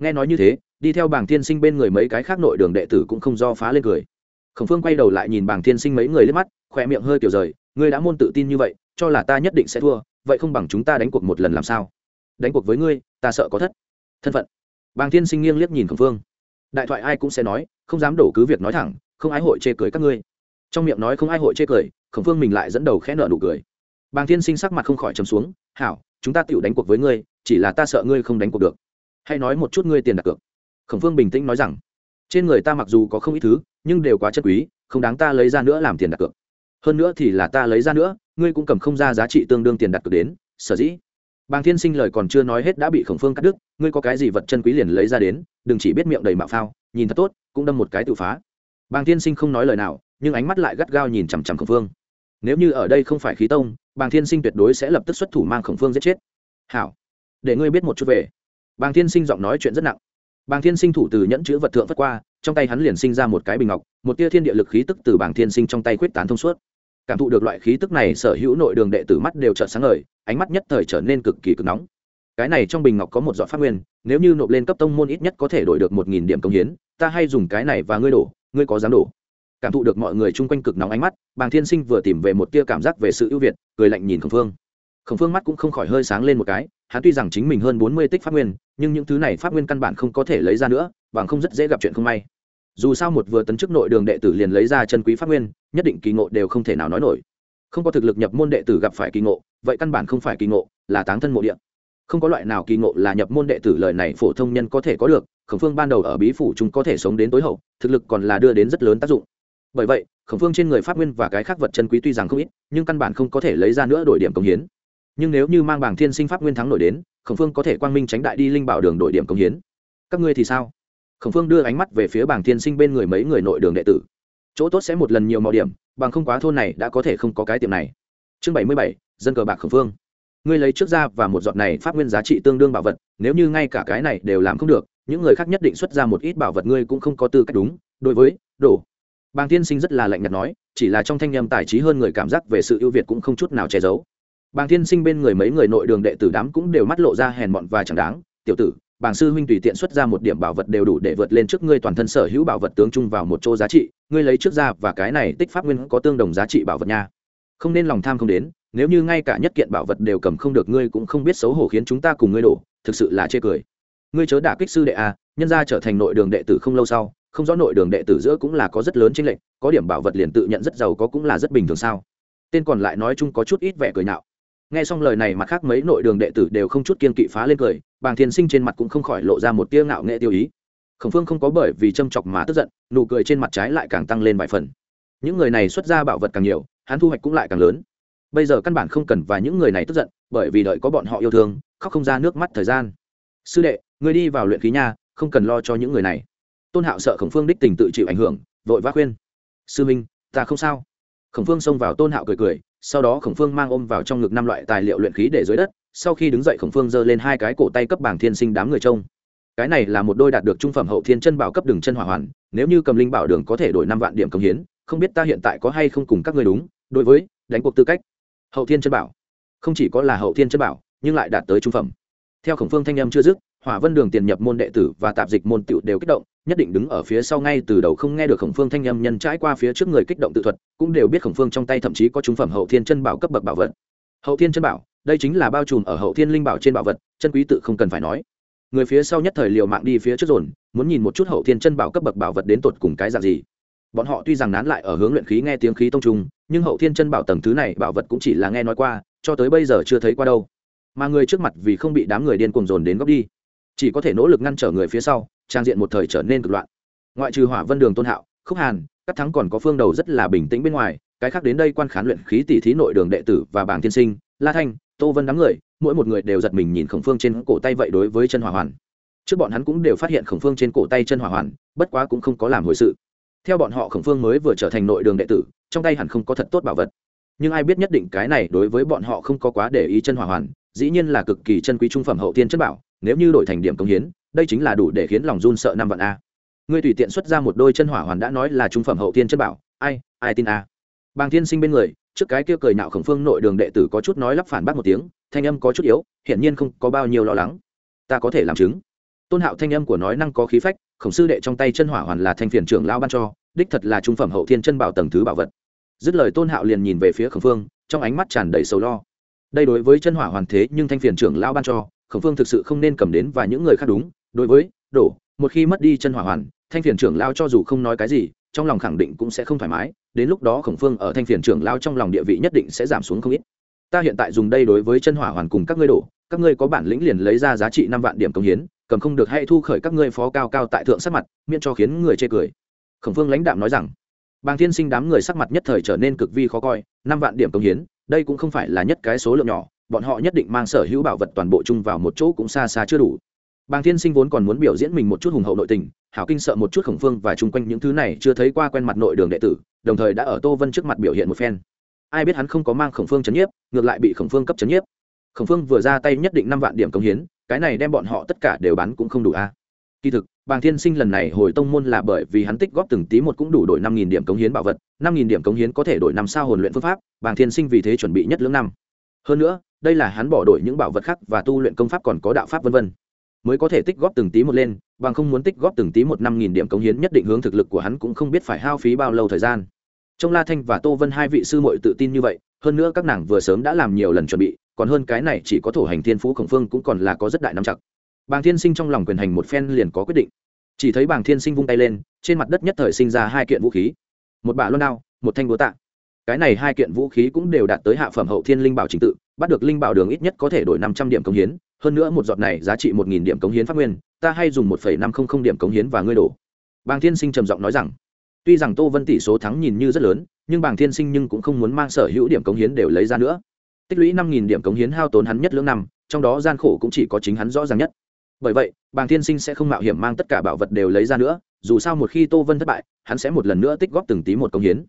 nghe nói như thế, đi theo bảng thiên sinh bên người mấy cái khác nội đường đệ tử cũng không do phá lên cười. Khổng phương quay đầu lại nhìn bảng thiên sinh mấy người lên mắt, khỏe miệng hơi kiểu rời, ngươi đã môn tự tin như vậy, cho là ta nhất định sẽ thua, vậy không bằng chúng ta đánh cuộc một lần làm sao? Đánh cuộc với ngươi, ta sợ có thất. Thân phận. Bàng thiên sinh nghiêng liếc nhìn khổng phương. Đại thoại ai cũng sẽ nói, không dám đổ cứ việc nói thẳng, không ai hội chê cười các ngươi. Trong miệng nói không ai hội chê cười, khổng phương mình lại dẫn đầu khẽ nợ nụ cười. Bàng thiên sinh sắc mặt không khỏi chấm xuống, hảo, chúng ta tựu đánh cuộc với ngươi, chỉ là ta sợ ngươi không đánh cuộc được hay nói một chút ngươi tiền đặt cược. Khổng phương bình tĩnh nói rằng, trên người ta mặc dù có không ít thứ, nhưng đều quá chất quý, không đáng ta lấy ra nữa làm tiền đặt cược. Hơn nữa thì là ta lấy ra nữa, ngươi cũng cầm không ra giá trị tương đương tiền đặt cược đến, sở dĩ. Bàng thiên sinh lời còn chưa nói hết đã bị khổng phương cắt đứt, ngươi có cái gì vật chân quý liền lấy ra đến, đừng chỉ biết miệng đầy mạo phao, nhìn thật tốt, cũng đâm một cái tự phá. Bàng thiên sinh không nói lời nào, nhưng ánh mắt lại gắt gao nhìn chằm chằm khổng phương. Nếu như ở đây không phải khí tông, bàng thiên sinh tuyệt đối sẽ lập tức xuất thủ mang khổng phương giết chết. Hảo, để ngươi biết một chút về bàng thiên sinh giọng nói chuyện rất nặng. Bàng thiên sinh thủ từ nhẫn chữ vật thượng phất qua, trong tay hắn liền sinh ra một cái bình ngọc, một tia thiên địa lực khí tức từ bàng thiên sinh trong tay quyết tán thông suốt. Cảm thụ được loại khí tức này, sở hữu nội đường đệ tử mắt đều trợn sáng ngời, ánh mắt nhất thời trở nên cực kỳ cực nóng. Cái này trong bình ngọc có một giọt phát nguyên, nếu như nộp lên cấp tông môn ít nhất có thể đổi được một nghìn điểm công hiến, ta hay dùng cái này và ngươi đổ, ngươi có dám đổ. Cảm thụ được mọi người chung quanh cực nóng ánh mắt, bàng thiên sinh vừa tìm về một tia cảm giác về sự ưu việt, cười lạnh nhìn khổng phương khổng phương mắt cũng không khỏi hơi sáng lên một cái, hắn tuy rằng chính mình hơn bốn mươi tích pháp nguyên, nhưng những thứ này pháp nguyên căn bản không có thể lấy ra nữa, bằng không rất dễ gặp chuyện không may. Dù sao một vừa tấn chức nội đường đệ tử liền lấy ra chân quý pháp nguyên, nhất định kỳ ngộ đều không thể nào nói nổi. Không có thực lực nhập môn đệ tử gặp phải kỳ ngộ, vậy căn bản không phải kỳ ngộ, là táng thân mộ địa. Không có loại nào kỳ ngộ là nhập môn đệ tử lời này phổ thông nhân có thể có được, khổng phương ban đầu ở bí phủ chúng có thể sống đến tối hậu, thực lực còn là đưa đến rất lớn tác dụng. Bởi vậy, khổng phương trên người pháp nguyên và cái khác vật chân quý tuy rằng không ít, nhưng căn bản không có thể lấy ra nữa đổi điểm công hiến nhưng nếu như mang bảng thiên sinh pháp nguyên thắng nổi đến, khổng phương có thể quang minh tránh đại đi linh bảo đường đội điểm công hiến. Các ngươi thì sao? Khổng phương đưa ánh mắt về phía bảng thiên sinh bên người mấy người nội đường đệ tử. Chỗ tốt sẽ một lần nhiều mọi điểm, bằng không quá thôn này đã có thể không có cái tiệm này. Chương bảy mươi bảy, dân cờ bạc khổng phương. Ngươi lấy trước ra và một giọt này pháp nguyên giá trị tương đương bảo vật, nếu như ngay cả cái này đều làm không được, những người khác nhất định xuất ra một ít bảo vật ngươi cũng không có tư cách đúng. Đối với đổ bàng tiên sinh rất là lạnh nhạt nói, chỉ là trong thanh nhâm tài trí hơn người cảm giác về sự ưu việt cũng không chút nào che giấu bàng Thiên sinh bên người mấy người nội đường đệ tử đám cũng đều mắt lộ ra hèn mọn và chẳng đáng. Tiểu tử, bàng sư huynh tùy tiện xuất ra một điểm bảo vật đều đủ để vượt lên trước ngươi toàn thân sở hữu bảo vật tướng chung vào một chỗ giá trị. Ngươi lấy trước ra và cái này tích pháp nguyên có tương đồng giá trị bảo vật nha. Không nên lòng tham không đến, nếu như ngay cả nhất kiện bảo vật đều cầm không được ngươi cũng không biết xấu hổ khiến chúng ta cùng ngươi đổ, thực sự là chê cười. Ngươi chớ đả kích sư đệ a nhân ra trở thành nội đường đệ tử không lâu sau, không rõ nội đường đệ tử giữa cũng là có rất lớn chênh lệnh có điểm bảo vật liền tự nhận rất giàu có cũng là rất bình thường sao? Tên còn lại nói chung có chút ít vẻ cười nhạo nghe xong lời này mặt khác mấy nội đường đệ tử đều không chút kiên kỵ phá lên cười, bàng thiên sinh trên mặt cũng không khỏi lộ ra một tia ngạo nghệ tiêu ý. Khổng phương không có bởi vì châm chọc mà tức giận, nụ cười trên mặt trái lại càng tăng lên vài phần. Những người này xuất ra bảo vật càng nhiều, hắn thu hoạch cũng lại càng lớn. Bây giờ căn bản không cần và những người này tức giận, bởi vì đợi có bọn họ yêu thương, khóc không ra nước mắt thời gian. Sư đệ người đi vào luyện khí nha, không cần lo cho những người này. Tôn hạo sợ khổng phương đích tình tự chịu ảnh hưởng, vội vã khuyên. Sư minh, ta không sao. Khổng phương xông vào tôn hạo cười cười sau đó khổng phương mang ôm vào trong ngực năm loại tài liệu luyện khí để dưới đất, sau khi đứng dậy khổng phương giơ lên hai cái cổ tay cấp bảng thiên sinh đám người trông. Cái này là một đôi đạt được trung phẩm hậu thiên chân bảo cấp đường chân hỏa hoàn, nếu như cầm linh bảo đường có thể đổi năm vạn điểm công hiến, không biết ta hiện tại có hay không cùng các người đúng, đối với, đánh cuộc tư cách. Hậu thiên chân bảo. Không chỉ có là hậu thiên chân bảo, nhưng lại đạt tới trung phẩm. Theo khổng phương thanh em chưa dứt, hỏa vân đường tiền nhập môn đệ tử và tạp dịch môn tựu đều kích động nhất định đứng ở phía sau ngay từ đầu không nghe được khổng phương thanh âm nhân trải qua phía trước người kích động tự thuật, cũng đều biết khổng phương trong tay thậm chí có trung phẩm hậu thiên chân bảo cấp bậc bảo vật. Hậu thiên chân bảo, đây chính là bao trùm ở hậu thiên linh bảo trên bảo vật, chân quý tự không cần phải nói. Người phía sau nhất thời liều mạng đi phía trước dồn, muốn nhìn một chút hậu thiên chân bảo cấp bậc bảo vật đến tột cùng cái dạng gì. Bọn họ tuy rằng nán lại ở hướng luyện khí nghe tiếng khí tông trung, nhưng hậu thiên chân bảo tầng thứ này bảo vật cũng chỉ là nghe nói qua, cho tới bây giờ chưa thấy qua đâu. Mà người trước mặt vì không bị đám người điên cuồng dồn đến góc đi chỉ có thể nỗ lực ngăn trở người phía sau, trang diện một thời trở nên cực loạn. Ngoại trừ hỏa vân đường tôn hạo, khúc hàn các thắng còn có phương đầu rất là bình tĩnh bên ngoài, cái khác đến đây quan khán luyện khí tỷ thí nội đường đệ tử và bảng tiên sinh, la thanh, tô vân đám người, mỗi một người đều giật mình nhìn khổng phương trên cổ tay vậy đối với chân hỏa hoàn. Trước bọn hắn cũng đều phát hiện khổng phương trên cổ tay chân hỏa hoàn, bất quá cũng không có làm hồi sự. Theo bọn họ, khổng phương mới vừa trở thành nội đường đệ tử, trong tay hẳn không có thật tốt bảo vật. Nhưng ai biết nhất định cái này đối với bọn họ không có quá để ý chân hỏa hoàn, dĩ nhiên là cực kỳ chân quý trung phẩm hậu tiên chất bảo nếu như đổi thành điểm công hiến, đây chính là đủ để khiến lòng run sợ năm vạn a. Ngươi tùy tiện xuất ra một đôi chân hỏa hoàn đã nói là trung phẩm hậu tiên chất bảo, ai ai tin a. Bàng thiên sinh bên người, trước cái kia cười nạo khổng phương nội đường đệ tử có chút nói lắp phản bác một tiếng, thanh âm có chút yếu, hiển nhiên không có bao nhiêu lo lắng. Ta có thể làm chứng. Tôn hạo thanh âm của nói năng có khí phách, khổng sư đệ trong tay chân hỏa hoàn là thanh phiền trưởng lao ban cho, đích thật là trung phẩm hậu thiên chân bảo tầng thứ bảo vật. Dứt lời tôn hạo liền nhìn về phía khổng phương, trong ánh mắt tràn đầy sầu lo. Đây đối với chân hỏa hoàn thế nhưng thanh phiền trưởng lao ban cho khổng phương thực sự không nên cầm đến và những người khác đúng. Đối với, đổ, một khi mất đi chân hỏa hoàn, thanh phiền trưởng lao cho dù không nói cái gì, trong lòng khẳng định cũng sẽ không thoải mái. Đến lúc đó khổng phương ở thanh phiền trưởng lao trong lòng địa vị nhất định sẽ giảm xuống không ít. Ta hiện tại dùng đây đối với chân hỏa hoàn cùng các ngươi đổ. Các ngươi có bản lĩnh liền lấy ra giá trị năm vạn điểm công hiến, cầm không được hay thu khởi các ngươi phó cao cao tại thượng sắc mặt, miễn cho khiến người chê cười. Khổng phương lãnh đạm nói rằng, bàng thiên sinh đám người sắc mặt nhất thời trở nên cực vi khó coi, năm vạn điểm công hiến, đây cũng không phải là nhất cái số lượng nhỏ bọn họ nhất định mang sở hữu bảo vật toàn bộ chung vào một chỗ cũng xa xa chưa đủ. Bàng thiên sinh vốn còn muốn biểu diễn mình một chút hùng hậu nội tình, hảo kinh sợ một chút khổng phương và chung quanh những thứ này chưa thấy qua quen mặt nội đường đệ tử, đồng thời đã ở tô vân trước mặt biểu hiện một phen. Ai biết hắn không có mang khổng phương chấn nhiếp, ngược lại bị khổng phương cấp chấn nhiếp. Khổng phương vừa ra tay nhất định năm vạn điểm công hiến, cái này đem bọn họ tất cả đều bán cũng không đủ a. Kỳ thực, bàng thiên sinh lần này hồi tông môn là bởi vì hắn tích góp từng tí một cũng đủ đổi năm nghìn điểm cống hiến bảo vật, năm nghìn điểm cống hiến có thể đổi năm sao hồn luyện phương pháp, bàng thiên sinh vì thế chuẩn bị nhất lưỡng năm hơn nữa, đây là hắn bỏ đổi những bảo vật khác và tu luyện công pháp còn có đạo pháp vân vân. Mới có thể tích góp từng tí một lên, bằng không muốn tích góp từng tí một năm nghìn điểm công hiến nhất định hướng thực lực của hắn cũng không biết phải hao phí bao lâu thời gian. Trong la thanh và tô vân hai vị sư muội tự tin như vậy, hơn nữa các nàng vừa sớm đã làm nhiều lần chuẩn bị, còn hơn cái này chỉ có thổ hành thiên phú khổng phương cũng còn là có rất đại nắm chặt. Bàng thiên sinh trong lòng quyền hành một phen liền có quyết định. Chỉ thấy bàng thiên sinh vung tay lên, trên mặt đất nhất thời sinh ra hai kiện vũ khí. Một bả luân đao, một thanh búa tạ cái này hai kiện vũ khí cũng đều đạt tới hạ phẩm hậu thiên linh bảo trình tự, bắt được linh bảo đường ít nhất có thể đổi năm trăm điểm công hiến, hơn nữa một giọt này giá trị một nghìn điểm cống hiến phát nguyên, ta hay dùng một phẩy năm không không điểm cống hiến và ngươi đổ. Bàng thiên sinh trầm giọng nói rằng, tuy rằng tô vân tỷ số thắng nhìn như rất lớn, nhưng bàng thiên sinh nhưng cũng không muốn mang sở hữu điểm cống hiến đều lấy ra nữa. Tích lũy năm nghìn điểm cống hiến hao tốn hắn nhất lưỡng năm, trong đó gian khổ cũng chỉ có chính hắn rõ ràng nhất. Bởi vậy, bàng thiên sinh sẽ không mạo hiểm mang tất cả bảo vật đều lấy ra nữa, dù sao một khi tô vân thất bại, hắn sẽ một lần nữa tích góp từng tí một cống hiến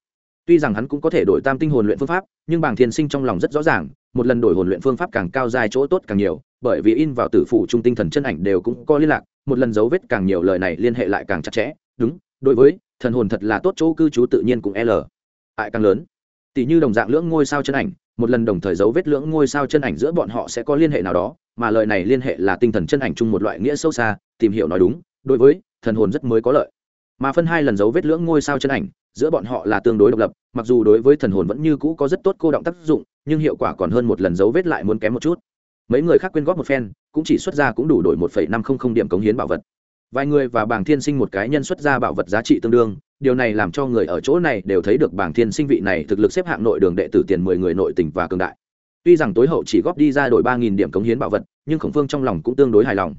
tuy rằng hắn cũng có thể đổi tam tinh hồn luyện phương pháp, nhưng bàng thiên sinh trong lòng rất rõ ràng, một lần đổi hồn luyện phương pháp càng cao dài chỗ tốt càng nhiều, bởi vì in vào tử phủ trung tinh thần chân ảnh đều cũng có liên lạc, một lần dấu vết càng nhiều lời này liên hệ lại càng chặt chẽ, đúng, đối với, thần hồn thật là tốt chỗ cư trú tự nhiên cũng l. Ại càng lớn. Tỷ như đồng dạng lưỡng ngôi sao chân ảnh, một lần đồng thời dấu vết lưỡng ngôi sao chân ảnh giữa bọn họ sẽ có liên hệ nào đó, mà lời này liên hệ là tinh thần chân ảnh chung một loại nghĩa sâu xa, tìm hiểu nói đúng, đối với, thần hồn rất mới có lợi. Mà phân hai lần dấu vết lưỡng ngôi sao chân ảnh giữa bọn họ là tương đối độc lập, mặc dù đối với thần hồn vẫn như cũ có rất tốt cô động tác dụng, nhưng hiệu quả còn hơn một lần dấu vết lại muốn kém một chút. Mấy người khác quyên góp một phen, cũng chỉ xuất ra cũng đủ đổi một năm không không điểm cống hiến bảo vật. Vài người và bảng thiên sinh một cái nhân xuất ra bảo vật giá trị tương đương, điều này làm cho người ở chỗ này đều thấy được bảng thiên sinh vị này thực lực xếp hạng nội đường đệ tử tiền mười người nội tỉnh và cường đại. Tuy rằng tối hậu chỉ góp đi ra đổi ba nghìn điểm cống hiến bảo vật, nhưng khổng phương trong lòng cũng tương đối hài lòng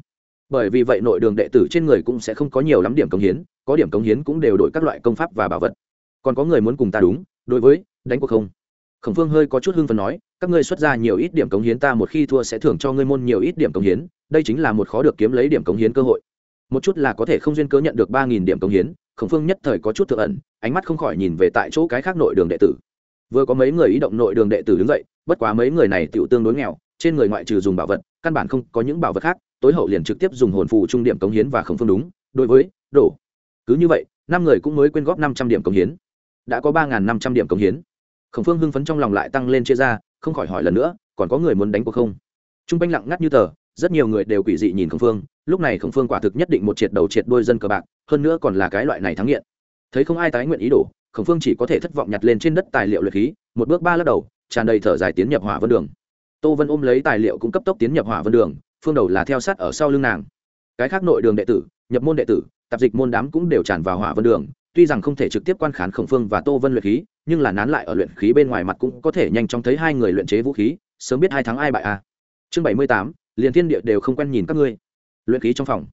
bởi vì vậy nội đường đệ tử trên người cũng sẽ không có nhiều lắm điểm cống hiến, có điểm cống hiến cũng đều đổi các loại công pháp và bảo vật. Còn có người muốn cùng ta đúng, đối với, đánh cuộc không? Khổng phương hơi có chút hưng phần nói, các ngươi xuất ra nhiều ít điểm cống hiến ta một khi thua sẽ thưởng cho ngươi môn nhiều ít điểm cống hiến, đây chính là một khó được kiếm lấy điểm cống hiến cơ hội. Một chút là có thể không duyên cớ nhận được ba nghìn điểm cống hiến, khổng phương nhất thời có chút thượng ẩn, ánh mắt không khỏi nhìn về tại chỗ cái khác nội đường đệ tử. Vừa có mấy người ý động nội đường đệ tử đứng dậy, bất quá mấy người này tựu tương đối nghèo, trên người ngoại trừ dùng bảo vật, căn bản không có những bảo vật khác tối hậu liền trực tiếp dùng hồn phù trung điểm cống hiến và không phương đúng. Đối với, đổ. Cứ như vậy, năm người cũng mới quyên góp năm trăm điểm cống hiến. Đã có ba năm trăm điểm cống hiến. Khổng phương hưng phấn trong lòng lại tăng lên chia ra, không khỏi hỏi lần nữa, còn có người muốn đánh cuộc không? T r u n g quanh lặng ngắt như tờ, rất nhiều người đều quỷ dị nhìn khổng phương. Lúc này khổng phương quả thực nhất định một triệt đầu triệt đôi dân cờ bạc, hơn nữa còn là cái loại này thắng nghiện. Thấy không ai tái nguyện ý đồ khổng phương chỉ có thể thất vọng nhặt lên trên đất tài liệu luyện khí, một bước ba lắc đầu, tràn đầy thở dài tiến nhập hỏa vân đường. Tô vân ôm lấy tài liệu cũng cấp tốc tiến nhập hỏa vân đường phương đầu là theo sát ở sau lưng nàng. Cái khác nội đường đệ tử, nhập môn đệ tử, tạp dịch môn đám cũng đều tràn vào hỏa vân đường, tuy rằng không thể trực tiếp quan khán khổng phương và tô vân luyện khí, nhưng là nán lại ở luyện khí bên ngoài mặt cũng có thể nhanh chóng thấy hai người luyện chế vũ khí, sớm biết hai tháng ai bại a à. chương bảy mươi tám, liền thiên địa đều không quen nhìn các ngươi. Luyện khí trong phòng.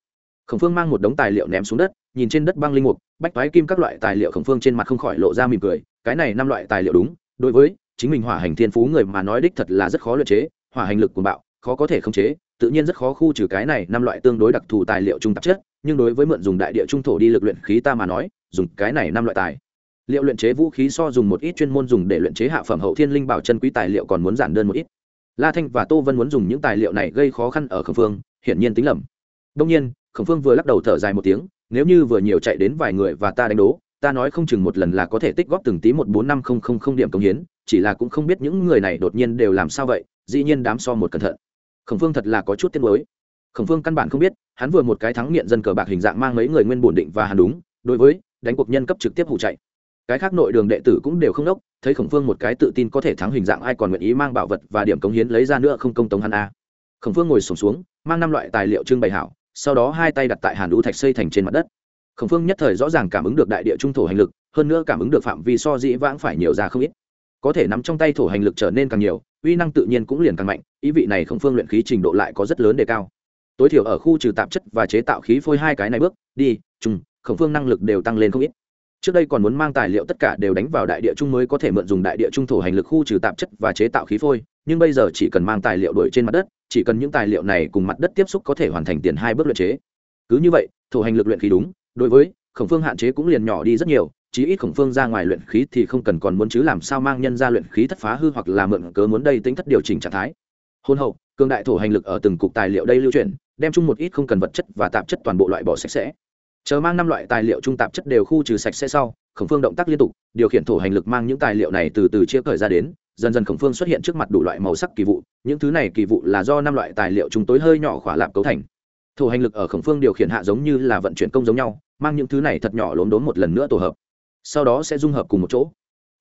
Khổng phương mang một đống tài liệu ném xuống đất, nhìn trên đất băng linh mục, bách toái kim các loại tài liệu khổng phương trên mặt không khỏi lộ ra mỉm cười, cái này năm loại tài liệu đúng, đối với chính mình hỏa hành thiên phú người mà nói đích thật là rất khó luyện chế, hỏa hành lực của bạo, khó có thể khống chế tự nhiên rất khó khu trừ cái này năm loại tương đối đặc thù tài liệu trung tạp chất, nhưng đối với mượn dùng đại địa trung thổ đi lực luyện khí ta mà nói, dùng cái này năm loại tài liệu luyện chế vũ khí so dùng một ít chuyên môn dùng để luyện chế hạ phẩm hậu thiên linh bảo chân quý tài liệu còn muốn giản đơn một ít. La thanh và tô vân muốn dùng những tài liệu này gây khó khăn ở khẩn phương, hiển nhiên tính lầm. Đông nhiên khẩn phương vừa lắc đầu thở dài một tiếng, nếu như vừa nhiều chạy đến vài người và ta đánh đố, ta nói không chừng một lần là có thể tích góp từng tí một bốn năm không không không điểm công hiến, chỉ là cũng không biết những người này đột nhiên đều làm sao vậy, dĩ nhiên đám so một cẩn thận khổng phương thật là có chút tiếc mới khổng phương căn bản không biết hắn vừa một cái thắng nghiện dân cờ bạc hình dạng mang mấy người nguyên bổn định và hắn đúng đối với đánh cuộc nhân cấp trực tiếp hụ chạy. Cái khác nội đường đệ tử cũng đều không đốc thấy khổng phương một cái tự tin có thể thắng hình dạng ai còn nguyện ý mang bảo vật và điểm cống hiến lấy ra nữa không công tống hắn a. Khổng phương ngồi sổm xuống, xuống mang năm loại tài liệu trưng bày hảo sau đó hai tay đặt tại hàn đũ thạch xây thành trên mặt đất. Khổng phương nhất thời rõ ràng cảm ứng được đại địa trung thổ hành lực hơn nữa cảm ứng được phạm vi so dĩ vãng phải nhiều ra không ít. Có thể nắm trong tay thổ hành lực trở nên càng nhiều uy năng tự nhiên cũng liền càng mạnh, ý vị này khổng phương luyện khí trình độ lại có rất lớn đề cao. Tối thiểu ở khu trừ tạp chất và chế tạo khí phôi hai cái này bước, đi chung khổng phương năng lực đều tăng lên không ít. Trước đây còn muốn mang tài liệu tất cả đều đánh vào đại địa trung mới có thể mượn dùng đại địa trung thổ hành lực khu trừ tạp chất và chế tạo khí phôi, nhưng bây giờ chỉ cần mang tài liệu đổi trên mặt đất, chỉ cần những tài liệu này cùng mặt đất tiếp xúc có thể hoàn thành tiền hai bước luyện chế. Cứ như vậy, thổ hành lực luyện khí đúng, đối với khổng phương hạn chế cũng liền nhỏ đi rất nhiều chí ít khổng phương ra ngoài luyện khí thì không cần còn muốn chứ làm sao mang nhân ra luyện khí thất phá hư hoặc là mượn cớ muốn đây tính thất điều chỉnh trạng thái. Hôn hậu cương đại thổ hành lực ở từng cục tài liệu đây lưu chuyển, đem chung một ít không cần vật chất và tạp chất toàn bộ loại bỏ sạch sẽ. Chờ mang năm loại tài liệu trung tạp chất đều khu trừ sạch sẽ sau, khổng phương động tác liên tục, điều khiển thổ hành lực mang những tài liệu này từ từ chia cởi ra đến, dần dần khổng phương xuất hiện trước mặt đủ loại màu sắc kỳ vụ, những thứ này kỳ vụ là do năm loại tài liệu chúng tối hơi nhỏ khỏa lạp cấu thành. Thổ hành lực ở khổng phương điều khiển hạ giống như là vận chuyển công giống nhau, mang những thứ này thật nhỏ lốm đốm một lần nữa tổ hợp sau đó sẽ dung hợp cùng một chỗ.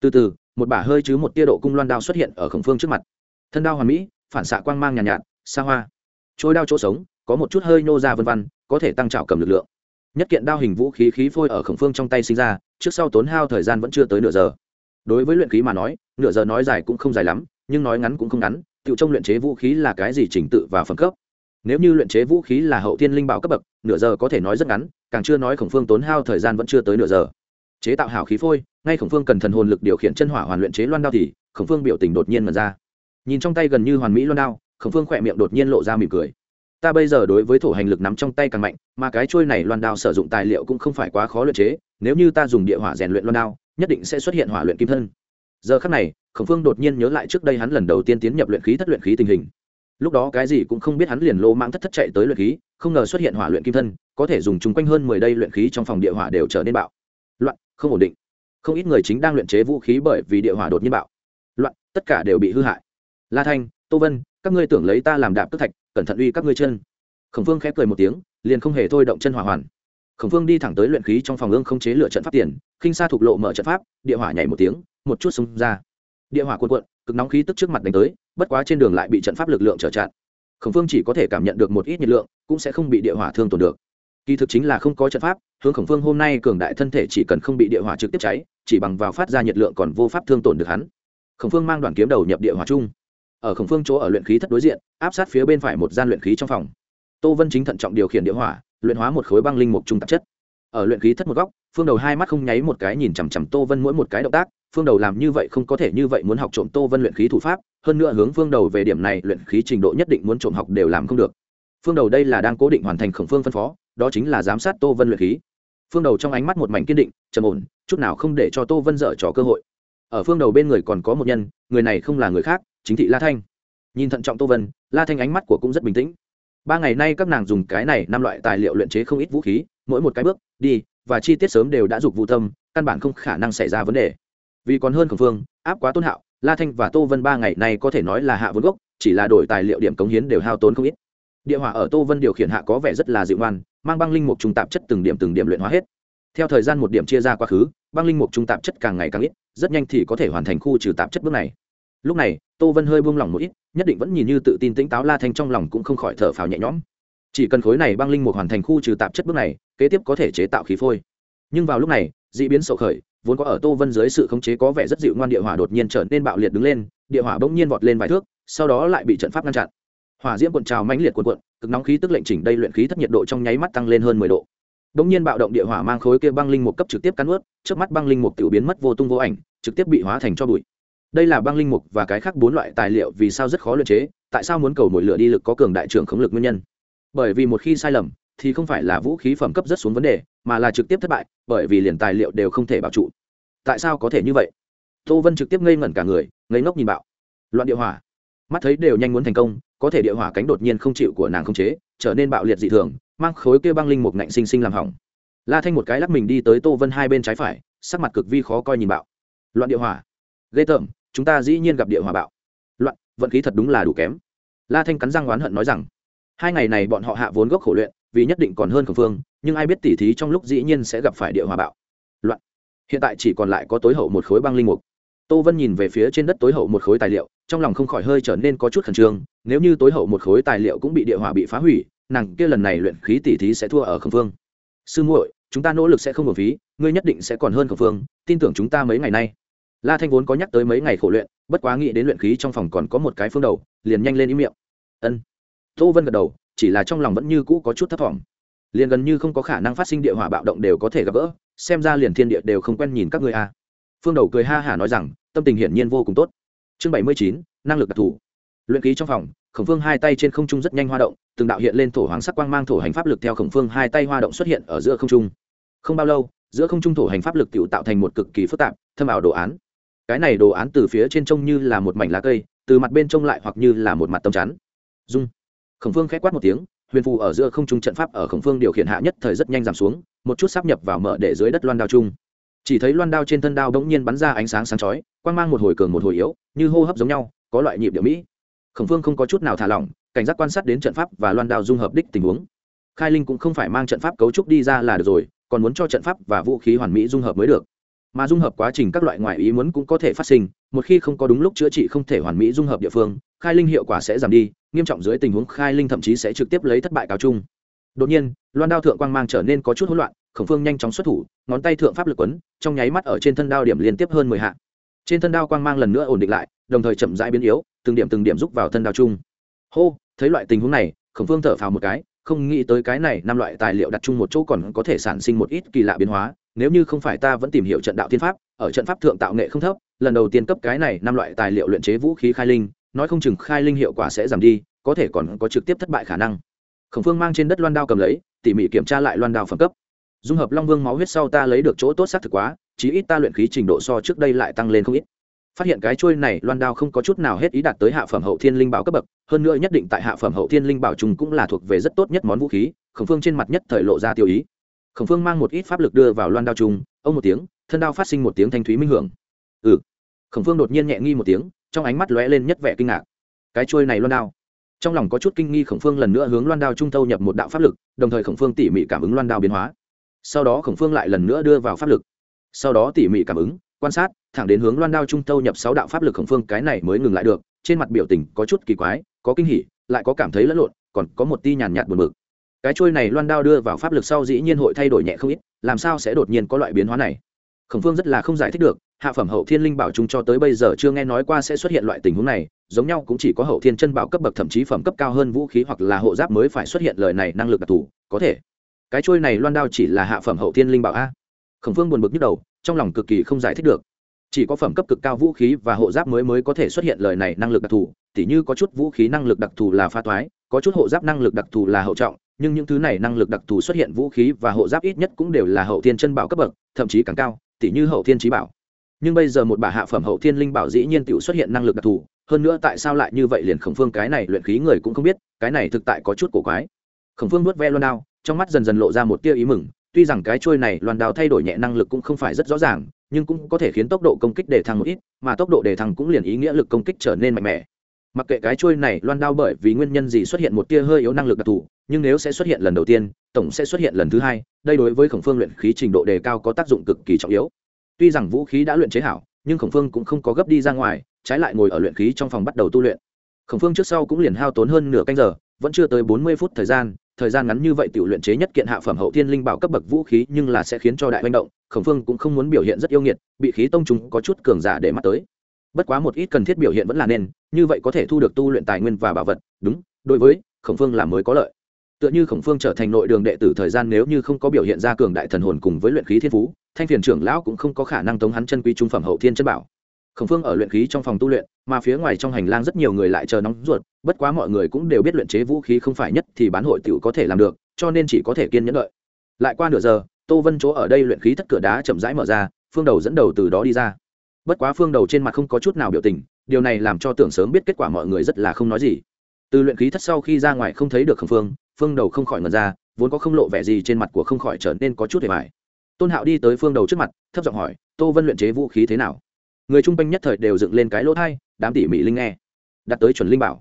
Từ từ một bả hơi chứ một tia độ cung loan đao xuất hiện ở khổng phương trước mặt. Thân đao hoàn mỹ phản xạ quang mang nhàn nhạt, nhạt xa hoa. Trôi đao chỗ sống có một chút hơi nô ra vân văn có thể tăng trào cầm lực lượng. Nhất kiện đao hình vũ khí khí phôi ở khổng phương trong tay sinh ra trước sau tốn hao thời gian vẫn chưa tới nửa giờ. Đối với luyện khí mà nói nửa giờ nói dài cũng không dài lắm nhưng nói ngắn cũng không ngắn tự trong luyện chế vũ khí là cái gì trình tự và phẩm cấp. Nếu như luyện chế vũ khí là hậu thiên linh bảo cấp bậc nửa giờ có thể nói rất ngắn càng chưa nói khổng phương tốn hao thời gian vẫn chưa tới nửa giờ chế tạo hảo khí phôi, ngay khổng phương cần thần hồn lực điều khiển chân hỏa hoàn luyện chế loan đao thì khổng phương biểu tình đột nhiên mật ra. Nhìn trong tay gần như hoàn mỹ loan đao, khổng phương khỏe miệng đột nhiên lộ ra mỉm cười. Ta bây giờ đối với thổ hành lực nắm trong tay càng mạnh, mà cái trôi này loan đao sử dụng tài liệu cũng không phải quá khó luyện chế, nếu như ta dùng địa hỏa rèn luyện loan đao, nhất định sẽ xuất hiện hỏa luyện kim thân. Giờ khắc này, khổng phương đột nhiên nhớ lại trước đây hắn lần đầu tiên tiến nhập luyện khí thất luyện khí tình hình. Lúc đó cái gì cũng không biết hắn liền lô mang thất thất chạy tới luyện khí, không ngờ xuất hiện hỏa luyện kim thân, có thể dùng chung quanh hơn mười đây luyện khí trong phòng địa hỏa đều trở nên bạo không ổn định. Không ít người chính đang luyện chế vũ khí bởi vì địa hỏa đột nhiên bạo. Loạn, tất cả đều bị hư hại. La thanh, tô vân, các ngươi tưởng lấy ta làm đạp tức thạch, cẩn thận uy các ngươi chân. Khổng phương khép cười một tiếng, liền không hề thôi động chân hỏa hoàn. Khổng phương đi thẳng tới luyện khí trong phòng ương không chế lựa trận pháp tiền, khinh xa thục lộ mở trận pháp, địa hỏa nhảy một tiếng, một chút xông ra. Địa hỏa cuộn cuộn, cực nóng khí tức trước mặt đánh tới, bất quá trên đường lại bị trận pháp lực lượng trở chặn. Khổng phương chỉ có thể cảm nhận được một ít nhiệt lượng, cũng sẽ không bị địa hỏa thương tổn được kỳ thực chính là không có trận pháp, hướng khổng phương hôm nay cường đại thân thể chỉ cần không bị địa hỏa trực tiếp cháy, chỉ bằng vào phát ra nhiệt lượng còn vô pháp thương tổn được hắn. Khổng phương mang đoàn kiếm đầu nhập địa hỏa chung ở khổng phương chỗ ở luyện khí thất đối diện, áp sát phía bên phải một gian luyện khí trong phòng. Tô vân chính thận trọng điều khiển địa hỏa, luyện hóa một khối băng linh mục trung tạp chất. Ở luyện khí thất một góc, phương đầu hai mắt không nháy một cái nhìn chằm chằm tô vân mỗi một cái động tác, phương đầu làm như vậy không có thể như vậy muốn học trộm tô vân luyện khí thủ pháp, hơn nữa hướng phương đầu về điểm này luyện khí trình độ nhất định muốn trộm học đều làm không được. Phương đầu đây là đang cố định hoàn thành khổng phương phân phó đó chính là giám sát tô vân luyện khí. Phương đầu trong ánh mắt một mảnh kiên định, trầm ổn, chút nào không để cho tô vân dở trò cơ hội. Ở phương đầu bên người còn có một nhân, người này không là người khác, chính thị la thanh. Nhìn thận trọng tô vân, la thanh ánh mắt của cũng rất bình tĩnh. Ba ngày nay các nàng dùng cái này năm loại tài liệu luyện chế không ít vũ khí, mỗi một cái bước, đi và chi tiết sớm đều đã dục vụ tâm, căn bản không khả năng xảy ra vấn đề. Vì còn hơn khẩn phương, áp quá tôn hạo, la thanh và tô vân ba ngày nay có thể nói là hạ vốn gốc, chỉ là đổi tài liệu điểm cống hiến đều hao tốn không ít địa hỏa ở tô vân điều khiển hạ có vẻ rất là dịu ngoan, mang băng linh mục trung tạp chất từng điểm từng điểm luyện hóa hết. Theo thời gian một điểm chia ra quá khứ, băng linh mục trung tạp chất càng ngày càng ít, rất nhanh thì có thể hoàn thành khu trừ tạp chất bước này. Lúc này, tô vân hơi buông lỏng một ít, nhất định vẫn nhìn như tự tin tĩnh táo la thanh trong lòng cũng không khỏi thở phào nhẹ nhõm. Chỉ cần khối này băng linh mục hoàn thành khu trừ tạp chất bước này, kế tiếp có thể chế tạo khí phôi. Nhưng vào lúc này d ị biến sầu khởi, vốn có ở tô vân dưới sự khống chế có vẻ rất dịu ngoan địa hỏa đột nhiên trở nên bạo liệt đứng lên, địa hỏa bỗng nhiên vọt lên vài thước, sau đó lại bị trận pháp ngăn chặn hỏa diễm cuộn trào mãnh liệt cuộn cuộn, cực nóng khí tức lệnh chỉnh đây luyện khí thất nhiệt độ trong nháy mắt tăng lên hơn mười độ. Đống nhiên bạo động địa hỏa mang khối kia băng linh mục cấp trực tiếp cắn ướt trước mắt băng linh mục tự biến mất vô tung vô ảnh, trực tiếp bị hóa thành cho bụi. Đây là băng linh mục và cái khác bốn loại tài liệu vì sao rất khó luyện chế, tại sao muốn cầu mồi lửa đi lực có cường đại trưởng khống lực nguyên nhân? Bởi vì một khi sai lầm, thì không phải là vũ khí phẩm cấp rất xuống vấn đề, mà là trực tiếp thất bại, bởi vì liền tài liệu đều không thể bảo trụ. Tại sao có thể như vậy? Tô vân trực tiếp ngây ngẩn cả người, ngây ngốc nhìn bạo. Loạn địa hỏa mắt thấy đều nhanh muốn thành công, có thể địa hỏa cánh đột nhiên không chịu của nàng không chế, trở nên bạo liệt dị thường, mang khối kia băng linh một ngạnh sinh sinh làm hỏng. La thanh một cái lắc mình đi tới tô vân hai bên trái phải, sắc mặt cực vi khó coi nhìn bạo. Loạn địa hỏa. Ghê tởm, chúng ta dĩ nhiên gặp địa hỏa bạo. Loạn, vận khí thật đúng là đủ kém. La thanh cắn răng oán hận nói rằng, hai ngày này bọn họ hạ vốn gốc khổ luyện, vì nhất định còn hơn khẩn phương, nhưng ai biết tỉ thí trong lúc dĩ nhiên sẽ gặp phải địa hòa bạo. Loạn. Hiện tại chỉ còn lại có tối hậu một khối băng linh mục tô vân nhìn về phía trên đất tối hậu một khối tài liệu, trong lòng không khỏi hơi trở nên có chút khẩn trương, nếu như tối hậu một khối tài liệu cũng bị địa hỏa bị phá hủy, nàng kia lần này luyện khí tỉ thí sẽ thua ở khẩn phương sư muội, chúng ta nỗ lực sẽ không hợp phí, ngươi nhất định sẽ còn hơn khẩn phương tin tưởng chúng ta mấy ngày nay. La thanh vốn có nhắc tới mấy ngày khổ luyện, bất quá nghĩ đến luyện khí trong phòng còn có một cái phương đầu, liền nhanh lên ý miệng. Ân. Tô vân gật đầu, chỉ là trong lòng vẫn như cũ có chút thấp t liền gần như không có khả năng phát sinh địa hỏa bạo động đều có thể gặp gỡ, xem ra liền thiên địa đều không quen nhìn các người a à. phương đầu cười ha hả nói rằng tâm tình hiển nhiên vô cùng tốt. Chương bảy mươi chín, năng lực đặc thù. Luyện ký trong phòng, khổng phương hai tay trên không trung rất nhanh hoa động, từng đạo hiện lên thổ hoàng sắc quang mang thổ hành pháp lực theo khổng phương hai tay hoa động xuất hiện ở giữa không trung. Không bao lâu, giữa không trung thổ hành pháp lực tự tạo thành một cực kỳ phức tạp, thâm ảo đồ án. Cái này đồ án từ phía trên trông như là một mảnh lá cây, từ mặt bên trông lại hoặc như là một mặt tấm chắn. Dung khổng phương k h quát một tiếng, huyền phù ở giữa không trung trận pháp ở khổng phương điều khiển hạ nhất thời rất nhanh giảm xuống, một chút sắp nhập vào mở để dưới đất loan đao trung chỉ thấy loan đao trên thân đao bỗng nhiên bắn ra ánh sáng sáng chói, quang mang một hồi cường một hồi yếu, như hô hấp giống nhau, có loại nhịp điệu mỹ. Khổng phương không có chút nào thả lỏng, cảnh giác quan sát đến trận pháp và loan đao dung hợp đích tình huống. Khai linh cũng không phải mang trận pháp cấu trúc đi ra là được rồi, còn muốn cho trận pháp và vũ khí hoàn mỹ dung hợp mới được. Mà dung hợp quá trình các loại ngoại ý muốn cũng có thể phát sinh, một khi không có đúng lúc chữa trị không thể hoàn mỹ dung hợp địa phương, khai linh hiệu quả sẽ giảm đi, nghiêm trọng dưới tình huống khai linh thậm chí sẽ trực tiếp lấy thất bại cáo chung. Đột nhiên, loan đao thượng quang mang trở nên có chút hỗn loạn khổng phương nhanh chóng xuất thủ, ngón tay thượng pháp lực quấn, trong nháy mắt ở trên thân đao điểm liên tiếp hơn mười hạ. Trên thân đao quang mang lần nữa ổn định lại, đồng thời chậm rãi biến yếu, từng điểm từng điểm rút vào thân đao chung. Hô, thấy loại tình huống này, khổng phương thở phào một cái, không nghĩ tới cái này năm loại tài liệu đặt chung một chỗ còn có thể sản sinh một ít kỳ lạ biến hóa, nếu như không phải ta vẫn tìm hiểu trận đạo thiên pháp, ở trận pháp thượng tạo nghệ không thấp, lần đầu tiên cấp cái này năm loại tài liệu luyện chế vũ khí khai linh, nói không chừng khai linh hiệu quả sẽ giảm đi, có thể còn có trực tiếp thất bại khả năng. Khổng phương mang trên đất loan đao cầm lấy, tỉ mỉ kiểm tra lại loan đao phẩm cấp dung hợp long vương máu huyết sau ta lấy được chỗ tốt xác thực quá, chí ít ta luyện khí trình độ so trước đây lại tăng lên không ít. Phát hiện cái trôi này, loan đao không có chút nào hết ý đạt tới hạ phẩm hậu thiên linh bảo cấp bậc, hơn nữa nhất định tại hạ phẩm hậu thiên linh bảo trùng cũng là thuộc về rất tốt nhất món vũ khí, khổng phương trên mặt nhất thời lộ ra tiêu ý. Khổng phương mang một ít pháp lực đưa vào loan đao trùng, ông một tiếng, thân đao phát sinh một tiếng thanh thúy minh hưởng. Ừ. Khổng phương đột nhiên nhẹ nghi một tiếng, trong ánh mắt lóe lên nhất vẻ kinh ngạc. Cái trôi này loan đao. Trong lòng có chút kinh nghi khổng phương lần nữa hướng loan đao trung thâu nhập một đạo pháp lực, đồng thời khổng phương tỉ mỉ cảm ứng loan đao biến hóa sau đó khổng phương lại lần nữa đưa vào pháp lực. Sau đó tỉ mỉ cảm ứng, quan sát, thẳng đến hướng loan đao trung tâu nhập sáu đạo pháp lực khổng phương, cái này mới ngừng lại được, trên mặt biểu tình có chút kỳ quái, có kinh hỉ, lại có cảm thấy lẫn lộn, còn có một ti nhàn nhạt buồn bực. Cái trôi này loan đao đưa vào pháp lực sau dĩ nhiên hội thay đổi nhẹ không ít, làm sao sẽ đột nhiên có loại biến hóa này? Khổng phương rất là không giải thích được, hạ phẩm hậu thiên linh bảo chúng cho tới bây giờ chưa nghe nói qua sẽ xuất hiện loại tình huống này, giống nhau cũng chỉ có hậu thiên chân bảo cấp bậc thậm chí phẩm cấp cao hơn vũ khí hoặc là hộ giáp mới phải xuất hiện lời này năng lực đặc thù, có thể cái trôi này loan đao chỉ là hạ phẩm hậu thiên linh bảo a. Khổng phương buồn bực nhức đầu, trong lòng cực kỳ không giải thích được. Chỉ có phẩm cấp cực cao vũ khí và hộ giáp mới mới có thể xuất hiện lời này năng lực đặc thù, tỉ như có chút vũ khí năng lực đặc thù là pha toái, có chút hộ giáp năng lực đặc thù là hậu trọng, nhưng những thứ này năng lực đặc thù xuất hiện vũ khí và hộ giáp ít nhất cũng đều là hậu thiên chân bảo cấp bậc, thậm chí càng cao, tỉ như hậu thiên trí bảo. Nhưng bây giờ một bà hạ phẩm hậu thiên linh bảo dĩ nhiên tự xuất hiện năng lực đặc thù, hơn nữa tại sao lại như vậy liền khổng phương cái này luyện khí người cũng không biết, cái này thực tại có chút cổ quái. Khổng phương nuốt ve loan đao trong mắt dần dần lộ ra một tia ý mừng, tuy rằng cái trôi này loan đao thay đổi nhẹ năng lực cũng không phải rất rõ ràng, nhưng cũng có thể khiến tốc độ công kích đề thăng một ít, mà tốc độ đề thăng cũng liền ý nghĩa lực công kích trở nên mạnh mẽ. Mặc kệ cái trôi này loan đao bởi vì nguyên nhân gì xuất hiện một tia hơi yếu năng lực đặc thù, nhưng nếu sẽ xuất hiện lần đầu tiên, tổng sẽ xuất hiện lần thứ hai, đây đối với khổng phương luyện khí trình độ đề cao có tác dụng cực kỳ trọng yếu. Tuy rằng vũ khí đã luyện chế hảo, nhưng khổng phương cũng không có gấp đi ra ngoài, trái lại ngồi ở luyện khí trong phòng bắt đầu tu luyện. Khổng phương trước sau cũng liền hao tốn hơn nửa canh giờ, vẫn chưa tới bốn mươi phút thời gian thời gian ngắn như vậy tiểu luyện chế nhất kiện hạ phẩm hậu thiên linh bảo cấp bậc vũ khí nhưng là sẽ khiến cho đại hoành động, khổng phương cũng không muốn biểu hiện rất yêu nghiệt, bị khí tông chúng có chút cường giả để mắt tới. Bất quá một ít cần thiết biểu hiện vẫn là nên, như vậy có thể thu được tu luyện tài nguyên và bảo vật, đúng, đối với khổng phương là mới có lợi. Tựa như khổng phương trở thành nội đường đệ tử thời gian nếu như không có biểu hiện ra cường đại thần hồn cùng với luyện khí thiên phú, thanh phiền trưởng lão cũng không có khả năng tống hắn chân quý trung phẩm hậu thiên chân bảo khổng phương ở luyện khí trong phòng tu luyện, mà phía ngoài trong hành lang rất nhiều người lại chờ nóng ruột, bất quá mọi người cũng đều biết luyện chế vũ khí không phải nhất thì bán hội t có thể làm được, cho nên chỉ có thể kiên nhẫn đợi. Lại qua nửa giờ, tô vân chỗ ở đây luyện khí thất cửa đá chậm rãi mở ra, phương đầu dẫn đầu từ đó đi ra. Bất quá phương đầu trên mặt không có chút nào biểu tình, điều này làm cho tưởng sớm biết kết quả mọi người rất là không nói gì. Từ luyện khí thất sau khi ra ngoài không thấy được khổng phương phương đầu không khỏi ngần ra, vốn có không lộ vẻ gì trên mặt của không khỏi trở nên có chút hề mải tôn hạo đi tới phương đầu trước mặt, thấp giọng hỏi, tô vân luyện chế vũ khí thế nào? Người chung quanh nhất thời đều dựng lên cái lỗ thai, đám tỉ mỉ linh nghe. Đặt tới chuẩn linh bảo.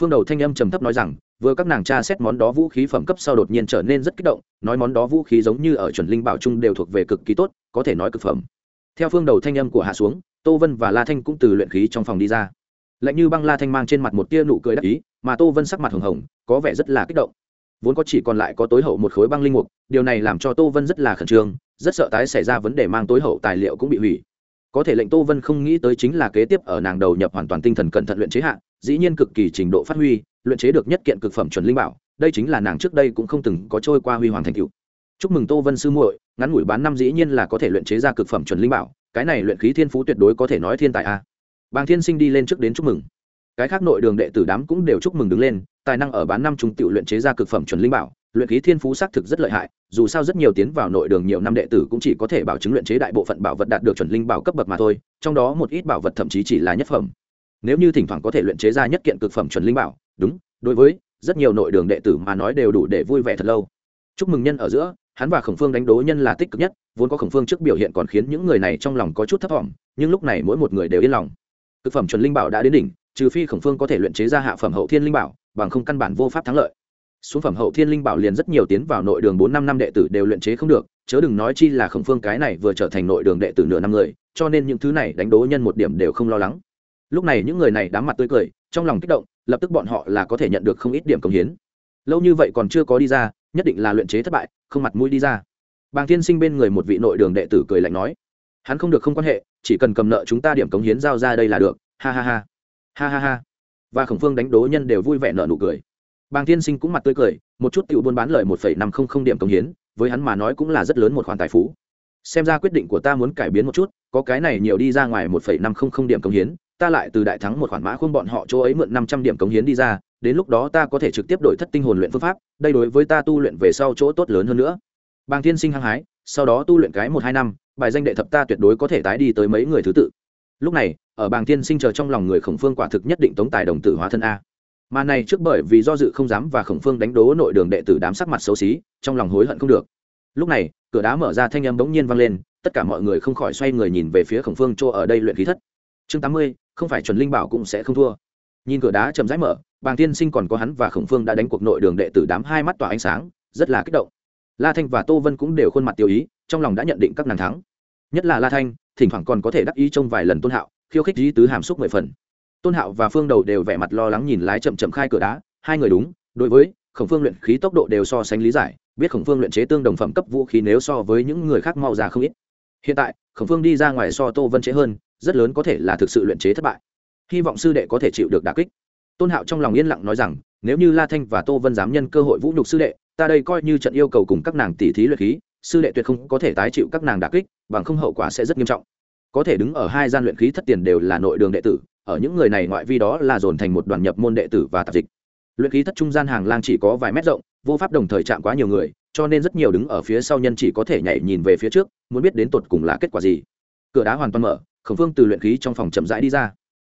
Phương đầu thanh âm trầm thấp nói rằng, vừa các nàng tra xét món đó vũ khí phẩm cấp sau đột nhiên trở nên rất kích động, nói món đó vũ khí giống như ở chuẩn linh bảo trung đều thuộc về cực kỳ tốt, có thể nói cực phẩm. Theo phương đầu thanh âm của hạ xuống, tô vân và la thanh cũng từ luyện khí trong phòng đi ra. Lạnh như băng la thanh mang trên mặt một tia nụ cười đắc ý, mà tô vân sắc mặt hồng hồng, có vẻ rất là kích động. Vốn có chỉ còn lại có tối hậu một khối băng linh mục, điều này làm cho tô vân rất là khẩn trương, rất sợ tái xảy ra vấn đề mang tối hậu tài liệu cũng bị hủy có thể lệnh tô vân không nghĩ tới chính là kế tiếp ở nàng đầu nhập hoàn toàn tinh thần cẩn thận luyện chế hạ, dĩ nhiên cực kỳ trình độ phát huy, luyện chế được nhất kiện cực phẩm chuẩn linh bảo, đây chính là nàng trước đây cũng không từng có trôi qua huy hoàng thành cựu chúc mừng tô vân sư muội, ngắn ngủi bán năm dĩ nhiên là có thể luyện chế ra cực phẩm chuẩn linh bảo, cái này luyện khí thiên phú tuyệt đối có thể nói thiên tài a. Bàng thiên sinh đi lên trước đến chúc mừng. Cái khác nội đường đệ tử đám cũng đều chúc mừng đứng lên, tài năng ở bán năm trung tự luyện chế ra cực phẩm chuẩn linh bảo luyện khí thiên phú xác thực rất lợi hại, dù sao rất nhiều tiến vào nội đường nhiều năm đệ tử cũng chỉ có thể bảo chứng luyện chế đại bộ phận bảo vật đạt được chuẩn linh bảo cấp bậc mà thôi, trong đó một ít bảo vật thậm chí chỉ là nhất phẩm. Nếu như thỉnh thoảng có thể luyện chế ra nhất kiện cực phẩm chuẩn linh bảo, đúng, đối với rất nhiều nội đường đệ tử mà nói đều đủ để vui vẻ thật lâu. Chúc mừng nhân ở giữa, hắn và khổng phương đánh đố nhân là tích cực nhất, vốn có khổng phương trước biểu hiện còn khiến những người này trong lòng có chút thấp thỏm, nhưng lúc này mỗi một người đều yên lòng. Cực phẩm chuẩn linh bảo đã đến đỉnh, trừ phi khổng phương có thể luyện chế ra hạ phẩm hậu thiên linh bảo, bằng không căn bản vô pháp thắng lợi xuống phẩm hậu thiên linh bảo liền rất nhiều tiến vào nội đường bốn năm năm đệ tử đều luyện chế không được, chớ đừng nói chi là khổng phương cái này vừa trở thành nội đường đệ tử nửa năm người, cho nên những thứ này đánh đố nhân một điểm đều không lo lắng. Lúc này những người này đám mặt tươi cười, trong lòng kích động, lập tức bọn họ là có thể nhận được không ít điểm công hiến. Lâu như vậy còn chưa có đi ra, nhất định là luyện chế thất bại, không mặt mũi đi ra. Bàng thiên sinh bên người một vị nội đường đệ tử cười lạnh nói, hắn không được không quan hệ, chỉ cần cầm nợ chúng ta điểm cống hiến giao ra đây là được, ha ha ha. Ha ha ha. Và khổng phương đánh đố nhân đều vui vẻ nợ nụ cười bàng tiên sinh cũng mặt tươi cười, một chút tiểu buôn bán lời một phẩy năm không không điểm cống hiến, với hắn mà nói cũng là rất lớn một khoản tài phú. Xem ra quyết định của ta muốn cải biến một chút, có cái này nhiều đi ra ngoài một phẩy năm không không điểm cống hiến, ta lại từ đại thắng một khoản mã khuôn bọn họ chỗ ấy mượn năm trăm điểm cống hiến đi ra, đến lúc đó ta có thể trực tiếp đổi thất tinh hồn luyện phương pháp, đây đối với ta tu luyện về sau chỗ tốt lớn hơn nữa. Bàng thiên sinh hăng hái, sau đó tu luyện cái một hai năm, bài danh đệ thập ta tuyệt đối có thể tái đi tới mấy người thứ tự. Lúc này, ở bàng thiên sinh chờ trong lòng người khổng phương quả thực nhất định tống tài đồng tử hóa thân a mà này trước bởi vì do dự không dám và khổng phương đánh đố nội đường đệ tử đám sắc mặt xấu xí, trong lòng hối hận không được. Lúc này, cửa đá mở ra thanh âm bỗng nhiên vang lên, tất cả mọi người không khỏi xoay người nhìn về phía khổng phương chỗ ở đây luyện khí thất. Chương tám mươi, không phải chuẩn linh bảo cũng sẽ không thua. Nhìn cửa đá chậm rãi mở, bàng tiên sinh còn có hắn và khổng phương đã đánh cuộc nội đường đệ tử đám hai mắt tỏa ánh sáng, rất là kích động. La thanh và tô vân cũng đều khuôn mặt tiêu ý, trong lòng đã nhận định các nàng thắng. Nhất là la thanh, thỉnh thoảng còn có thể đắc ý trong vài lần tôn hạo, khiêu khích dí tứ hàm xúc mười phần tôn hạo và phương đầu đều vẻ mặt lo lắng nhìn lái chậm chậm khai cửa đá, hai người đúng, đối với khổng phương luyện khí tốc độ đều so sánh lý giải, biết khổng phương luyện chế tương đồng phẩm cấp vũ khí nếu so với những người khác mau ra không ít. Hiện tại, khổng phương đi ra ngoài so tô vân chế hơn, rất lớn có thể là thực sự luyện chế thất bại. Hy vọng sư đệ có thể chịu được đà kích. Tôn hạo trong lòng yên lặng nói rằng, nếu như la thanh và tô vân dám nhân cơ hội vũ nhục sư đệ, ta đây coi như trận yêu cầu cùng các nàng tỉ thí luyện khí, sư đệ tuyệt không có thể tái chịu các nàng đà kích, bằng không hậu quả sẽ rất nghiêm trọng có thể đứng ở hai gian luyện khí thất tiền đều là nội đường đệ tử, ở những người này ngoại vi đó là dồn thành một đoàn nhập môn đệ tử và tạp dịch. Luyện khí thất trung gian hàng lang chỉ có vài mét rộng, vô pháp đồng thời chạm quá nhiều người, cho nên rất nhiều đứng ở phía sau nhân chỉ có thể nhảy nhìn về phía trước, muốn biết đến tột cùng là kết quả gì. Cửa đá hoàn toàn mở, khổng phương từ luyện khí trong phòng chậm rãi đi ra.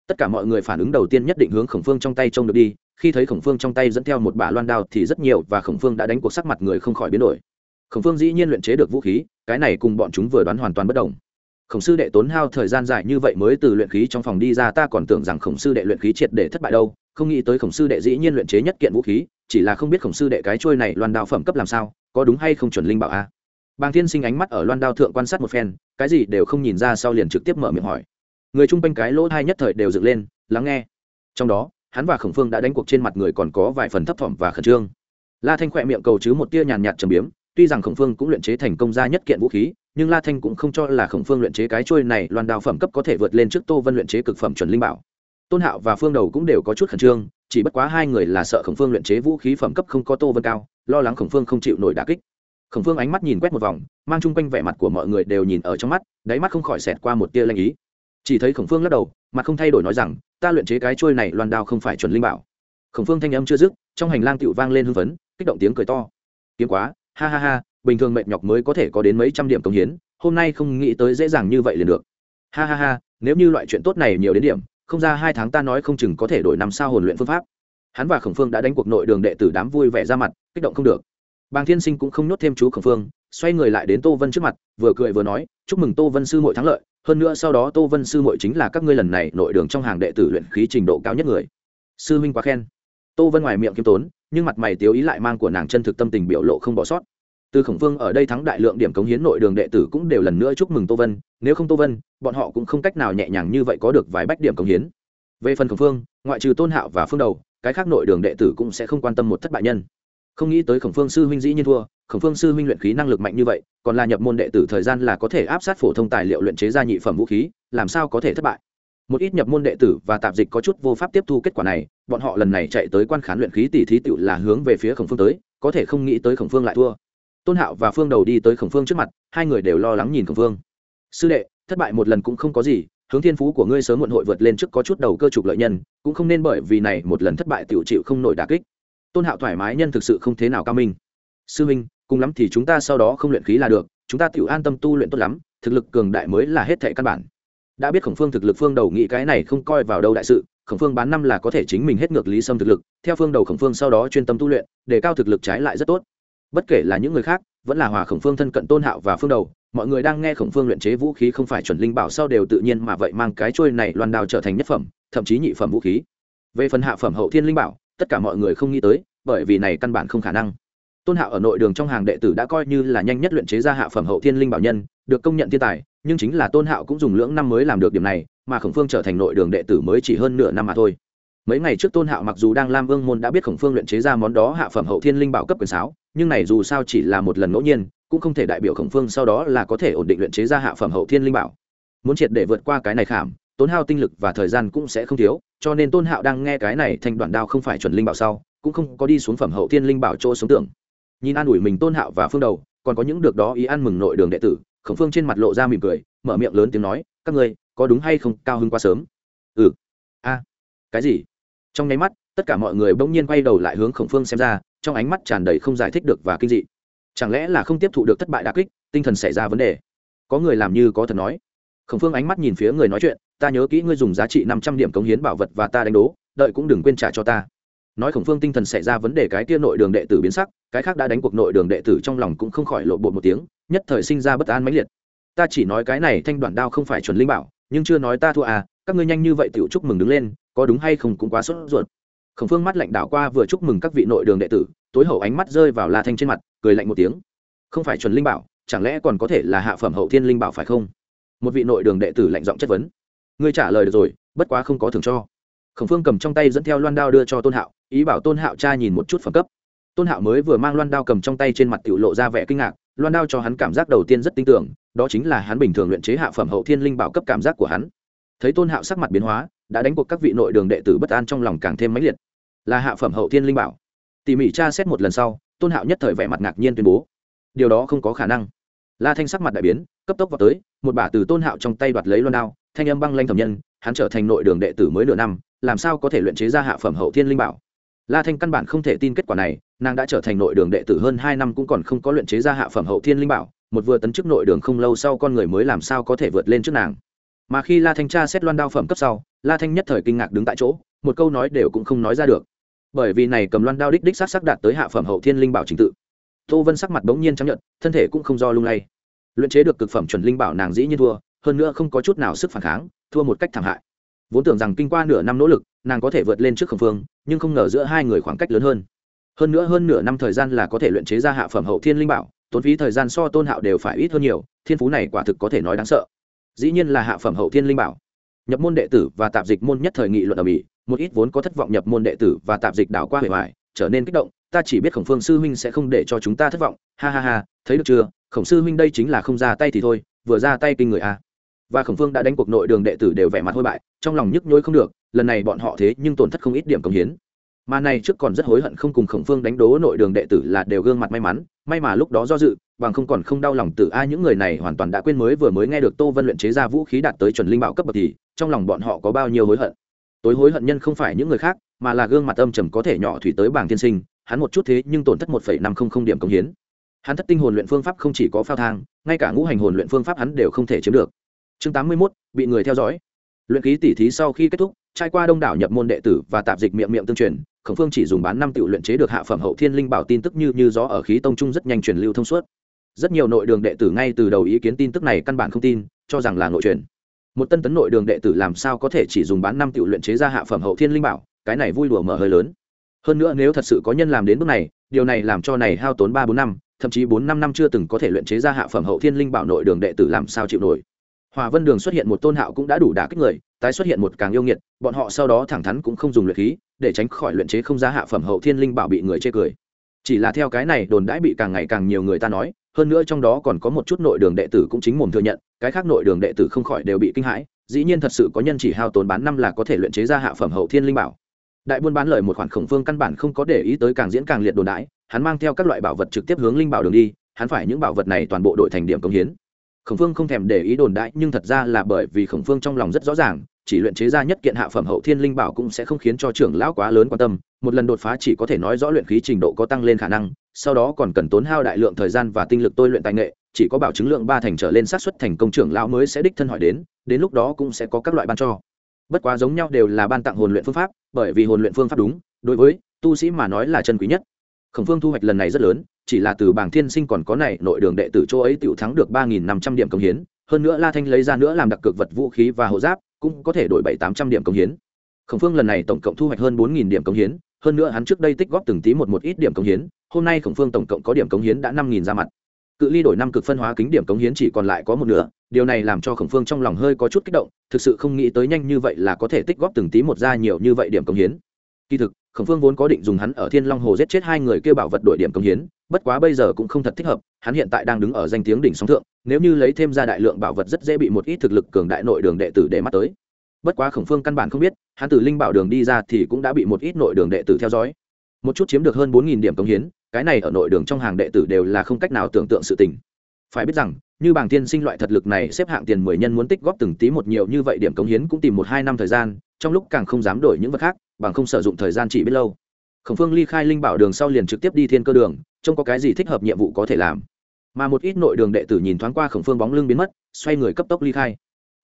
Tất cả mọi người phản ứng đầu tiên nhất định hướng khổng phương trong tay trông được đi, khi thấy khổng phương trong tay dẫn theo một bả loan đao thì rất nhiều và khổng phương đã đánh cuộc sắc mặt người không khỏi biến đổi. Khổng phương dĩ nhiên luyện chế được vũ khí, cái này cùng bọn chúng vừa đoán hoàn toàn bất đồng khổng sư đệ tốn hao thời gian dài như vậy mới từ luyện khí trong phòng đi ra, ta còn tưởng rằng khổng sư đệ luyện khí triệt để thất bại đâu. Không nghĩ tới khổng sư đệ dĩ nhiên luyện chế nhất kiện vũ khí, chỉ là không biết khổng sư đệ cái trôi này loan đao phẩm cấp làm sao, có đúng hay không chuẩn linh bảo a? Bàng thiên sinh ánh mắt ở loan đao thượng quan sát một phen, cái gì đều không nhìn ra sau liền trực tiếp mở miệng hỏi. Người chung quanh cái lỗ thai nhất thời đều dựng lên, lắng nghe. Trong đó, hắn và khổng phương đã đánh cuộc trên mặt người còn có vài phần thấp thỏm và khẩn trương. La thanh khỏe miệng cầu chứ một tia nhàn nhạt trầm biếm, tuy rằng khổng phương cũng luyện chế thành công ra nhất kiện vũ khí nhưng la thanh cũng không cho là khổng phương luyện chế cái trôi này loan đao phẩm cấp có thể vượt lên trước tô vân luyện chế cực phẩm chuẩn linh bảo. Tôn hạo và phương đầu cũng đều có chút khẩn trương, chỉ bất quá hai người là sợ khổng phương luyện chế vũ khí phẩm cấp không có tô vân cao, lo lắng khổng phương không chịu nổi đà kích. Khổng phương ánh mắt nhìn quét một vòng, mang chung quanh vẻ mặt của mọi người đều nhìn ở trong mắt, đáy mắt không khỏi xẹt qua một tia lanh ý. Chỉ thấy khổng phương lắc đầu, mặt không thay đổi nói rằng, ta luyện chế cái trôi này loan đao không phải chuẩn linh bảo. Khổng phương thanh âm chưa dứt, trong hành lang tựu vang lên hưng phấn, kích động tiếng cười to. Kiếm quá, ha ha ha bình thường mệt nhọc mới có thể có đến mấy trăm điểm công hiến, hôm nay không nghĩ tới dễ dàng như vậy liền được. Ha ha ha, nếu như loại chuyện tốt này nhiều đến điểm, không ra hai tháng ta nói không chừng có thể đổi năm sao hồn luyện phương pháp. Hắn và khổng phương đã đánh cuộc nội đường đệ tử đám vui vẻ ra mặt, kích động không được. Bàng thiên sinh cũng không nhốt thêm chú khổng phương, xoay người lại đến tô vân trước mặt, vừa cười vừa nói, chúc mừng tô vân sư mội thắng lợi, hơn nữa sau đó tô vân sư mội chính là các ngươi lần này nội đường trong hàng đệ tử luyện khí trình độ cao nhất người. Sư huynh quá khen. Tô vân ngoài miệng kiêm tốn, nhưng mặt mày tiếu ý lại mang của nàng chân thực tâm tình biểu lộ không bỏ sót từ khổng Vương ở đây thắng đại lượng điểm cống hiến nội đường đệ tử cũng đều lần nữa chúc mừng tô vân, nếu không tô vân, bọn họ cũng không cách nào nhẹ nhàng như vậy có được vài bách điểm cống hiến. Về phần khổng phương ngoại trừ tôn hạo và phương đầu, cái khác nội đường đệ tử cũng sẽ không quan tâm một thất bại nhân. Không nghĩ tới khổng phương sư huynh dĩ nhiên thua, khổng phương sư huynh luyện khí năng lực mạnh như vậy, còn là nhập môn đệ tử thời gian là có thể áp sát phổ thông tài liệu luyện chế ra nhị phẩm vũ khí, làm sao có thể thất bại? Một ít nhập môn đệ tử và tạp dịch có chút vô pháp tiếp thu kết quả này, bọn họ lần này chạy tới quan khán luyện khí tỷ thí tựu là hướng về phía khổng phương tới, có thể không nghĩ tới khổng phương lại thua tôn hạo và phương đầu đi tới khổng phương trước mặt, hai người đều lo lắng nhìn khổng phương. Sư đệ, thất bại một lần cũng không có gì, hướng thiên phú của ngươi sớm muộn hội vượt lên trước có chút đầu cơ trục lợi nhân, cũng không nên bởi vì này một lần thất bại tiểu chịu không nổi đà kích. Tôn hạo thoải mái nhân thực sự không thế nào cao minh. Sư minh cùng lắm thì chúng ta sau đó không luyện khí là được, chúng ta tiểu an tâm tu luyện tốt lắm, thực lực cường đại mới là hết thệ căn bản. Đã biết khổng phương thực lực, phương đầu nghĩ cái này không coi vào đâu đại sự, khổng phương bán năm là có thể chính mình hết ngược lý sâm thực lực, theo phương đầu khổng phương sau đó chuyên tâm tu luyện để cao thực lực trái lại rất tốt bất kể là những người khác, vẫn là hòa khổng phương thân cận tôn hạo và phương đầu, mọi người đang nghe khổng phương luyện chế vũ khí không phải chuẩn linh bảo sau đều tự nhiên mà vậy mang cái trôi này loan đào trở thành nhất phẩm, thậm chí nhị phẩm vũ khí. Về phần hạ phẩm hậu thiên linh bảo, tất cả mọi người không nghĩ tới, bởi vì này căn bản không khả năng. Tôn hạo ở nội đường trong hàng đệ tử đã coi như là nhanh nhất luyện chế ra hạ phẩm hậu thiên linh bảo nhân, được công nhận thiên tài, nhưng chính là tôn hạo cũng dùng lưỡng năm mới làm được điểm này, mà khổng phương trở thành nội đường đệ tử mới chỉ hơn nửa năm mà thôi mấy ngày trước tôn hạo mặc dù đang lam vương môn đã biết khổng phương luyện chế ra món đó hạ phẩm hậu thiên linh bảo cấp quyền sáo, nhưng này dù sao chỉ là một lần ngẫu nhiên, cũng không thể đại biểu khổng phương sau đó là có thể ổn định luyện chế ra hạ phẩm hậu thiên linh bảo. Muốn triệt để vượt qua cái này khảm, tốn hao tinh lực và thời gian cũng sẽ không thiếu, cho nên tôn hạo đang nghe cái này thành đoạn đao không phải chuẩn linh bảo sau, cũng không có đi xuống phẩm hậu thiên linh bảo chỗ xuống tưởng. Nhìn an ủi mình tôn hạo và phương đầu, còn có những được đó ý ăn mừng nội đường đệ tử, khổng phương trên mặt lộ ra mỉm cười, mở miệng lớn tiếng nói, các ngươi, có đúng hay không? Cao hơn quá sớm. Ừ. A. Cái gì? Trong nháy mắt, tất cả mọi người bỗng nhiên quay đầu lại hướng khổng phương xem ra, trong ánh mắt tràn đầy không giải thích được và kinh dị. Chẳng lẽ là không tiếp thụ được thất bại đà kích, tinh thần xảy ra vấn đề? Có người làm như có thật nói. Khổng phương ánh mắt nhìn phía người nói chuyện, ta nhớ kỹ ngươi dùng giá trị năm trăm điểm cống hiến bảo vật và ta đánh đố, đợi cũng đừng quên trả cho ta. Nói khổng phương tinh thần xảy ra vấn đề cái tia nội đường đệ tử biến sắc, cái khác đã đánh cuộc nội đường đệ tử trong lòng cũng không khỏi lộ bột một tiếng, nhất thời sinh ra bất an mãnh liệt. Ta chỉ nói cái này thanh đoạn đao không phải chuẩn linh bảo, nhưng chưa nói ta thua à các ngươi nhanh như vậy tiểu chúc mừng đứng lên có đúng hay không cũng quá sốt ruột. Khổng phương mắt lạnh đảo qua vừa chúc mừng các vị nội đường đệ tử, tối hậu ánh mắt rơi vào la thanh trên mặt, cười lạnh một tiếng. Không phải chuẩn linh bảo, chẳng lẽ còn có thể là hạ phẩm hậu thiên linh bảo phải không? Một vị nội đường đệ tử lạnh giọng chất vấn. Ngươi trả lời được rồi, bất quá không có thưởng cho. Khổng phương cầm trong tay dẫn theo loan đao đưa cho tôn hạo, ý bảo tôn hạo cha nhìn một chút phẩm cấp. Tôn hạo mới vừa mang loan đao cầm trong tay trên mặt tiểu lộ ra vẻ kinh ngạc, loan đao cho hắn cảm giác đầu tiên rất tin tưởng đó chính là hắn bình thường luyện chế hạ phẩm hậu thiên linh bảo cấp cảm giác của hắn thấy tôn hạo sắc mặt biến hóa, đã đánh cuộc các vị nội đường đệ tử bất an trong lòng càng thêm mãnh liệt. Là hạ phẩm hậu thiên linh bảo. Tỉ mỉ tra xét một lần sau, tôn hạo nhất thời vẻ mặt ngạc nhiên tuyên bố. Điều đó không có khả năng. La thanh sắc mặt đại biến, cấp tốc vào tới, một bả từ tôn hạo trong tay đoạt lấy loan đao, thanh âm băng lanh thẩm nhân, hắn trở thành nội đường đệ tử mới nửa năm, làm sao có thể luyện chế ra hạ phẩm hậu thiên linh bảo? La thanh căn bản không thể tin kết quả này, nàng đã trở thành nội đường đệ tử hơn hai năm cũng còn không có luyện chế ra hạ phẩm hậu thiên linh bảo, một vừa tấn chức nội đường không lâu sau con người mới làm sao có thể vượt lên trước nàng mà khi la thanh tra xét loan đao phẩm cấp sau, la thanh nhất thời kinh ngạc đứng tại chỗ, một câu nói đều cũng không nói ra được. Bởi vì này cầm loan đao đích đích sắc sắc đạt tới hạ phẩm hậu thiên linh bảo trình tự. Tô vân sắc mặt bỗng nhiên chấp nhận thân thể cũng không do lung lay. Luyện chế được cực phẩm chuẩn linh bảo nàng dĩ nhiên thua, hơn nữa không có chút nào sức phản kháng, thua một cách thảm hại. Vốn tưởng rằng kinh qua nửa năm nỗ lực, nàng có thể vượt lên trước khổng phương, nhưng không ngờ giữa hai người khoảng cách lớn hơn. Hơn nữa hơn nửa năm thời gian là có thể luyện chế ra hạ phẩm hậu thiên linh bảo, tốn phí thời gian so tôn hạo đều phải ít hơn nhiều, thiên phú này quả thực có thể nói đáng sợ dĩ nhiên là hạ phẩm hậu thiên linh bảo. Nhập môn đệ tử và tạp dịch môn nhất thời nghị luận ở mỹ, một ít vốn có thất vọng nhập môn đệ tử và tạp dịch đảo qua hệ hoài, trở nên kích động, ta chỉ biết khổng phương sư huynh sẽ không để cho chúng ta thất vọng. Ha ha ha, thấy được chưa? Khổng sư huynh đây chính là không ra tay thì thôi, vừa ra tay kinh người a. Và khổng phương đã đánh cuộc nội đường đệ tử đều vẻ mặt hôi bại, trong lòng nhức nhối không được, lần này bọn họ thế nhưng tổn thất không ít điểm công hiến mà này trước còn rất hối hận không cùng khổng phương đánh đố nội đường đệ tử là đều gương mặt may mắn, may mà lúc đó do dự, bằng không còn không đau lòng từ ai, những người này hoàn toàn đã quên mới vừa mới nghe được tô vân luyện chế ra vũ khí đạt tới chuẩn linh bảo cấp bậc thì trong lòng bọn họ có bao nhiêu hối hận. Tối hối hận nhân không phải những người khác, mà là gương mặt âm trầm có thể nhỏ thủy tới bảng tiên sinh, hắn một chút thế nhưng tổn thất một năm không không điểm công hiến. Hắn thất tinh hồn luyện phương pháp không chỉ có phao thang, ngay cả ngũ hành hồn luyện phương pháp hắn đều không thể chiếm được. Chương tám mươi mốt, bị người theo dõi. Luyện ký tỉ thí sau khi kết thúc trai qua đông đảo nhập môn đệ tử và tạp dịch miệng miệng tương truyền khổng phương chỉ dùng bán năm tiểu luyện chế được hạ phẩm hậu thiên linh bảo tin tức như như gió ở khí tông trung rất nhanh truyền lưu thông suốt. Rất nhiều nội đường đệ tử ngay từ đầu ý kiến tin tức này căn bản không tin, cho rằng là nội truyền. Một tân tấn nội đường đệ tử làm sao có thể chỉ dùng bán năm tiểu luyện chế ra hạ phẩm hậu thiên linh bảo, cái này vui đùa mở hơi lớn. Hơn nữa nếu thật sự có nhân làm đến bước này, điều này làm cho này hao tốn ba bốn năm, thậm chí bốn năm năm chưa từng có thể luyện chế ra hạ phẩm hậu thiên linh bảo nội đường đệ tử làm sao chịu nổi. Hòa vân đường xuất hiện một tôn hạo cũng đã đủ đả kích người, tái xuất hiện một càng yêu nghiệt, bọn họ sau đó thẳng thắn cũng không dùng luyện khí để tránh khỏi luyện chế không ra hạ phẩm hậu thiên linh bảo bị người chê cười. Chỉ là theo cái này đồn đãi bị càng ngày càng nhiều người ta nói, hơn nữa trong đó còn có một chút nội đường đệ tử cũng chính mồm thừa nhận, cái khác nội đường đệ tử không khỏi đều bị kinh hãi, dĩ nhiên thật sự có nhân chỉ hao tốn bán năm là có thể luyện chế ra hạ phẩm hậu thiên linh bảo. Đại buôn bán lời một khoản khổng phương căn bản không có để ý tới càng diễn càng liệt đồn đãi, hắn mang theo các loại bảo vật trực tiếp hướng linh bảo đường đi, hắn phải những bảo vật này toàn bộ đội thành điểm công hiến. Khổng phương không thèm để ý đồn đãi nhưng thật ra là bởi vì khổng phương trong lòng rất rõ ràng chỉ luyện chế ra nhất kiện hạ phẩm hậu thiên linh bảo cũng sẽ không khiến cho trưởng lão quá lớn quan tâm, một lần đột phá chỉ có thể nói rõ luyện khí trình độ có tăng lên khả năng, sau đó còn cần tốn hao đại lượng thời gian và tinh lực tôi luyện tài nghệ, chỉ có bảo chứng lượng ba thành trở lên sát xuất thành công trưởng lão mới sẽ đích thân hỏi đến đến lúc đó cũng sẽ có các loại ban cho. Bất quá giống nhau đều là ban tặng hồn luyện phương pháp, bởi vì hồn luyện phương pháp đúng, đối với tu sĩ mà nói là chân quý nhất. Khổng phương thu hoạch lần này rất lớn, chỉ là từ bảng thiên sinh còn có này, nội đường đệ tử chỗ ấy tiểu thắng được ba nghìn năm trăm điểm công hiến, hơn nữa la thanh lấy ra nữa làm đặc cực vật vũ khí và hộ giáp cũng có thể đổi bảy tám trăm điểm công hiến. Khổng phương lần này tổng cộng thu hoạch hơn bốn nghìn điểm công hiến, hơn nữa hắn trước đây tích góp từng tí một một ít điểm công hiến, hôm nay khổng phương tổng cộng có điểm công hiến đã năm nghìn ra mặt. Cự ly đổi năm cực phân hóa kính điểm công hiến chỉ còn lại có một nửa, điều này làm cho khổng phương trong lòng hơi có chút kích động, thực sự không nghĩ tới nhanh như vậy là có thể tích góp từng tí một ra nhiều như vậy điểm công hiến. Kỳ thực, khổng phương vốn có định dùng hắn ở thiên long hồ giết chết hai người kêu bảo vật đổi điểm công hiến bất quá bây giờ cũng không thật thích hợp, hắn hiện tại đang đứng ở danh tiếng đỉnh sóng thượng, nếu như lấy thêm ra đại lượng bảo vật rất dễ bị một ít thực lực cường đại nội đường đệ tử để mắt tới. Bất quá khổng phương căn bản không biết, hắn từ linh bảo đường đi ra thì cũng đã bị một ít nội đường đệ tử theo dõi. Một chút chiếm được hơn bốn điểm công hiến, cái này ở nội đường trong hàng đệ tử đều là không cách nào tưởng tượng sự tình. Phải biết rằng, như bảng tiên sinh loại thật lực này xếp hạng tiền mười nhân muốn tích góp từng tí một nhiều như vậy điểm công hiến cũng tìm một hai năm thời gian, trong lúc càng không dám đổi những vật khác, bằng không sử dụng thời gian chỉ biết lâu khổng phương ly khai linh bảo đường sau liền trực tiếp đi thiên cơ đường, trông có cái gì thích hợp nhiệm vụ có thể làm. Mà một ít nội đường đệ tử nhìn thoáng qua khổng phương bóng lưng biến mất, xoay người cấp tốc ly khai.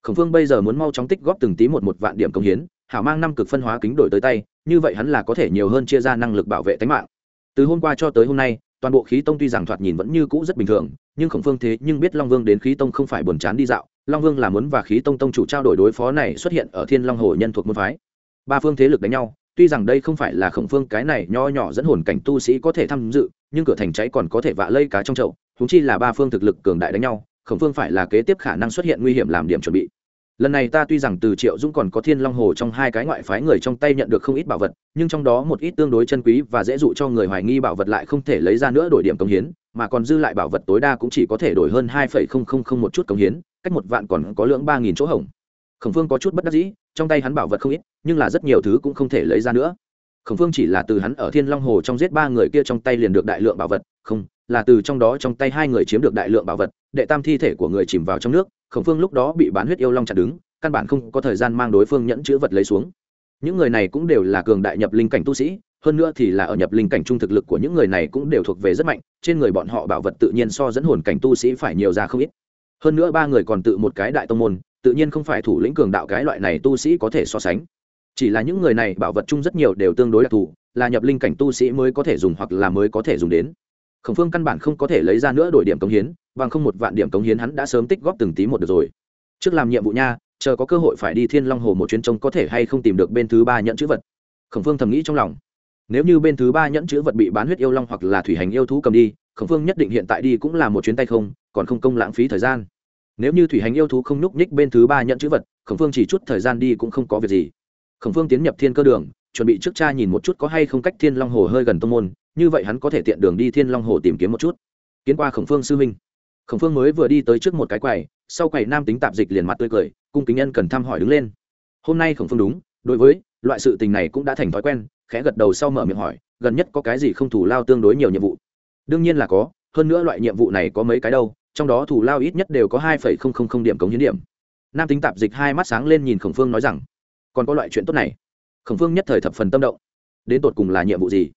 Khổng phương bây giờ muốn mau chóng tích góp từng tí một một vạn điểm công hiến, hảo mang năm cực phân hóa kính đổi tới tay, như vậy hắn là có thể nhiều hơn chia ra năng lực bảo vệ tính mạng. Từ hôm qua cho tới hôm nay, toàn bộ khí tông tuy rằng thoạt nhìn vẫn như cũ rất bình thường, nhưng khổng phương thế nhưng biết long vương đến khí tông không phải buồn chán đi dạo. Long vương là muốn và khí tông tông chủ trao đổi đối phó này xuất hiện ở thiên long hồ nhân thuộc môn phái. Ba phương thế lực đánh nhau tuy rằng đây không phải là khổng phương cái này nho nhỏ dẫn hồn cảnh tu sĩ có thể tham dự, nhưng cửa thành cháy còn có thể vạ lây cá trong chậu thúng chi là ba phương thực lực cường đại đánh nhau, khổng phương phải là kế tiếp khả năng xuất hiện nguy hiểm làm điểm chuẩn bị. Lần này ta tuy rằng từ triệu dũng còn có thiên long hồ trong hai cái ngoại phái người trong tay nhận được không ít bảo vật, nhưng trong đó một ít tương đối chân quý và dễ dụ cho người hoài nghi bảo vật lại không thể lấy ra nữa đổi điểm công hiến, mà còn dư lại bảo vật tối đa cũng chỉ có thể đổi hơn hai phẩy không không không một chút công hiến, cách một vạn còn có lượng ba nghìn chỗ hỏng khổng phương có chút bất đắc dĩ trong tay hắn bảo vật không ít, nhưng là rất nhiều thứ cũng không thể lấy ra nữa. Khổng phương chỉ là từ hắn ở thiên long hồ trong giết ba người kia trong tay liền được đại lượng bảo vật, không, là từ trong đó trong tay hai người chiếm được đại lượng bảo vật, đệ tam thi thể của người chìm vào trong nước, khổng phương lúc đó bị bán huyết yêu long chặt đứng, căn bản không có thời gian mang đối phương nhẫn chữ vật lấy xuống. Những người này cũng đều là cường đại nhập linh cảnh tu sĩ, hơn nữa thì là ở nhập linh cảnh trung thực lực của những người này cũng đều thuộc về rất mạnh, trên người bọn họ bảo vật tự nhiên so dẫn hồn cảnh tu sĩ phải nhiều ra không ít. Hơn nữa ba người còn tự một cái đại tông môn tự nhiên không phải thủ lĩnh cường đạo cái loại này tu sĩ có thể so sánh. Chỉ là những người này bảo vật chung rất nhiều đều tương đối đặc thù, là nhập linh cảnh tu sĩ mới có thể dùng hoặc là mới có thể dùng đến. Khổng phương căn bản không có thể lấy ra nữa đổi điểm cống hiến, bằng không một vạn điểm cống hiến hắn đã sớm tích góp từng tí một được rồi. Trước làm nhiệm vụ nha, chờ có cơ hội phải đi thiên long hồ một chuyến trông có thể hay không tìm được bên thứ ba nhận chữ vật. Khổng phương thầm nghĩ trong lòng. Nếu như bên thứ ba nhẫn chữ vật bị bán huyết yêu long hoặc là thủy hành yêu thú cầm đi, khổng phương nhất định hiện tại đi cũng là một chuyến tay không, còn không công lãng phí thời gian nếu như thủy hành yêu thú không nhúc nhích bên thứ ba nhận chữ vật, khổng phương chỉ chút thời gian đi cũng không có việc gì. Khổng phương tiến nhập thiên cơ đường, chuẩn bị trước cha nhìn một chút có hay không cách thiên long hồ hơi gần tô môn, như vậy hắn có thể tiện đường đi thiên long hồ tìm kiếm một chút. Kiến qua khổng phương sư minh khổng phương mới vừa đi tới trước một cái quầy, sau quầy nam tính tạp dịch liền mặt tươi cười, cung kính nhân cần thăm hỏi đứng lên. Hôm nay khổng phương đúng, đối với, loại sự tình này cũng đã thành thói quen, khẽ gật đầu sau mở miệng hỏi, gần nhất có cái gì không thủ lao tương đối nhiều nhiệm vụ? Đương nhiên là có, hơn nữa loại nhiệm vụ này có mấy cái đâu trong đó thủ lao ít nhất đều có hai phẩy không không không điểm cống hiến điểm. Nam tính tạp dịch hai mắt sáng lên nhìn khổng phương nói rằng, còn có loại chuyện tốt này. Khổng phương nhất thời thập phần tâm động. Đến tột cùng là nhiệm vụ gì?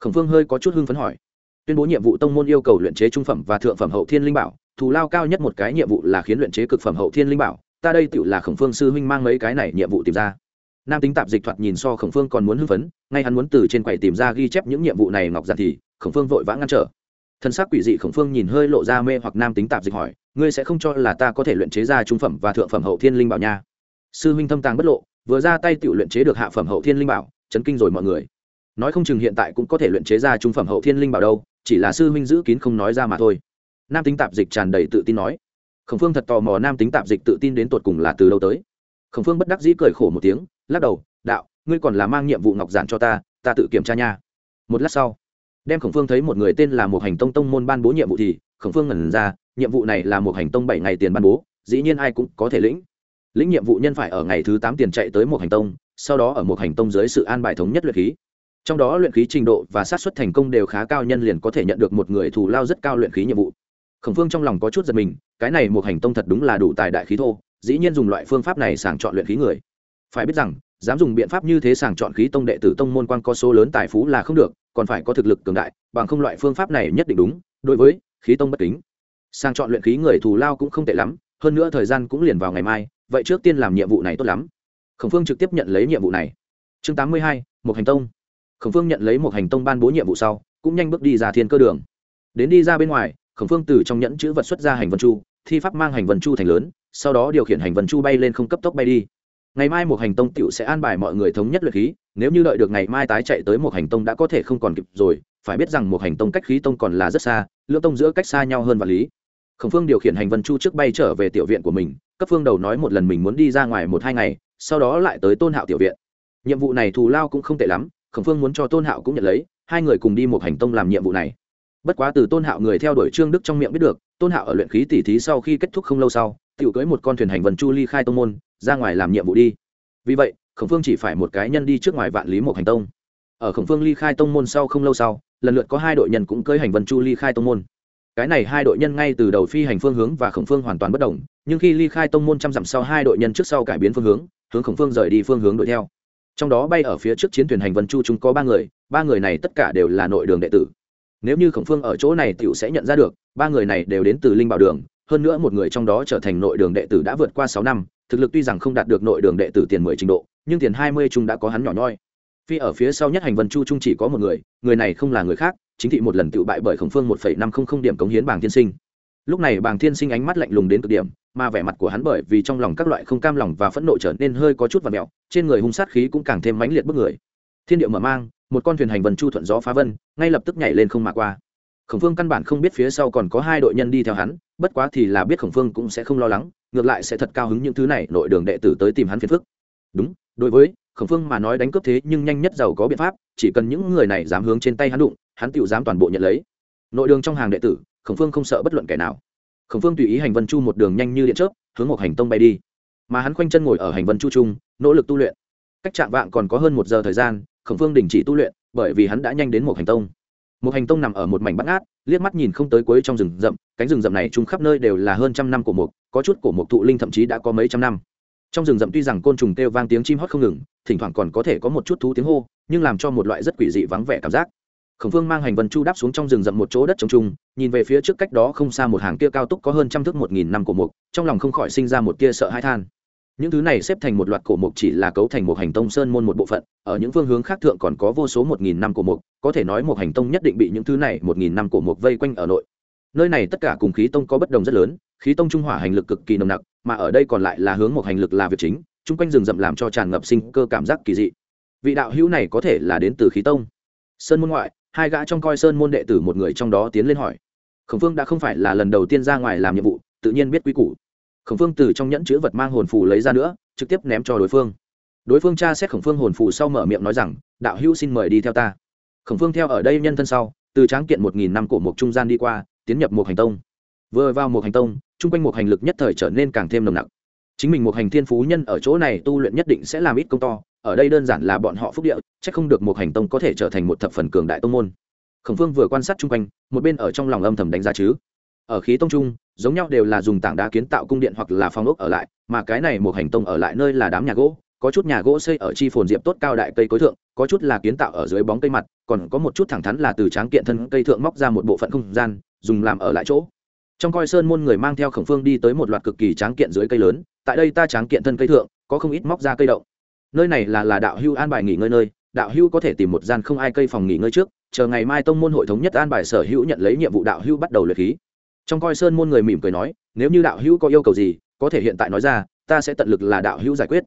Khổng phương hơi có chút hưng phấn hỏi. Tuyên bố nhiệm vụ tông môn yêu cầu luyện chế trung phẩm và thượng phẩm hậu thiên linh bảo thù lao cao nhất một cái nhiệm vụ là khiến luyện chế cực phẩm hậu thiên linh bảo. Ta đây tự là khổng phương sư huynh mang mấy cái này nhiệm vụ tìm ra. Nam tính tạp dịch thoạt nhìn so khổng phương còn muốn hưng phấn, ngay hắn muốn từ trên quầy tìm ra ghi chép những nhiệm vụ này ngọc giản thì, khổng phương vội vã ngăn trở thân xác quỷ dị khổng phương nhìn hơi lộ ra mê hoặc nam tính tạp dịch hỏi, ngươi sẽ không cho là ta có thể luyện chế ra trung phẩm và thượng phẩm hậu thiên linh bảo nha? Sư huynh thâm tàng bất lộ, vừa ra tay tự luyện chế được hạ phẩm hậu thiên linh bảo, chấn kinh rồi mọi người. Nói không chừng hiện tại cũng có thể luyện chế ra trung phẩm hậu thiên linh bảo đâu, chỉ là sư huynh giữ kín không nói ra mà thôi. Nam tính tạp dịch tràn đầy tự tin nói. Khổng phương thật tò mò nam tính tạp dịch tự tin đến tột cùng là từ đâu tới. Khổng phương bất đắc dĩ cười khổ một tiếng, lắc đầu, đạo, ngươi còn là mang nhiệm vụ ngọc giản cho ta ta tự kiểm tra nha. Một lát sau đem khổng phương thấy một người tên là một hành tông tông môn ban bố nhiệm vụ thì, khổng phương ngẩn ra, nhiệm vụ này là một hành tông bảy ngày tiền ban bố, dĩ nhiên ai cũng có thể lĩnh. Lĩnh nhiệm vụ nhân phải ở ngày thứ tám tiền chạy tới một hành tông, sau đó ở một hành tông dưới sự an bài thống nhất luyện khí. Trong đó luyện khí trình độ và sát xuất thành công đều khá cao nhân liền có thể nhận được một người thù lao rất cao luyện khí nhiệm vụ. Khổng phương trong lòng có chút giật mình, cái này một hành tông thật đúng là đủ tài đại khí thô, dĩ nhiên dùng loại phương pháp này sàng chọn luyện khí người. Phải biết rằng, dám dùng biện pháp như thế sàng chọn khí tông đệ tử tông môn quan có số lớn tài phú là không được còn phải có thực lực cường đại, bằng không loại phương pháp này nhất định đúng, đối với khí tông bất kính. Sang chọn luyện khí người thù lao cũng không tệ lắm, hơn nữa thời gian cũng liền vào ngày mai, vậy trước tiên làm nhiệm vụ này tốt lắm. Khổng phương trực tiếp nhận lấy nhiệm vụ này. Chương tám mươi hai một hành tông. Khổng phương nhận lấy một hành tông ban bố nhiệm vụ sau, cũng nhanh bước đi ra thiên cơ đường. Đến đi ra bên ngoài, khổng phương từ trong nhẫn chữ vật xuất ra hành vân chu, thi pháp mang hành vân chu thành lớn, sau đó điều khiển hành vân chu bay lên không cấp tốc bay đi ngày mai một hành tông tiểu sẽ an bài mọi người thống nhất luyện khí, nếu như đợi được ngày mai tái chạy tới một hành tông đã có thể không còn kịp rồi, phải biết rằng một hành tông cách khí tông còn là rất xa, lưỡng tông giữa cách xa nhau hơn vật lý. Khổng phương điều khiển hành vân chu trước bay trở về tiểu viện của mình, cấp phương đầu nói một lần mình muốn đi ra ngoài một hai ngày, sau đó lại tới tôn hạo tiểu viện. Nhiệm vụ này thù lao cũng không tệ lắm, khổng phương muốn cho tôn hạo cũng nhận lấy, hai người cùng đi một hành tông làm nhiệm vụ này. Bất quá từ tôn hạo người theo đuổi trương đức trong miệng biết được, tôn hạo ở luyện khí tỉ thí sau khi kết thúc không lâu sau tự cưới một con thuyền hành vân chu ly khai tông môn, ra ngoài làm nhiệm vụ đi. Vì vậy, khổng phương chỉ phải một cái nhân đi trước ngoài vạn lý một hành tông. Ở khổng phương ly khai tông môn sau không lâu sau, lần lượt có hai đội nhân cũng cưới hành vân chu ly khai tông môn. Cái này hai đội nhân ngay từ đầu phi hành phương hướng và khổng phương hoàn toàn bất đồng, nhưng khi ly khai tông môn trăm dặm sau hai đội nhân trước sau cải biến phương hướng hướng khổng phương rời đi phương hướng đuổi theo. Trong đó bay ở phía trước chiến thuyền hành vân chu chúng có ba người ba người này tất cả đều là nội đường đệ tử. Nếu như khổng phương ở chỗ này t i ể u sẽ nhận ra được, ba người này đều đến từ linh bảo đường hơn nữa một người trong đó trở thành nội đường đệ tử đã vượt qua sáu năm, thực lực tuy rằng không đạt được nội đường đệ tử tiền mười trình độ, nhưng tiền hai mươi chung đã có hắn nhỏ nhoi. Phi ở phía sau nhất hành vân chu trung chỉ có một người người này không là người khác, chính thị một lần tự bại bởi khổng phương một phẩy năm không không điểm cống hiến bảng tiên sinh. Lúc này bàng thiên sinh ánh mắt lạnh lùng đến cực điểm, mà vẻ mặt của hắn bởi vì trong lòng các loại không cam lòng và phẫn nộ trở nên hơi có chút và mẹo, trên người hung sát khí cũng càng thêm mãnh liệt bức người. Thiên điệu mở mang, một con thuyền hành vân chu thuận gió phá vân, ngay lập tức nhảy lên không mà qua khổng phương căn bản không biết phía sau còn có hai đội nhân đi theo hắn, bất quá thì là biết khổng phương cũng sẽ không lo lắng, ngược lại sẽ thật cao hứng những thứ này, nội đường đệ tử tới tìm hắn phiền phức. Đúng, đối với khổng phương mà nói đánh cướp thế nhưng nhanh nhất giàu có biện pháp, chỉ cần những người này dám hướng trên tay hắn đụng, hắn tự dám toàn bộ nhận lấy. Nội đường trong hàng đệ tử, khổng phương không sợ bất luận kẻ nào. Khổng phương tùy ý hành vân chu một đường nhanh như điện chớp, hướng một hành tông bay đi. Mà hắn khoanh chân ngồi ở hành vân chu trung nỗ lực tu luyện. Cách chạm vạng còn có hơn một giờ thời gian, khổng phương đình chỉ tu luyện, bởi vì hắn đã nhanh đến một hành tông một hành tông nằm ở một mảnh bắt ngát, liếc mắt nhìn không tới cuối trong rừng rậm, cánh rừng rậm này chung khắp nơi đều là hơn trăm năm của mục, có chút của mục thụ linh thậm chí đã có mấy trăm năm. Trong rừng rậm tuy rằng côn trùng kêu vang tiếng chim hót không ngừng, thỉnh thoảng còn có thể có một chút thú tiếng hô, nhưng làm cho một loại rất quỷ dị vắng vẻ cảm giác. Khổng phương mang hành vân chu đáp xuống trong rừng rậm một chỗ đất trống trung nhìn về phía trước cách đó không xa một hàng kia cao túc có hơn trăm thước một nghìn năm của mục, trong lòng không khỏi sinh ra một tia sợ hãi than những thứ này xếp thành một loạt cổ mục chỉ là cấu thành một hành tông sơn môn một bộ phận, ở những phương hướng khác thượng còn có vô số một nghìn năm cổ mục, có thể nói một hành tông nhất định bị những thứ này một nghìn năm cổ mục vây quanh ở nội. Nơi này tất cả cùng khí tông có bất đồng rất lớn, khí tông trung hỏa hành lực cực kỳ nồng nặc, mà ở đây còn lại là hướng một hành lực là việc chính, chung quanh rừng rậm làm cho tràn ngập sinh cơ cảm giác kỳ dị. Vị đạo hữu này có thể là đến từ khí tông. Sơn môn ngoại, hai gã trong coi sơn môn đệ tử một người trong đó tiến lên hỏi. Khổng phương đã không phải là lần đầu tiên ra ngoài làm nhiệm vụ, tự nhiên biết quy củ khổng phương từ trong nhẫn chữ vật mang hồn phù lấy ra nữa, trực tiếp ném cho đối phương. Đối phương tra xét khổng phương hồn phù sau mở miệng nói rằng, đạo hữu xin mời đi theo ta. Khổng phương theo ở đây nhân thân sau, từ tráng kiện một nghìn năm cổ một trung gian đi qua, tiến nhập một hành tông. Vừa vào một hành tông, chung quanh một hành lực nhất thời trở nên càng thêm nồng nặc. Chính mình một hành thiên phú nhân ở chỗ này tu luyện nhất định sẽ làm ít công to, ở đây đơn giản là bọn họ phúc địa c h ắ c không được một hành tông có thể trở thành một thập phần cường đại tông môn. Khổng phương vừa quan sát chung quanh, một bên ở trong lòng âm thầm đánh giá chứ ở khí tông trung, giống nhau đều là dùng tảng đá kiến tạo cung điện hoặc là phong ốc ở lại, mà cái này một hành tông ở lại nơi là đám nhà gỗ, có chút nhà gỗ xây ở chi phồn diệp tốt cao đại cây cối thượng, có chút là kiến tạo ở dưới bóng cây mặt, còn có một chút thẳng thắn là từ tráng kiện thân cây thượng móc ra một bộ phận không gian, dùng làm ở lại chỗ. Trong coi sơn môn người mang theo khổng phương đi tới một loạt cực kỳ tráng kiện dưới cây lớn, tại đây ta tráng kiện thân cây thượng, có không ít móc ra cây động. Nơi này là là đạo hưu an bài nghỉ ngơi nơi, đạo hưu có thể tìm một gian không ai cây phòng nghỉ ngơi trước, chờ ngày mai tông môn hội thống nhất an bài sở hữu nhận lấy nhiệm vụ đạo hưu bắt đầu luyện khí trong coi sơn môn người mỉm cười nói, nếu như đạo hữu có yêu cầu gì, có thể hiện tại nói ra, ta sẽ tận lực là đạo hữu giải quyết.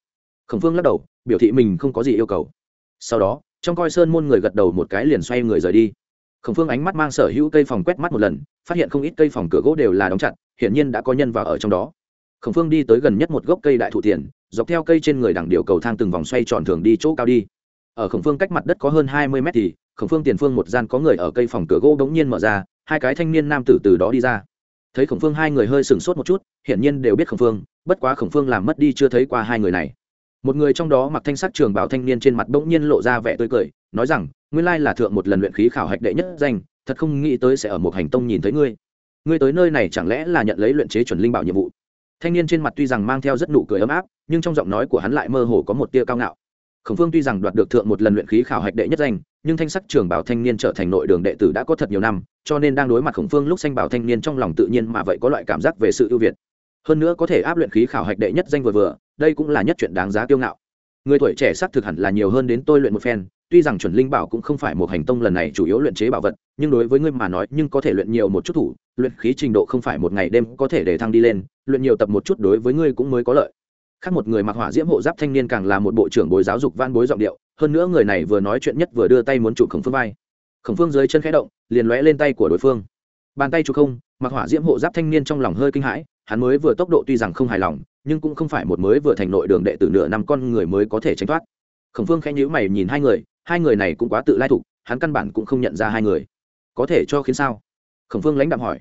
Khổng phương lắc đầu, biểu thị mình không có gì yêu cầu. Sau đó, trong coi sơn môn người gật đầu một cái liền xoay người rời đi. Khổng phương ánh mắt mang sở hữu cây phòng quét mắt một lần, phát hiện không ít cây phòng cửa gỗ đều là đóng chặt, hiển nhiên đã có nhân vào ở trong đó. Khổng phương đi tới gần nhất một gốc cây đại thụ tiền, dọc theo cây trên người đằng điều cầu thang từng vòng xoay tròn thường đi chỗ cao đi. Ở khổng phương cách mặt đất có hơn hai mươi mét thì, khổng phương tiền phương một gian có người ở cây phòng cửa gỗ bỗng nhiên mở ra hai cái thanh niên nam tử từ đó đi ra. Thấy khổng phương hai người hơi sừng sốt một chút, hiển nhiên đều biết khổng phương, bất quá khổng phương làm mất đi chưa thấy qua hai người này. Một người trong đó mặc thanh sắc trường bảo thanh niên trên mặt bỗng nhiên lộ ra vẻ tươi cười, nói rằng, nguyên lai là thượng một lần luyện khí khảo hạch đệ nhất danh, thật không nghĩ tới sẽ ở một hành tông nhìn thấy ngươi. Ngươi tới nơi này chẳng lẽ là nhận lấy luyện chế chuẩn linh bảo nhiệm vụ? Thanh niên trên mặt tuy rằng mang theo rất nụ cười ấm áp, nhưng trong giọng nói của hắn lại mơ hồ có một tia cao ngạo. Khổng phương tuy rằng đoạt được thượng một lần luyện khí khảo hạch đệ nhất danh, nhưng thanh sắc trường bảo thanh niên trở thành nội đường đệ tử đã có thật nhiều năm cho nên đang đối mặt khổng phương lúc xanh bảo thanh niên trong lòng tự nhiên mà vậy có loại cảm giác về sự ưu việt. Hơn nữa có thể áp luyện khí khảo hạch đệ nhất danh vừa vừa, đây cũng là nhất chuyện đáng giá kiêu ngạo. Người tuổi trẻ xác thực hẳn là nhiều hơn đến tôi luyện một phen, tuy rằng chuẩn linh bảo cũng không phải một hành tông lần này chủ yếu luyện chế bảo vật, nhưng đối với ngươi mà nói, nhưng có thể luyện nhiều một chút thủ, luyện khí trình độ không phải một ngày đêm có thể để thăng đi lên, luyện nhiều tập một chút đối với ngươi cũng mới có lợi. Khác một người mặc hỏa diễm hộ giáp thanh niên càng là một bộ trưởng bồi giáo dục van bối giọng điệu, hơn nữa người này vừa nói chuyện nhất vừa đưa tay muốn chụp khổng phương vai khổng phương dưới chân khẽ động, liền lóe lên tay của đối phương. Bàn tay chụp không, mặc hỏa diễm hộ giáp thanh niên trong lòng hơi kinh hãi, hắn mới vừa tốc độ tuy rằng không hài lòng, nhưng cũng không phải một mới vừa thành nội đường đệ tử nửa năm con người mới có thể tránh thoát. Khổng phương khẽ nhíu mày nhìn hai người hai người này cũng quá tự lai thục, hắn căn bản cũng không nhận ra hai người. Có thể cho khiến sao? Khổng phương lãnh đạm hỏi.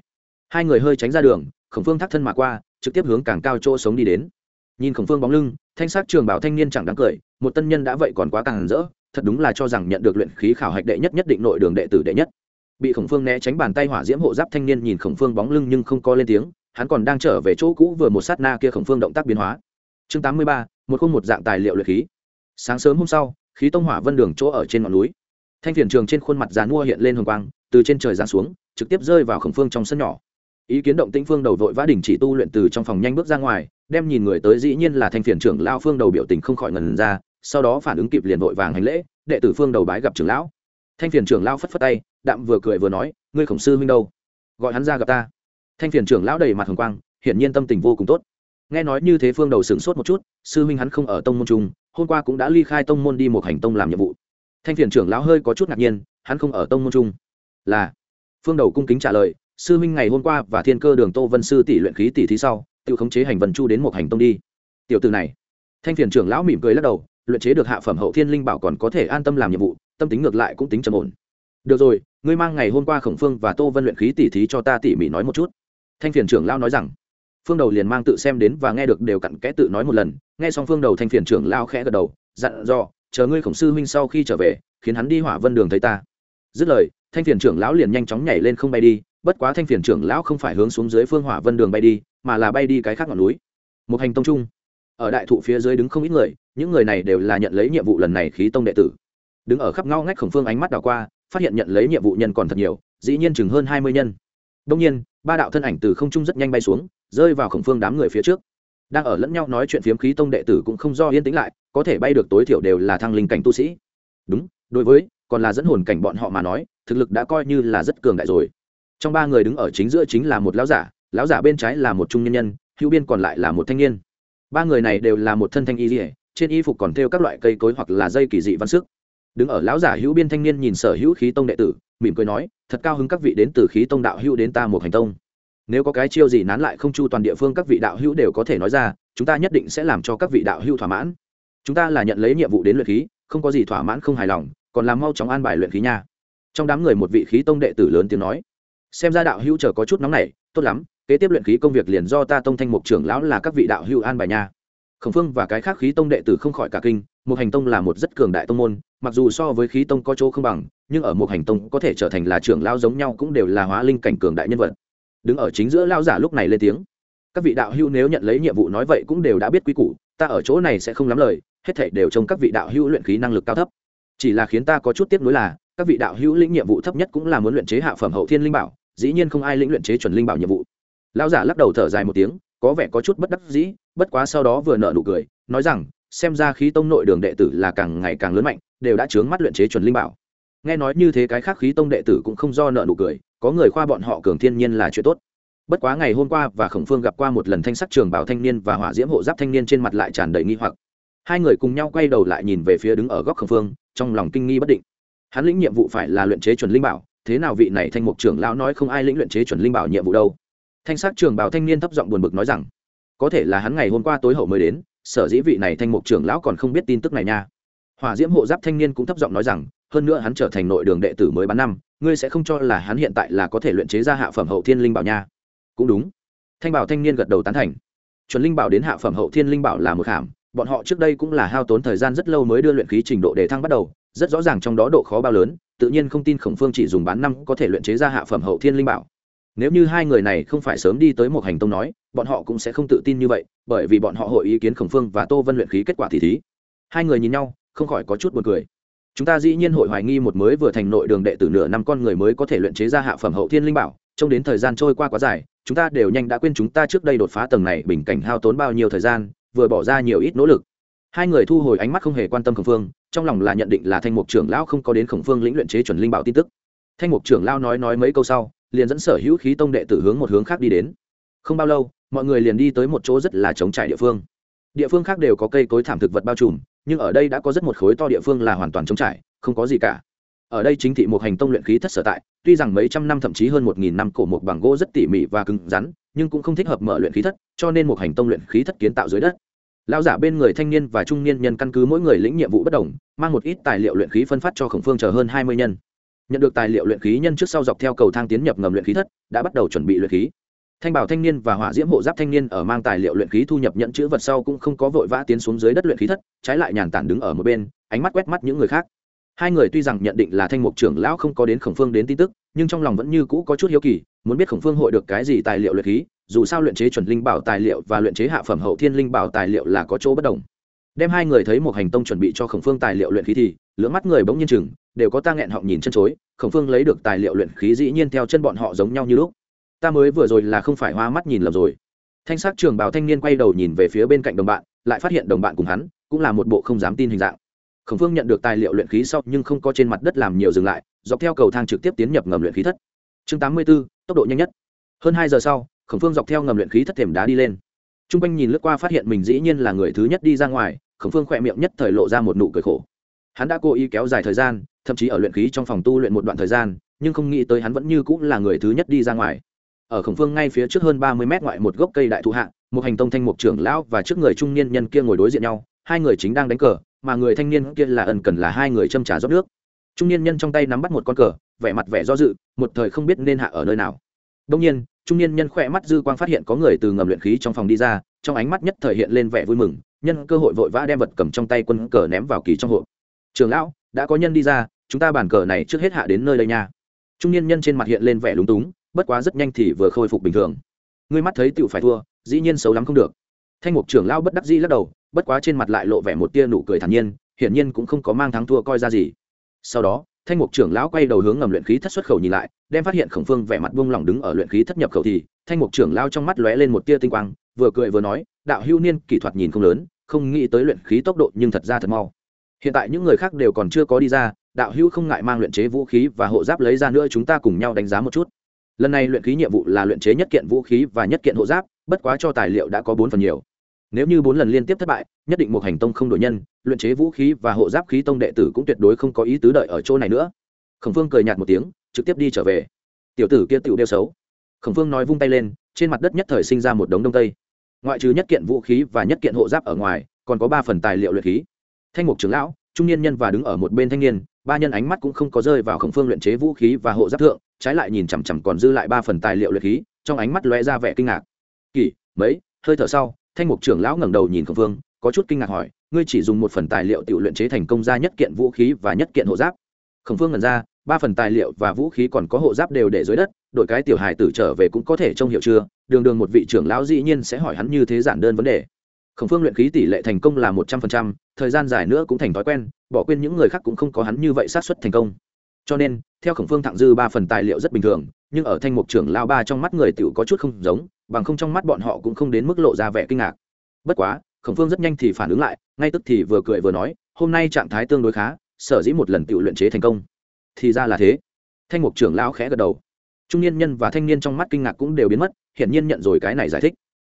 Hai người hơi tránh ra đường, khổng phương thắt thân mà qua, trực tiếp hướng càng cao chỗ sống đi đến. Nhìn khổng phương bóng lưng, thanh sát trường bảo thanh niên chẳng đáng cười, một tân nhân đã vậy còn quá càng rỡ thật đúng là cho rằng nhận được luyện khí khảo hạch đệ nhất nhất định nội đường đệ tử đệ nhất. Bị khổng phương né tránh bàn tay hỏa diễm hộ giáp thanh niên nhìn khổng phương bóng lưng nhưng không có lên tiếng, hắn còn đang trở về chỗ cũ vừa một sát na kia khổng phương động tác biến hóa. Chương tám mươi ba, một khung một dạng tài liệu luyện khí. Sáng sớm hôm sau, khí tông hỏa vân đường chỗ ở trên ngọn núi. Thanh phiền trường trên khuôn mặt dàn mua hiện lên hồng quang, từ trên trời giáng xuống, trực tiếp rơi vào khổng phương trong sân nhỏ. Ý kiến động tĩnh phương đầu vội vã đình chỉ tu luyện từ trong phòng nhanh bước ra ngoài, đem nhìn người tới dĩ nhiên là thanh phiền trưởng lao phương đầu biểu tình không khỏi ngần ra sau đó phản ứng kịp liền vội vàng hành lễ, đệ tử phương đầu bái gặp trưởng lão. Thanh phiền trưởng lão phất phất tay, đạm vừa cười vừa nói, ngươi khổng sư huynh đâu? Gọi hắn ra gặp ta. Thanh phiền trưởng lão đầy mặt hồng quang, hiển nhiên tâm tình vô cùng tốt. Nghe nói như thế phương đầu sửng sốt một chút, sư huynh hắn không ở tông môn trung hôm qua cũng đã ly khai tông môn đi một hành tông làm nhiệm vụ. Thanh phiền trưởng lão hơi có chút ngạc nhiên, hắn không ở tông môn trung là. Phương đầu cung kính trả lời, sư huynh ngày hôm qua và thiên cơ đường tô vân sư tỷ luyện khí tỷ thí sau, tự khống chế hành vân chu đến một hành tông đi. Tiểu từ này. Thanh phiền trưởng lão mỉm cười lắc đầu luyện chế được hạ phẩm hậu thiên linh bảo còn có thể an tâm làm nhiệm vụ, tâm tính ngược lại cũng tính trầm ổn. Được rồi, ngươi mang ngày hôm qua khổng phương và tô vân luyện khí tỷ thí cho ta tỉ mỉ nói một chút. Thanh phiền trưởng lão nói rằng. Phương đầu liền mang tự xem đến và nghe được đều cặn kẽ tự nói một lần, nghe xong phương đầu thanh phiền trưởng lao khẽ gật đầu, dặn dò, chờ ngươi khổng sư huynh sau khi trở về, khiến hắn đi hỏa vân đường thấy ta. Dứt lời, thanh phiền trưởng lão liền nhanh chóng nhảy lên không bay đi, bất quá thanh phiền trưởng lão không phải hướng xuống dưới phương hỏa vân đường bay đi, mà là bay đi cái khác ngọn núi. Một hành tông trung. Ở đại thụ phía dưới đứng không ít người những người này đều là nhận lấy nhiệm vụ lần này khí tông đệ tử. Đứng ở khắp ngao ngách khổng phương ánh mắt đảo qua, phát hiện nhận lấy nhiệm vụ nhân còn thật nhiều, dĩ nhiên chừng hơn hai mươi nhân. Đông nhiên, ba đạo thân ảnh từ không trung rất nhanh bay xuống, rơi vào khổng phương đám người phía trước. Đang ở lẫn nhau nói chuyện phiếm khí tông đệ tử cũng không do yên tĩnh lại, có thể bay được tối thiểu đều là thăng linh cảnh tu sĩ. Đúng, đối với, còn là dẫn hồn cảnh bọn họ mà nói, thực lực đã coi như là rất cường đại rồi. Trong ba người đứng ở chính giữa chính là một lão giả lão giả bên trái là một trung nhân nhân, hữu biên còn lại là một thanh niên. Ba người này đều là một thân thanh y dỉa trên y phục còn thêu các loại cây cối hoặc là dây kỳ dị văn sức. Đứng ở lão giả hữu biên thanh niên nhìn sở hữu khí tông đệ tử, mỉm cười nói, thật cao hứng các vị đến từ khí tông đạo hữu đến ta một hành tông. Nếu có cái chiêu gì nán lại không chu toàn địa phương các vị đạo hữu đều có thể nói ra, chúng ta nhất định sẽ làm cho các vị đạo hữu thỏa mãn. Chúng ta là nhận lấy nhiệm vụ đến luyện khí, không có gì thỏa mãn không hài lòng, còn làm mau chóng an bài luyện khí nha. Trong đám người một vị khí tông đệ tử lớn tiếng nói, xem ra đạo hữu chờ có chút nóng này tốt lắm, kế tiếp luyện khí công việc liền do ta tông thanh mục trưởng lão là các vị đạo hữu an bài nha khổng phương và cái khác khí tông đệ tử không khỏi cả kinh một hành tông là một rất cường đại tông môn, mặc dù so với khí tông có chỗ không bằng, nhưng ở một hành tông có thể trở thành là trưởng lao giống nhau cũng đều là hóa linh cảnh cường đại nhân vật. Đứng ở chính giữa lao giả lúc này lên tiếng. Các vị đạo hữu nếu nhận lấy nhiệm vụ nói vậy cũng đều đã biết quy củ, ta ở chỗ này sẽ không lắm lời, hết thảy đều trông các vị đạo hữu luyện khí năng lực cao thấp. Chỉ là khiến ta có chút tiếc nuối là, các vị đạo hữu lĩnh nhiệm vụ thấp nhất cũng là muốn luyện chế hạ phẩm hậu thiên linh bảo, dĩ nhiên không ai lĩnh luyện chế chuẩn linh bảo nhiệm vụ. Lao giả lắc đầu thở dài một tiếng có vẻ có chút bất đắc dĩ, bất quá sau đó vừa nợ nụ cười, nói rằng, xem ra khí tông nội đường đệ tử là càng ngày càng lớn mạnh, đều đã chướng mắt luyện chế chuẩn linh bảo. Nghe nói như thế cái khác khí tông đệ tử cũng không do nợ nụ cười, có người khoa bọn họ cường thiên nhiên là chuyện tốt. Bất quá ngày hôm qua và khổng phương gặp qua một lần thanh sắc trường bảo thanh niên và hỏa diễm hộ giáp thanh niên trên mặt lại tràn đầy nghi hoặc. Hai người cùng nhau quay đầu lại nhìn về phía đứng ở góc khổng phương, trong lòng kinh nghi bất định. Hắn lĩnh nhiệm vụ phải là luyện chế chuẩn linh bảo, thế nào vị này thanh mục trưởng lão nói không ai lĩnh luyện chế chuẩn linh bảo nhiệm vụ đâu thanh sắc trường bảo thanh niên thấp giọng buồn bực nói rằng, có thể là hắn ngày hôm qua tối hậu mới đến, sở dĩ vị này thanh mục trưởng lão còn không biết tin tức này nha. Hỏa diễm hộ giáp thanh niên cũng thấp giọng nói rằng, hơn nữa hắn trở thành nội đường đệ tử mới bán năm, ngươi sẽ không cho là hắn hiện tại là có thể luyện chế ra hạ phẩm hậu thiên linh bảo nha. Cũng đúng. Thanh bảo thanh niên gật đầu tán thành. Chuẩn linh bảo đến hạ phẩm hậu thiên linh bảo là một hàm bọn họ trước đây cũng là hao tốn thời gian rất lâu mới đưa luyện khí trình độ để thăng bắt đầu, rất rõ ràng trong đó độ khó bao lớn, tự nhiên không tin khổng phương chỉ dùng bán năm có thể luyện chế ra hạ phẩm hậu thiên linh bảo nếu như hai người này không phải sớm đi tới một hành tông nói, bọn họ cũng sẽ không tự tin như vậy, bởi vì bọn họ hội ý kiến khổng phương và tô vân luyện khí kết quả thì thí. Hai người nhìn nhau, không khỏi có chút b u ồ n cười. Chúng ta dĩ nhiên hội hoài nghi một mới vừa thành nội đường đệ tử nửa năm con người mới có thể luyện chế ra hạ phẩm hậu thiên linh bảo, trông đến thời gian trôi qua quá dài, chúng ta đều nhanh đã quên chúng ta trước đây đột phá tầng này bình cảnh hao tốn bao nhiêu thời gian, vừa bỏ ra nhiều ít nỗ lực. Hai người thu hồi ánh mắt không hề quan tâm khổng phương, trong lòng là nhận định là thanh mục trưởng lão không có đến khổng phương lĩnh luyện chế chuẩn linh bảo tin tức. Thanh mục trưởng lão nói nói mấy câu sau liền dẫn sở hữu khí tông đệ tử hướng một hướng khác đi đến. Không bao lâu, mọi người liền đi tới một chỗ rất là trống trải địa phương. Địa phương khác đều có cây cối thảm thực vật bao trùm, nhưng ở đây đã có rất một khối to địa phương là hoàn toàn trống trải, không có gì cả. Ở đây chính thị một hành tông luyện khí thất sở tại, tuy rằng mấy trăm năm thậm chí hơn một nghìn năm cổ một bằng gỗ rất tỉ mỉ và cứng rắn, nhưng cũng không thích hợp mở luyện khí thất, cho nên một hành tông luyện khí thất kiến tạo dưới đất. Lão giả bên người thanh niên và trung niên nhân căn cứ mỗi người lĩnh nhiệm vụ bất đồng, mang một ít tài liệu luyện khí phân phát cho khổng phương chờ hơn hai mươi nhân nhận được tài liệu luyện khí nhân trước sau dọc theo cầu thang tiến nhập ngầm luyện khí thất, đã bắt đầu chuẩn bị luyện khí. Thanh bảo thanh niên và hỏa diễm hộ giáp thanh niên ở mang tài liệu luyện khí thu nhập nhận chữ vật sau cũng không có vội vã tiến xuống dưới đất luyện khí thất, trái lại nhàn tản đứng ở một bên, ánh mắt quét mắt những người khác. Hai người tuy rằng nhận định là thanh mục trưởng lão không có đến khổng phương đến tin tức, nhưng trong lòng vẫn như cũ có chút hiếu kỳ, muốn biết khổng phương hội được cái gì tài liệu luyện khí, dù sao luyện chế chuẩn linh bảo tài liệu và luyện chế hạ phẩm hậu thiên linh bảo tài liệu là có chỗ bất đồng đem hai người thấy một hành tông chuẩn bị cho khổng phương tài liệu luyện khí thì lưỡng mắt người bỗng nhiên chừng đều có ta nghẹn họng nhìn chân chối khổng phương lấy được tài liệu luyện khí dĩ nhiên theo chân bọn họ giống nhau như lúc. Ta mới vừa rồi là không phải hoa mắt nhìn lầm rồi. Thanh sắc trường bào thanh niên quay đầu nhìn về phía bên cạnh đồng bạn lại phát hiện đồng bạn cùng hắn cũng là một bộ không dám tin hình dạng. Khổng phương nhận được tài liệu luyện khí sau nhưng không có trên mặt đất làm nhiều dừng lại dọc theo cầu thang trực tiếp tiến nhập ngầm luyện khí thất. Chương tám mươi 84, tốc độ nhanh nhất. Hơn hai giờ sau khổng phương dọc theo ngầm luyện khí thất thềm đá đi lên. T r u n g quanh nhìn lướt qua phát hiện mình dĩ nhiên là người thứ nhất đi ra ngoài khổng phương khỏe miệng nhất thời lộ ra một nụ cười khổ. Hắn đã cố ý kéo dài thời gian thậm chí ở luyện khí trong phòng tu luyện một đoạn thời gian nhưng không nghĩ tới hắn vẫn như cũng là người thứ nhất đi ra ngoài. Ở khổng phương ngay phía trước hơn ba mươi mét ngoại một gốc cây đại thụ hạng, một hành tông thanh mục trưởng lão và trước người trung niên nhân kia ngồi đối diện nhau hai người chính đang đánh cờ mà người thanh niên kia là ẩn cần là hai người châm trà rót nước. Trung niên nhân trong tay nắm bắt một con cờ vẻ mặt vẻ do dự một thời không biết nên hạ ở nơi nào. Đông nhiên trung niên nhân khỏe mắt dư quang phát hiện có người từ ngầm luyện khí trong phòng đi ra trong ánh mắt nhất thời hiện lên vẻ vui mừng nhân cơ hội vội vã đem vật cầm trong tay quân cờ ném vào kỳ trong hộp. Trường lão, đã có nhân đi ra, chúng ta bàn cờ này trước hết hạ đến nơi đây nha. Trung niên nhân trên mặt hiện lên vẻ lúng túng, bất quá rất nhanh thì vừa khôi phục bình thường. Ngươi mắt thấy tựu phải thua, dĩ nhiên xấu lắm không được. Thanh mục trưởng lão bất đắc dĩ lắc đầu, bất quá trên mặt lại lộ vẻ một tia nụ cười thản nhiên, hiển nhiên cũng không có mang thắng thua coi ra gì. Sau đó, thanh mục trưởng lão quay đầu hướng ngầm luyện khí thất xuất khẩu nhìn lại, đem phát hiện khổng phương vẻ mặt buông lỏng đứng ở luyện khí thất nhập khẩu thì, thanh mục trưởng lao trong mắt lóe lên một tia tinh quang, vừa cười vừa nói đạo hưu niên kỹ thuật nhìn không lớn, không nghĩ tới luyện khí tốc độ nhưng thật ra thật mau. Hiện tại những người khác đều còn chưa có đi ra, đạo hưu không ngại mang luyện chế vũ khí và hộ giáp lấy ra nữa chúng ta cùng nhau đánh giá một chút. Lần này luyện khí nhiệm vụ là luyện chế nhất kiện vũ khí và nhất kiện hộ giáp, bất quá cho tài liệu đã có bốn phần nhiều. Nếu như bốn lần liên tiếp thất bại, nhất định một hành tông không đổi nhân, luyện chế vũ khí và hộ giáp khí tông đệ tử cũng tuyệt đối không có ý tứ đợi ở chỗ này nữa. Khổng phương cười nhạt một tiếng, trực tiếp đi trở về. Tiểu tử kia tựu đeo xấu. Khổng phương nói vung tay lên, trên mặt đất nhất thời sinh ra một đống đông tây ngoại trừ nhất kiện vũ khí và nhất kiện hộ giáp ở ngoài, còn có ba phần tài liệu luyện khí. Thanh mục trưởng lão, trung niên nhân và đứng ở một bên thanh niên, ba nhân ánh mắt cũng không có rơi vào khổng phương luyện chế vũ khí và hộ giáp thượng, trái lại nhìn chằm chằm còn dư lại ba phần tài liệu luyện khí, trong ánh mắt lóe ra vẻ kinh ngạc. Kỳ, mấy? Hơi thở sau, thanh mục trưởng lão ngẩng đầu nhìn khổng phương, có chút kinh ngạc hỏi, ngươi chỉ dùng một phần tài liệu tự luyện chế thành công ra nhất kiện vũ khí và nhất kiện hộ giáp? Khổng phương ngẩn ra, ba phần tài liệu và vũ khí còn có hộ giáp đều để dưới đất đội cái tiểu hài tử trở về cũng có thể trông hiệu chưa? Đường đường một vị trưởng lão dĩ nhiên sẽ hỏi hắn như thế giản đơn vấn đề. Khổng phương luyện khí tỷ lệ thành công là một trăm phần trăm, thời gian dài nữa cũng thành thói quen, bỏ quên những người khác cũng không có hắn như vậy sát xuất thành công. Cho nên, theo khổng phương thẳng dư ba phần tài liệu rất bình thường, nhưng ở thanh mục trưởng lao ba trong mắt người t có chút không giống, bằng không trong mắt bọn họ cũng không đến mức lộ ra vẻ kinh ngạc. Bất quá, khổng phương rất nhanh thì phản ứng lại, ngay tức thì vừa cười vừa nói, hôm nay trạng thái tương đối khá sở dĩ một lần tự luyện chế thành công. Thì ra là thế. Thanh mục trưởng lão khẽ gật đầu. Trung niên nhân và thanh niên trong mắt kinh ngạc cũng đều biến mất, hiển nhiên nhận rồi cái này giải thích.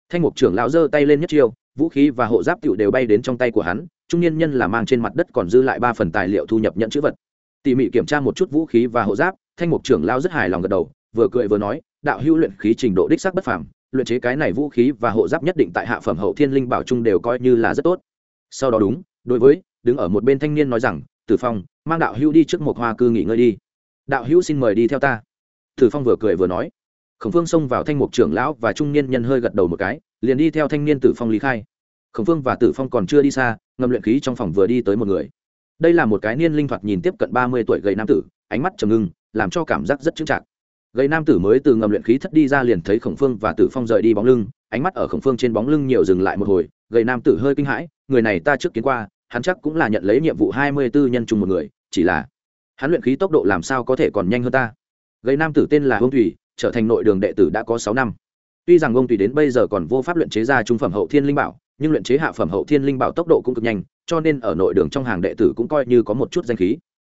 Thanh mục trưởng lão giơ tay lên nhất chiêu, vũ khí và hộ giáp tựu đều bay đến trong tay của hắn, trung niên nhân là mang trên mặt đất còn dư lại ba phần tài liệu thu nhập nhận chữ vật. Tỉ mỉ kiểm tra một chút vũ khí và hộ giáp, thanh mục trưởng lao rất hài lòng gật đầu, vừa cười vừa nói, đạo hữu luyện khí trình độ đích sắc bất phàm, luyện chế cái này vũ khí và hộ giáp nhất định tại hạ phẩm hậu thiên linh bảo trung đều coi như là rất tốt. Sau đó đúng, đối với, đứng ở một bên thanh niên nói rằng tử phong, mang đạo hữu đi trước một hoa cư nghỉ ngơi đi. Đạo hữu xin mời đi theo ta. Tử phong vừa cười vừa nói. Khổng phương xông vào thanh mục trưởng lão và trung niên nhân hơi gật đầu một cái, liền đi theo thanh niên tử phong lý khai. Khổng phương và tử phong còn chưa đi xa, ngầm luyện khí trong phòng vừa đi tới một người. Đây là một cái niên linh thoạt nhìn tiếp cận ba mươi tuổi gầy nam tử, ánh mắt trầm ngưng, làm cho cảm giác rất chững chạc. Gầy nam tử mới từ ngầm luyện khí thất đi ra liền thấy khổng phương và tử phong rời đi bóng lưng, ánh mắt ở khổng phương trên bóng lưng nhiều dừng lại một hồi, gầy nam tử hơi kinh hãi, người này ta trước kiến qua hắn chắc cũng là nhận lấy nhiệm vụ hai mươi 24 nhân chung một người, chỉ là hắn luyện khí tốc độ làm sao có thể còn nhanh hơn ta? Gây nam tử tên là Vương thủy, trở thành nội đường đệ tử đã có sáu năm. Tuy rằng Vương thủy đến bây giờ còn vô pháp luyện chế ra trung phẩm hậu thiên linh bảo, nhưng luyện chế hạ phẩm hậu thiên linh bảo tốc độ cũng cực nhanh, cho nên ở nội đường trong hàng đệ tử cũng coi như có một chút danh khí.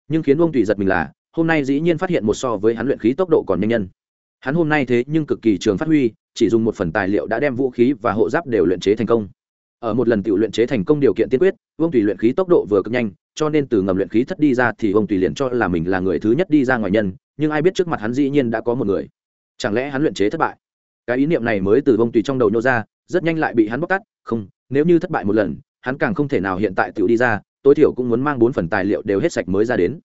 Nhưng khiến Vương thủy giật mình là, hôm nay dĩ nhiên phát hiện một so với hắn luyện khí tốc độ còn nhanh nhân. Hắn hôm nay thế nhưng cực kỳ trường phát huy, chỉ dùng một phần tài liệu đã đem vũ khí và hộ giáp đều luyện chế thành công ở một lần tự luyện chế thành công điều kiện tiên quyết, vương tùy luyện khí tốc độ vừa cực nhanh, cho nên từ ngầm luyện khí thất đi ra thì vương tùy liền cho là mình là người thứ nhất đi ra ngoài nhân, nhưng ai biết trước mặt hắn dĩ nhiên đã có một người. Chẳng lẽ hắn luyện chế thất bại? Cái ý niệm này mới từ vương tùy trong đầu nhô ra, rất nhanh lại bị hắn bóc tắt không, nếu như thất bại một lần, hắn càng không thể nào hiện tại tự đi ra, tối thiểu cũng muốn mang bốn phần tài liệu đều hết sạch mới ra đến.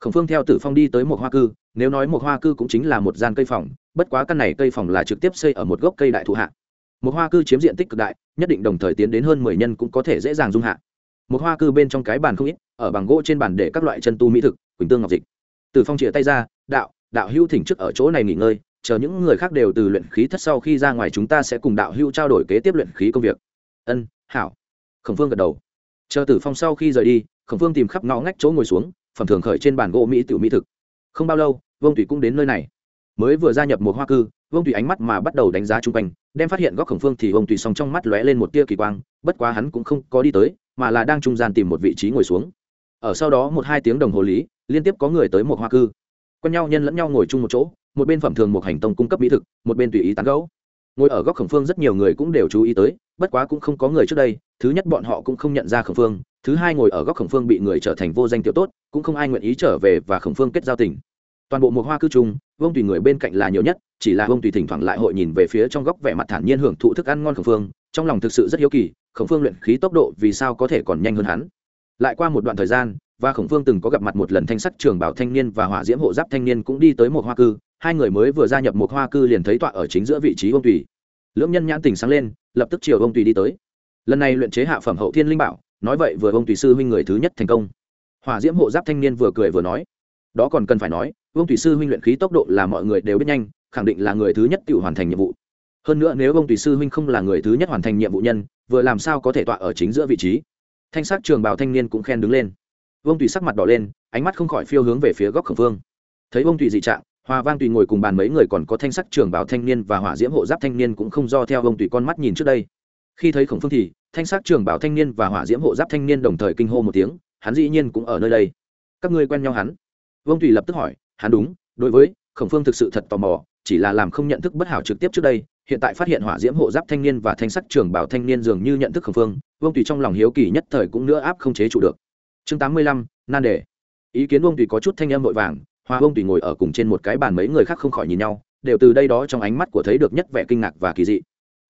Khổng phương theo tử phong đi tới một hoa cư, nếu nói một hoa cư cũng chính là một gian cây phòng, bất quá căn này cây phòng là trực tiếp xây ở một gốc cây đại thụ hạ một hoa cư chiếm diện tích cực đại, nhất định đồng thời tiến đến hơn mười nhân cũng có thể dễ dàng dung hạ. Một hoa cư bên trong cái bàn không ít, ở bằng gỗ trên bàn để các loại chân tu mỹ thực, quỳnh tương ngọc dịch. Tử phong chĩa tay ra, đạo đạo hưu thỉnh trước ở chỗ này nghỉ ngơi, chờ những người khác đều từ luyện khí thất sau khi ra ngoài chúng ta sẽ cùng đạo hưu trao đổi kế tiếp luyện khí công việc. Ân, hảo. Khổng phương gật đầu. Chờ tử phong sau khi rời đi, khổng phương tìm khắp ngõ ngách chỗ ngồi xuống, phẩm thường khởi trên bàn gỗ mỹ tiểu mỹ thực. Không bao lâu vông thủy cũng đến nơi này mới vừa gia nhập một hoa cư, vương tùy ánh mắt mà bắt đầu đánh giá chung quanh, đem phát hiện góc khổng phương thì vương tùy song trong mắt lóe lên một tia kỳ quang, bất quá hắn cũng không có đi tới, mà là đang trung gian tìm một vị trí ngồi xuống. Ở sau đó một hai tiếng đồng hồ lý, liên tiếp có người tới một hoa cư. Quen nhau nhân lẫn nhau ngồi chung một chỗ, một bên phẩm thường một hành tông cung cấp mỹ thực, một bên tùy ý tán gấu ngồi ở góc khổng phương rất nhiều người cũng đều chú ý tới, bất quá cũng không có người trước đây, thứ nhất bọn họ cũng không nhận ra khổng phương, thứ hai ngồi ở góc khổng phương bị người trở thành vô danh tiểu tốt, cũng không ai nguyện ý trở về và khổng phương kết giao tình. Toàn bộ một hoa cư chung vông tùy người bên cạnh là nhiều nhất, chỉ là vông tùy thỉnh thoảng lại hội nhìn về phía trong góc vẻ mặt thản nhiên hưởng thụ thức ăn ngon khổng phương, trong lòng thực sự rất hiếu kỳ, khổng phương luyện khí tốc độ vì sao có thể còn nhanh hơn hắn. Lại qua một đoạn thời gian, và khổng phương từng có gặp mặt một lần thanh sắc trường bảo thanh niên và hỏa diễm hộ giáp thanh niên cũng đi tới một hoa cư, hai người mới vừa gia nhập một hoa cư liền thấy tọa ở chính giữa vị trí ông tùy. Lưỡng nhân nhãn tình sáng lên, lập tức chiều ông tùy đi tới. Lần này luyện chế hạ phẩm hậu thiên linh bảo, nói vậy vừa ông tùy sư huynh người thứ nhất thành công. Hỏa diễm hộ giáp thanh niên vừa cười vừa nói đó còn cần phải nói, vương thủy sư huynh luyện khí tốc độ là mọi người đều biết nhanh, khẳng định là người thứ nhất tự hoàn thành nhiệm vụ. Hơn nữa nếu vương thủy sư huynh không là người thứ nhất hoàn thành nhiệm vụ nhân, vừa làm sao có thể tọa ở chính giữa vị trí? Thanh sắc trường bào thanh niên cũng khen đứng lên. Vương thủy sắc mặt đỏ lên, ánh mắt không khỏi phiêu hướng về phía góc khổng phương thấy vương thủy dị trạng hòa vang tùy ngồi cùng bàn mấy người còn có thanh sắc trường bào thanh niên và hỏa diễm hộ giáp thanh niên cũng không do theo vương thủy con mắt nhìn trước đây. Khi thấy khổng phương thì, thanh sắc trường bảo thanh niên và hỏa diễm hộ giáp thanh niên đồng thời kinh hô một tiếng, hắn dĩ nhiên cũng ở nơi đây. Các ngươi quen nhau hắn vương tùy lập tức hỏi, hắn đúng, đối với khổng phương thực sự thật tò mò, chỉ là làm không nhận thức bất hảo trực tiếp trước đây, hiện tại phát hiện hỏa diễm hộ giáp thanh niên và thanh sắc trường bảo thanh niên dường như nhận thức khổng phương, vương tùy trong lòng hiếu kỳ nhất thời cũng nữa áp không chế chủ được. Chương tám mươi lăm, nan đề. Ý kiến vương tùy có chút thanh âm vội vàng, hoa vương tùy ngồi ở cùng trên một cái bàn mấy người khác không khỏi nhìn nhau, đều từ đây đó trong ánh mắt của thấy được nhất vẻ kinh ngạc và kỳ dị.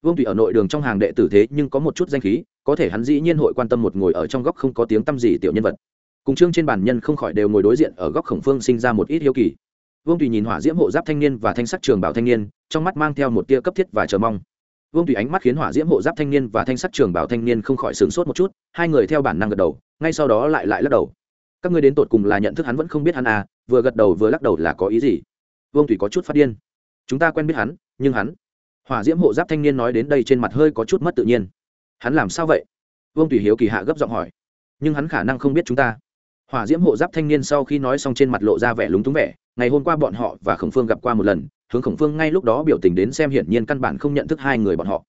Vương tùy ở nội đường trong hàng đệ tử thế nhưng có một chút danh khí, có thể hắn dĩ nhiên hội quan tâm một ngồi ở trong góc không có tiếng tăm gì tiểu nhân vật cùng chương trên bàn nhân không khỏi đều ngồi đối diện ở góc khổng phương sinh ra một ít hiếu kỳ. Vương tùy nhìn hỏa diễm hộ giáp thanh niên và thanh sắc trường bảo thanh niên, trong mắt mang theo một tia cấp thiết và chờ mong. Vương tùy ánh mắt khiến hỏa diễm hộ giáp thanh niên và thanh sắc trường bảo thanh niên không khỏi sửng sốt một chút, hai người theo bản năng gật đầu, ngay sau đó lại lại lắc đầu. Các ngươi đến tột cùng là nhận thức hắn vẫn không biết hắn à vừa gật đầu vừa lắc đầu là có ý gì? Vương tùy có chút phát điên. Chúng ta quen biết hắn, nhưng hắn, hỏa diễm hộ giáp thanh niên nói đến đây trên mặt hơi có chút mất tự nhiên. Hắn làm sao vậy? Vương tùy hiếu kỳ hạ gấp giọng hỏi. Nhưng hắn khả năng không biết chúng ta hỏa diễm hộ giáp thanh niên sau khi nói xong trên mặt lộ ra vẻ lúng túng vẻ, ngày hôm qua bọn họ và khổng phương gặp qua một lần, hướng khổng phương ngay lúc đó biểu tình đến xem hiển nhiên căn bản không nhận thức hai người bọn họ.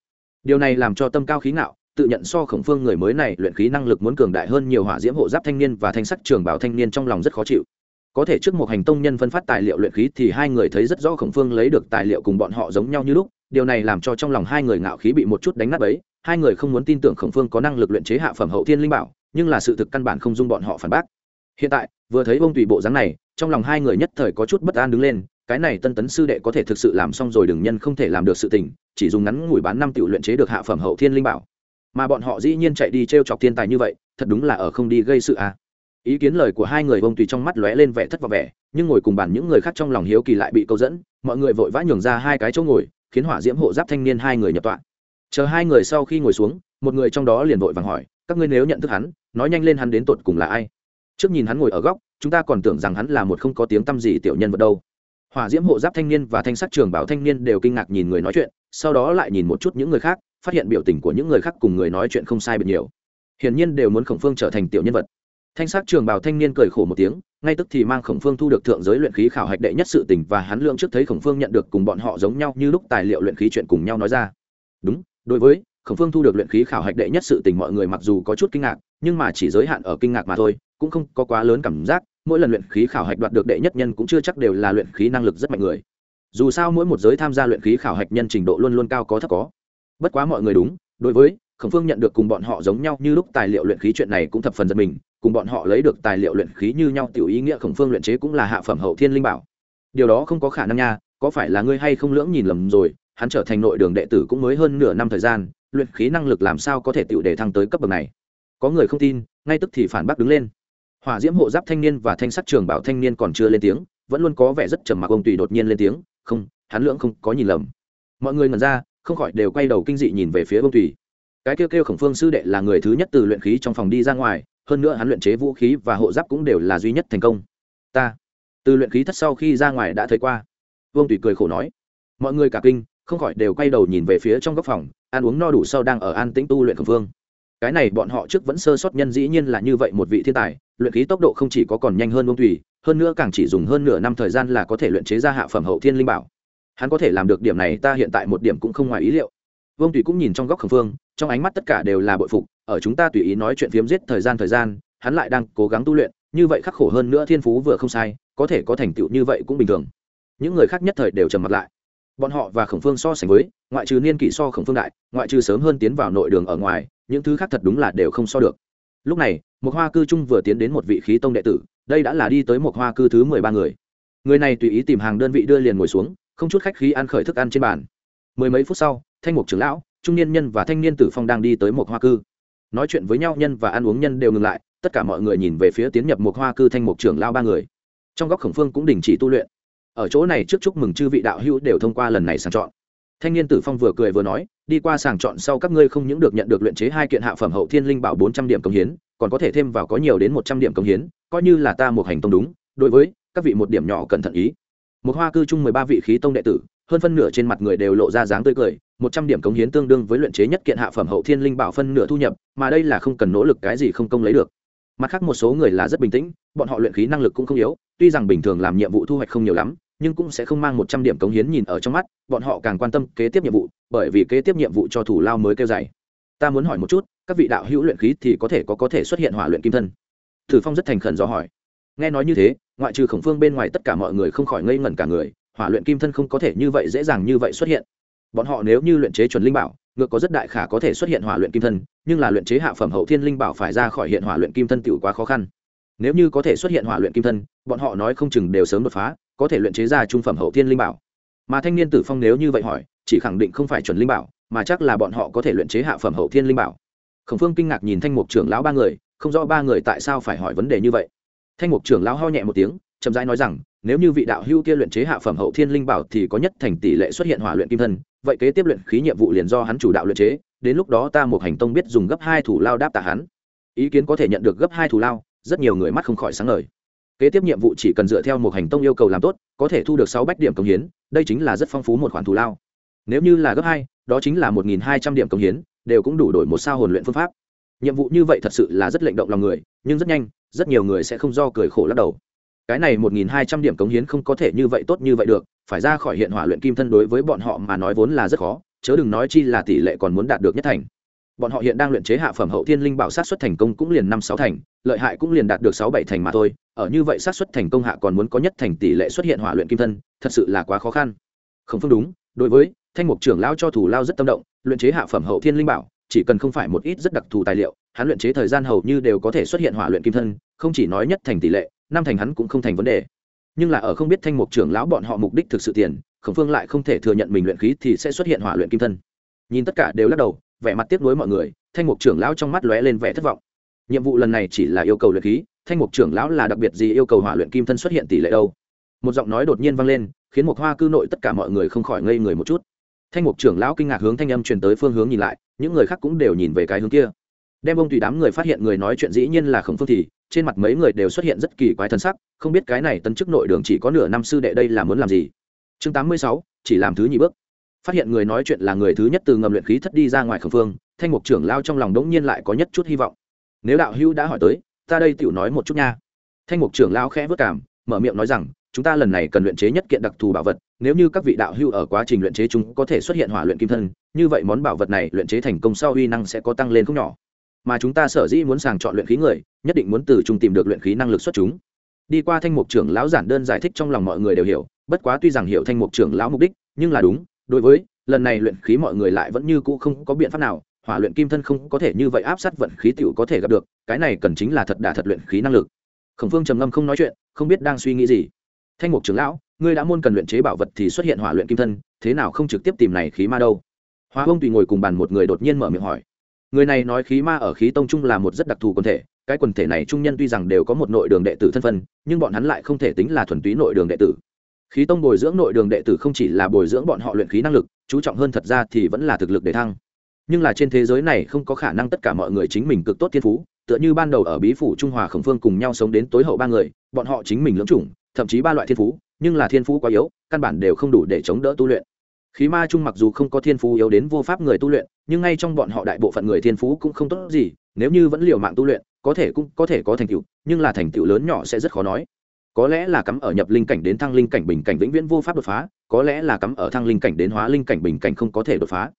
Điều này làm cho tâm cao khí ngạo, tự nhận so khổng phương người mới này luyện khí năng lực muốn cường đại hơn nhiều hỏa diễm hộ giáp thanh niên và thanh sắc trường bảo thanh niên trong lòng rất khó chịu. Có thể trước một hành tông nhân phân phát tài liệu luyện khí thì hai người thấy rất rõ khổng phương lấy được tài liệu cùng bọn họ giống nhau như lúc, điều này làm cho trong lòng hai người ngạo khí bị một chút đánh nát ấy hai người không muốn tin tưởng khổng phương có năng lực luyện chế hạ phẩm hậu thiên linh bảo, nhưng là sự thực căn bản không dung bọn họ phản bác hiện tại, vừa thấy bông tùy bộ dáng này, trong lòng hai người nhất thời có chút bất an đứng lên, cái này tân tấn sư đệ có thể thực sự làm xong rồi đừng nhân không thể làm được sự tình, chỉ dùng ngắn ngủi bán năm tiểu luyện chế được hạ phẩm hậu thiên linh bảo. Mà bọn họ dĩ nhiên chạy đi t r e o chọc thiên tài như vậy, thật đúng là ở không đi gây sự à. ý kiến lời của hai người bông tùy trong mắt lóe lên vẻ thất vọng vẻ, nhưng ngồi cùng bàn những người khác trong lòng hiếu kỳ lại bị câu dẫn, mọi người vội vã nhường ra hai cái chỗ ngồi, khiến hỏa diễm hộ giáp thanh niên hai người nhập tọa. Chờ hai người sau khi ngồi xuống, một người trong đó liền vội vàng hỏi, các ngươi nếu nhận thức hắn, nói nhanh lên hắn đến tột cùng là ai? Trước nhìn hắn ngồi ở góc, chúng ta còn tưởng rằng hắn là một không có tiếng t â m gì tiểu nhân vật đâu. Hỏa diễm hộ giáp thanh niên và thanh sắc trường bảo thanh niên đều kinh ngạc nhìn người nói chuyện, sau đó lại nhìn một chút những người khác, phát hiện biểu tình của những người khác cùng người nói chuyện không sai biệt nhiều. Hiển nhiên đều muốn khổng phương trở thành tiểu nhân vật. Thanh sắc trường bảo thanh niên cười khổ một tiếng, ngay tức thì mang khổng phương thu được thượng giới luyện khí khảo hạch đệ nhất sự tình và hắn lượng trước thấy khổng phương nhận được cùng bọn họ giống nhau như lúc tài liệu luyện khí chuyện cùng nhau nói ra. Đúng, đối với, khổng phương thu được luyện khí khảo hạch đệ nhất sự tình mọi người mặc dù có chút kinh ngạc, nhưng mà chỉ giới hạn ở kinh ngạc mà thôi cũng không có quá lớn cảm giác, mỗi lần luyện khí khảo hạch đoạt được đệ nhất nhân cũng chưa chắc đều là luyện khí năng lực rất mạnh người. Dù sao mỗi một giới tham gia luyện khí khảo hạch nhân trình độ luôn luôn cao có thấp có. Bất quá mọi người đúng, đối với khổng phương nhận được cùng bọn họ giống nhau như lúc tài liệu luyện khí chuyện này cũng thập phần giật mình, cùng bọn họ lấy được tài liệu luyện khí như nhau tiểu ý nghĩa khổng phương luyện chế cũng là hạ phẩm hậu thiên linh bảo. Điều đó không có khả năng nha, có phải là ngươi hay không lưỡng nhìn lầm rồi, hắn trở thành nội đường đệ tử cũng mới hơn nửa năm thời gian, luyện khí năng lực làm sao có thể tiểu để thăng tới cấp bậc này? Có người không tin, ngay tức thì phản bác đứng lên hỏa diễm hộ giáp thanh niên và thanh sắc trường bảo thanh niên còn chưa lên tiếng, vẫn luôn có vẻ rất trầm mặc, ông tùy đột nhiên lên tiếng, không, hắn lưỡng không có nhìn lầm. Mọi người ngẩn ra, không khỏi đều quay đầu kinh dị nhìn về phía ông tùy. Cái kêu kêu khổng phương sư đệ là người thứ nhất từ luyện khí trong phòng đi ra ngoài, hơn nữa hắn luyện chế vũ khí và hộ giáp cũng đều là duy nhất thành công. Ta, từ luyện khí thất sau khi ra ngoài đã thấy qua. Vương tùy cười khổ nói. Mọi người cả kinh, không khỏi đều quay đầu nhìn về phía trong góc phòng, ăn uống no đủ sau đang ở an tĩnh tu luyện khổng phương. Cái này bọn họ trước vẫn sơ sót nhân dĩ nhiên là như vậy một vị thiên tài luyện khí tốc độ không chỉ có còn nhanh hơn ông Thủy, hơn nữa càng chỉ dùng hơn nửa năm thời gian là có thể luyện chế ra hạ phẩm hậu thiên linh bảo. Hắn có thể làm được điểm này ta hiện tại một điểm cũng không ngoài ý liệu. Vương tùy cũng nhìn trong góc khẩn phương trong ánh mắt tất cả đều là bội phục ở chúng ta tùy ý nói chuyện phiếm giết thời gian thời gian hắn lại đang cố gắng tu luyện như vậy khắc khổ hơn nữa thiên phú vừa không sai có thể có thành tựu như vậy cũng bình thường. Những người khác nhất thời đều trầm mặt lại. Bọn họ và khổng phương so sánh với ngoại trừ niên kỷ so khổng phương đại ngoại trừ sớm hơn tiến vào nội đường ở ngoài những thứ khác thật đúng là đều không so được lúc này một hoa cư trung vừa tiến đến một vị khí tông đệ tử, đây đã là đi tới một hoa cư thứ mười ba người. Người này tùy ý tìm hàng đơn vị đưa liền ngồi xuống, không chút khách khí ăn khởi thức ăn trên bàn. Mười mấy phút sau, thanh mục trưởng lão, trung niên nhân và thanh niên tử phong đang đi tới một hoa cư. Nói chuyện với nhau, nhân và ăn uống nhân đều ngừng lại, tất cả mọi người nhìn về phía tiến nhập một hoa cư thanh mục trưởng lao ba người. Trong góc khổng phương cũng đình chỉ tu luyện. Ở chỗ này trước chúc mừng chư vị đạo hữu đều thông qua lần này sàng chọn. Thanh niên tử phong vừa cười vừa nói đi qua sàng chọn sau các ngươi không những được nhận được luyện chế hai kiện hạ phẩm hậu thiên linh bảo bốn trăm điểm công hiến, còn có thể thêm vào có nhiều đến một trăm điểm công hiến, coi như là ta một hành tông đúng. Đối với các vị một điểm nhỏ cẩn thận ý. Một hoa cư chung mười ba vị khí tông đệ tử, hơn phân nửa trên mặt người đều lộ ra dáng tươi cười, một trăm điểm công hiến tương đương với luyện chế nhất kiện hạ phẩm hậu thiên linh bảo phân nửa thu nhập, mà đây là không cần nỗ lực cái gì không công lấy được. Mặt khác một số người là rất bình tĩnh, bọn họ luyện khí năng lực cũng không yếu, tuy rằng bình thường làm nhiệm vụ thu hoạch không nhiều lắm nhưng cũng sẽ không mang một trăm điểm cống hiến nhìn ở trong mắt, bọn họ càng quan tâm kế tiếp nhiệm vụ, bởi vì kế tiếp nhiệm vụ cho thủ lao mới kêu dày. Ta muốn hỏi một chút, các vị đạo hữu luyện khí thì có thể có có thể xuất hiện hỏa luyện kim thân? Thử phong rất thành khẩn do hỏi. Nghe nói như thế, ngoại trừ khổng phương bên ngoài tất cả mọi người không khỏi ngây ngẩn cả người, hỏa luyện kim thân không có thể như vậy dễ dàng như vậy xuất hiện. Bọn họ nếu như luyện chế chuẩn linh bảo, ngược có rất đại khả có thể xuất hiện hỏa luyện kim thân, nhưng là luyện chế hạ phẩm hậu thiên linh bảo phải ra khỏi hiện hỏa luyện kim thân tiểu quá khó khăn nếu như có thể xuất hiện hỏa luyện kim thân, bọn họ nói không chừng đều sớm đột phá, có thể luyện chế ra trung phẩm hậu thiên linh bảo. Mà thanh niên tử phong nếu như vậy hỏi, chỉ khẳng định không phải chuẩn linh bảo, mà chắc là bọn họ có thể luyện chế hạ phẩm hậu thiên linh bảo. Khổng phương kinh ngạc nhìn thanh mục trưởng lão ba người, không rõ ba người tại sao phải hỏi vấn đề như vậy. Thanh mục trưởng lão ho nhẹ một tiếng, chậm rãi nói rằng, nếu như vị đạo hưu kia luyện chế hạ phẩm hậu thiên linh bảo thì có nhất thành tỷ lệ xuất hiện hỏa luyện kim thân, vậy kế tiếp luyện khí nhiệm vụ liền do hắn chủ đạo luyện chế, đến lúc đó ta một hành tông biết dùng gấp hai thủ lao đáp tạ hắn. Ý kiến có thể nhận được gấp hai thủ lao rất nhiều người mắt không khỏi sáng ngời. Kế tiếp nhiệm vụ chỉ cần dựa theo một hành tông yêu cầu làm tốt, có thể thu được sáu bách điểm công hiến, đây chính là rất phong phú một khoản thù lao. Nếu như là gấp hai, đó chính là một nghìn hai trăm điểm công hiến, đều cũng đủ đổi một sao hồn luyện phương pháp. Nhiệm vụ như vậy thật sự là rất lệnh động lòng người, nhưng rất nhanh, rất nhiều người sẽ không do cười khổ lắc đầu. Cái này một nghìn hai trăm điểm cống hiến không có thể như vậy tốt như vậy được, phải ra khỏi hiện hỏa luyện kim thân đối với bọn họ mà nói vốn là rất khó, chớ đừng nói chi là tỷ lệ còn muốn đạt được nhất thành bọn họ hiện đang luyện chế hạ phẩm hậu thiên linh bảo sát xuất thành công cũng liền năm sáu thành, lợi hại cũng liền đạt được sáu bảy thành mà thôi. Ở như vậy sát xuất thành công hạ còn muốn có nhất thành tỷ lệ xuất hiện hỏa luyện kim thân, thật sự là quá khó khăn. Không phương đúng, đối với thanh mục trưởng lao cho thủ lao rất tâm động, luyện chế hạ phẩm hậu thiên linh bảo, chỉ cần không phải một ít rất đặc thù tài liệu, hắn luyện chế thời gian hầu như đều có thể xuất hiện hỏa luyện kim thân, không chỉ nói nhất thành tỷ lệ, năm thành hắn cũng không thành vấn đề. Nhưng là ở không biết thanh mục trưởng lão bọn họ mục đích thực sự tiền, khổng phương lại không thể thừa nhận mình luyện khí thì sẽ xuất hiện hỏa luyện kim thân. Nhìn tất cả đều lắc đầu vẻ mặt tiếc nuối mọi người, thanh mục trưởng lão trong mắt lóe lên vẻ thất vọng. Nhiệm vụ lần này chỉ là yêu cầu luyện khí, thanh mục trưởng lão là đặc biệt gì yêu cầu hỏa luyện kim thân xuất hiện tỷ lệ đâu? Một giọng nói đột nhiên vang lên, khiến một hoa cư nội tất cả mọi người không khỏi ngây người một chút. Thanh mục trưởng lão kinh ngạc hướng thanh âm truyền tới phương hướng nhìn lại, những người khác cũng đều nhìn về cái hướng kia. Đem ông tùy đám người phát hiện người nói chuyện dĩ nhiên là khổng phương thì, trên mặt mấy người đều xuất hiện rất kỳ quái thân sắc, không biết cái này tân chức nội đường chỉ có nửa năm sư đệ đây là muốn làm gì. Chương tám mươi sáu, chỉ làm thứ nhị bước phát hiện người nói chuyện là người thứ nhất từ ngầm luyện khí thất đi ra ngoài khẩn phương, thanh mục trưởng lao trong lòng đống nhiên lại có nhất chút hy vọng. Nếu đạo hữu đã hỏi tới, ta đây tựu nói một chút nha. Thanh mục trưởng lao khẽ vất cảm, mở miệng nói rằng, chúng ta lần này cần luyện chế nhất kiện đặc thù bảo vật, nếu như các vị đạo hưu ở quá trình luyện chế chúng có thể xuất hiện hỏa luyện kim thân, như vậy món bảo vật này luyện chế thành công sau uy năng sẽ có tăng lên không nhỏ. Mà chúng ta sở dĩ muốn sàng chọn luyện khí người, nhất định muốn từ trung tìm được luyện khí năng lực xuất chúng. Đi qua thanh mục trưởng lão giản đơn giải thích trong lòng mọi người đều hiểu, bất quá tuy rằng hiểu thanh mục trưởng lão mục đích, nhưng là đúng đối với, lần này luyện khí mọi người lại vẫn như cũ không có biện pháp nào, hỏa luyện kim thân không có thể như vậy áp sát vận khí tiểu có thể gặp được, cái này cần chính là thật đả thật luyện khí năng lực. Khổng phương trầm ngâm không nói chuyện, không biết đang suy nghĩ gì. Thanh mục trưởng lão, ngươi đã môn cần luyện chế bảo vật thì xuất hiện hỏa luyện kim thân, thế nào không trực tiếp tìm này khí ma đâu? Hoa ông tùy ngồi cùng bàn một người đột nhiên mở miệng hỏi. Người này nói khí ma ở khí tông trung là một rất đặc thù quần thể, cái quần thể này trung nhân tuy rằng đều có một nội đường đệ tử thân phân, nhưng bọn hắn lại không thể tính là thuần túy nội đường đệ tử khí tông bồi dưỡng nội đường đệ tử không chỉ là bồi dưỡng bọn họ luyện khí năng lực, chú trọng hơn thật ra thì vẫn là thực lực để thăng. Nhưng là trên thế giới này không có khả năng tất cả mọi người chính mình cực tốt thiên phú, tựa như ban đầu ở bí phủ trung hòa khổng phương cùng nhau sống đến tối hậu ba người, bọn họ chính mình lưỡng chủng, thậm chí ba loại thiên phú, nhưng là thiên phú quá yếu, căn bản đều không đủ để chống đỡ tu luyện. Khí ma trung mặc dù không có thiên phú yếu đến vô pháp người tu luyện, nhưng ngay trong bọn họ đại bộ phận người thiên phú cũng không tốt gì, nếu như vẫn liều mạng tu luyện, có thể cũng có thể có thành tựu, nhưng là thành tựu lớn nhỏ sẽ rất khó nói có lẽ là cắm ở nhập linh cảnh đến thăng linh cảnh bình cảnh vĩnh viễn vô pháp đột phá, có lẽ là cắm ở thăng linh cảnh đến hóa linh cảnh bình cảnh không có thể đột phá.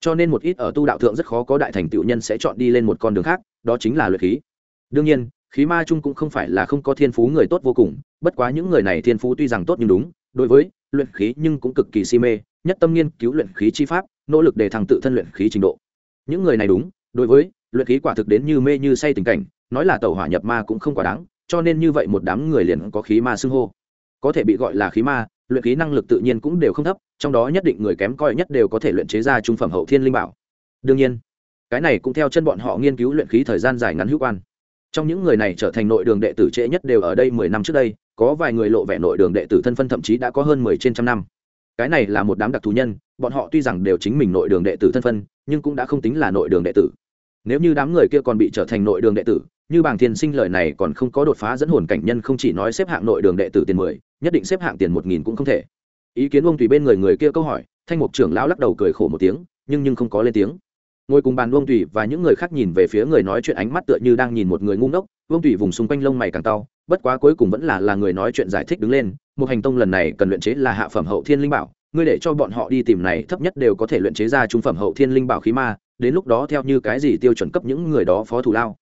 Cho nên một ít ở tu đạo thượng rất khó có đại thành tựu nhân sẽ chọn đi lên một con đường khác, đó chính là luyện khí. Đương nhiên, khí ma trung cũng không phải là không có thiên phú người tốt vô cùng, bất quá những người này thiên phú tuy rằng tốt nhưng đúng, đối với luyện khí nhưng cũng cực kỳ si mê, nhất tâm nghiên cứu luyện khí chi pháp, nỗ lực để thằng tự thân luyện khí trình độ. Những người này đúng, đối với luyện khí quả thực đến như mê như say tình cảnh, nói là tẩu hỏa nhập ma cũng không quá đáng cho nên như vậy một đám người liền có khí ma xưng hô. Có thể bị gọi là khí ma, luyện khí năng lực tự nhiên cũng đều không thấp, trong đó nhất định người kém coi nhất đều có thể luyện chế ra trung phẩm hậu thiên linh bảo. Đương nhiên, cái này cũng theo chân bọn họ nghiên cứu luyện khí thời gian dài ngắn hữu quan. Trong những người này trở thành nội đường đệ tử trễ nhất đều ở đây mười năm trước đây, có vài người lộ vẻ nội đường đệ tử thân phân thậm chí đã có hơn mười trên trăm năm. Cái này là một đám đặc thù nhân, bọn họ tuy rằng đều chính mình nội đường đệ tử thân phân, nhưng cũng đã không tính là nội đường đệ tử. Nếu như đám người kia còn bị trở thành nội đường đệ tử như bảng thiên sinh lời này còn không có đột phá dẫn hồn cảnh nhân không chỉ nói xếp hạng nội đường đệ tử tiền mười, nhất định xếp hạng tiền một nghìn cũng không thể. Ý kiến ông tùy bên người người kia câu hỏi, thanh mục trưởng lão lắc đầu cười khổ một tiếng, nhưng nhưng không có lên tiếng. Ngồi cùng bàn ông tùy và những người khác nhìn về phía người nói chuyện ánh mắt tựa như đang nhìn một người ngu ngốc, ông tùy vùng xung quanh lông mày càng tao bất quá cuối cùng vẫn là là người nói chuyện giải thích đứng lên, một hành tông lần này cần luyện chế là hạ phẩm hậu thiên linh bảo, ngươi để cho bọn họ đi tìm này thấp nhất đều có thể luyện chế ra trung phẩm hậu thiên linh bảo khí ma, đến lúc đó theo như cái gì tiêu chuẩn cấp những người đó phó thủ lao?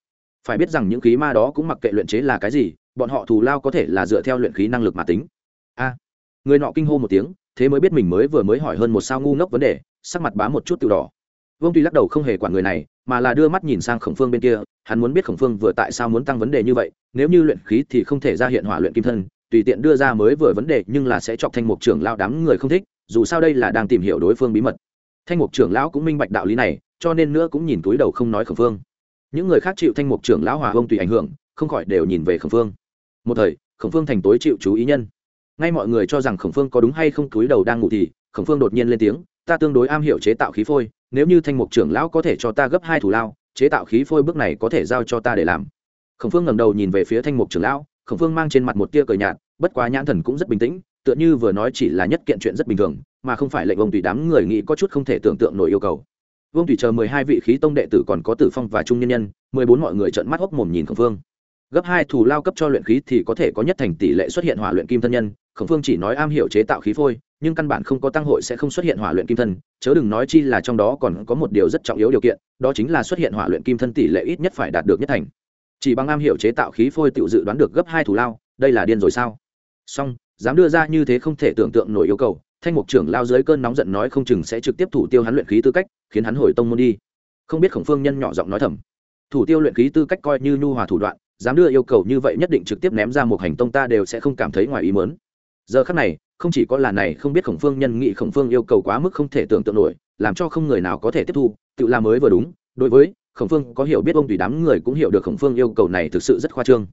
Phải biết rằng những khí ma đó cũng mặc kệ luyện chế là cái gì, bọn họ thù lao có thể là dựa theo luyện khí năng lực mà tính. A. Người nọ kinh hô một tiếng, thế mới biết mình mới vừa mới hỏi hơn một sao ngu ngốc vấn đề, sắc mặt bá một chút từ đỏ. Vương tuy lắc đầu không hề quản người này, mà là đưa mắt nhìn sang khổng phương bên kia, hắn muốn biết khổng phương vừa tại sao muốn tăng vấn đề như vậy, nếu như luyện khí thì không thể ra hiện hỏa luyện kim thân, tùy tiện đưa ra mới vừa vấn đề nhưng là sẽ chọc thanh mục trưởng lao đám người không thích, dù sao đây là đang tìm hiểu đối phương bí mật. Thanh mục trưởng lão cũng minh bạch đạo lý này, cho nên nữa cũng nhìn túi đầu không nói khổng phương những người khác chịu thanh mục trưởng lão hòa ông tùy ảnh hưởng, không khỏi đều nhìn về khẩn phương. Một thời khẩn phương thành tối chịu chú ý nhân. Ngay mọi người cho rằng khẩn phương có đúng hay không túi đầu đang ngủ thì khẩn phương đột nhiên lên tiếng, ta tương đối am hiểu chế tạo khí phôi, nếu như thanh mục trưởng lão có thể cho ta gấp hai thủ lao, chế tạo khí phôi bước này có thể giao cho ta để làm. Khẩn phương ngẩng đầu nhìn về phía thanh mục trưởng lão khẩn phương mang trên mặt một tia cờ nhạt, bất quá nhãn thần cũng rất bình tĩnh, tựa như vừa nói chỉ là nhất kiện chuyện rất bình thường, mà không phải lệnh ông tùy đám người nghĩ có chút không thể tưởng tượng nổi yêu cầu vương tùy chờ mười hai vị khí tông đệ tử còn có tử phong và trung nhân nhân, mười bốn mọi người trợn mắt hốc mồm nhìn khổng phương. Gấp hai thủ lao cấp cho luyện khí thì có thể có nhất thành tỷ lệ xuất hiện hỏa luyện kim thân nhân, khổng phương chỉ nói am hiểu chế tạo khí phôi, nhưng căn bản không có tăng hội sẽ không xuất hiện hỏa luyện kim thân, chớ đừng nói chi là trong đó còn có một điều rất trọng yếu điều kiện, đó chính là xuất hiện hỏa luyện kim thân tỷ lệ ít nhất phải đạt được nhất thành. Chỉ bằng am hiểu chế tạo khí phôi tự dự đoán được gấp hai thủ lao, đây là điên rồi sao? Song dám đưa ra như thế không thể tưởng tượng nổi yêu cầu thanh mục trưởng lao dưới cơn nóng giận nói không chừng sẽ trực tiếp thủ tiêu hắn luyện khí tư cách, khiến hắn hồi tông môn đi. Không biết khổng phương nhân nhỏ giọng nói thầm. Thủ tiêu luyện khí tư cách coi như nhu hòa thủ đoạn, dám đưa yêu cầu như vậy nhất định trực tiếp ném ra một hành tông ta đều sẽ không cảm thấy ngoài ý mớn giờ khắc này, không chỉ có là này, không biết khổng phương nhân nghị khổng phương yêu cầu quá mức không thể tưởng tượng nổi, làm cho không người nào có thể tiếp thu, tự làm mới vừa đúng, đối với khổng phương có hiểu biết ông tùy đám người cũng hiểu được khổng phương yêu cầu này thực sự rất khoa trương.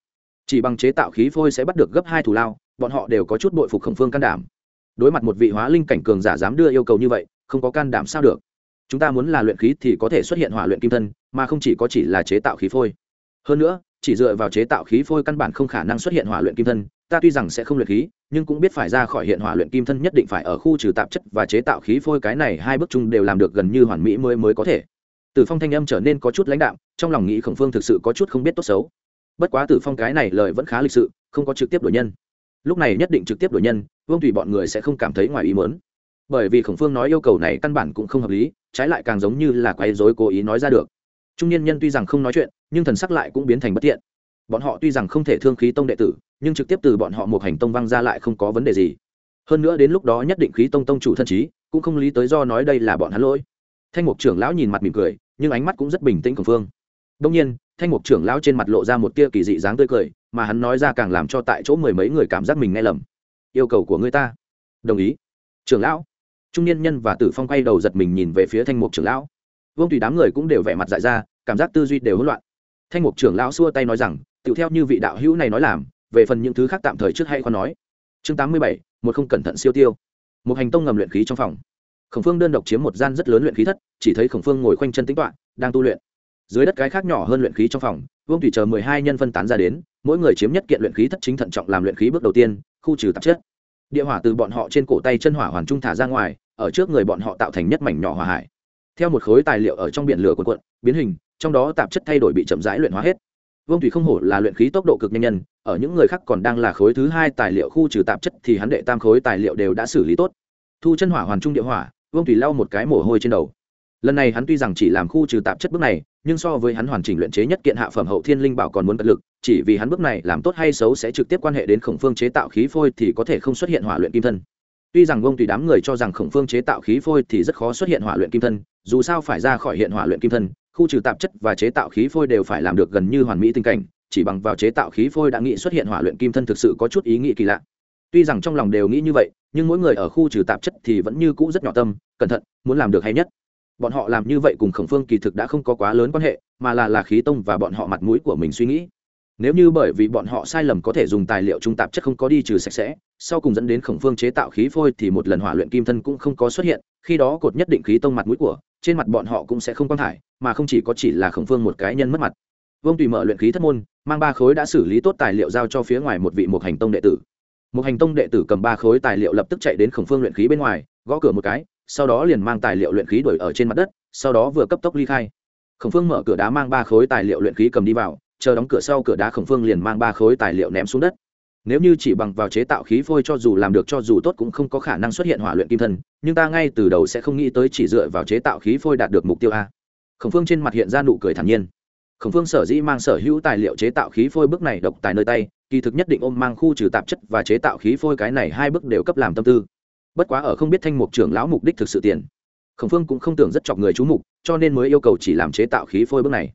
Chỉ bằng chế tạo khí phôi sẽ bắt được gấp hai thủ lao, bọn họ đều có chút bội phục khổng phương can đảm đối mặt một vị hóa linh cảnh cường giả dám đưa yêu cầu như vậy, không có can đảm sao được. Chúng ta muốn là luyện khí thì có thể xuất hiện hỏa luyện kim thân, mà không chỉ có chỉ là chế tạo khí phôi. Hơn nữa, chỉ dựa vào chế tạo khí phôi căn bản không khả năng xuất hiện hỏa luyện kim thân, ta tuy rằng sẽ không luyện khí, nhưng cũng biết phải ra khỏi hiện hỏa luyện kim thân nhất định phải ở khu trừ tạp chất và chế tạo khí phôi, cái này hai bước chung đều làm được gần như hoàn mỹ mới mới có thể. Tử phong thanh âm trở nên có chút lãnh đạm, trong lòng nghĩ khổng phương thực sự có chút không biết tốt xấu. Bất quá tử phong cái này lời vẫn khá lịch sự, không có trực tiếp đổi nhân. Lúc này nhất định trực tiếp đổi nhân vương Thủy bọn người sẽ không cảm thấy ngoài ý mớn bởi vì khổng phương nói yêu cầu này căn bản cũng không hợp lý, trái lại càng giống như là quay dối cố ý nói ra được. Trung niên nhân tuy rằng không nói chuyện, nhưng thần sắc lại cũng biến thành bất tiện bọn họ tuy rằng không thể thương khí tông đệ tử, nhưng trực tiếp từ bọn họ một hành tông văng ra lại không có vấn đề gì. Hơn nữa đến lúc đó nhất định khí tông tông chủ thân trí, cũng không lý tới do nói đây là bọn hắn lỗi. Thanh mục trưởng lão nhìn mặt mỉm cười, nhưng ánh mắt cũng rất bình tĩnh khổng phương. Đông nhiên, thanh mục trưởng lão trên mặt lộ ra một tia kỳ dị dáng tươi cười, mà hắn nói ra càng làm cho tại chỗ mười mấy người cảm giác mình nghe lầm yêu cầu của người ta. Đồng ý. Trưởng lão. Trung niên nhân và tử phong quay đầu giật mình nhìn về phía thanh mục trưởng lão. Vương tùy đám người cũng đều vẻ mặt dại ra, cảm giác tư duy đều hỗn loạn. Thanh mục trưởng lão xua tay nói rằng tựu theo như vị đạo hữu này nói làm, về phần những thứ khác tạm thời trước hay khoan nói. Chương tám mươi bảy, một không cẩn thận siêu tiêu. Một hành tông ngầm luyện khí trong phòng. Khổng phương đơn độc chiếm một gian rất lớn luyện khí thất, chỉ thấy khổng phương ngồi khoanh chân tính toạ đang tu luyện. Dưới đất cái khác nhỏ hơn luyện khí trong phòng, vương thủy chờ mười hai nhân phân tán ra đến, mỗi người chiếm nhất kiện luyện khí thất chính thận trọng làm luyện khí bước đầu tiên khu trừ tạp chất. Địa hỏa từ bọn họ trên cổ tay chân hỏa hoàn trung thả ra ngoài, ở trước người bọn họ tạo thành nhất mảnh nhỏ hỏa hải. Theo một khối tài liệu ở trong biển lửa cuộn cuộn, biến hình, trong đó tạp chất thay đổi bị chậm rãi luyện hóa hết. Vương thủy không hổ là luyện khí tốc độ cực nhanh nhân, ở những người khác còn đang là khối thứ hai tài liệu khu trừ tạp chất thì hắn đệ tam khối tài liệu đều đã xử lý tốt. Thu chân hỏa hoàn trung địa hỏa, vương thủy lau một cái mồ hôi trên đầu lần này hắn tuy rằng chỉ làm khu trừ tạp chất bước này, nhưng so với hắn hoàn chỉnh luyện chế nhất kiện hạ phẩm hậu thiên linh bảo còn muốn cật lực, chỉ vì hắn bước này làm tốt hay xấu sẽ trực tiếp quan hệ đến khổng phương chế tạo khí phôi thì có thể không xuất hiện hỏa luyện kim thân. Tuy rằng vông tùy đám người cho rằng khổng phương chế tạo khí phôi thì rất khó xuất hiện hỏa luyện kim thân, dù sao phải ra khỏi hiện hỏa luyện kim thân, khu trừ tạp chất và chế tạo khí phôi đều phải làm được gần như hoàn mỹ tình cảnh, chỉ bằng vào chế tạo khí phôi đã nghĩ xuất hiện hỏa luyện kim thân thực sự có chút ý nghĩ kỳ lạ. Tuy rằng trong lòng đều nghĩ như vậy, nhưng mỗi người ở khu trừ tạp chất thì vẫn như cũ rất nhỏ tâm, cẩn thận, muốn làm được hay nhất bọn họ làm như vậy cùng khổng phương kỳ thực đã không có quá lớn quan hệ, mà là là khí tông và bọn họ mặt mũi của mình suy nghĩ. Nếu như bởi vì bọn họ sai lầm có thể dùng tài liệu trung tạp chất không có đi trừ sạch sẽ, sau cùng dẫn đến khổng phương chế tạo khí phôi thì một lần hỏa luyện kim thân cũng không có xuất hiện, khi đó cột nhất định khí tông mặt mũi của, trên mặt bọn họ cũng sẽ không quan thải, mà không chỉ có chỉ là khổng phương một cái nhân mất mặt. Vương tùy mở luyện khí thất môn, mang ba khối đã xử lý tốt tài liệu giao cho phía ngoài một vị một hành tông đệ tử. Một hành tông đệ tử cầm ba khối tài liệu lập tức chạy đến khổng phương luyện khí bên ngoài, gõ cửa một cái sau đó liền mang tài liệu luyện khí đuổi ở trên mặt đất, sau đó vừa cấp tốc ly khai. Khổng phương mở cửa đá mang ba khối tài liệu luyện khí cầm đi vào, chờ đóng cửa sau cửa đá khổng phương liền mang ba khối tài liệu ném xuống đất. Nếu như chỉ bằng vào chế tạo khí phôi cho dù làm được cho dù tốt cũng không có khả năng xuất hiện hỏa luyện kim thân, nhưng ta ngay từ đầu sẽ không nghĩ tới chỉ dựa vào chế tạo khí phôi đạt được mục tiêu a. Khổng phương trên mặt hiện ra nụ cười thản nhiên. Khổng phương sở dĩ mang sở hữu tài liệu chế tạo khí phôi bước này độc tài nơi tay, kỳ thực nhất định ôm mang khu trừ tạp chất và chế tạo khí phôi cái này hai bước đều cấp làm tâm tư bất quá ở không biết thanh mục trưởng lão mục đích thực sự tiền. Khổng phương cũng không tưởng rất chọc người chú mục, cho nên mới yêu cầu chỉ làm chế tạo khí phôi bước này.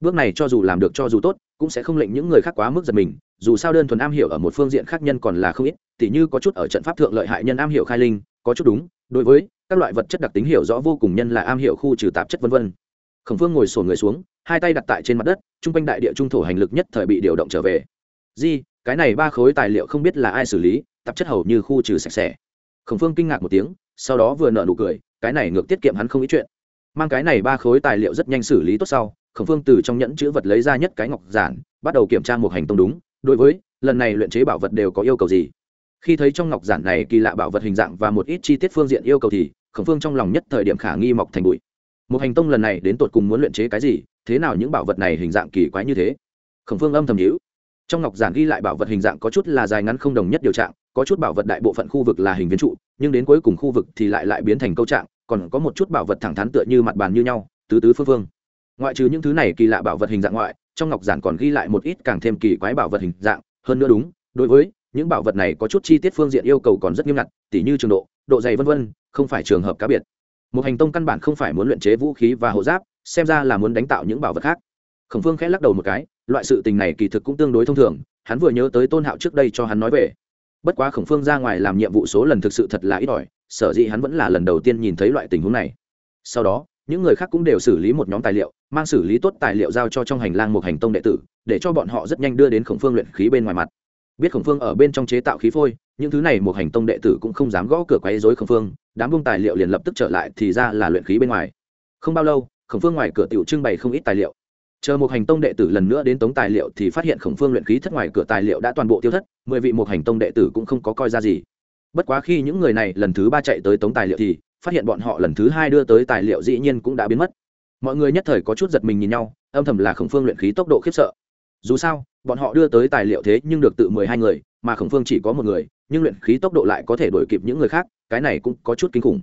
Bước này cho dù làm được cho dù tốt, cũng sẽ không lệnh những người khác quá mức giật mình, dù sao đơn thuần am hiểu ở một phương diện khác nhân còn là không ít, tỉ như có chút ở trận pháp thượng lợi hại nhân am hiểu khai linh, có chút đúng, đối với các loại vật chất đặc tính hiểu rõ vô cùng nhân là am hiểu khu trừ tạp chất vân vân. Khổng phương ngồi sổ người xuống, hai tay đặt tại trên mặt đất, trung quanh đại địa trung thổ hành lực nhất thời bị điều động trở về. Di, cái này ba khối tài liệu không biết là ai xử lý, tạp chất hầu như khu trừ sạch sẽ khổng phương kinh ngạc một tiếng, sau đó vừa nợ nụ cười, cái này ngược tiết kiệm hắn không ý chuyện. Mang cái này ba khối tài liệu rất nhanh xử lý tốt sau, khổng phương từ trong nhẫn chữ vật lấy ra nhất cái ngọc giản, bắt đầu kiểm tra một hành tông đúng. Đối với, lần này luyện chế bảo vật đều có yêu cầu gì? Khi thấy trong ngọc giản này kỳ lạ bảo vật hình dạng và một ít chi tiết phương diện yêu cầu thì, khổng phương trong lòng nhất thời điểm khả nghi mọc thành bụi. Một hành tông lần này đến tột cùng muốn luyện chế cái gì? Thế nào những bảo vật này hình dạng kỳ quái như thế? Khổng phương âm thầm hữu trong ngọc giản ghi lại bảo vật hình dạng có chút là dài ngắn không đồng nhất điều trạng có chút bảo vật đại bộ phận khu vực là hình viên trụ, nhưng đến cuối cùng khu vực thì lại lại biến thành câu trạng, còn có một chút bảo vật thẳng thắn tựa như mặt bàn như nhau, tứ tứ phương phương. Ngoại trừ những thứ này kỳ lạ bảo vật hình dạng ngoại, trong ngọc giản còn ghi lại một ít càng thêm kỳ quái bảo vật hình dạng, hơn nữa đúng, đối với những bảo vật này có chút chi tiết phương diện yêu cầu còn rất nghiêm ngặt, tỉ như trường độ độ dày vân vân, không phải trường hợp cá biệt. Một hành tông căn bản không phải muốn luyện chế vũ khí và hộ giáp, xem ra là muốn đánh tạo những bảo vật khác. Khổng phương khẽ lắc đầu một cái, loại sự tình này kỳ thực cũng tương đối thông thường, hắn vừa nhớ tới tôn hạo trước đây cho hắn nói về bất quá khổng phương ra ngoài làm nhiệm vụ số lần thực sự thật là ít ỏi, sở dĩ hắn vẫn là lần đầu tiên nhìn thấy loại tình huống này. Sau đó, những người khác cũng đều xử lý một nhóm tài liệu, mang xử lý tốt tài liệu giao cho trong hành lang một hành tông đệ tử, để cho bọn họ rất nhanh đưa đến khổng phương luyện khí bên ngoài mặt. Biết khổng phương ở bên trong chế tạo khí phôi, những thứ này một hành tông đệ tử cũng không dám gõ cửa quấy dối khổng phương, đám bông tài liệu liền lập tức trở lại thì ra là luyện khí bên ngoài. Không bao lâu, khổng phương ngoài cửa tiểu trưng bày không ít tài liệu chờ một hành tông đệ tử lần nữa đến tống tài liệu thì phát hiện khổng phương luyện khí thất ngoài cửa tài liệu đã toàn bộ tiêu thất, mười vị một hành tông đệ tử cũng không có coi ra gì. Bất quá khi những người này lần thứ ba chạy tới tống tài liệu thì phát hiện bọn họ lần thứ hai đưa tới tài liệu dĩ nhiên cũng đã biến mất. Mọi người nhất thời có chút giật mình nhìn nhau, âm thầm là khổng phương luyện khí tốc độ khiếp sợ. Dù sao, bọn họ đưa tới tài liệu thế nhưng được tự mười hai người, mà khổng phương chỉ có một người, nhưng luyện khí tốc độ lại có thể đổi kịp những người khác, cái này cũng có chút kinh khủng.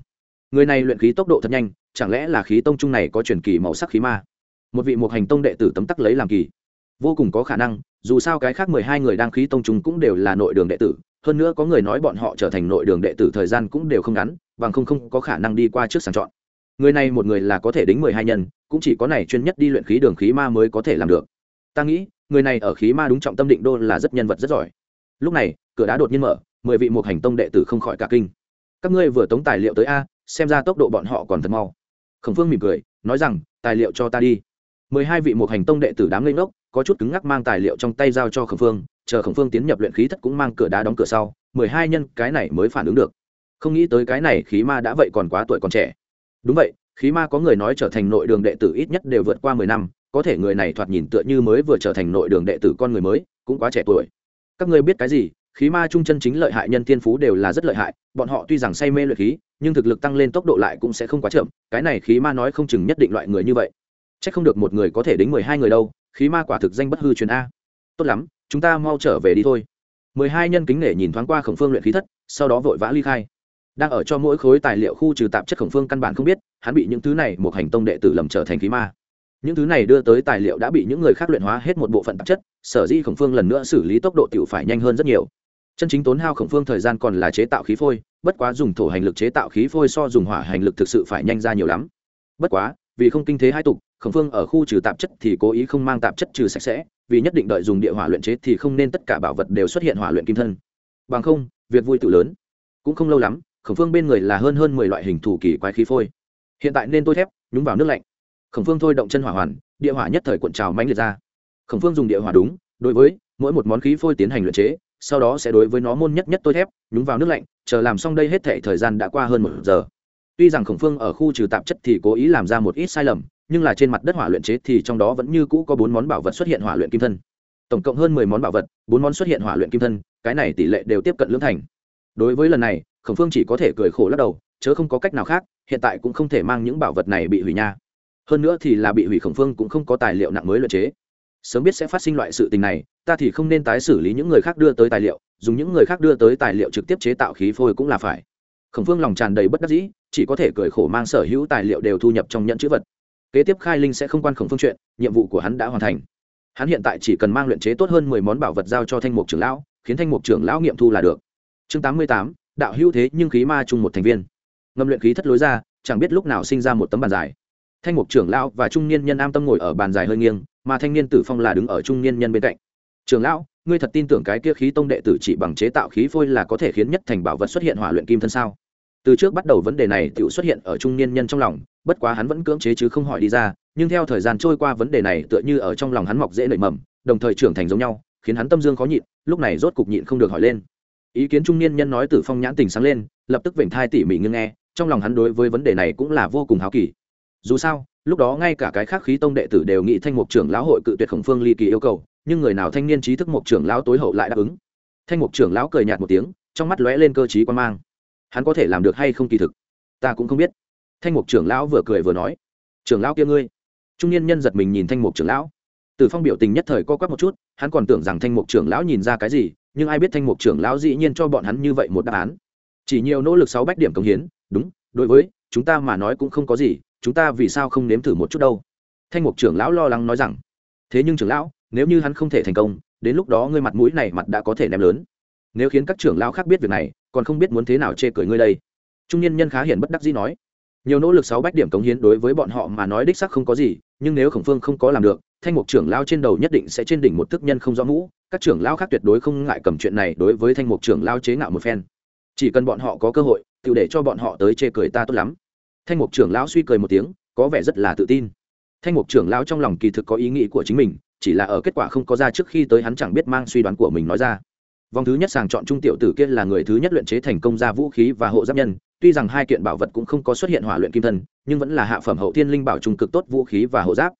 Người này luyện khí tốc độ thật nhanh, chẳng lẽ là khí tông trung này có truyền kỳ màu sắc khí ma? Một vị một hành tông đệ tử tấm tắc lấy làm kỳ. Vô cùng có khả năng, dù sao cái khác mười hai người đang khí tông chúng cũng đều là nội đường đệ tử, hơn nữa có người nói bọn họ trở thành nội đường đệ tử thời gian cũng đều không ngắn, bằng không không có khả năng đi qua trước sàng chọn. Người này một người là có thể đính mười hai nhân, cũng chỉ có này chuyên nhất đi luyện khí đường khí ma mới có thể làm được. Ta nghĩ, người này ở khí ma đúng trọng tâm định đô là rất nhân vật rất giỏi. Lúc này, cửa đá đột nhiên mở, mười vị một hành tông đệ tử không khỏi cả kinh. Các ngươi vừa tống tài liệu tới a, xem ra tốc độ bọn họ còn thật mau. Khổng phương mỉm cười, nói rằng, tài liệu cho ta đi mười hai vị một hành tông đệ tử đám lên ngốc, có chút cứng ngắc mang tài liệu trong tay giao cho khổng phương, chờ khổng phương tiến nhập luyện khí thất cũng mang cửa đá đóng cửa sau, mười hai nhân cái này mới phản ứng được. Không nghĩ tới cái này khí ma đã vậy còn quá tuổi còn trẻ. Đúng vậy, khí ma có người nói trở thành nội đường đệ tử ít nhất đều vượt qua mười năm, có thể người này thoạt nhìn tựa như mới vừa trở thành nội đường đệ tử con người mới, cũng quá trẻ tuổi. Các ngươi biết cái gì, khí ma trung chân chính lợi hại nhân tiên phú đều là rất lợi hại, bọn họ tuy rằng say mê luyện khí, nhưng thực lực tăng lên tốc độ lại cũng sẽ không quá chậm, cái này khí ma nói không chừng nhất định loại người như vậy chắc không được một người có thể đến mười hai người đâu, khí ma quả thực danh bất hư truyền a. Tốt lắm, chúng ta mau trở về đi thôi. Mười hai nhân kính nể nhìn thoáng qua khổng phương luyện khí thất, sau đó vội vã ly khai. Đang ở cho mỗi khối tài liệu khu trừ tạp chất khổng phương căn bản không biết, hắn bị những thứ này một hành tông đệ tử lầm trở thành khí ma. Những thứ này đưa tới tài liệu đã bị những người khác luyện hóa hết một bộ phận tạp chất, sở dĩ khổng phương lần nữa xử lý tốc độ tiểu phải nhanh hơn rất nhiều. Chân chính tốn hao khổng phương thời gian còn là chế tạo khí phôi, bất quá dùng thổ hành lực chế tạo khí phôi so dùng hỏa hành lực thực sự phải nhanh ra nhiều lắm. Bất quá, vì không kinh thế hai tục khổng phương ở khu trừ tạp chất thì cố ý không mang tạp chất trừ sạch sẽ, vì nhất định đợi dùng địa hỏa luyện chế thì không nên tất cả bảo vật đều xuất hiện hỏa luyện kim thân. Bằng không, việc vui tự lớn. Cũng không lâu lắm, khổng phương bên người là hơn hơn mười loại hình thủ kỳ quái khí phôi. Hiện tại nên tôi thép, nhúng vào nước lạnh. Khổng phương thôi động chân hỏa hoàn, địa hỏa nhất thời cuộn trào mãnh liệt ra. Khổng phương dùng địa hỏa đúng, đối với mỗi một món khí phôi tiến hành luyện chế, sau đó sẽ đối với nó môn nhất nhất tôi thép, nhúng vào nước lạnh, chờ làm xong đây hết thể thời gian đã qua hơn một giờ. Tuy rằng khổng phương ở khu trừ tạp chất thì cố ý làm ra một ít sai lầm nhưng là trên mặt đất hỏa luyện chế thì trong đó vẫn như cũ có bốn món bảo vật xuất hiện hỏa luyện kim thân. Tổng cộng hơn mười món bảo vật, bốn món xuất hiện hỏa luyện kim thân, cái này tỷ lệ đều tiếp cận lưỡng thành. Đối với lần này, khổng phương chỉ có thể cười khổ lắc đầu, chớ không có cách nào khác, hiện tại cũng không thể mang những bảo vật này bị hủy nha. Hơn nữa thì là bị hủy khổng phương cũng không có tài liệu nặng mới luyện chế. Sớm biết sẽ phát sinh loại sự tình này, ta thì không nên tái xử lý những người khác đưa tới tài liệu, dùng những người khác đưa tới tài liệu trực tiếp chế tạo khí phôi cũng là phải. Khổng phương lòng tràn đầy bất đắc dĩ, chỉ có thể cười khổ mang sở hữu tài liệu đều thu nhập trong nhận chữ vật kế tiếp khai linh sẽ không quan khổng phương chuyện, nhiệm vụ của hắn đã hoàn thành. Hắn hiện tại chỉ cần mang luyện chế tốt hơn mười món bảo vật giao cho thanh mục trưởng lão, khiến thanh mục trưởng lão nghiệm thu là được. Chương tám mươi tám, đạo hữu thế nhưng khí ma chung một thành viên. Ngâm luyện khí thất lối ra, chẳng biết lúc nào sinh ra một tấm bàn dài. Thanh mục trưởng lão và trung niên nhân am tâm ngồi ở bàn dài hơi nghiêng, mà thanh niên tử phong là đứng ở trung niên nhân bên cạnh. Trưởng lão, ngươi thật tin tưởng cái kia khí tông đệ tử chỉ bằng chế tạo khí phôi là có thể khiến nhất thành bảo vật xuất hiện hỏa luyện kim thân sao? Từ trước bắt đầu vấn đề này tự xuất hiện ở trung niên nhân trong lòng, bất quá hắn vẫn cưỡng chế chứ không hỏi đi ra, nhưng theo thời gian trôi qua vấn đề này tựa như ở trong lòng hắn mọc dễ nảy mầm, đồng thời trưởng thành giống nhau, khiến hắn tâm dương khó nhịn, lúc này rốt cục nhịn không được hỏi lên. Ý kiến trung niên nhân nói từ phong nhãn tình sáng lên, lập tức vểnh thai tỉ mỉ ngưng nghe, trong lòng hắn đối với vấn đề này cũng là vô cùng háo kỳ. Dù sao, lúc đó ngay cả cái khác khí tông đệ tử đều nghĩ thanh mục trưởng lão hội cự tuyệt khổng phương ly kỳ yêu cầu, nhưng người nào thanh niên trí thức mục trưởng lão tối hậu lại đáp ứng. Thanh mục trưởng lão cười nhạt một tiếng, trong mắt lóe lên cơ t quan mang hắn có thể làm được hay không kỳ thực? Ta cũng không biết. Thanh mục trưởng lão vừa cười vừa nói. Trưởng lão kia ngươi. Trung niên nhân giật mình nhìn thanh mục trưởng lão. Từ phong biểu tình nhất thời co quắp một chút, hắn còn tưởng rằng thanh mục trưởng lão nhìn ra cái gì, nhưng ai biết thanh mục trưởng lão dĩ nhiên cho bọn hắn như vậy một đáp án. Chỉ nhiều nỗ lực sáu bách điểm công hiến, đúng, đối với, chúng ta mà nói cũng không có gì, chúng ta vì sao không nếm thử một chút đâu? Thanh mục trưởng lão lo lắng nói rằng. Thế nhưng trưởng lão, nếu như hắn không thể thành công, đến lúc đó ngươi mặt mũi này mặt đã có thể ném lớn. Nếu khiến các trưởng lão khác biết việc này còn không biết muốn thế nào chê cười ngươi đây. Trung niên nhân khá hiển bất đắc dĩ nói. Nhiều nỗ lực sáu bách điểm cống hiến đối với bọn họ mà nói đích sắc không có gì, nhưng nếu khổng phương không có làm được, thanh mục trưởng lao trên đầu nhất định sẽ trên đỉnh một thức nhân không rõ mũ. Các trưởng lao khác tuyệt đối không ngại cầm chuyện này đối với thanh mục trưởng lao chế ngạo một phen. Chỉ cần bọn họ có cơ hội, tự để cho bọn họ tới chê cười ta tốt lắm. Thanh mục trưởng lão suy cười một tiếng, có vẻ rất là tự tin. Thanh mục trưởng lão trong lòng kỳ thực có ý nghĩ của chính mình, chỉ là ở kết quả không có ra trước khi tới hắn chẳng biết mang suy đoán của mình nói ra vòng thứ nhất sàng chọn trung tiểu tử kia là người thứ nhất luyện chế thành công ra vũ khí và hộ giáp nhân. Tuy rằng hai kiện bảo vật cũng không có xuất hiện hỏa luyện kim thân nhưng vẫn là hạ phẩm hậu thiên linh bảo trung cực tốt vũ khí và hộ giáp.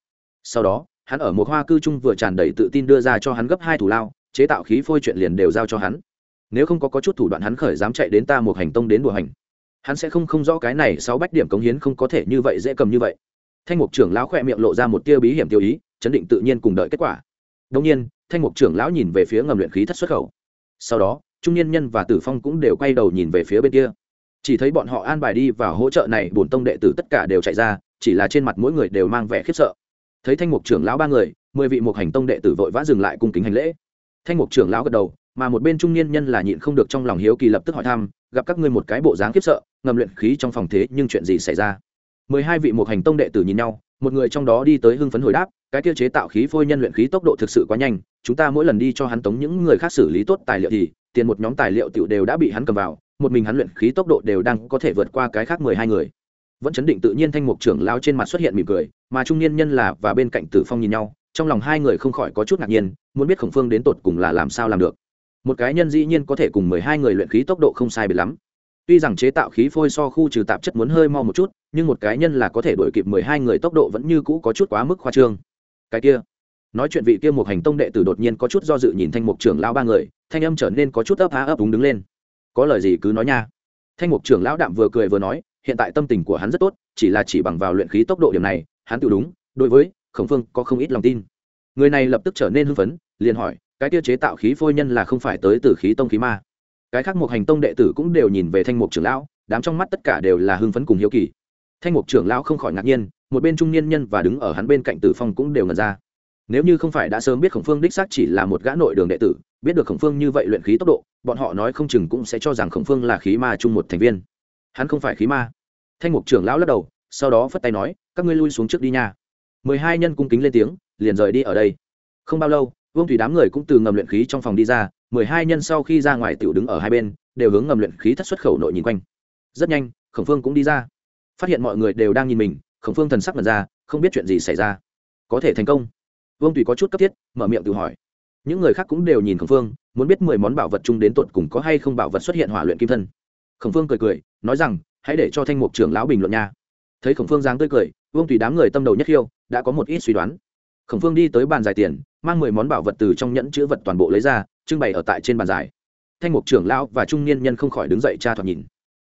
Sau đó hắn ở một hoa cư trung vừa tràn đầy tự tin đưa ra cho hắn gấp hai thủ lao chế tạo khí phôi chuyện liền đều giao cho hắn. Nếu không có, có chút thủ đoạn hắn khởi dám chạy đến ta một hành tông đến đùa hành. Hắn sẽ không không rõ cái này sáu bách điểm cống hiến không có thể như vậy dễ cầm như vậy. Thanh mục trưởng lão khỏe miệng lộ ra một tia bí hiểm tiêu ý chấn định tự nhiên cùng đợi kết quả. Đông nhiên thanh mục trưởng lão nhìn về phía ngầm luyện khí thất xuất khẩu sau đó, trung niên nhân và tử phong cũng đều quay đầu nhìn về phía bên kia. Chỉ thấy bọn họ an bài đi và hỗ trợ này, bổn tông đệ tử tất cả đều chạy ra, chỉ là trên mặt mỗi người đều mang vẻ khiếp sợ. Thấy thanh mục trưởng lão ba người, mười vị một hành tông đệ tử vội vã dừng lại cung kính hành lễ. Thanh mục trưởng lão gật đầu, mà một bên trung niên nhân là nhịn không được trong lòng hiếu kỳ lập tức hỏi thăm, gặp các ngươi một cái bộ dáng khiếp sợ, ngầm luyện khí trong phòng thế nhưng chuyện gì xảy ra? Mười hai vị một hành tông đệ tử nhìn nhau, một người trong đó đi tới hưng phấn hồi đáp cái tiêu chế tạo khí phôi nhân luyện khí tốc độ thực sự quá nhanh, chúng ta mỗi lần đi cho hắn tống những người khác xử lý tốt tài liệu thì, tiền một nhóm tài liệu tiểu đều đã bị hắn cầm vào, một mình hắn luyện khí tốc độ đều đang có thể vượt qua cái khác mười hai người. Vẫn chấn định tự nhiên thanh mục trưởng lao trên mặt xuất hiện mỉm cười, mà trung niên nhân là và bên cạnh tử phong nhìn nhau, trong lòng hai người không khỏi có chút ngạc nhiên, muốn biết khổng phương đến tột cùng là làm sao làm được. Một cái nhân dĩ nhiên có thể cùng mười hai người luyện khí tốc độ không sai biệt lắm. Tuy rằng chế tạo khí phôi so khu trừ tạp chất muốn hơi mau một chút, nhưng một cái nhân là có thể đổi kịp mười hai người tốc độ vẫn như cũ có chút quá mức khoa trương cái kia. Nói chuyện vị kia một hành tông đệ tử đột nhiên có chút do dự nhìn thanh mục trưởng lão ba người, thanh âm trở nên có chút ấp á ấp úng đứng lên. Có lời gì cứ nói nha. Thanh mục trưởng lão đạm vừa cười vừa nói, hiện tại tâm tình của hắn rất tốt, chỉ là chỉ bằng vào luyện khí tốc độ điểm này, hắn tự đúng, đối với khổng phương có không ít lòng tin. Người này lập tức trở nên hưng phấn, liền hỏi, cái tiêu chế tạo khí phôi nhân là không phải tới từ khí tông khí ma? Cái khác một hành tông đệ tử cũng đều nhìn về thanh mục trưởng lão, đám trong mắt tất cả đều là hưng phấn cùng hiếu kỳ thanh mục trưởng lão không khỏi ngạc nhiên, một bên trung niên nhân và đứng ở hắn bên cạnh tử phong cũng đều ngần ra. Nếu như không phải đã sớm biết khổng phương đích xác chỉ là một gã nội đường đệ tử, biết được khổng phương như vậy luyện khí tốc độ, bọn họ nói không chừng cũng sẽ cho rằng khổng phương là khí ma chung một thành viên. Hắn không phải khí ma. Thanh mục trưởng lão lắc đầu, sau đó phất tay nói, các ngươi lui xuống trước đi nha. Mười hai nhân cung kính lên tiếng, liền rời đi ở đây. Không bao lâu, vương thủy đám người cũng từ ngầm luyện khí trong phòng đi ra, mười hai nhân sau khi ra ngoài tiểu đứng ở hai bên, đều hướng ngầm luyện khí thất xuất khẩu nội nhìn quanh. Rất nhanh, khổng phương cũng đi ra phát hiện mọi người đều đang nhìn mình, khổng phương thần sắc mật ra, không biết chuyện gì xảy ra. Có thể thành công. Vương tùy có chút cấp thiết, mở miệng tự hỏi. Những người khác cũng đều nhìn khổng phương, muốn biết mười món bảo vật chung đến tột cùng có hay không bảo vật xuất hiện hỏa luyện kim thân. Khổng phương cười cười, nói rằng, hãy để cho thanh mục trưởng lão bình luận nha. Thấy khổng phương dáng tươi cười, vương tùy đám người tâm đầu nhất khiêu, đã có một ít suy đoán. Khổng phương đi tới bàn giải tiền, mang mười món bảo vật từ trong nhẫn chữ vật toàn bộ lấy ra, trưng bày ở tại trên bàn giải. Thanh mục trưởng lão và trung niên nhân không khỏi đứng dậy tra thoạt nhìn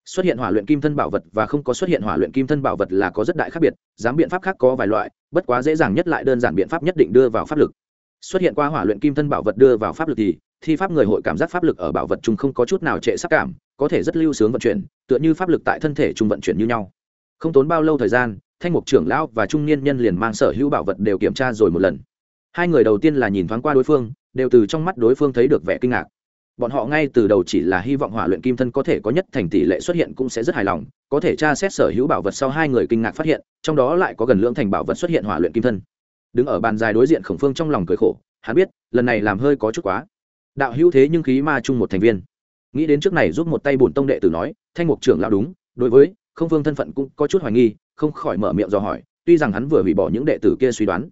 xuất hiện hỏa luyện kim thân bảo vật và không có xuất hiện hỏa luyện kim thân bảo vật là có rất đại khác biệt, dám biện pháp khác có vài loại, bất quá dễ dàng nhất lại đơn giản biện pháp nhất định đưa vào pháp lực. Xuất hiện qua hỏa luyện kim thân bảo vật đưa vào pháp lực thì, thi pháp người hội cảm giác pháp lực ở bảo vật chung không có chút nào trệ sắc cảm, có thể rất lưu sướng vận chuyển, tựa như pháp lực tại thân thể chung vận chuyển như nhau. Không tốn bao lâu thời gian, thanh mục trưởng lão và trung niên nhân liền mang sở hữu bảo vật đều kiểm tra rồi một lần. Hai người đầu tiên là nhìn thoáng qua đối phương, đều từ trong mắt đối phương thấy được vẻ kinh ngạc bọn họ ngay từ đầu chỉ là hy vọng hỏa luyện kim thân có thể có nhất thành tỷ lệ xuất hiện cũng sẽ rất hài lòng, có thể tra xét sở hữu bảo vật sau hai người kinh ngạc phát hiện, trong đó lại có gần lưỡng thành bảo vật xuất hiện hỏa luyện kim thân. Đứng ở bàn dài đối diện khổng phương trong lòng cười khổ, hắn biết, lần này làm hơi có chút quá. Đạo hữu thế nhưng khí ma chung một thành viên. Nghĩ đến trước này giúp một tay bổn tông đệ tử nói, thanh mục trưởng lão đúng, đối với không phương thân phận cũng có chút hoài nghi, không khỏi mở miệng dò hỏi, tuy rằng hắn vừa hủy bỏ những đệ tử kia suy đoán.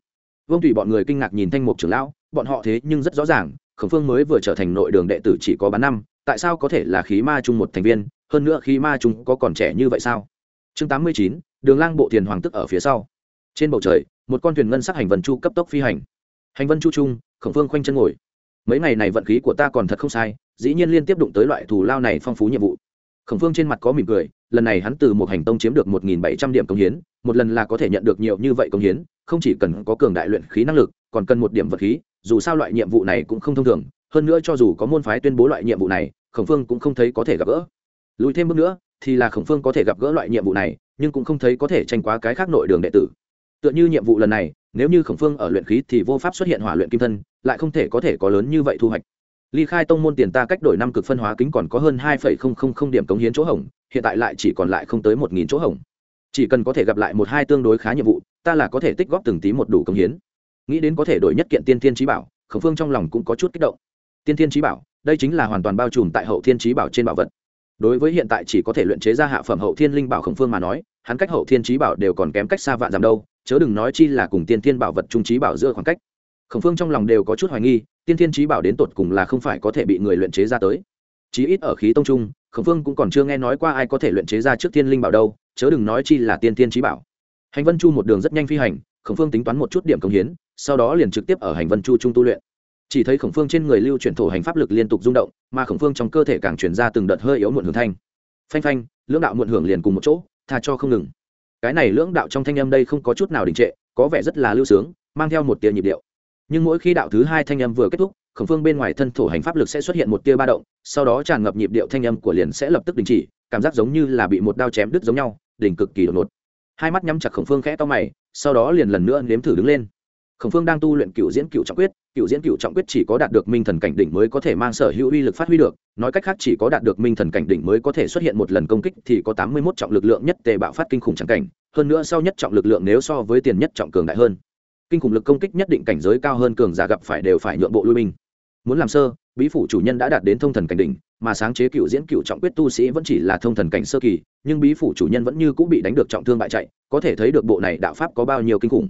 Vương tùy bọn người kinh ngạc nhìn thanh mục trưởng lão, bọn họ thế nhưng rất rõ ràng khổng phương mới vừa trở thành nội đường đệ tử chỉ có bán năm, tại sao có thể là khí ma chung một thành viên, hơn nữa khí ma chung có còn trẻ như vậy sao? Chương tám mươi chín, đường lang bộ thiền hoàng tức ở phía sau. Trên bầu trời, một con thuyền ngân sắc hành vân chu cấp tốc phi hành. Hành vân chu trung, khổng phương khoanh chân ngồi. Mấy ngày này vận khí của ta còn thật không sai, dĩ nhiên liên tiếp đụng tới loại thù lao này phong phú nhiệm vụ. Khổng phương trên mặt có mỉm cười, lần này hắn từ một hành tông chiếm được một nghìn bảy trăm điểm công hiến, một lần là có thể nhận được nhiều như vậy công hiến, không chỉ cần có cường đại luyện khí năng lực, còn cần một điểm vật khí dù sao loại nhiệm vụ này cũng không thông thường, hơn nữa cho dù có môn phái tuyên bố loại nhiệm vụ này, khổng phương cũng không thấy có thể gặp gỡ. Lùi thêm bước nữa, thì là khổng phương có thể gặp gỡ loại nhiệm vụ này, nhưng cũng không thấy có thể tranh quá cái khác nội đường đệ tử. Tựa như nhiệm vụ lần này, nếu như khổng phương ở luyện khí thì vô pháp xuất hiện hỏa luyện kim thân, lại không thể có thể có lớn như vậy thu hoạch. Ly khai tông môn tiền ta cách đổi năm cực phân hóa kính còn có hơn hai điểm cống hiến chỗ hỏng hiện tại lại chỉ còn lại không tới một nghìn chỗ hỏng chỉ cần có thể gặp lại một hai tương đối khá nhiệm vụ, ta là có thể tích góp từng tí một đủ cống hiến nghĩ đến có thể đổi nhất kiện tiên thiên trí bảo, khổng phương trong lòng cũng có chút kích động. Tiên thiên trí bảo, đây chính là hoàn toàn bao trùm tại hậu thiên trí bảo trên bảo vật. Đối với hiện tại chỉ có thể luyện chế ra hạ phẩm hậu thiên linh bảo khổng phương mà nói, hắn cách hậu thiên trí bảo đều còn kém cách xa vạn dặm đâu, chớ đừng nói chi là cùng tiên thiên bảo vật trung trí bảo giữa khoảng cách. Khổng phương trong lòng đều có chút hoài nghi, tiên thiên trí bảo đến tột cùng là không phải có thể bị người luyện chế ra tới. Chí ít ở khí tông trung, khổng phương cũng còn chưa nghe nói qua ai có thể luyện chế ra trước thiên linh bảo đâu, chớ đừng nói chi là tiên thiên trí bảo. Hành vân chu một đường rất nhanh phi hành, khổng phương tính toán một chút điểm công hiến sau đó liền trực tiếp ở hành vân chu trung tu luyện. Chỉ thấy khổng phương trên người lưu chuyển thổ hành pháp lực liên tục rung động, mà khổng phương trong cơ thể càng chuyển ra từng đợt hơi yếu muộn hưởng thanh. Phanh phanh, lưỡng đạo muộn hưởng liền cùng một chỗ, tha cho không ngừng. Cái này lưỡng đạo trong thanh âm đây không có chút nào đình trệ, có vẻ rất là lưu sướng, mang theo một tia nhịp điệu. Nhưng mỗi khi đạo thứ hai thanh âm vừa kết thúc, khổng phương bên ngoài thân thổ hành pháp lực sẽ xuất hiện một tia ba động, sau đó tràn ngập nhịp điệu thanh âm của liền sẽ lập tức đình chỉ, cảm giác giống như là bị một đao chém đứt giống nhau, đỉnh cực kỳ đột ngột. Hai mắt nhắm chặt khổng phương khẽ to mày, sau đó liền lần nữa nếm thử đứng lên khổng phương đang tu luyện cựu diễn cựu trọng quyết, cựu diễn cựu trọng quyết chỉ có đạt được minh thần cảnh đỉnh mới có thể mang sở hữu uy lực phát huy được, nói cách khác chỉ có đạt được minh thần cảnh đỉnh mới có thể xuất hiện một lần công kích thì có tám mươi mốt trọng lực lượng nhất tề bạo phát kinh khủng trắng cảnh, hơn nữa sau nhất trọng lực lượng nếu so với tiền nhất trọng cường đại hơn. Kinh khủng lực công kích nhất định cảnh giới cao hơn cường giả gặp phải đều phải nhượng bộ lui binh. Muốn làm sơ, bí phủ chủ nhân đã đạt đến thông thần cảnh đỉnh, mà sáng chế cựu diễn cựu trọng quyết tu sĩ vẫn chỉ là thông thần cảnh sơ kỳ, nhưng bí phủ chủ nhân vẫn như cũng bị đánh được trọng thương bại chạy, có thể thấy được bộ này đạo pháp có bao nhiêu kinh khủng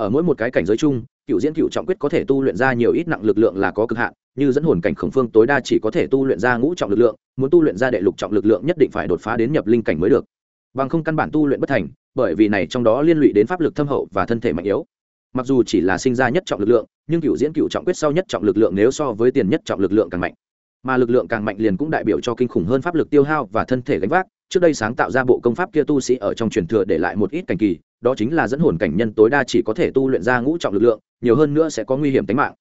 ở mỗi một cái cảnh giới chung, cựu diễn cựu trọng quyết có thể tu luyện ra nhiều ít nặng lực lượng là có cực hạn, như dẫn hồn cảnh khổng phương tối đa chỉ có thể tu luyện ra ngũ trọng lực lượng, muốn tu luyện ra đệ lục trọng lực lượng nhất định phải đột phá đến nhập linh cảnh mới được. Bằng không căn bản tu luyện bất thành, bởi vì này trong đó liên lụy đến pháp lực thâm hậu và thân thể mạnh yếu. Mặc dù chỉ là sinh ra nhất trọng lực lượng, nhưng cựu diễn cựu trọng quyết sau nhất trọng lực lượng nếu so với tiền nhất trọng lực lượng càng mạnh. Mà lực lượng càng mạnh liền cũng đại biểu cho kinh khủng hơn pháp lực tiêu hao và thân thể gánh vác trước đây sáng tạo ra bộ công pháp kia tu sĩ ở trong truyền thừa để lại một ít cảnh kỳ, đó chính là dẫn hồn cảnh nhân tối đa chỉ có thể tu luyện ra ngũ trọng lực lượng, nhiều hơn nữa sẽ có nguy hiểm tính mạng.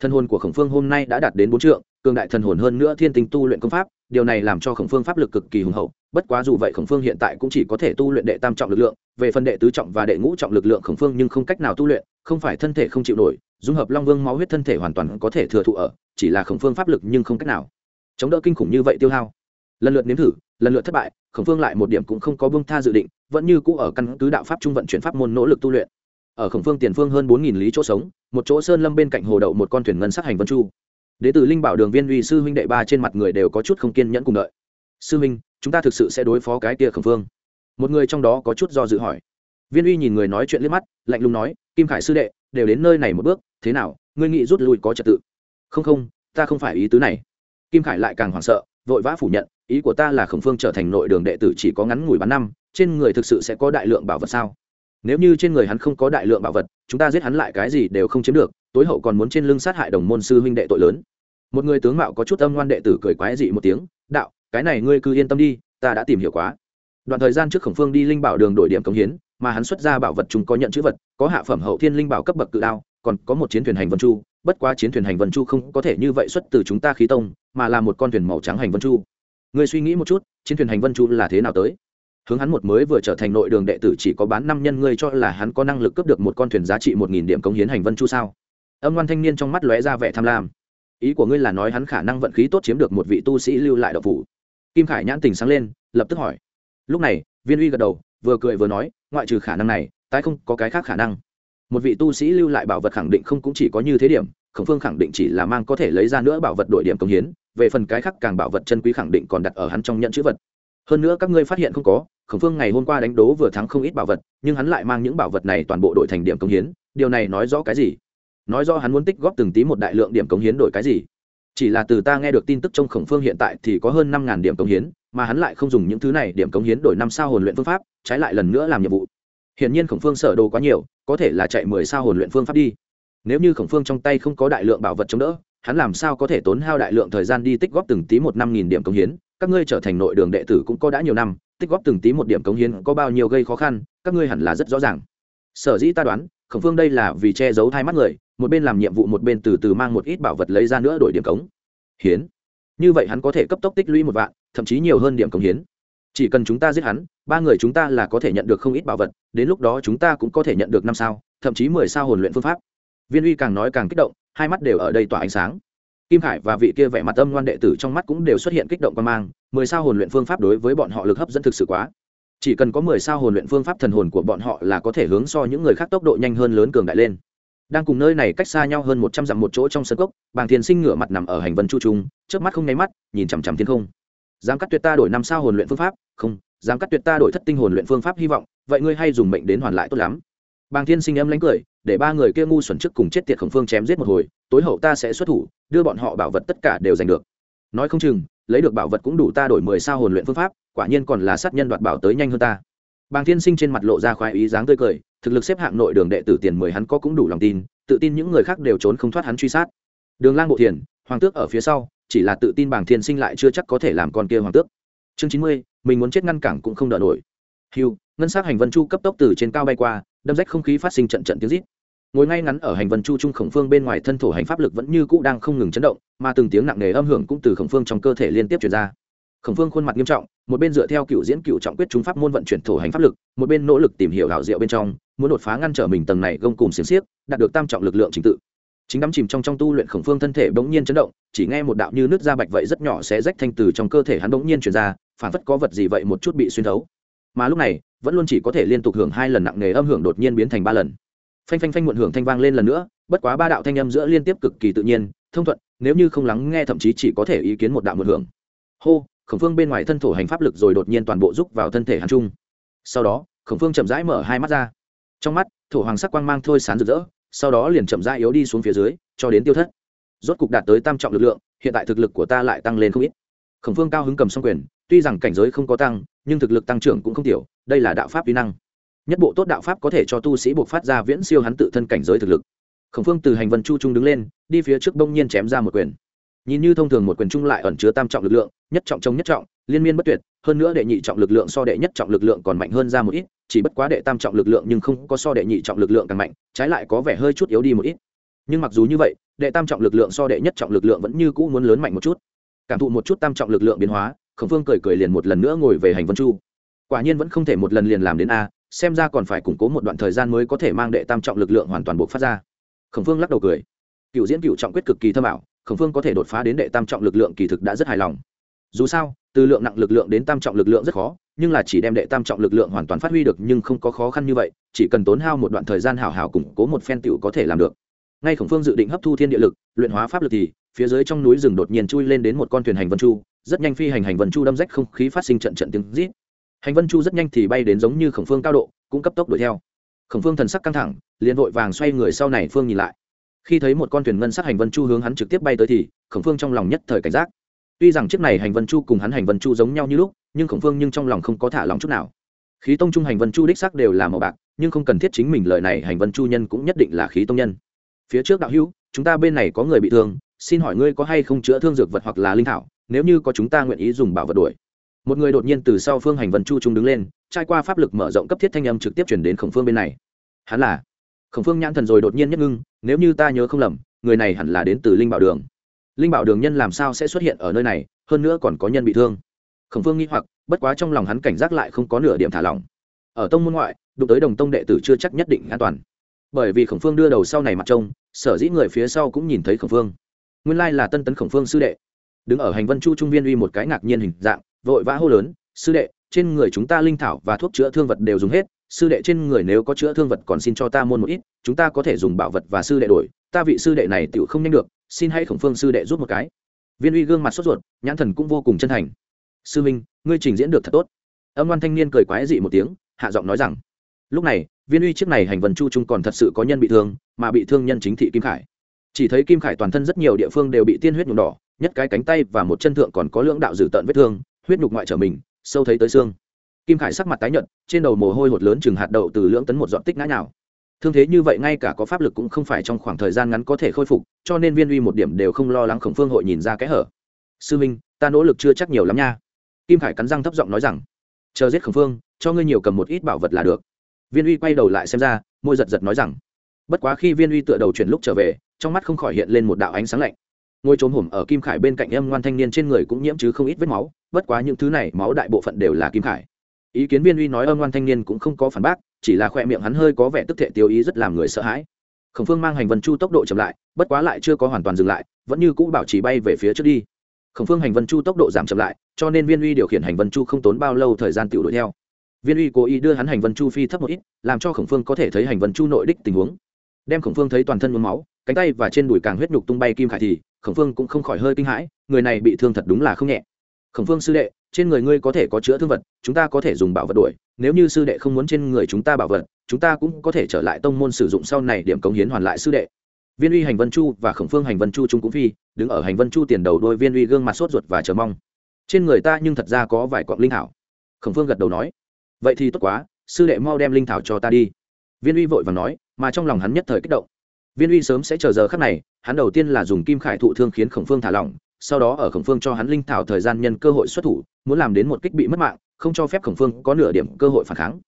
Thân hồn của khổng phương hôm nay đã đạt đến bốn trượng, cường đại thần hồn hơn nữa thiên tinh tu luyện công pháp, điều này làm cho khổng phương pháp lực cực kỳ hùng hậu, bất quá dù vậy khổng phương hiện tại cũng chỉ có thể tu luyện đệ tam trọng lực lượng, về phần đệ tứ trọng và đệ ngũ trọng lực lượng khổng phương nhưng không cách nào tu luyện, không phải thân thể không chịu nổi, dung hợp long vương máu huyết thân thể hoàn toàn có thể thừa thụ ở, chỉ là khổng phương pháp lực nhưng không cách nào. Chống đỡ kinh khủng như vậy tiêu hao lần lượt nếm thử, lần lượt thất bại, khổng phương lại một điểm cũng không có bưng tha dự định, vẫn như cũ ở căn cứ đạo pháp trung vận chuyển pháp môn nỗ lực tu luyện. Ở khổng phương tiền phương hơn bốn nghìn lý chỗ sống, một chỗ sơn lâm bên cạnh hồ đậu một con thuyền ngân sắc hành vân chu. Đế tử linh bảo đường viên uy sư huynh đệ ba trên mặt người đều có chút không kiên nhẫn cùng đợi. Sư huynh, chúng ta thực sự sẽ đối phó cái tia khổng phương. Một người trong đó có chút do dự hỏi. Viên uy nhìn người nói chuyện liếc mắt, lạnh lùng nói, kim khải sư đệ, đều đến nơi này một bước, thế nào? Ngươi nghĩ rút lui có trật tự? Không không, ta không phải ý tứ này. Kim khải lại càng hoảng sợ vội vã phủ nhận, ý của ta là khổng phương trở thành nội đường đệ tử chỉ có ngắn ngủi bán năm, trên người thực sự sẽ có đại lượng bảo vật sao? Nếu như trên người hắn không có đại lượng bảo vật, chúng ta giết hắn lại cái gì đều không chiếm được, tối hậu còn muốn trên lưng sát hại đồng môn sư huynh đệ tội lớn. Một người tướng mạo có chút âm ngoan đệ tử cười quái dị một tiếng, đạo, cái này ngươi cứ yên tâm đi, ta đã tìm hiểu quá. Đoạn thời gian trước khổng phương đi linh bảo đường đổi điểm công hiến, mà hắn xuất ra bảo vật chúng có nhận chữ vật, có hạ phẩm hậu thiên linh bảo cấp bậc cự đao, còn có một chiến thuyền hành vân chu, bất quá chiến thuyền hành vân chu không có thể như vậy xuất từ chúng ta khí tông mà là một con thuyền màu trắng hành vân chu. Ngươi suy nghĩ một chút, chiến thuyền hành vân chu là thế nào tới? Hướng hắn một mới vừa trở thành nội đường đệ tử chỉ có bán năm nhân ngươi cho là hắn có năng lực cướp được một con thuyền giá trị một nghìn điểm cống hiến hành vân chu sao? Âm ngoan thanh niên trong mắt lóe ra vẻ tham lam. Ý của ngươi là nói hắn khả năng vận khí tốt chiếm được một vị tu sĩ lưu lại đậu phủ. Kim khải nhãn tình sáng lên, lập tức hỏi. Lúc này, viên uy gật đầu, vừa cười vừa nói, ngoại trừ khả năng này, tái không có cái khác khả năng. Một vị tu sĩ lưu lại bảo vật khẳng định không cũng chỉ có như thế điểm, khổng phương khẳng định chỉ là mang có thể lấy ra nữa bảo vật đổi điểm công hiến về phần cái khác càng bảo vật chân quý khẳng định còn đặt ở hắn trong nhận chữ vật. Hơn nữa các ngươi phát hiện không có, khổng phương ngày hôm qua đánh đố vừa thắng không ít bảo vật, nhưng hắn lại mang những bảo vật này toàn bộ đổi thành điểm công hiến, điều này nói rõ cái gì? Nói rõ hắn muốn tích góp từng tí một đại lượng điểm công hiến đổi cái gì? Chỉ là từ ta nghe được tin tức trong khổng phương hiện tại thì có hơn năm ngàn điểm công hiến, mà hắn lại không dùng những thứ này điểm công hiến đổi năm sao hồn luyện phương pháp, trái lại lần nữa làm nhiệm vụ. Hiển nhiên khổng phương sở đồ quá nhiều, có thể là chạy mười sao hồn luyện phương pháp đi. Nếu như khổng phương trong tay không có đại lượng bảo vật chống đỡ hắn làm sao có thể tốn hao đại lượng thời gian đi tích góp từng tí một năm nghìn điểm công hiến? Các ngươi trở thành nội đường đệ tử cũng có đã nhiều năm, tích góp từng tí một điểm công hiến có bao nhiêu gây khó khăn, các ngươi hẳn là rất rõ ràng. Sở dĩ ta đoán, khổng phương đây là vì che giấu hai mắt người, một bên làm nhiệm vụ một bên từ từ mang một ít bảo vật lấy ra nữa đổi điểm cống hiến. Như vậy hắn có thể cấp tốc tích lũy một vạn, thậm chí nhiều hơn điểm cống hiến. Chỉ cần chúng ta giết hắn, ba người chúng ta là có thể nhận được không ít bảo vật, đến lúc đó chúng ta cũng có thể nhận được năm sao, thậm chí mười sao hồn luyện phương pháp. Viên uy càng nói càng kích động hai mắt đều ở đây tỏa ánh sáng. Kim khải và vị kia vẻ mặt âm ngoan đệ tử trong mắt cũng đều xuất hiện kích động quan mang, mười sao hồn luyện phương pháp đối với bọn họ lực hấp dẫn thực sự quá. Chỉ cần có mười sao hồn luyện phương pháp thần hồn của bọn họ là có thể hướng so những người khác tốc độ nhanh hơn lớn cường đại lên. Đang cùng nơi này cách xa nhau hơn một trăm dặm một chỗ trong sân cốc, bàng thiên sinh ngửa mặt nằm ở hành vân chu trung trước mắt không nháy mắt, nhìn chằm chằm thiên không. Dám cắt tuyệt ta đổi năm sao hồn luyện phương pháp? Không, dám cắt tuyệt ta đổi thất tinh hồn luyện phương pháp hy vọng, vậy ngươi hay dùng mệnh đến hoàn lại tốt lắm. Bàng thiên sinh âm lánh cười để ba người kia ngu xuẩn trước cùng chết tiệt khổng phương chém giết một hồi, tối hậu ta sẽ xuất thủ, đưa bọn họ bảo vật tất cả đều giành được. Nói không chừng, lấy được bảo vật cũng đủ ta đổi mười sao hồn luyện phương pháp, quả nhiên còn là sát nhân đoạt bảo tới nhanh hơn ta. Bàng thiên sinh trên mặt lộ ra khoái ý dáng tươi cười, thực lực xếp hạng nội đường đệ tử tiền mười hắn có cũng đủ lòng tin, tự tin những người khác đều trốn không thoát hắn truy sát. Đường lang bộ thiền, hoàng tước ở phía sau, chỉ là tự tin bàng thiên sinh lại chưa chắc có thể làm con kia hoàng tước. Chương chín mươi, mình muốn chết ngăn cản cũng không đỡ nổi. Hiu ngân s hành vân chu cấp tốc từ trên cao bay qua, đâm rách không khí phát sinh trận trận tiếng rít ngồi ngay ngắn ở hành vân chu trung khổng phương bên ngoài thân thổ hành pháp lực vẫn như cũ đang không ngừng chấn động, mà từng tiếng nặng nề âm hưởng cũng từ khổng phương trong cơ thể liên tiếp chuyển ra. Khổng phương khuôn mặt nghiêm trọng, một bên dựa theo cựu diễn cựu trọng quyết chúng pháp môn vận chuyển thổ hành pháp lực, một bên nỗ lực tìm hiểu đạo diệu bên trong, muốn đột phá ngăn trở mình tầng này gông cùng xiềng xiếc, đạt được tam trọng lực lượng trình tự. Chính đắm chìm trong trong tu luyện khổng phương thân thể bỗng nhiên chấn động, chỉ nghe một đạo như nước da bạch vậy rất nhỏ sẽ rách thanh từ trong cơ thể hắn bỗng nhiên chuyển ra, phản phất có vật gì vậy một chút bị xuyên thấu. Mà lúc này, vẫn luôn chỉ có thể liên tục hưởng hai lần nặng nề âm hưởng đột nhiên biến thành ba lần phanh phanh phanh muộn hưởng thanh vang lên lần nữa, bất quá ba đạo thanh âm giữa liên tiếp cực kỳ tự nhiên, thông thuận, nếu như không lắng nghe thậm chí chỉ có thể ý kiến một đạo muộn hưởng. Hô, khổng phương bên ngoài thân thổ hành pháp lực rồi đột nhiên toàn bộ rúc vào thân thể hắn trung sau đó, khổng phương chậm rãi mở hai mắt ra. Trong mắt, thổ hoàng sắc quang mang thôi sán rực rỡ, sau đó liền chậm rãi yếu đi xuống phía dưới, cho đến tiêu thất. Rốt cục đạt tới tam trọng lực lượng, hiện tại thực lực của ta lại tăng lên không ít. Khổng phương cao hứng cầm xong quyền, tuy rằng cảnh giới không có tăng, nhưng thực lực tăng trưởng cũng không tiểu, đây là đạo pháp vi năng nhất bộ tốt đạo pháp có thể cho tu sĩ buộc phát ra viễn siêu hắn tự thân cảnh giới thực lực. Khổng phương từ hành vân chu trung đứng lên, đi phía trước bông nhiên chém ra một quyền. Nhìn như thông thường một quyền trung lại ẩn chứa tam trọng lực lượng, nhất trọng trong nhất trọng, liên miên bất tuyệt, hơn nữa đệ nhị trọng lực lượng so đệ nhất trọng lực lượng còn mạnh hơn ra một ít, chỉ bất quá đệ tam trọng lực lượng nhưng không có so đệ nhị trọng lực lượng càng mạnh, trái lại có vẻ hơi chút yếu đi một ít. Nhưng mặc dù như vậy, đệ tam trọng lực lượng so đệ nhất trọng lực lượng vẫn như cũ muốn lớn mạnh một chút. Cảm thụ một chút tam trọng lực lượng biến hóa, khổng phương cười cười liền một lần nữa ngồi về hành vân chu. Quả nhiên vẫn không thể một lần liền làm đến a xem ra còn phải củng cố một đoạn thời gian mới có thể mang đệ tam trọng lực lượng hoàn toàn buộc phát ra. Khổng phương lắc đầu cười. Cựu diễn cựu trọng quyết cực kỳ thâm ảo, khổng phương có thể đột phá đến đệ tam trọng lực lượng kỳ thực đã rất hài lòng. Dù sao, từ lượng nặng lực lượng đến tam trọng lực lượng rất khó, nhưng là chỉ đem đệ tam trọng lực lượng hoàn toàn phát huy được nhưng không có khó khăn như vậy, chỉ cần tốn hao một đoạn thời gian hảo hảo củng cố một phen tựu có thể làm được. Ngay khổng phương dự định hấp thu thiên địa lực, luyện hóa pháp lực thì, phía dưới trong núi rừng đột nhiên chui lên đến một con thuyền hành vân chu, rất nhanh phi hành hành vân chu đâm rách không khí phát sinh trận trận tiếng rít hành vân chu rất nhanh thì bay đến giống như khổng phương cao độ, cũng cấp tốc đuổi theo. Khổng phương thần sắc căng thẳng, liền vội vàng xoay người sau này phương nhìn lại. Khi thấy một con thuyền ngân sắc hành vân chu hướng hắn trực tiếp bay tới thì, khổng phương trong lòng nhất thời cảnh giác. Tuy rằng chiếc này hành vân chu cùng hắn hành vân chu giống nhau như lúc, nhưng khổng phương nhưng trong lòng không có thả lòng chút nào. Khí tông trung hành vân chu đích sắc đều là màu bạc, nhưng không cần thiết chính mình lời này, hành vân chu nhân cũng nhất định là khí tông nhân. Phía trước đạo hữu, chúng ta bên này có người bị thương, xin hỏi ngươi có hay không chữa thương dược vật hoặc là linh thảo, nếu như có chúng ta nguyện ý dùng bảo vật đuổi một người đột nhiên từ sau phương hành vân chu trung đứng lên trai qua pháp lực mở rộng cấp thiết thanh âm trực tiếp chuyển đến khổng phương bên này. Hắn là? Khổng phương nhãn thần rồi đột nhiên nhất ngưng, nếu như ta nhớ không lầm, người này hẳn là đến từ linh bảo đường. Linh bảo đường nhân làm sao sẽ xuất hiện ở nơi này, hơn nữa còn có nhân bị thương. Khổng phương nghĩ hoặc, bất quá trong lòng hắn cảnh giác lại không có nửa điểm thả lỏng. Ở tông môn ngoại, đụng tới đồng tông đệ tử chưa chắc nhất định an toàn. Bởi vì khổng phương đưa đầu sau này mặt trông, sở dĩ người phía sau cũng nhìn thấy khổng phương. Nguyên lai là tân tấn khổng phương sư đệ. Đứng ở hành vân chu trung viên uy một cái ngạc nhiên hình dạng vội vã hô lớn, sư đệ, trên người chúng ta linh thảo và thuốc chữa thương vật đều dùng hết, sư đệ trên người nếu có chữa thương vật còn xin cho ta môn một ít, chúng ta có thể dùng bảo vật và sư đệ đổi, ta vị sư đệ này tựu không nhanh được, xin hãy khổng phương sư đệ rút một cái. Viên uy gương mặt sốt ruột, nhãn thần cũng vô cùng chân thành. Sư minh, ngươi trình diễn được thật tốt. Âm Loan thanh niên cười quái dị một tiếng, hạ giọng nói rằng, lúc này, viên uy chiếc này hành vần chu trung còn thật sự có nhân bị thương, mà bị thương nhân chính thị kim khải. Chỉ thấy kim khải toàn thân rất nhiều địa phương đều bị tiên huyết nhuộm đỏ, nhất cái cánh tay và một chân thượng còn có lưỡng đạo dử tận vết thương huyết nhục ngoại trở mình, sâu thấy tới xương. Kim khải sắc mặt tái nhợt, trên đầu mồ hôi hột lớn chừng hạt đậu từ lưỡng tấn một dọn tích ngã nhào. Thương thế như vậy ngay cả có pháp lực cũng không phải trong khoảng thời gian ngắn có thể khôi phục, cho nên viên uy một điểm đều không lo lắng khổng phương hội nhìn ra cái hở. Sư minh, ta nỗ lực chưa chắc nhiều lắm nha. Kim khải cắn răng thấp giọng nói rằng, chờ giết khổng phương, cho ngươi nhiều cầm một ít bảo vật là được. Viên uy quay đầu lại xem ra, môi giật giật nói rằng, bất quá khi viên uy tựa đầu chuyển lúc trở về, trong mắt không khỏi hiện lên một đạo ánh sáng lạnh. Ngôi trốn hổm ở kim khải bên cạnh em ngoan thanh niên trên người cũng nhiễm chứ không ít vết máu bất quá những thứ này máu đại bộ phận đều là kim khải. Ý kiến viên uy nói âm ngoan thanh niên cũng không có phản bác, chỉ là khoe miệng hắn hơi có vẻ tức thể tiêu ý rất làm người sợ hãi. Khổng phương mang hành vân chu tốc độ chậm lại, bất quá lại chưa có hoàn toàn dừng lại, vẫn như cũ bảo trì bay về phía trước đi. Khổng phương hành vân chu tốc độ giảm chậm lại, cho nên viên uy điều khiển hành vân chu không tốn bao lâu thời gian tự đuổi theo. Viên uy cố ý đưa hắn hành vân chu phi thấp một ít, làm cho khổng phương có thể thấy hành vân chu nội đích tình huống. Đem khổng phương thấy toàn thân nhuốm máu, cánh tay và trên đùi càng huyết nhục tung bay kim khải thì, khổng phương cũng không khỏi hơi kinh hãi, người này bị thương thật đúng là không nhẹ khổng phương sư đệ, trên người ngươi có thể có chữa thương vật, chúng ta có thể dùng bảo vật đuổi. Nếu như sư đệ không muốn trên người chúng ta bảo vật, chúng ta cũng có thể trở lại tông môn sử dụng sau này điểm cống hiến hoàn lại sư đệ. Viên uy hành vân chu và khổng phương hành vân chu trung cũng phi đứng ở hành vân chu tiền đầu đôi viên uy gương mặt sốt ruột và chờ mong. Trên người ta nhưng thật ra có vài quặng linh thảo. Khổng phương gật đầu nói, vậy thì tốt quá, sư đệ mau đem linh thảo cho ta đi. Viên uy vội và nói, mà trong lòng hắn nhất thời kích động. Viên uy sớm sẽ chờ giờ khắc này, hắn đầu tiên là dùng kim khải thụ thương khiến khổng phương thả lỏng sau đó ở khổng phương cho hắn linh thảo thời gian nhân cơ hội xuất thủ, muốn làm đến một kích bị mất mạng, không cho phép khổng phương có nửa điểm cơ hội phản kháng.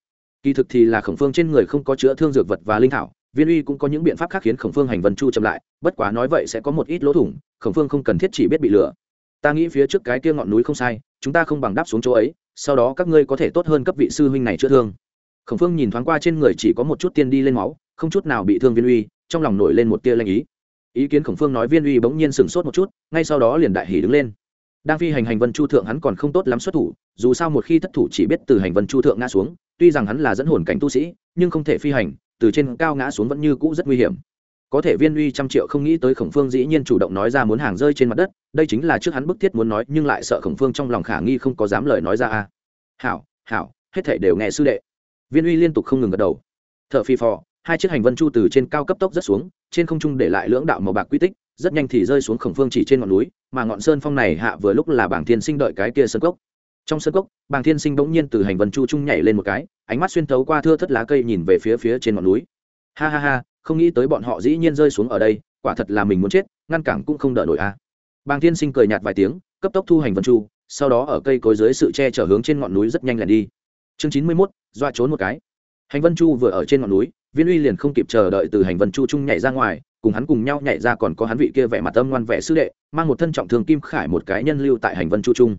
Kỳ thực thì là khổng phương trên người không có chữa thương dược vật và linh thảo, viên uy cũng có những biện pháp khác khiến khổng phương hành vân chu chậm lại, bất quá nói vậy sẽ có một ít lỗ thủng, khổng phương không cần thiết chỉ biết bị lừa. Ta nghĩ phía trước cái kia ngọn núi không sai, chúng ta không bằng đáp xuống chỗ ấy, sau đó các ngươi có thể tốt hơn cấp vị sư huynh này chữa thương. Khổng phương nhìn thoáng qua trên người chỉ có một chút tiên đi lên máu, không chút nào bị thương viên uy, trong lòng nổi lên một tia lanh ý ý kiến khổng phương nói viên uy bỗng nhiên sửng sốt một chút, ngay sau đó liền đại hỉ đứng lên. Đang phi hành hành vân chu thượng hắn còn không tốt lắm xuất thủ, dù sao một khi thất thủ chỉ biết từ hành vân chu thượng ngã xuống, tuy rằng hắn là dẫn hồn cảnh tu sĩ, nhưng không thể phi hành, từ trên cao ngã xuống vẫn như cũ rất nguy hiểm. Có thể viên uy trăm triệu không nghĩ tới khổng phương dĩ nhiên chủ động nói ra muốn hàng rơi trên mặt đất, đây chính là trước hắn bức thiết muốn nói, nhưng lại sợ khổng phương trong lòng khả nghi không có dám lời nói ra a. Hảo hảo, hết thể đều nghe sư đệ. Viên uy liên tục không ngừng gật đầu. T h ở phi phò, hai chiếc hành vân chu từ trên cao cấp tốc rất xuống trên không trung để lại lưỡng đạo màu bạc quy tích, rất nhanh thì rơi xuống khổng phương chỉ trên ngọn núi, mà ngọn sơn phong này hạ vừa lúc là bảng thiên sinh đợi cái kia sơn cốc. Trong sơn cốc, bảng thiên sinh bỗng nhiên từ hành vân chu trung nhảy lên một cái, ánh mắt xuyên thấu qua thưa thất lá cây nhìn về phía phía trên ngọn núi. Ha ha ha, không nghĩ tới bọn họ dĩ nhiên rơi xuống ở đây, quả thật là mình muốn chết, ngăn cản cũng không đỡ nổi a. À. bàng thiên sinh cười nhạt vài tiếng, cấp tốc thu hành vân chu, sau đó ở cây cối dưới sự che chở hướng trên ngọn núi rất nhanh lẻn đi. Chương chín mươi mốt, dọa trốn một cái. Hành vân chu vừa ở trên ngọn núi viên uy liền không kịp chờ đợi từ hành vân chu trung nhảy ra ngoài, cùng hắn cùng nhau nhảy ra còn có hắn vị kia vẻ mặt âm ngoan vẻ sư đệ, mang một thân trọng thương kim khải một cái nhân lưu tại hành vân chu trung.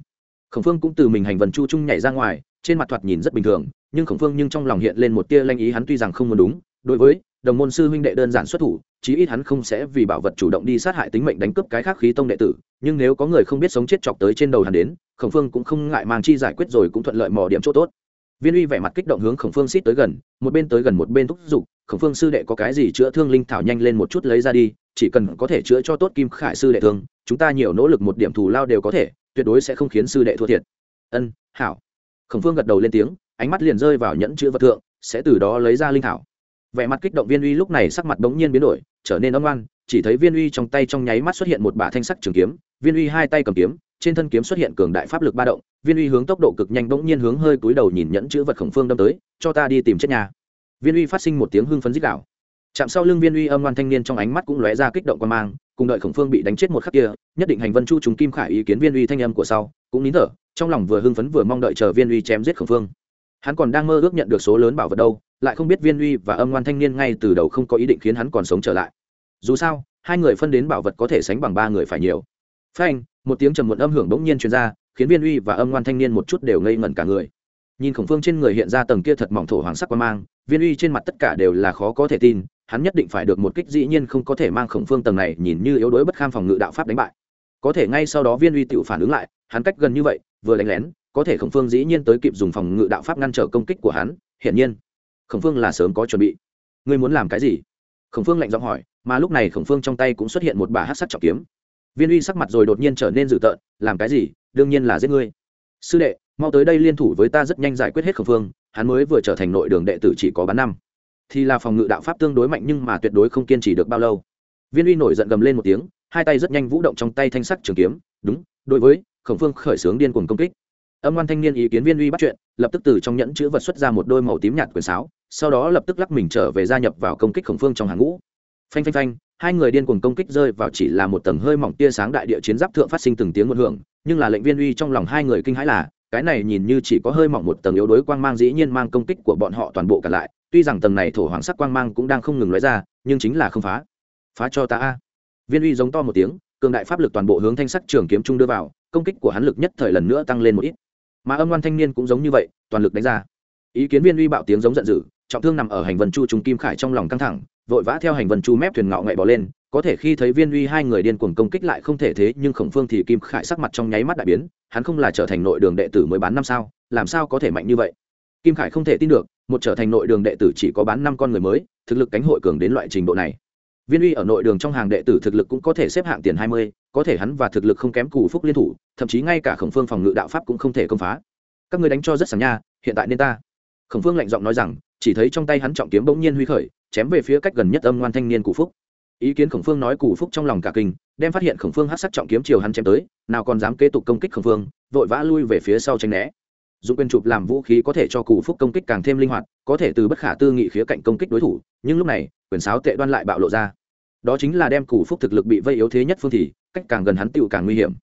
Khổng phương cũng từ mình hành vân chu trung nhảy ra ngoài, trên mặt thoạt nhìn rất bình thường, nhưng khổng phương nhưng trong lòng hiện lên một tia lanh ý hắn tuy rằng không muốn đúng, đối với đồng môn sư huynh đệ đơn giản xuất thủ, chí ít hắn không sẽ vì bảo vật chủ động đi sát hại tính mệnh đánh cướp cái khác khí tông đệ tử, nhưng nếu có người không biết sống chết chọc tới trên đầu hắn đến, khổng phương cũng không ngại mang chi giải quyết rồi cũng thuận lợi mò điểm chỗ tốt viên uy vẻ mặt kích động hướng khổng phương xít tới gần, một bên tới gần một bên thúc giục, khổng phương sư đệ có cái gì chữa thương linh thảo nhanh lên một chút lấy ra đi, chỉ cần có thể chữa cho tốt kim khải sư đệ thương, chúng ta nhiều nỗ lực một điểm thù lao đều có thể, tuyệt đối sẽ không khiến sư đệ thua thiệt. Ân, hảo. Khổng phương gật đầu lên tiếng, ánh mắt liền rơi vào nhẫn chữ vật thượng, sẽ từ đó lấy ra linh thảo. Vẻ mặt kích động viên uy lúc này sắc mặt bỗng nhiên biến đổi, trở nên âm ngoan, chỉ thấy viên uy trong tay trong nháy mắt xuất hiện một bả thanh sắc trường kiếm, viên uy hai tay cầm kiếm trên thân kiếm xuất hiện cường đại pháp lực ba động, viên uy hướng tốc độ cực nhanh bỗng nhiên hướng hơi cúi đầu nhìn nhẫn chữ vật khổng phương đâm tới, cho ta đi tìm chết nhà. Viên uy phát sinh một tiếng hưng phấn dích đạo chạm sau lưng viên uy âm ngoan thanh niên trong ánh mắt cũng lóe ra kích động quan mang, cùng đợi khổng phương bị đánh chết một khắc kia, nhất định hành vân chu chúng kim khải ý kiến viên uy thanh âm của sau, cũng nín thở, trong lòng vừa hưng phấn vừa mong đợi chờ viên uy chém giết khổng phương. Hắn còn đang mơ ước nhận được số lớn bảo vật đâu, lại không biết viên uy và âm ngoan thanh niên ngay từ đầu không có ý định khiến hắn còn sống trở lại. Dù sao, hai người phân đến bảo vật có thể sánh bằng ba người phải nhiều. Phanh! Một tiếng trầm muộn âm hưởng bỗng nhiên truyền ra, khiến viên uy và âm ngoan thanh niên một chút đều ngây ngẩn cả người. Nhìn khổng phương trên người hiện ra tầng kia thật mỏng thổ hoàng sắc quan mang, viên uy trên mặt tất cả đều là khó có thể tin, hắn nhất định phải được một kích dĩ nhiên không có thể mang khổng phương tầng này nhìn như yếu đuối bất kham phòng ngự đạo pháp đánh bại. Có thể ngay sau đó viên uy tự phản ứng lại, hắn cách gần như vậy, vừa đánh lén, có thể khổng phương dĩ nhiên tới kịp dùng phòng ngự đạo pháp ngăn trở công kích của hắn, hiển nhiên, khổng phương là sớm có chuẩn bị. Ngươi muốn làm cái gì? Khổng phương lạnh giọng hỏi, mà lúc này khổng phương trong tay cũng xuất hiện một bà hát sắc trọng kiếm viên uy sắc mặt rồi đột nhiên trở nên dữ tợn, làm cái gì? Đương nhiên là giết ngươi. Sư đệ, mau tới đây liên thủ với ta rất nhanh giải quyết hết khổng phương, hắn mới vừa trở thành nội đường đệ tử chỉ có bán năm. Thì là phòng ngự đạo pháp tương đối mạnh nhưng mà tuyệt đối không kiên trì được bao lâu. Viên uy nổi giận gầm lên một tiếng, hai tay rất nhanh vũ động trong tay thanh sắc trường kiếm, đúng, đối với khổng phương khởi xướng điên cuồng công kích. Âm ngoan thanh niên ý kiến viên uy bắt chuyện, lập tức từ trong nhẫn chữ vật xuất ra một đôi màu tím nhạt quyền sáo, sau đó lập tức lắc mình trở về gia nhập vào công kích khổng phương trong hàng ngũ. Phanh phanh phanh hai người điên cuồng công kích rơi vào chỉ là một tầng hơi mỏng tia sáng đại địa chiến giáp thượng phát sinh từng tiếng một hưởng, nhưng là lệnh viên uy trong lòng hai người kinh hãi là, cái này nhìn như chỉ có hơi mỏng một tầng yếu đối quang mang dĩ nhiên mang công kích của bọn họ toàn bộ cả lại, tuy rằng tầng này thổ hoàng sắc quang mang cũng đang không ngừng lóe ra, nhưng chính là không phá. Phá cho ta a. Viên uy giống to một tiếng, cường đại pháp lực toàn bộ hướng thanh sắc trường kiếm trung đưa vào, công kích của hắn lực nhất thời lần nữa tăng lên một ít. Mà âm ngoan thanh niên cũng giống như vậy, toàn lực đánh ra. Ý kiến viên uy bạo tiếng giống giận dữ, trọng thương nằm ở hành vân chu trùng kim khải trong lòng căng thẳng vội vã theo hành vân chu mép thuyền ngạo ngậy bỏ lên, có thể khi thấy viên uy hai người điên cuồng công kích lại không thể thế, nhưng khổng phương thì kim khải sắc mặt trong nháy mắt đại biến, hắn không là trở thành nội đường đệ tử mới bán năm sao, làm sao có thể mạnh như vậy? Kim khải không thể tin được, một trở thành nội đường đệ tử chỉ có bán năm con người mới, thực lực cánh hội cường đến loại trình độ này. Viên uy ở nội đường trong hàng đệ tử thực lực cũng có thể xếp hạng tiền hai mươi, có thể hắn và thực lực không kém cù phúc liên thủ, thậm chí ngay cả khổng phương phòng ngự đạo pháp cũng không thể công phá. Các người đánh cho rất sảng nha, hiện tại nên ta khổng phương lạnh giọng nói rằng, chỉ thấy trong tay hắn trọng kiếm bỗng nhiên huy khởi, chém về phía cách gần nhất âm ngoan thanh niên cụ phúc. Ý kiến khổng phương nói cụ phúc trong lòng cả kinh, đem phát hiện khổng phương hát sắc trọng kiếm chiều hắn chém tới, nào còn dám kế tục công kích khổng phương, vội vã lui về phía sau tranh né. Dụng quyền chụp làm vũ khí có thể cho cụ phúc công kích càng thêm linh hoạt, có thể từ bất khả tư nghị khía cạnh công kích đối thủ, nhưng lúc này, quyền sáo tệ đoan lại bạo lộ ra. Đó chính là đem cụ phúc thực lực bị vây yếu thế nhất phương thì, cách càng gần hắn tựu càng nguy hiểm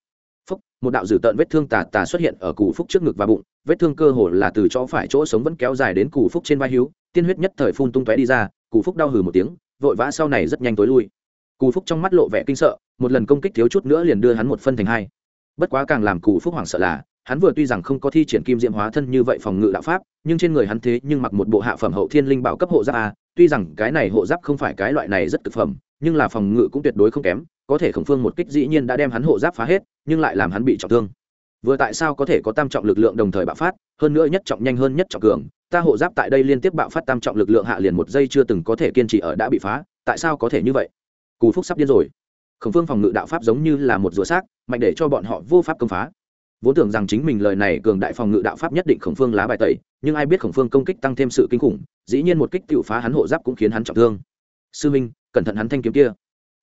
phúc, một đạo dử tợn vết thương tà tà xuất hiện ở cụ phúc trước ngực và bụng, vết thương cơ hồ là từ chỗ phải chỗ sống vẫn kéo dài đến cụ phúc trên vai hữu, tiên huyết nhất thời phun tung tóe đi ra cụ phúc đau hừ một tiếng, vội vã sau này rất nhanh tối lui. Cụ phúc trong mắt lộ vẻ kinh sợ, một lần công kích thiếu chút nữa liền đưa hắn một phân thành hai. Bất quá càng làm cụ phúc hoảng sợ là, hắn vừa tuy rằng không có thi triển kim diễm hóa thân như vậy phòng ngự đạo pháp, nhưng trên người hắn thế nhưng mặc một bộ hạ phẩm hậu thiên linh bảo cấp hộ giáp a, tuy rằng cái này hộ giáp không phải cái loại này rất thực phẩm, nhưng là phòng ngự cũng tuyệt đối không kém có thể khổng phương một kích dĩ nhiên đã đem hắn hộ giáp phá hết, nhưng lại làm hắn bị trọng thương. Vừa tại sao có thể có tam trọng lực lượng đồng thời bạo phát, hơn nữa nhất trọng nhanh hơn nhất trọng cường, ta hộ giáp tại đây liên tiếp bạo phát tam trọng lực lượng hạ liền một giây chưa từng có thể kiên trì ở đã bị phá, tại sao có thể như vậy? Cù phúc sắp điên rồi. Khổng phương phòng ngự đạo pháp giống như là một rùa xác, mạnh để cho bọn họ vô pháp công phá. Vốn tưởng rằng chính mình lời này cường đại phòng ngự đạo pháp nhất định khổng phương lá bài tẩy, nhưng ai biết khổng phương công kích tăng thêm sự kinh khủng, dĩ nhiên một kích tự phá hắn hộ giáp cũng khiến hắn trọng thương. Sư minh, cẩn thận hắn thanh kiếm kia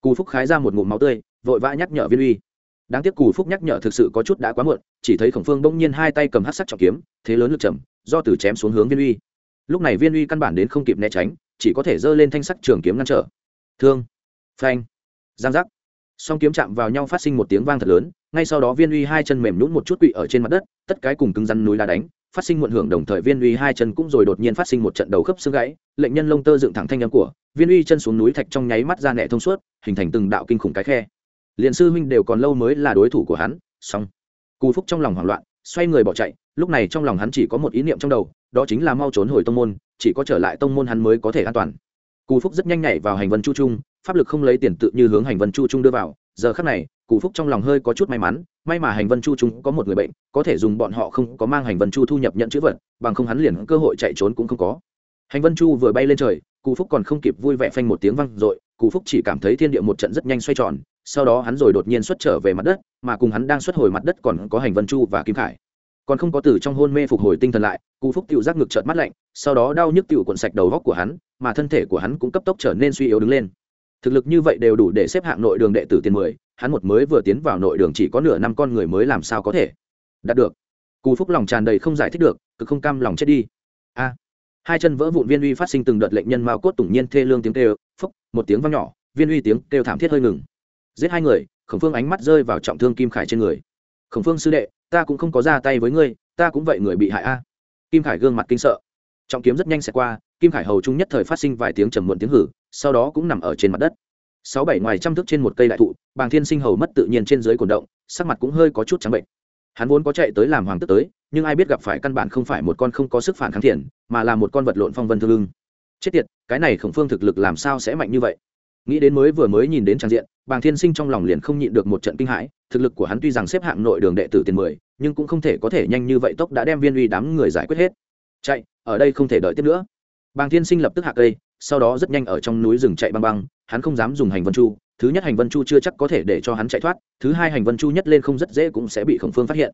cù phúc khái ra một ngụm máu tươi, vội vã nhắc nhở viên uy. Đáng tiếc cù phúc nhắc nhở thực sự có chút đã quá muộn, chỉ thấy khổng phương bỗng nhiên hai tay cầm hát sắc trọng kiếm, thế lớn lực chậm do từ chém xuống hướng viên uy. Lúc này viên uy căn bản đến không kịp né tránh, chỉ có thể giơ lên thanh sắc trường kiếm ngăn trở. Thương. Phanh. Giang giác song kiếm chạm vào nhau phát sinh một tiếng vang thật lớn, ngay sau đó viên uy hai chân mềm nhún một chút quỵ ở trên mặt đất, tất cái cùng cứng rắn núi đá đánh, phát sinh muộn hưởng đồng thời viên uy hai chân cũng rồi đột nhiên phát sinh một trận đầu khớp xương gãy, lệnh nhân lông tơ dựng thẳng thanh âm của, viên uy chân xuống núi thạch trong nháy mắt ra nẹ thông suốt, hình thành từng đạo kinh khủng cái khe. Liền sư huynh đều còn lâu mới là đối thủ của hắn, xong. Cù phúc trong lòng hoảng loạn, xoay người bỏ chạy, lúc này trong lòng hắn chỉ có một ý niệm trong đầu, đó chính là mau trốn hồi tông môn, chỉ có trở lại tông môn hắn mới có thể an toàn. Cù phúc rất nhanh nhảy vào hành vân chu trung pháp lực không lấy tiền tự như hướng hành vân chu trung đưa vào, giờ khắc này cụ phúc trong lòng hơi có chút may mắn, may mà hành vân chu Trung có một người bệnh, có thể dùng bọn họ không có mang hành vân chu thu nhập nhận chữ vật, bằng không hắn liền cơ hội chạy trốn cũng không có. Hành vân chu vừa bay lên trời cụ phúc còn không kịp vui vẻ phanh một tiếng văng r ộ i cụ phúc chỉ cảm thấy thiên địa một trận rất nhanh xoay tròn, sau đó hắn rồi đột nhiên xuất trở về mặt đất, mà cùng hắn đang xuất hồi mặt đất còn có hành vân chu và kim khải. Còn không có từ trong hôn mê phục hồi tinh thần lại cụ phúc tự giác ngực trợt mắt lạnh, sau đó đau nhức tự cuộn sạch đầu góc của hắn, mà thân thể của hắn cũng cấp tốc trở nên suy yếu đứng lên thực lực như vậy đều đủ để xếp hạng nội đường đệ tử tiền mười, hắn một mới vừa tiến vào nội đường chỉ có nửa năm con người mới làm sao có thể đạt được. Cù phúc lòng tràn đầy không giải thích được, cực không cam lòng chết đi. A. Hai chân vỡ vụn viên uy phát sinh từng đợt lệnh nhân mao cốt tủng nhiên thê lương tiếng kêu phúc một tiếng vang nhỏ, viên uy tiếng kêu thảm thiết hơi ngừng. Giết hai người, khổng phương ánh mắt rơi vào trọng thương kim khải trên người. Khổng phương sư đệ, ta cũng không có ra tay với ngươi, ta cũng vậy người bị hại a. Kim khải gương mặt kinh sợ. Trọng kiếm rất nhanh sẽ qua, kim khải hầu trung nhất thời phát sinh vài tiếng trầm muộn tiếng hử sau đó cũng nằm ở trên mặt đất. Sáu bảy ngoài trăm thước trên một cây đại thụ, bàng thiên sinh hầu mất tự nhiên trên dưới cồn động, sắc mặt cũng hơi có chút trắng bệnh. Hắn vốn có chạy tới làm hoàng tức tới, nhưng ai biết gặp phải căn bản không phải một con không có sức phản kháng thiện, mà là một con vật lộn phong vân thương lưng chết tiệt, cái này khổng phương thực lực làm sao sẽ mạnh như vậy? Nghĩ đến mới vừa mới nhìn đến trang diện, bàng thiên sinh trong lòng liền không nhịn được một trận kinh hãi, thực lực của hắn tuy rằng xếp hạng nội đường đệ tử tiền mười, nhưng cũng không thể có thể nhanh như vậy tốc đã đem viên uy đám người giải quyết hết. Chạy, ở đây không thể đợi tiếp nữa. Bàng thiên sinh lập tức hạ cây sau đó rất nhanh ở trong núi rừng chạy băng băng, hắn không dám dùng hành vân chu. Thứ nhất hành vân chu chưa chắc có thể để cho hắn chạy thoát, thứ hai hành vân chu nhất lên không rất dễ cũng sẽ bị khổng phương phát hiện.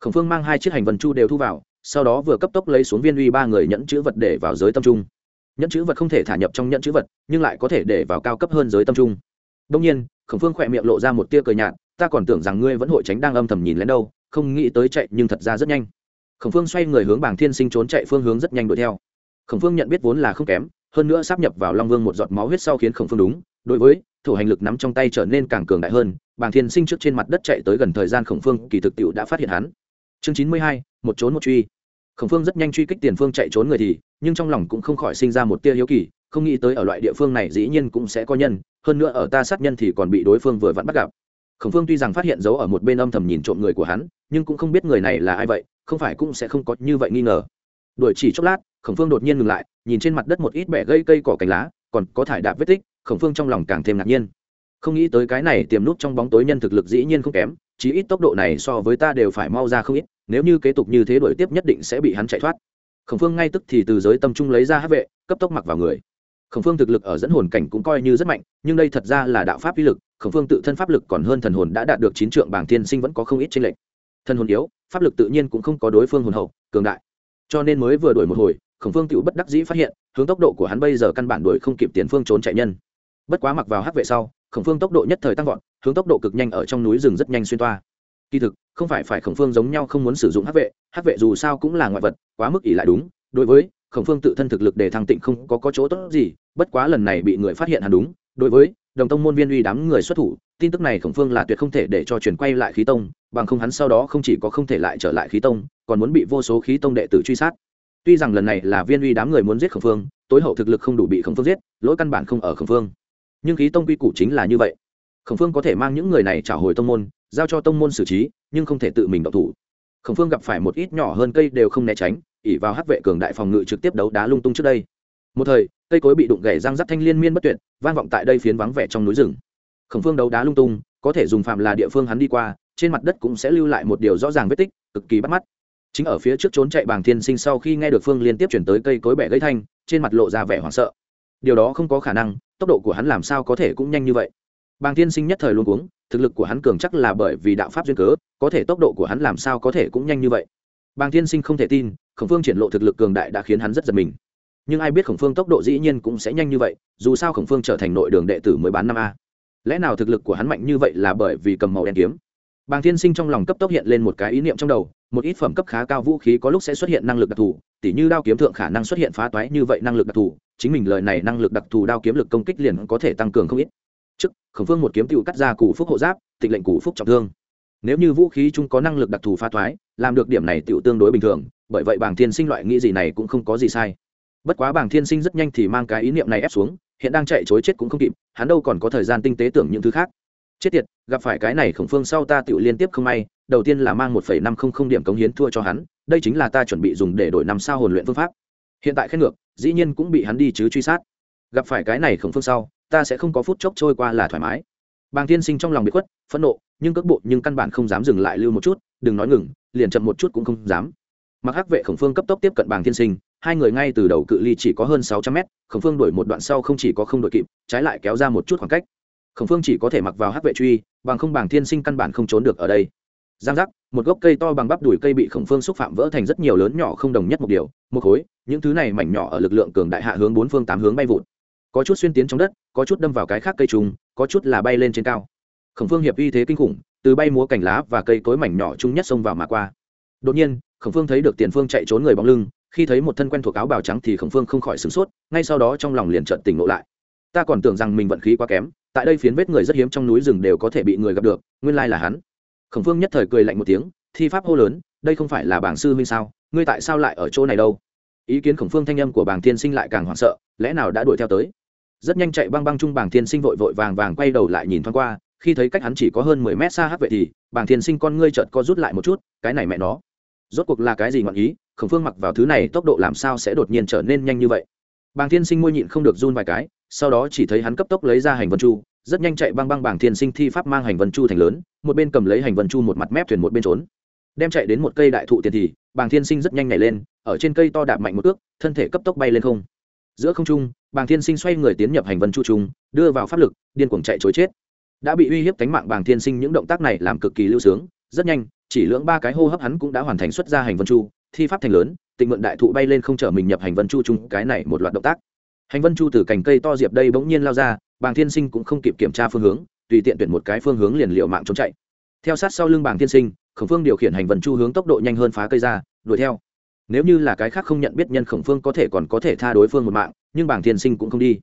Khổng phương mang hai chiếc hành vân chu đều thu vào, sau đó vừa cấp tốc lấy xuống viên uy ba người nhẫn chữ vật để vào giới tâm trung. Nhẫn chữ vật không thể thả nhập trong nhẫn chữ vật, nhưng lại có thể để vào cao cấp hơn giới tâm trung. Đông nhiên, khổng phương khỏe miệng lộ ra một tia cười nhạt, ta còn tưởng rằng ngươi vẫn hội tránh đang âm thầm nhìn lên đâu, không nghĩ tới chạy nhưng thật ra rất nhanh. Khổng phương xoay người hướng bảng thiên sinh trốn chạy phương hướng rất nhanh đuổi theo. Khổng phương nhận biết vốn là không kém hơn nữa sắp nhập vào long vương một giọt máu huyết sau khiến khổng phương đúng, đối với thủ hành lực nắm trong tay trở nên càng cường đại hơn, bàng thiên sinh trước trên mặt đất chạy tới gần thời gian khổng phương kỳ thực tiệu đã phát hiện hắn. Chương chín mươi hai, một trốn một truy. Khổng phương rất nhanh truy kích tiền phương chạy trốn người thì, nhưng trong lòng cũng không khỏi sinh ra một tia hiếu kỳ, không nghĩ tới ở loại địa phương này dĩ nhiên cũng sẽ có nhân, hơn nữa ở ta sát nhân thì còn bị đối phương vừa vặn bắt gặp. Khổng phương tuy rằng phát hiện dấu ở một bên âm thầm nhìn trộm người của hắn, nhưng cũng không biết người này là ai vậy, không phải cũng sẽ không có như vậy nghi ngờ. Đuổi chỉ chốc lát khổng phương đột nhiên ngừng lại, nhìn trên mặt đất một ít bẻ gây cây cỏ cành lá, còn có thải đạp vết tích, khổng phương trong lòng càng thêm ngạc nhiên. Không nghĩ tới cái này tiềm nút trong bóng tối nhân thực lực dĩ nhiên không kém, chí ít tốc độ này so với ta đều phải mau ra không ít, nếu như kế tục như thế đổi tiếp nhất định sẽ bị hắn chạy thoát. Khổng phương ngay tức thì từ giới tâm trung lấy ra hát vệ, cấp tốc mặc vào người. Khổng phương thực lực ở dẫn hồn cảnh cũng coi như rất mạnh, nhưng đây thật ra là đạo pháp uy lực, khổng phương tự thân pháp lực còn hơn thần hồn đã đạt được chín trượng bảng thiên sinh vẫn có không ít tranh lệch. Thần hồn yếu, pháp lực tự nhiên cũng không có đối phương hồn hậu, cường đại. Cho nên mới vừa đổi một hồi khổng phương tự bất đắc dĩ phát hiện hướng tốc độ của hắn bây giờ căn bản đuổi không kịp tiền phương trốn chạy nhân. Bất quá mặc vào hắc vệ sau khổng phương tốc độ nhất thời tăng vọt hướng tốc độ cực nhanh ở trong núi rừng rất nhanh xuyên toa. Kỳ thực không phải phải khổng phương giống nhau không muốn sử dụng hắc vệ hắc vệ dù sao cũng là ngoại vật quá mức ỷ lại đúng. Đối với khổng phương tự thân thực lực để thăng tịnh không có, có chỗ tốt gì bất quá lần này bị người phát hiện hẳn đúng. Đối với đồng tông môn viên uy đám người xuất thủ tin tức này khổng phương là tuyệt không thể để cho chuyển quay lại khí tông bằng không hắn sau đó không chỉ có không thể lại trở lại khí tông còn muốn bị vô số khí tông đệ tử truy sát tuy rằng lần này là viên uy đám người muốn giết khổng phương, tối hậu thực lực không đủ bị khổng phương giết, lỗi căn bản không ở khổng phương. Nhưng khí tông quy củ chính là như vậy. Khổng phương có thể mang những người này trả hồi tông môn, giao cho tông môn xử trí, nhưng không thể tự mình độc thủ. Khổng phương gặp phải một ít nhỏ hơn cây đều không né tránh ỉ vào hát vệ cường đại phòng ngự trực tiếp đấu đá lung tung trước đây. Một thời, cây cối bị đụng gãy răng rắc thanh liên miên bất tuyệt, vang vọng tại đây phiến vắng vẻ trong núi rừng. Khổng phương đấu đá lung tung, có thể dùng phạm là địa phương hắn đi qua, trên mặt đất cũng sẽ lưu lại một điều rõ ràng vết tích, cực kỳ bắt mắt chính ở phía trước trốn chạy bàng thiên sinh sau khi nghe được phương liên tiếp chuyển tới cây cối bẻ gãy thanh, trên mặt lộ ra vẻ hoảng sợ. Điều đó không có khả năng, tốc độ của hắn làm sao có thể cũng nhanh như vậy. Bàng thiên sinh nhất thời luôn cuống, thực lực của hắn cường chắc là bởi vì đạo pháp duyên cớ, có thể tốc độ của hắn làm sao có thể cũng nhanh như vậy. Bàng thiên sinh không thể tin, khổng phương triển lộ thực lực cường đại đã khiến hắn rất giật mình. Nhưng ai biết khổng phương tốc độ dĩ nhiên cũng sẽ nhanh như vậy, dù sao khổng phương trở thành nội đường đệ tử mới bán năm a. Lẽ nào thực lực của hắn mạnh như vậy là bởi vì cầm màu đen kiếm? Bàng thiên sinh trong lòng cấp tốc hiện lên một cái ý niệm trong đầu một ít phẩm cấp khá cao vũ khí có lúc sẽ xuất hiện năng lực đặc thù, tỉ như đao kiếm thượng khả năng xuất hiện phá toái như vậy năng lực đặc thù, chính mình lời này năng lực đặc thù đao kiếm lực công kích liền có thể tăng cường không ít. Trước, khổng phương một kiếm tựu cắt ra cụ phúc hộ giáp tịnh lệnh cụ phúc trọng thương. Nếu như vũ khí chung có năng lực đặc thù phá thoái làm được điểm này tựu tương đối bình thường, bởi vậy bảng thiên sinh loại nghĩ gì này cũng không có gì sai. Bất quá bảng thiên sinh rất nhanh thì mang cái ý niệm này ép xuống, hiện đang chạy chối chết cũng không kịp, hắn đâu còn có thời gian tinh tế tưởng những thứ khác chết tiệt, gặp phải cái này khổng phương sau ta tự liên tiếp không may, đầu tiên là mang một phẩy năm không không điểm cống hiến thua cho hắn, đây chính là ta chuẩn bị dùng để đổi năm sao hồn luyện phương pháp. Hiện tại khen ngược, dĩ nhiên cũng bị hắn đi chứ truy sát. Gặp phải cái này khổng phương sau, ta sẽ không có phút chốc trôi qua là thoải mái. Bàng thiên sinh trong lòng bị khuất, phẫn nộ, nhưng cước bộ nhưng căn bản không dám dừng lại lưu một chút, đừng nói ngừng, liền chậm một chút cũng không dám. Mặc hắc vệ khổng phương cấp tốc tiếp cận bàng thiên sinh, hai người ngay từ đầu cự ly chỉ có hơn sáu trăm mét, khổng phương đổi một đoạn sau không chỉ có không đội kịp, trái lại kéo ra một chút khoảng cách khổng phương chỉ có thể mặc vào hắc vệ truy, bằng không bàng thiên sinh căn bản không trốn được ở đây. Giang giác, một gốc cây to bằng bắp đùi cây bị khổng phương xúc phạm vỡ thành rất nhiều lớn nhỏ không đồng nhất một điều, một khối, những thứ này mảnh nhỏ ở lực lượng cường đại hạ hướng bốn phương tám hướng bay vụt. Có chút xuyên tiến trong đất, có chút đâm vào cái khác cây trùng, có chút là bay lên trên cao. Khổng phương hiệp uy thế kinh khủng, từ bay múa cành lá và cây cối mảnh nhỏ chung nhất xông vào mà qua. Đột nhiên, khổng phương thấy được tiền phương chạy trốn người bóng lưng, khi thấy một thân quen thuộc áo bào trắng thì khổng phương không khỏi sửng sốt, ngay sau đó trong lòng liền trợn tỉnh ngộ lại. Ta còn tưởng rằng mình vận khí quá kém tại đây phiến vết người rất hiếm trong núi rừng đều có thể bị người gặp được, nguyên lai là hắn. Khổng phương nhất thời cười lạnh một tiếng, thi pháp hô lớn, đây không phải là bảng sư huynh sao, ngươi tại sao lại ở chỗ này đâu? Ý kiến khổng phương thanh âm của bảng tiên sinh lại càng hoảng sợ, lẽ nào đã đuổi theo tới? Rất nhanh chạy băng băng chung bảng tiên sinh vội vội vàng vàng quay đầu lại nhìn thoáng qua, khi thấy cách hắn chỉ có hơn mười mét xa hát vậy thì, bảng tiên sinh con ngươi chợt co rút lại một chút, cái này mẹ nó. Rốt cuộc là cái gì ngọn ý, khổng phương mặc vào thứ này tốc độ làm sao sẽ đột nhiên trở nên nhanh như vậy? Bàng thiên sinh môi nhịn không được run vài cái sau đó chỉ thấy hắn cấp tốc lấy ra hành vân chu, rất nhanh chạy băng băng bảng thiên sinh thi pháp mang hành vân chu thành lớn, một bên cầm lấy hành vân chu một mặt mép thuyền một bên trốn. Đem chạy đến một cây đại thụ tiền thì bàng thiên sinh rất nhanh nhảy lên, ở trên cây to đạp mạnh một ước thân thể cấp tốc bay lên không. Giữa không trung bàng thiên sinh xoay người tiến nhập hành vân chu trung đưa vào pháp lực, điên cuồng chạy chối chết. Đã bị uy hiếp cánh mạng bàng thiên sinh những động tác này làm cực kỳ lưu sướng, rất nhanh, chỉ lưỡng ba cái hô hấp hắn cũng đã hoàn thành xuất ra hành vân chu, thi pháp thành lớn, tịnh mượn đại thụ bay lên không chở mình nhập hành vân chu chung cái này một loạt động tác hành vân chu từ cành cây to diệp đây bỗng nhiên lao ra, bàng thiên sinh cũng không kịp kiểm tra phương hướng, tùy tiện tuyển một cái phương hướng liền liệu mạng trốn chạy. Theo sát sau lưng bàng thiên sinh, khổng phương điều khiển hành vân chu hướng tốc độ nhanh hơn phá cây ra, đuổi theo. Nếu như là cái khác không nhận biết nhân khổng phương có thể còn có thể tha đối phương một mạng, nhưng bàng thiên sinh cũng không đi.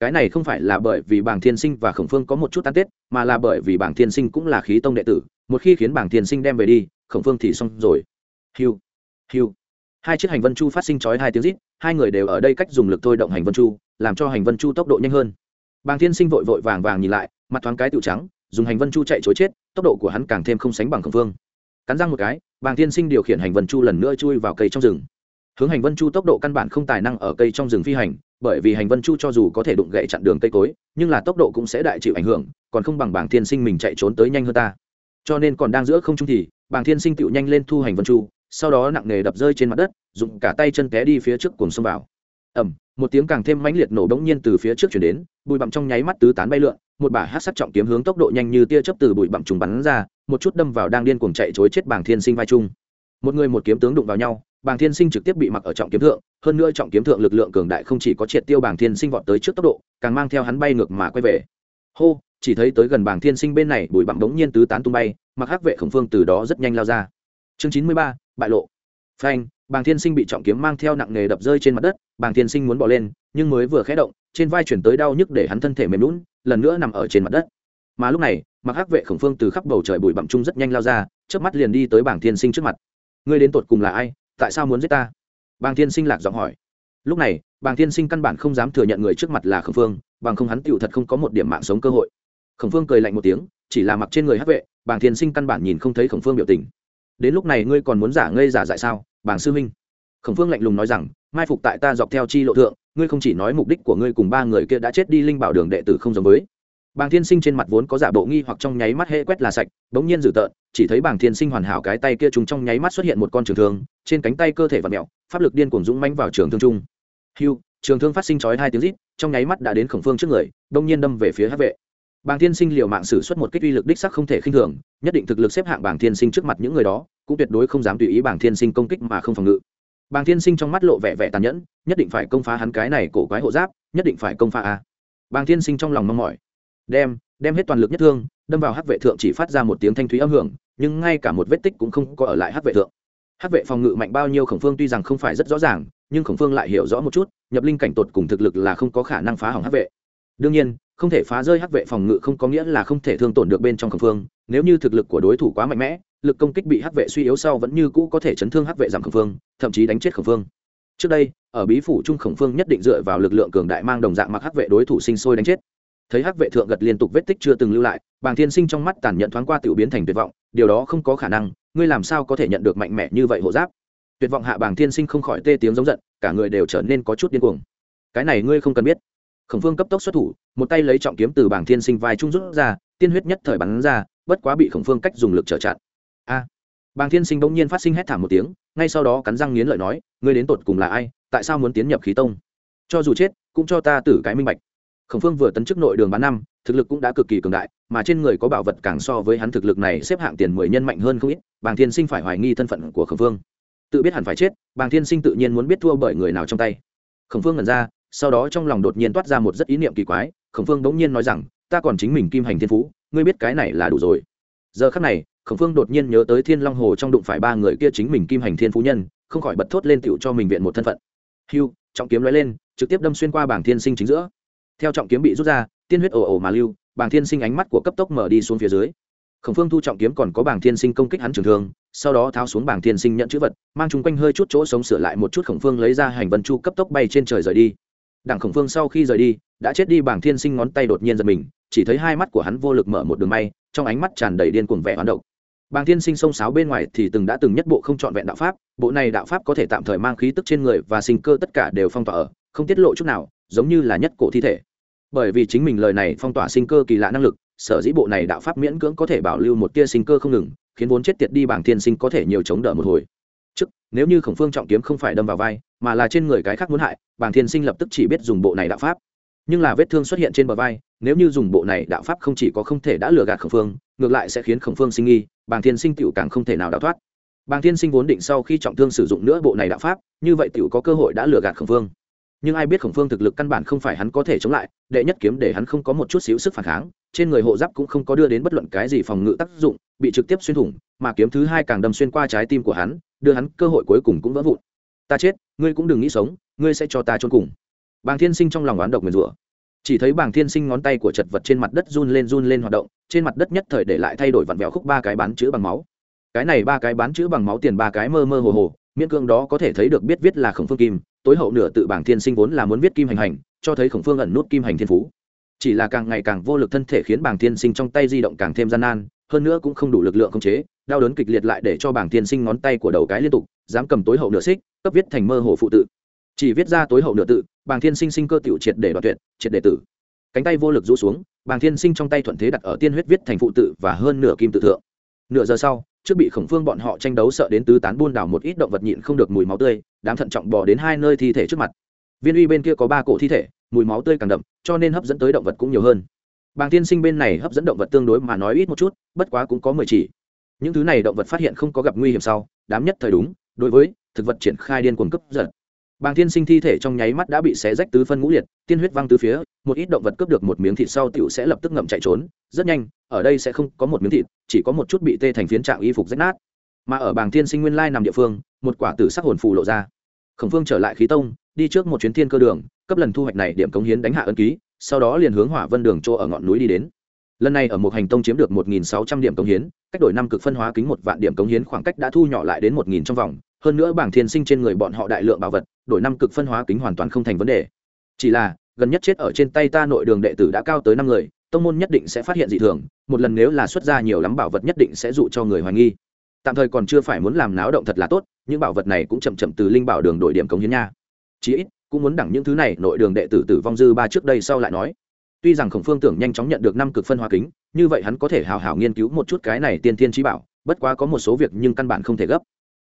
Cái này không phải là bởi vì bàng thiên sinh và khổng phương có một chút tan tết, mà là bởi vì bàng thiên sinh cũng là khí tông đệ tử, một khi khiến bàng thiên sinh đem về đi, khổng phương thì xong rồi. Hiu hiu. Hai chiếc hành vân chu phát sinh chói hai tiếng rít hai người đều ở đây cách dùng lực thôi động hành vân chu, làm cho hành vân chu tốc độ nhanh hơn. Bàng thiên sinh vội vội vàng vàng nhìn lại, mặt thoáng cái tựu trắng, dùng hành vân chu chạy chối chết, tốc độ của hắn càng thêm không sánh bằng khổng phương cắn răng một cái, bàng thiên sinh điều khiển hành vân chu lần nữa chui vào cây trong rừng. Hướng hành vân chu tốc độ căn bản không tài năng ở cây trong rừng phi hành, bởi vì hành vân chu cho dù có thể đụng gậy chặn đường cây cối, nhưng là tốc độ cũng sẽ đại chịu ảnh hưởng, còn không bằng bảng thiên sinh mình chạy trốn tới nhanh hơn ta. Cho nên còn đang giữa không trung thì bảng thiên sinh tựu nhanh lên thu hành vân chu sau đó nặng nề đập rơi trên mặt đất, dùng cả tay chân té đi phía trước cùng xông vào. Ẩm một tiếng càng thêm mãnh liệt nổ đống nhiên từ phía trước chuyển đến, bụi bặm trong nháy mắt tứ tán bay lượn, một bả hát sắc trọng kiếm hướng tốc độ nhanh như tia chớp từ bụi bặm trùng bắn ra, một chút đâm vào đang điên cuồng chạy chối chết bảng thiên sinh vai trung. một người một kiếm tướng đụng vào nhau, bàng thiên sinh trực tiếp bị mặc ở trọng kiếm thượng, hơn nữa trọng kiếm thượng lực lượng cường đại không chỉ có triệt tiêu bàng thiên sinh vọt tới trước tốc độ, càng mang theo hắn bay ngược mà quay về. Hô, chỉ thấy tới gần bàng thiên sinh bên này bụi bặm đống nhiên tứ tán tung bay, mặc hắc vệ khổng phương từ đó rất nhanh lao ra. Chương chín mươi ba bại lộ. Phanh, bàng thiên sinh bị trọng kiếm mang theo nặng nề đập rơi trên mặt đất, bàng thiên sinh muốn bỏ lên, nhưng mới vừa khé động, trên vai chuyển tới đau nhức để hắn thân thể mềm lún lần nữa nằm ở trên mặt đất. Mà lúc này, mặc hắc vệ khổng phương từ khắp bầu trời bụi bặm chung rất nhanh lao ra trước mắt liền đi tới bảng thiên sinh trước mặt. Ngươi đến tột cùng là ai? Tại sao muốn giết ta? Bàng thiên sinh lạc giọng hỏi. Lúc này, bàng thiên sinh căn bản không dám thừa nhận người trước mặt là khổng phương, bằng không hắn tựu thật không có một điểm mạng sống cơ hội. Khổng phương cười lạnh một tiếng, chỉ là mặc trên người hắc vệ, bàng thiên sinh căn bản nhìn không thấy khổng phương biểu tình đến lúc này ngươi còn muốn giả ngây giả dại sao? Bàng sư huynh. Khổng phương lạnh lùng nói rằng, mai phục tại ta dọc theo chi lộ thượng, ngươi không chỉ nói mục đích của ngươi cùng ba người kia đã chết đi linh bảo đường đệ tử không giống với. Bàng thiên sinh trên mặt vốn có giả bộ nghi hoặc trong nháy mắt hễ quét là sạch, bỗng nhiên dữ tợn, chỉ thấy bàng thiên sinh hoàn hảo cái tay kia trùng trong nháy mắt xuất hiện một con trường thương, trên cánh tay cơ thể và mẹo pháp lực điên cuồng dũng manh vào trường thương trung. Hưu, trường thương phát sinh chói hai tiếng rít, trong nháy mắt đã đến khổng phương trước người, bỗng nhiên đâm về phía hát vệ bàng thiên sinh liều mạng sử xuất một kích uy lực đích sắc không thể khinh thường, nhất định thực lực xếp hạng bàng thiên sinh trước mặt những người đó, cũng tuyệt đối không dám tùy ý bàng thiên sinh công kích mà không phòng ngự. Bàng thiên sinh trong mắt lộ vẻ vẻ tàn nhẫn, nhất định phải công phá hắn cái này cổ quái hộ giáp, nhất định phải công phá a. Bàng thiên sinh trong lòng mong mỏi. Đem đem hết toàn lực nhất thương, đâm vào hắc vệ thượng chỉ phát ra một tiếng thanh thúy âm hưởng, nhưng ngay cả một vết tích cũng không có ở lại hắc vệ thượng. Hắc vệ phòng ngự mạnh bao nhiêu khổng phương tuy rằng không phải rất rõ ràng, nhưng khổng phương lại hiểu rõ một chút, nhập linh cảnh tột cùng thực lực là không có khả năng phá hỏng hắc vệ. Đương nhiên không thể phá rơi hắc vệ phòng ngự không có nghĩa là không thể thương tổn được bên trong khẩn phương. Nếu như thực lực của đối thủ quá mạnh mẽ, lực công kích bị hắc vệ suy yếu sau vẫn như cũ có thể chấn thương hắc vệ giảm khẩn phương, thậm chí đánh chết khẩn phương. Trước đây, ở bí phủ trung khẩn phương nhất định dựa vào lực lượng cường đại mang đồng dạng mặc hắc vệ đối thủ sinh sôi đánh chết. Thấy hắc vệ thượng gật liên tục vết tích chưa từng lưu lại, bàng thiên sinh trong mắt tàn nhận thoáng qua tiểu biến thành tuyệt vọng, điều đó không có khả năng, ngươi làm sao có thể nhận được mạnh mẽ như vậy hộ giáp? Tuyệt vọng hạ bàng thiên sinh không khỏi tê tiếng giống giận, cả người đều trở nên có chút điên cuồng. Cái này ngươi không cần biết. Khổng phương cấp tốc xuất thủ một tay lấy trọng kiếm từ bảng thiên sinh vai trung rút ra, tiên huyết nhất thời bắn ra, bất quá bị khổng phương cách dùng lực trở chặn. A! Bàng thiên sinh bỗng nhiên phát sinh hét thảm một tiếng, ngay sau đó cắn răng nghiến lợi nói, ngươi đến tột cùng là ai? Tại sao muốn tiến nhập khí tông? Cho dù chết, cũng cho ta tử cái minh bạch. Khổng phương vừa tấn chức nội đường bán năm, thực lực cũng đã cực kỳ cường đại, mà trên người có bảo vật càng so với hắn thực lực này xếp hạng tiền mười nhân mạnh hơn không ít bàng thiên sinh phải hoài nghi thân phận của khổng phương. Tự biết hẳn phải chết bàng thiên sinh tự nhiên muốn biết thua bởi người nào trong tay. Khổng phương ngẩn ra, sau đó trong lòng đột nhiên toát ra một rất ý niệm kỳ quái khổng phương bỗng nhiên nói rằng ta còn chính mình kim hành thiên phú ngươi biết cái này là đủ rồi. Giờ khắc này khổng phương đột nhiên nhớ tới thiên long hồ trong đụng phải ba người kia chính mình kim hành thiên phú nhân không khỏi bật thốt lên tựu cho mình viện một thân phận. Hưu, trọng kiếm nói lên trực tiếp đâm xuyên qua bảng thiên sinh chính giữa. Theo trọng kiếm bị rút ra tiên huyết ồ ồ mà lưu bảng thiên sinh ánh mắt của cấp tốc mở đi xuống phía dưới. Khổng phương thu trọng kiếm còn có bảng thiên sinh công kích hắn trường thường, sau đó tháo xuống bảng thiên sinh nhận chữ vật mang chung quanh hơi chút chỗ sống sửa lại một chút khổng phương lấy ra hành vân chu cấp tốc bay trên trời rời đi. Đảng khổng phương sau khi rời đi đã chết đi bảng thiên sinh ngón tay đột nhiên giật mình, chỉ thấy hai mắt của hắn vô lực mở một đường may trong ánh mắt tràn đầy điên cuồng vẻ hoán động bàng thiên sinh sông sáo bên ngoài thì từng đã từng nhất bộ không trọn vẹn đạo pháp, bộ này đạo pháp có thể tạm thời mang khí tức trên người và sinh cơ tất cả đều phong tỏa ở, không tiết lộ chút nào, giống như là nhất cổ thi thể. Bởi vì chính mình lời này phong tỏa sinh cơ kỳ lạ năng lực, sở dĩ bộ này đạo pháp miễn cưỡng có thể bảo lưu một tia sinh cơ không ngừng, khiến vốn chết tiệt đi bảng thiên sinh có thể nhiều chống đỡ một hồi. Trước, nếu như khổng phương trọng kiếm không phải đâm vào vai, mà là trên người cái khác muốn hại, bảng thiên sinh lập tức chỉ biết dùng bộ này đạo pháp nhưng là vết thương xuất hiện trên bờ vai, nếu như dùng bộ này đạo pháp không chỉ có không thể đã lừa gạt khổng phương, ngược lại sẽ khiến khổng phương sinh nghi, bàng thiên sinh tựu càng không thể nào đào thoát. Bàng thiên sinh vốn định sau khi trọng thương sử dụng nữa bộ này đạo pháp, như vậy tựu có cơ hội đã lừa gạt khổng phương. Nhưng ai biết khổng phương thực lực căn bản không phải hắn có thể chống lại, đệ nhất kiếm để hắn không có một chút xíu sức phản kháng, trên người hộ giáp cũng không có đưa đến bất luận cái gì phòng ngự tác dụng, bị trực tiếp xuyên thủng, mà kiếm thứ hai càng đâm xuyên qua trái tim của hắn, đưa hắn cơ hội cuối cùng cũng vỡ vụn. Ta chết, ngươi cũng đừng nghĩ sống, ngươi sẽ cho ta trốn cùng bàng thiên sinh trong lòng oán độc nguyền rủa. Chỉ thấy bàng thiên sinh ngón tay của chật vật trên mặt đất run lên run lên hoạt động, trên mặt đất nhất thời để lại thay đổi vặn vẹo khúc ba cái bán chữ bằng máu. Cái này ba cái bán chữ bằng máu tiền ba cái mơ mơ hồ hồ, miễn cương đó có thể thấy được biết viết là khổng phương kim, tối hậu nửa tự bảng thiên sinh vốn là muốn viết kim hành hành, cho thấy khổng phương ẩn nút kim hành thiên phú. Chỉ là càng ngày càng vô lực thân thể khiến bảng thiên sinh trong tay di động càng thêm gian nan, hơn nữa cũng không đủ lực lượng khống chế, đau đớn kịch liệt lại để cho bảng thiên sinh ngón tay của đầu cái liên tục, dám cầm tối hậu nửa xích, cấp viết thành mơ hồ phụ tự. Chỉ viết ra tối hậu nửa tự Bàng thiên sinh sinh cơ tiểu triệt để đoạt tuyệt, triệt để tử. Cánh tay vô lực rũ xuống, bàng thiên sinh trong tay thuận thế đặt ở tiên huyết viết thành phụ tự và hơn nửa kim tự thượng. Nửa giờ sau, trước bị khổng phương bọn họ tranh đấu sợ đến tứ tán buôn đảo một ít động vật nhịn không được mùi máu tươi, đám thận trọng bỏ đến hai nơi thi thể trước mặt. Viên uy bên kia có ba cổ thi thể, mùi máu tươi càng đậm, cho nên hấp dẫn tới động vật cũng nhiều hơn. Bàng tiên sinh bên này hấp dẫn động vật tương đối mà nói ít một chút, bất quá cũng có mười chỉ. Những thứ này động vật phát hiện không có gặp nguy hiểm sau, đám nhất thời đúng, đối với thực vật triển khai điên cuồng cấp giật bàng Thiên sinh thi thể trong nháy mắt đã bị xé rách tứ phân ngũ liệt, tiên huyết văng tứ phía, một ít động vật cướp được một miếng thịt sau tiểu sẽ lập tức ngậm chạy trốn. Rất nhanh, ở đây sẽ không có một miếng thịt, chỉ có một chút bị tê thành phiến trạng y phục rách nát. Mà ở bàng Thiên sinh nguyên lai nằm địa phương, một quả tử sắc hồn phù lộ ra. Khổng phương trở lại khí tông, đi trước một chuyến thiên cơ đường, cấp lần thu hoạch này điểm cống hiến đánh hạ ân ký, sau đó liền hướng hỏa vân đường chỗ ở ngọn núi đi đến. Lần này ở một hành tông chiếm được một nghìn sáu trăm điểm cống hiến, cách đổi năm cực phân hóa kính một vạn điểm cống hiến khoảng cách đã thu nhỏ lại đến một nghìn trong vòng hơn nữa bảng thiên sinh trên người bọn họ đại lượng bảo vật, đổi năm cực phân hóa kính hoàn toàn không thành vấn đề. Chỉ là, gần nhất chết ở trên tay ta nội đường đệ tử đã cao tới năm người, tông môn nhất định sẽ phát hiện dị thường, một lần nếu là xuất ra nhiều lắm bảo vật nhất định sẽ dụ cho người hoài nghi. Tạm thời còn chưa phải muốn làm náo động thật là tốt, những bảo vật này cũng chậm chậm từ linh bảo đường đổi điểm cống hiến nha. Chí ít, cũng muốn đẳng những thứ này, nội đường đệ tử tử vong dư ba trước đây sau lại nói. Tuy rằng khổng phương tưởng nhanh chóng nhận được năm cực phân hóa kính, như vậy hắn có thể hào hào nghiên cứu một chút cái này tiên thiên trí bảo, bất quá có một số việc nhưng căn bản không thể gấp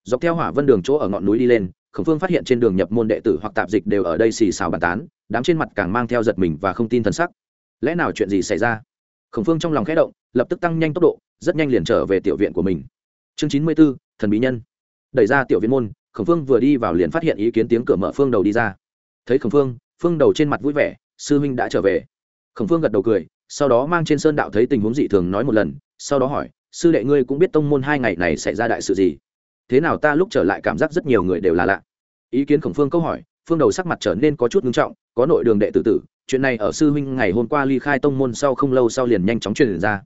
dọc theo hỏa vân đường chỗ ở ngọn núi đi lên, khổng phương phát hiện trên đường nhập môn đệ tử hoặc tạp dịch đều ở đây xì xào bàn tán, đám trên mặt càng mang theo giật mình và không tin thân sắc. Lẽ nào chuyện gì xảy ra? Khổng phương trong lòng khẽ động, lập tức tăng nhanh tốc độ, rất nhanh liền trở về tiểu viện của mình. Chương chín mươi b ố thần bí nhân. Đẩy ra tiểu viện môn, khổng phương vừa đi vào liền phát hiện ý kiến tiếng cửa mở phương đầu đi ra. Thấy khổng phương phương đầu trên mặt vui vẻ, sư huynh đã trở về. Khổng phương gật đầu cười, sau đó mang trên sơn đạo thấy tình huống dị thường nói một lần, sau đó hỏi, sư đệ ngươi cũng biết tông môn hai ngày này xảy ra đại sự gì? Thế nào ta lúc trở lại cảm giác rất nhiều người đều là lạ. Ý kiến khổng phương câu hỏi, phương đầu sắc mặt trở nên có chút nghiêm trọng, có nội đường đệ tử tử, chuyện này ở sư huynh ngày hôm qua ly khai tông môn sau không lâu sau liền nhanh chóng truyền ra.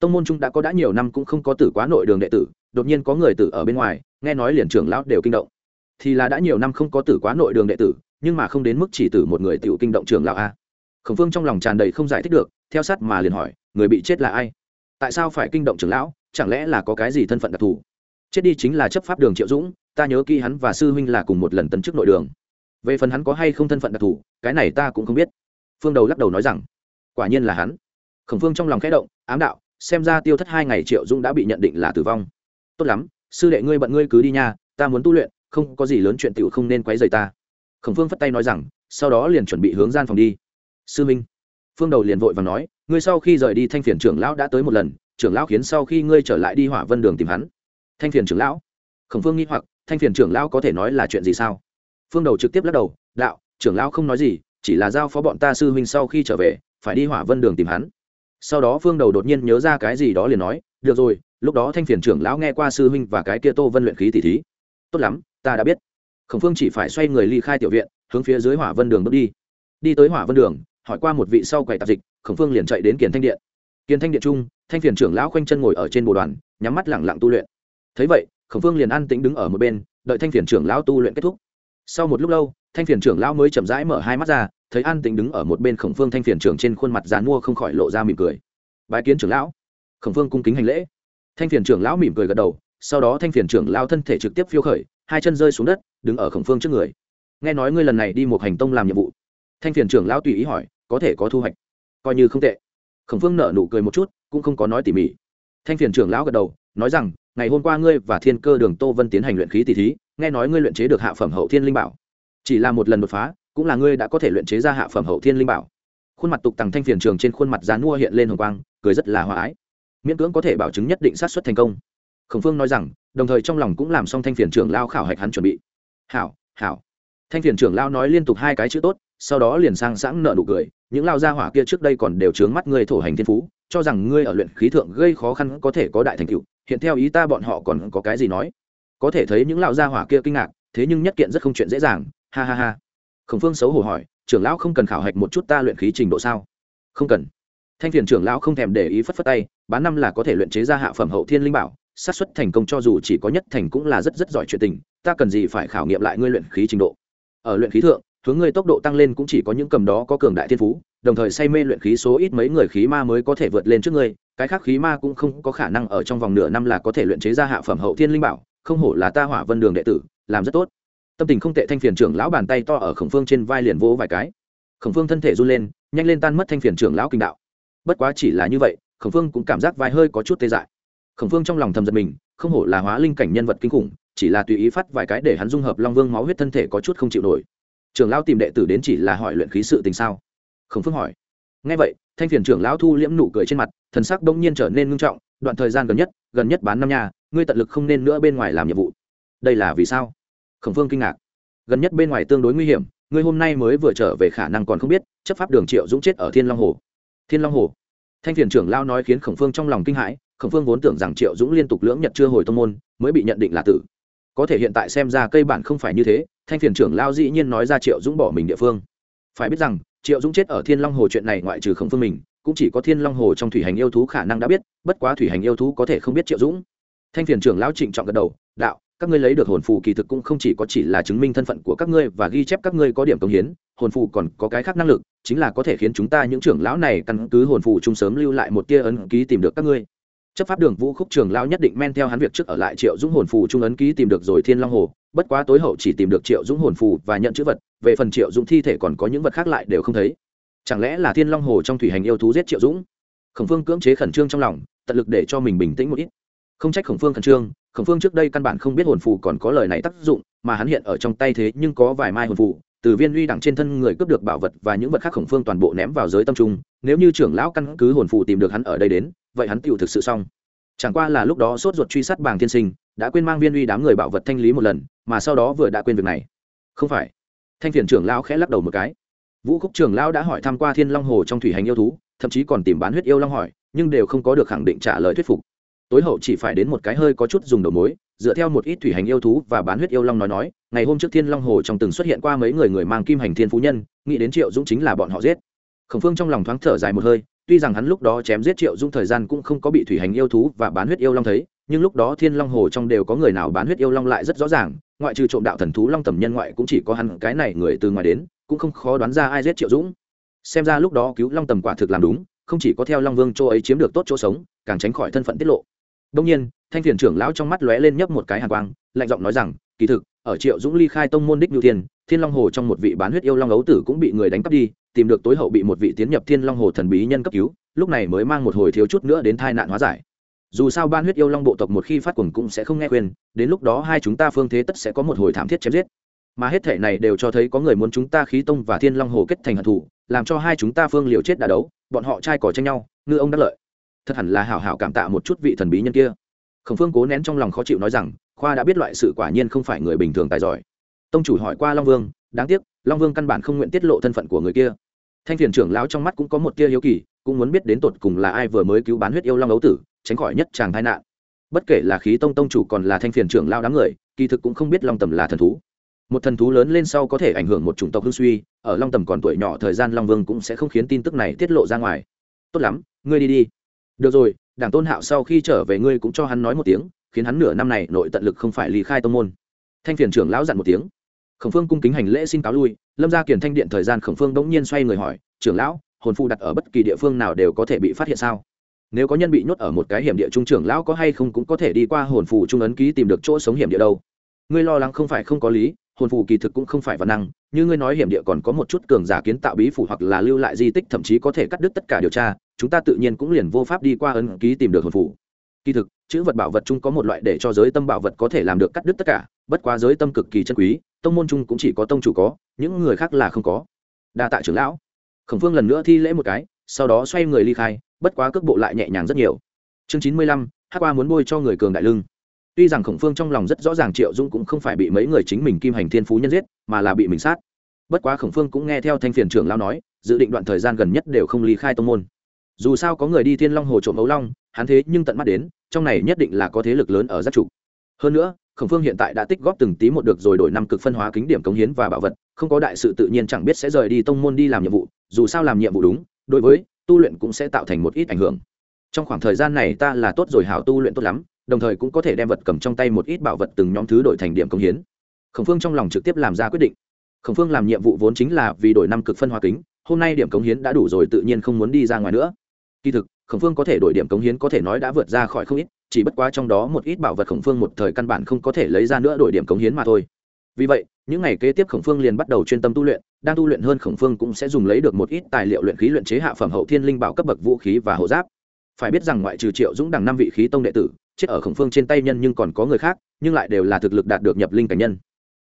Tông môn chúng đã có đã nhiều năm cũng không có tử quá nội đường đệ tử, đột nhiên có người tử ở bên ngoài, nghe nói liền trưởng lão đều kinh động. Thì là đã nhiều năm không có tử quá nội đường đệ tử, nhưng mà không đến mức chỉ tử một người tiểu kinh động trưởng lão a. Khổng phương trong lòng tràn đầy không giải thích được, theo sát mà liền hỏi, người bị chết là ai? Tại sao phải kinh động trưởng lão? Chẳng lẽ là có cái gì thân phận đặc thù? Chết đi chính là chấp pháp đường triệu dũng, ta nhớ kỹ hắn và sư huynh là cùng một lần tấn chức nội đường. Về phần hắn có hay không thân phận đặc thù, cái này ta cũng không biết. Phương đầu lắc đầu nói rằng, quả nhiên là hắn. Khổng phương trong lòng khẽ động, ám đạo, xem ra tiêu thất hai ngày triệu dũng đã bị nhận định là tử vong. Tốt lắm, sư đệ ngươi bận ngươi cứ đi nha, ta muốn tu luyện, không có gì lớn chuyện tiểu không nên quấy rầy ta. Khổng phương phất tay nói rằng, sau đó liền chuẩn bị hướng gian phòng đi. Sư minh phương đầu liền vội và nói, ngươi sau khi rời đi thanh phiền trưởng lão đã tới một lần, trưởng lão khiến sau khi ngươi trở lại đi hỏa vân đường tìm hắn thanh phiền trưởng lão. Khổng phương nghi hoặc, thanh phiền trưởng lão có thể nói là chuyện gì sao? Phương đầu trực tiếp lắc đầu, đạo, trưởng lão không nói gì, chỉ là giao phó bọn ta sư huynh sau khi trở về, phải đi hỏa vân đường tìm hắn. Sau đó phương đầu đột nhiên nhớ ra cái gì đó liền nói, được rồi, lúc đó thanh phiền trưởng lão nghe qua sư huynh và cái kia tô vân luyện khí tỷ thí. Tốt lắm, ta đã biết. Khổng phương chỉ phải xoay người ly khai tiểu viện, hướng phía dưới hỏa vân đường bước đi. Đi tới hỏa vân đường, hỏi qua một vị sau quầy tạp dịch, khổng phương liền chạy đến kiền thanh điện. Kiền thanh điện trung, thanh phiền trưởng lão khoanh chân ngồi ở trên bồ đoàn, nhắm mắt lẳng lặng tu luyện thấy vậy, khổng phương liền an tĩnh đứng ở một bên, đợi thanh phiền trưởng lão tu luyện kết thúc. Sau một lúc lâu, thanh phiền trưởng lão mới chậm rãi mở hai mắt ra, thấy an tĩnh đứng ở một bên khổng phương thanh phiền trưởng trên khuôn mặt dán mua không khỏi lộ ra mỉm cười. Bái kiến trưởng lão. Khổng phương cung kính hành lễ. Thanh phiền trưởng lão mỉm cười gật đầu, sau đó thanh phiền trưởng lão thân thể trực tiếp phiêu khởi, hai chân rơi xuống đất, đứng ở khổng phương trước người. Nghe nói ngươi lần này đi một hành tông làm nhiệm vụ. Thanh phiền trưởng lão tùy ý hỏi, có thể có thu hoạch? Coi như không tệ. Khổng phương nở nụ cười một chút, cũng không có nói tỉ mỉ. Thanh phiền trưởng lão gật đầu, nói rằng ngày hôm qua ngươi và thiên cơ đường tô vân tiến hành luyện khí tỷ thí, nghe nói ngươi luyện chế được hạ phẩm hậu thiên linh bảo. Chỉ là một lần đột phá, cũng là ngươi đã có thể luyện chế ra hạ phẩm hậu thiên linh bảo. Khuôn mặt tục tằng thanh phiền trường trên khuôn mặt dán mua hiện lên hồng quang, cười rất là hòa ái. Miễn cưỡng có thể bảo chứng nhất định sát xuất thành công. Khổng phương nói rằng, đồng thời trong lòng cũng làm xong thanh phiền trưởng lao khảo hạch hắn chuẩn bị. Hảo hảo. Thanh phiền trưởng lao nói liên tục hai cái chữ tốt sau đó liền sang sẵn nợ nụ cười, những lao gia hỏa kia trước đây còn đều trướng mắt ngươi thổ hành thiên phú, cho rằng ngươi ở luyện khí thượng gây khó khăn có thể có đại thành tựu, hiện theo ý ta bọn họ còn có cái gì nói? Có thể thấy những lao gia hỏa kia kinh ngạc, thế nhưng nhất kiện rất không chuyện dễ dàng, ha ha ha. Khổng phương xấu hổ hỏi, trưởng lão không cần khảo hạch một chút ta luyện khí trình độ sao? Không cần. Thanh phiền trưởng lão không thèm để ý phất phất tay, bán năm là có thể luyện chế ra hạ phẩm hậu thiên linh bảo, xác suất thành công cho dù chỉ có nhất thành cũng là rất rất giỏi chuyện tình, ta cần gì phải khảo nghiệm lại ngươi luyện khí trình độ? Ở luyện khí thượng hướng ngươi tốc độ tăng lên cũng chỉ có những cầm đó có cường đại thiên phú, đồng thời say mê luyện khí số ít mấy người khí ma mới có thể vượt lên trước ngươi, cái khác khí ma cũng không có khả năng ở trong vòng nửa năm là có thể luyện chế ra hạ phẩm hậu thiên linh bảo, không hổ là ta hỏa vân đường đệ tử, làm rất tốt. Tâm tình không tệ thanh phiền trưởng lão bàn tay to ở khổng phương trên vai liền vỗ vài cái. Khổng phương thân thể run lên, nhanh lên tan mất thanh phiền trưởng lão kinh đạo. Bất quá chỉ là như vậy, khổng phương cũng cảm giác vai hơi có chút tê dại. Khổng phương trong lòng thầm giật mình, không hổ là hóa linh cảnh nhân vật kinh khủng, chỉ là tùy ý phát vài cái để hắn dung hợp long vương máu huyết thân thể có chút không chịu nổi trưởng lão tìm đệ tử đến chỉ là hỏi luyện khí sự tình sao? Khổng phương hỏi. Ngay vậy, thanh phiền trưởng lão thu liễm nụ cười trên mặt, thần sắc đông nhiên trở nên ngưng trọng, đoạn thời gian gần nhất gần nhất bán năm nhà ngươi tận lực không nên nữa bên ngoài làm nhiệm vụ. Đây là vì sao? Khổng phương kinh ngạc. Gần nhất bên ngoài tương đối nguy hiểm, ngươi hôm nay mới vừa trở về khả năng còn không biết, chấp pháp đường triệu dũng chết ở thiên long hồ. Thiên long hồ. Thanh phiền trưởng lao nói khiến khổng phương trong lòng kinh hãi, khổng phương vốn tưởng rằng triệu dũng liên tục lưỡng nhật chưa hồi tông môn, mới bị nhận định là tử có thể hiện tại xem ra cây bản không phải như thế, thanh phiền trưởng lao dĩ nhiên nói ra triệu dũng bỏ mình địa phương. Phải biết rằng, triệu dũng chết ở thiên long hồ chuyện này ngoại trừ khổng phương mình, cũng chỉ có thiên long hồ trong thủy hành yêu thú khả năng đã biết, bất quá thủy hành yêu thú có thể không biết triệu dũng. Thanh phiền trưởng lão trịnh trọng gật đầu, đạo, các ngươi lấy được hồn phù kỳ thực cũng không chỉ có chỉ là chứng minh thân phận của các ngươi và ghi chép các ngươi có điểm công hiến, hồn phù còn có cái khác năng lực, chính là có thể khiến chúng ta những trưởng lão này căn cứ hồn phù chung sớm lưu lại một tia ấn ký tìm được các ngươi chấp pháp đường vũ khúc trưởng lão nhất định men theo hắn việc trước ở lại triệu dũng hồn phù trung ấn ký tìm được rồi thiên long hồ, bất quá tối hậu chỉ tìm được triệu dũng hồn phù và nhận chữ vật, về phần triệu dũng thi thể còn có những vật khác lại đều không thấy. Chẳng lẽ là thiên long hồ trong thủy hành yêu thú giết triệu dũng? Khổng phương cưỡng chế khẩn trương trong lòng, tận lực để cho mình bình tĩnh một ít. Không trách khổng phương khẩn trương, khổng phương trước đây căn bản không biết hồn phù còn có lời này tác dụng, mà hắn hiện ở trong tay thế nhưng có vài mai hồn phù từ viên uy đẳng trên thân người cướp được bảo vật và những vật khác khổng phương toàn bộ ném vào giới tâm trung, nếu như trưởng lão căn cứ hồn phù tìm được hắn ở đây đến, vậy hắn tựu thực sự xong. Chẳng qua là lúc đó sốt ruột truy sát bàng thiên sinh, đã quên mang viên uy đám người bảo vật thanh lý một lần, mà sau đó vừa đã quên việc này. Không phải. Thanh phiền trưởng lão khẽ lắc đầu một cái. Vũ khúc trưởng lão đã hỏi tham q u a thiên long hồ trong thủy hành yêu thú, thậm chí còn tìm bán huyết yêu long hỏi, nhưng đều không có được khẳng định trả lời thuyết phục. Tối hậu chỉ phải đến một cái hơi có chút dùng đầu mối dựa theo một ít thủy hành yêu thú và bán huyết yêu long nói nói, ngày hôm trước thiên long hồ trong từng xuất hiện qua mấy người người mang kim hành thiên phú nhân, nghĩ đến triệu dũng chính là bọn họ giết. Khổng phương trong lòng thoáng thở dài một hơi, tuy rằng hắn lúc đó chém giết triệu dũng thời gian cũng không có bị thủy hành yêu thú và bán huyết yêu long thấy, nhưng lúc đó thiên long hồ trong đều có người nào bán huyết yêu long lại rất rõ ràng, ngoại trừ trộm đạo thần thú long tầm nhân ngoại cũng chỉ có hắn, cái này người từ ngoài đến, cũng không khó đoán ra ai giết triệu dũng. Xem ra lúc đó cứu long tầm quả thực làm đúng, không chỉ có theo long vương chỗ ấy chiếm được tốt chỗ sống, càng tránh khỏi thân phận tiết lộ đông nhiên, thanh Phiền trưởng lão trong mắt lóe lên nhấp một cái hàn quang, lạnh giọng nói rằng, kỳ thực, ở triệu dũng ly khai tông môn đích lưu thiên thiên long hồ trong một vị bán huyết yêu long ấu tử cũng bị người đánh cắp đi, tìm được tối hậu bị một vị tiến nhập thiên long hồ thần bí nhân cấp cứu, lúc này mới mang một hồi thiếu chút nữa đến tai nạn hóa giải. Dù sao ban huyết yêu long bộ tộc một khi phát cuồng cũng sẽ không nghe khuyên, đến lúc đó hai chúng ta phương thế tất sẽ có một hồi thảm thiết chém giết. Mà hết thể này đều cho thấy có người muốn chúng ta khí tông và thiên long hồ kết thành hận thù, làm cho hai chúng ta phương liều chết đả đấu, bọn họ trai cỏ tranh nhau, ngư ông đắc lợi thật hẳn là hảo hảo cảm tạ một chút vị thần bí nhân kia. Khổng phương cố nén trong lòng khó chịu nói rằng, khoa đã biết loại sự quả nhiên không phải người bình thường tài giỏi. Tông chủ hỏi qua long vương, đáng tiếc, long vương căn bản không nguyện tiết lộ thân phận của người kia. Thanh thiền trưởng lão trong mắt cũng có một tia hiếu kỳ, cũng muốn biết đến tột cùng là ai vừa mới cứu bán huyết yêu long ấu tử, tránh khỏi nhất chàng tai nạn. Bất kể là khí tông tông chủ còn là thanh phiền trưởng lao đám người, kỳ thực cũng không biết long tầm là thần thú. Một thần thú lớn lên sau có thể ảnh hưởng một chủng tộc hương suy, ở long tầm còn tuổi nhỏ thời gian long vương cũng sẽ không khiến tin tức này tiết lộ ra ngoài. Tốt lắm, ngươi đi đi được rồi, đảng tôn hạo sau khi trở về ngươi cũng cho hắn nói một tiếng, khiến hắn nửa năm này nội tận lực không phải lý khai tông môn. Thanh phiền trưởng lão dặn một tiếng. Khổng phương cung kính hành lễ xin cáo lui, lâm ra kiển thanh điện thời gian khổng phương đ ỗ n g nhiên xoay người hỏi, trưởng lão, hồn phu đặt ở bất kỳ địa phương nào đều có thể bị phát hiện sao? Nếu có nhân bị nhốt ở một cái hiểm địa trung trưởng lão có hay không cũng có thể đi qua hồn phù trung ấn ký tìm được chỗ sống hiểm địa đâu. Ngươi lo lắng không phải không có lý, hồn phù kỳ thực cũng không phải văn năng, như ngươi nói hiểm địa còn có một chút cường giả kiến tạo bí phủ hoặc là lưu lại di tích thậm chí có thể cắt đứt tất cả điều tra chúng ta tự nhiên cũng liền vô pháp đi qua ấn ký tìm được hồn phủ. Kỳ thực, chữ vật bảo vật chung có một loại để cho giới tâm bảo vật có thể làm được cắt đứt tất cả, bất quá giới tâm cực kỳ chân quý, tông môn chung cũng chỉ có tông chủ có, những người khác là không có. Đa tạ trưởng lão. Khổng phương lần nữa thi lễ một cái, sau đó xoay người ly khai, bất quá cước bộ lại nhẹ nhàng rất nhiều. Chương chín mươi lăm, hát qua muốn bôi cho người cường đại lưng. Tuy rằng khổng phương trong lòng rất rõ ràng triệu dũng cũng không phải bị mấy người chính mình kim hành thiên phú nhân giết, mà là bị mình sát. Bất quá khổng phương cũng nghe theo thanh phiền trưởng lão nói, dự định đoạn thời gian gần nhất đều không ly khai tông môn dù sao có người đi thiên long hồ trộm ấu long, hắn thế nhưng tận mắt đến, trong này nhất định là có thế lực lớn ở giáp trụ. hơn nữa, khổng phương hiện tại đã tích góp từng tí một được rồi đổi năm cực phân hóa kính điểm cống hiến và bảo vật, không có đại sự tự nhiên chẳng biết sẽ rời đi tông môn đi làm nhiệm vụ, dù sao làm nhiệm vụ đúng, đối với tu luyện cũng sẽ tạo thành một ít ảnh hưởng. Trong khoảng thời gian này ta là tốt rồi hảo tu luyện tốt lắm, đồng thời cũng có thể đem vật cầm trong tay một ít bảo vật từng nhóm thứ đổi thành điểm công hiến. Khổng phương trong lòng trực tiếp làm ra quyết định. Khổng phương làm nhiệm vụ vốn chính là vì đổi năm cực phân hóa kính, hôm nay điểm cống hiến đã đủ rồi tự nhiên không muốn đi ra ngoài nữa kỳ thực, khổng phương có thể đổi điểm cống hiến có thể nói đã vượt ra khỏi không ít, chỉ bất quá trong đó một ít bảo vật khổng phương một thời căn bản không có thể lấy ra nữa đổi điểm cống hiến mà thôi. Vì vậy, những ngày kế tiếp khổng phương liền bắt đầu chuyên tâm tu luyện, đang tu luyện hơn khổng phương cũng sẽ dùng lấy được một ít tài liệu luyện khí luyện chế hạ phẩm hậu thiên linh bảo cấp bậc vũ khí và hộ giáp. Phải biết rằng ngoại trừ triệu dũng đằng năm vị khí tông đệ tử, chết ở khổng phương trên tay nhân nhưng còn có người khác, nhưng lại đều là thực lực đạt được nhập linh cảnh nhân.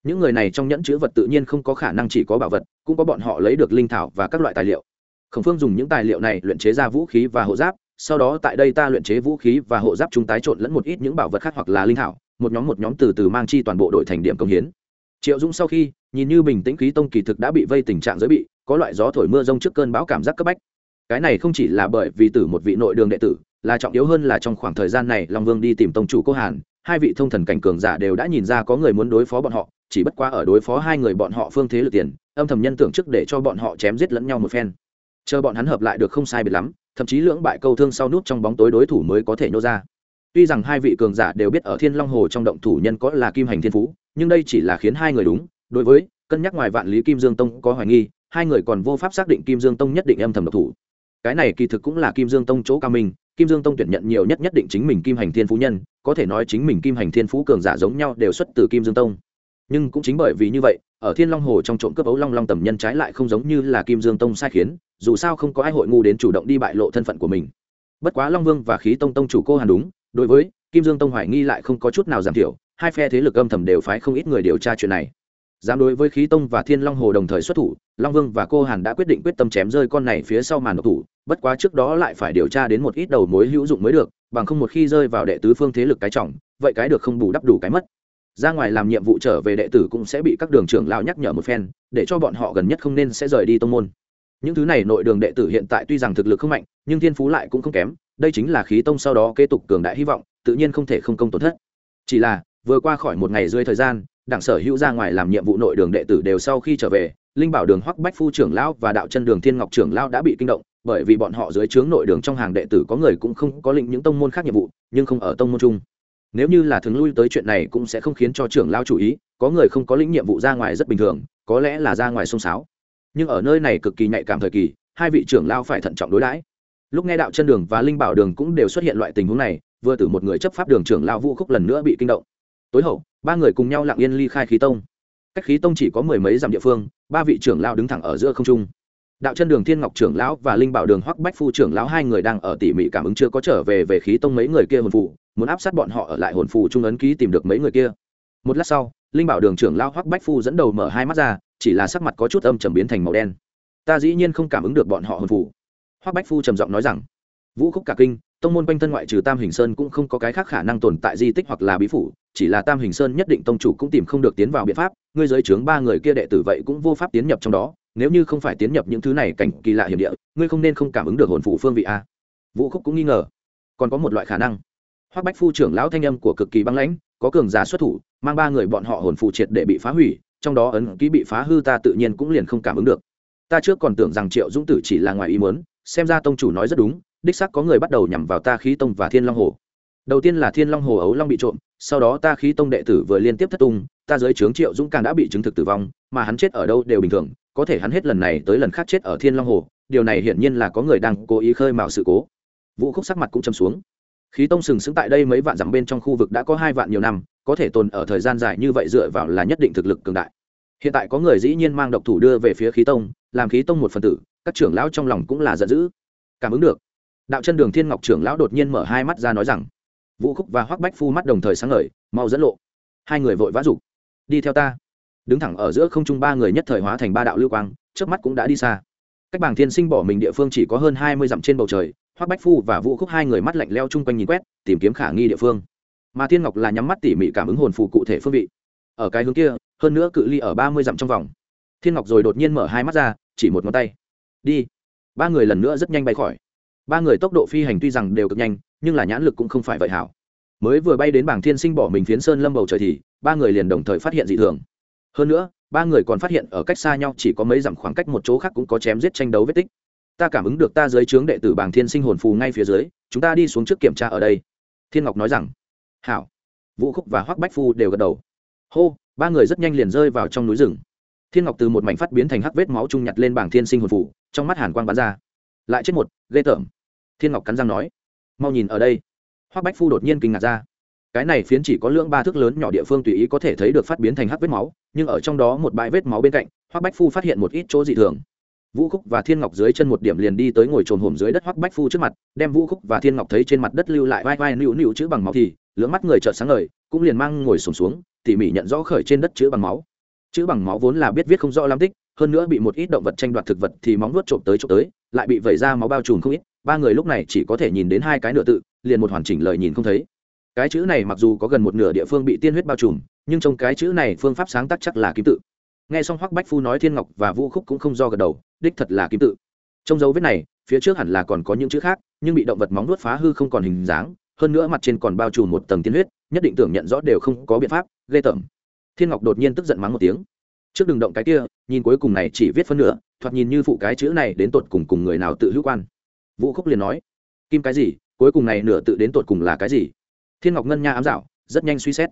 Những người này trong nhẫn chữ vật tự nhiên không có khả năng chỉ có bảo vật, cũng có bọn họ lấy được linh thảo và các loại tài liệu khổng phương dùng những tài liệu này luyện chế ra vũ khí và hộ giáp, sau đó tại đây ta luyện chế vũ khí và hộ giáp chúng tái trộn lẫn một ít những bảo vật khác hoặc là linh thảo, một nhóm một nhóm từ từ mang chi toàn bộ đội thành điểm công hiến. Triệu dũng sau khi, nhìn như bình tĩnh khí tông kỳ thực đã bị vây tình trạng giới bị, có loại gió thổi mưa rông trước cơn bão cảm giác cấp bách. Cái này không chỉ là bởi vì tử một vị nội đường đệ tử, là trọng yếu hơn là trong khoảng thời gian này long vương đi tìm tông chủ cô hàn, hai vị thông thần cảnh cường giả đều đã nhìn ra có người muốn đối phó bọn họ, chỉ bất qua ở đối phó hai người bọn họ phương thế lực tiền, âm thầm nhân tưởng trước để cho bọn họ chém giết lẫn nhau một phen chờ bọn hắn hợp lại được không sai biệt lắm, thậm chí lưỡng bại câu thương sau nút trong bóng tối đối thủ mới có thể nhô ra. Tuy rằng hai vị cường giả đều biết ở thiên long hồ trong động thủ nhân có là kim hành thiên phú, nhưng đây chỉ là khiến hai người đúng. Đối với cân nhắc ngoài vạn lý kim dương tông có hoài nghi, hai người còn vô pháp xác định kim dương tông nhất định âm thầm độc thủ. Cái này kỳ thực cũng là kim dương tông chỗ cao minh, kim dương tông tuyển nhận nhiều nhất nhất định chính mình kim hành thiên phú nhân, có thể nói chính mình kim hành thiên phú cường giả giống nhau đều xuất từ kim dương tông. Nhưng cũng chính bởi vì như vậy, ở thiên long hồ trong trộm cướp ấu long long tầm nhân trái lại không giống như là kim dương tông sai khiến dù sao không có ai hội ngu đến chủ động đi bại lộ thân phận của mình. Bất quá long vương và khí tông tông chủ cô hàn đúng, đối với kim dương tông hoài nghi lại không có chút nào giảm thiểu, hai phe thế lực âm thầm đều phái không ít người điều tra chuyện này. Dám đối với khí tông và thiên long hồ đồng thời xuất thủ, long vương và cô hàn đã quyết định quyết tâm chém rơi con này phía sau màn độc thủ, bất quá trước đó lại phải điều tra đến một ít đầu mối hữu dụng mới được, bằng không một khi rơi vào đệ tứ phương thế lực cái trọng, vậy cái được không bù đắp đủ cái mất. Ra ngoài làm nhiệm vụ trở về đệ tử cũng sẽ bị các đường trưởng lao nhắc nhở một phen, để cho bọn họ gần nhất không nên sẽ rời đi tông môn những thứ này nội đường đệ tử hiện tại tuy rằng thực lực không mạnh, nhưng thiên phú lại cũng không kém, đây chính là khí tông sau đó kế tục cường đại hy vọng, tự nhiên không thể không công tổn thất. Chỉ là, vừa qua khỏi một ngày dưới thời gian, đảng sở hữu ra ngoài làm nhiệm vụ nội đường đệ tử đều sau khi trở về, linh bảo đường hoắc bách phu trưởng lão và đạo chân đường thiên ngọc trưởng lão đã bị kinh động, bởi vì bọn họ dưới trướng nội đường trong hàng đệ tử có người cũng không có lĩnh những tông môn khác nhiệm vụ, nhưng không ở tông môn chung. Nếu như là thường lui tới chuyện này cũng sẽ không khiến cho trưởng lao chú ý, có người không có lĩnh nhiệm vụ ra ngoài rất bình thường, có lẽ là ra ngoài sông sáo nhưng ở nơi này cực kỳ nhạy cảm thời kỳ, hai vị trưởng lao phải thận trọng đối đãi. Lúc nghe đạo chân đường và linh bảo đường cũng đều xuất hiện loại tình huống này, vừa từ một người chấp pháp đường trưởng lao vũ khúc lần nữa bị kinh động. Tối hậu, ba người cùng nhau lặng yên ly khai khí tông. Cách khí tông chỉ có mười mấy dặm địa phương, ba vị trưởng lao đứng thẳng ở giữa không trung. Đạo chân đường thiên ngọc trưởng lão và linh bảo đường hoắc bách phu trưởng lão hai người đang ở tỉ mỉ cảm ứng chưa có trở về về khí tông mấy người kia hồn phụ muốn áp sát bọn họ ở lại hồn phụ trung ấn ký tìm được mấy người kia. Một lát sau linh bảo đường trưởng lão hoắc bách phu dẫn đầu mở hai mắt ra, chỉ là sắc mặt có chút âm trầm biến thành màu đen. Ta dĩ nhiên không cảm ứng được bọn họ hồn phủ hoắc bách phu trầm giọng nói rằng, vũ khúc cả kinh, tông môn quanh thân ngoại trừ tam hình sơn cũng không có cái khác khả năng tồn tại di tích hoặc là bí phủ, chỉ là tam hình sơn nhất định tông chủ cũng tìm không được tiến vào biện pháp, ngươi giới trướng ba người kia đệ tử vậy cũng vô pháp tiến nhập trong đó, nếu như không phải tiến nhập những thứ này cảnh kỳ lạ hiểm địa, ngươi không nên không cảm ứng được hồn phủ phương vị a. Vũ khúc cũng nghi ngờ. Còn có một loại khả năng. Hoắc bách phu trưởng lão thanh âm của cực kỳ băng lãnh có cường giả xuất thủ, mang ba người bọn họ hồn phụ triệt để bị phá hủy, trong đó ấn ký bị phá hư ta tự nhiên cũng liền không cảm ứng được. Ta trước còn tưởng rằng triệu dũng tử chỉ là ngoài ý muốn, xem ra tông chủ nói rất đúng, đích xác có người bắt đầu nhằm vào ta khí tông và thiên long hồ. Đầu tiên là thiên long hồ ấu long bị trộm, sau đó ta khí tông đệ tử vừa liên tiếp thất tung, ta dưới trướng triệu dũng càng đã bị chứng thực tử vong, mà hắn chết ở đâu đều bình thường, có thể hắn hết lần này tới lần khác chết ở thiên long hồ, điều này hiển nhiên là có người đang cố ý khơi mào sự cố. Vũ khúc sắc mặt cũng châm xuống khí tông sừng sững tại đây mấy vạn dặm bên trong khu vực đã có hai vạn nhiều năm, có thể tồn ở thời gian dài như vậy dựa vào là nhất định thực lực cường đại. Hiện tại có người dĩ nhiên mang độc thủ đưa về phía khí tông, làm khí tông một phần tử, các trưởng lão trong lòng cũng là giận dữ. Cảm ứng được. Đạo chân đường thiên ngọc trưởng lão đột nhiên mở hai mắt ra nói rằng, vũ khúc và hoắc bách phu mắt đồng thời sáng ngời, mau dẫn lộ. Hai người vội vã rục đi theo ta. Đứng thẳng ở giữa không trung ba người nhất thời hóa thành ba đạo lưu quang trước mắt cũng đã đi xa. Cách bảng thiên sinh bỏ mình địa phương chỉ có hơn hai mươi dặm trên bầu trời hoắc bách phu và vũ khúc hai người mắt lạnh leo chung quanh nhìn quét, tìm kiếm khả nghi địa phương. Mà thiên ngọc là nhắm mắt tỉ mỉ cảm ứng hồn phù cụ thể phương vị. Ở cái hướng kia, hơn nữa cự ly ở ba mươi dặm trong vòng. Thiên ngọc rồi đột nhiên mở hai mắt ra, chỉ một ngón tay. Đi. Ba người lần nữa rất nhanh bay khỏi. Ba người tốc độ phi hành tuy rằng đều cực nhanh, nhưng là nhãn lực cũng không phải vậy hảo. Mới vừa bay đến bảng thiên sinh bỏ mình phiến sơn lâm bầu trời thì, ba người liền đồng thời phát hiện dị thường. Hơn nữa, ba người còn phát hiện ở cách xa nhau chỉ có mấy dặm khoảng cách một chỗ khác cũng có chém giết tranh đấu vết tích ta cảm ứng được ta dưới trướng đệ tử bảng thiên sinh hồn phù ngay phía dưới, chúng ta đi xuống trước kiểm tra ở đây. Thiên ngọc nói rằng. Hảo. Vũ khúc và hoắc bách phu đều gật đầu. Hô, ba người rất nhanh liền rơi vào trong núi rừng. Thiên ngọc từ một mảnh phát biến thành hắc vết máu trung nhặt lên bảng thiên sinh hồn phù, trong mắt hàn quang bắn ra. Lại chết một, ghê tởm. Thiên ngọc cắn răng nói. Mau nhìn ở đây. Hoắc bách phu đột nhiên kinh ngạc ra. Cái này phiến chỉ có lưỡng ba thước lớn nhỏ địa phương tùy ý có thể thấy được phát biến thành hắc vết máu, nhưng ở trong đó một bãi vết máu bên cạnh, hoắc bách phu phát hiện một ít chỗ dị thường vũ khúc và thiên ngọc dưới chân một điểm liền đi tới ngồi trồm hổm dưới đất hoắc bách phu trước mặt đem vũ khúc và thiên ngọc thấy trên mặt đất lưu lại vai vai nịu nịu chữ bằng máu thì lưỡng mắt người trợ sáng ngời cũng liền mang ngồi sùng xuống, tỉ mỉ nhận rõ khởi trên đất chữ bằng máu. Chữ bằng máu vốn là biết viết không rõ lắm tích hơn nữa bị một ít động vật tranh đoạt thực vật thì móng nuốt trộm tới trộm tới lại bị vẩy ra máu bao trùm không ít ba người lúc này chỉ có thể nhìn đến hai cái nửa tự liền một hoàn chỉnh lời nhìn không thấy. Cái chữ này mặc dù có gần một nửa địa phương bị tiên huyết bao trùm nhưng trong cái chữ này phương pháp sáng tác chắc là kim tự nghe xong hoắc bách phu nói thiên ngọc và vũ khúc cũng không do gật đầu, đích thật là kim tự. Trong dấu vết này, phía trước hẳn là còn có những chữ khác, nhưng bị động vật móng nuốt phá hư không còn hình dáng, hơn nữa mặt trên còn bao trùm một tầng tiên huyết, nhất định tưởng nhận rõ đều không có biện pháp, ghê tởm. Thiên ngọc đột nhiên tức giận mắng một tiếng. Trước đừng động cái kia, nhìn cuối cùng này chỉ viết phân nửa, thoạt nhìn như phụ cái chữ này đến tột cùng cùng người nào tự hữu quan. Vũ khúc liền nói, kim cái gì? Cuối cùng này nửa tự đến tột cùng là cái gì? Thiên ngọc ngân nha ám dạo, rất nhanh suy xét.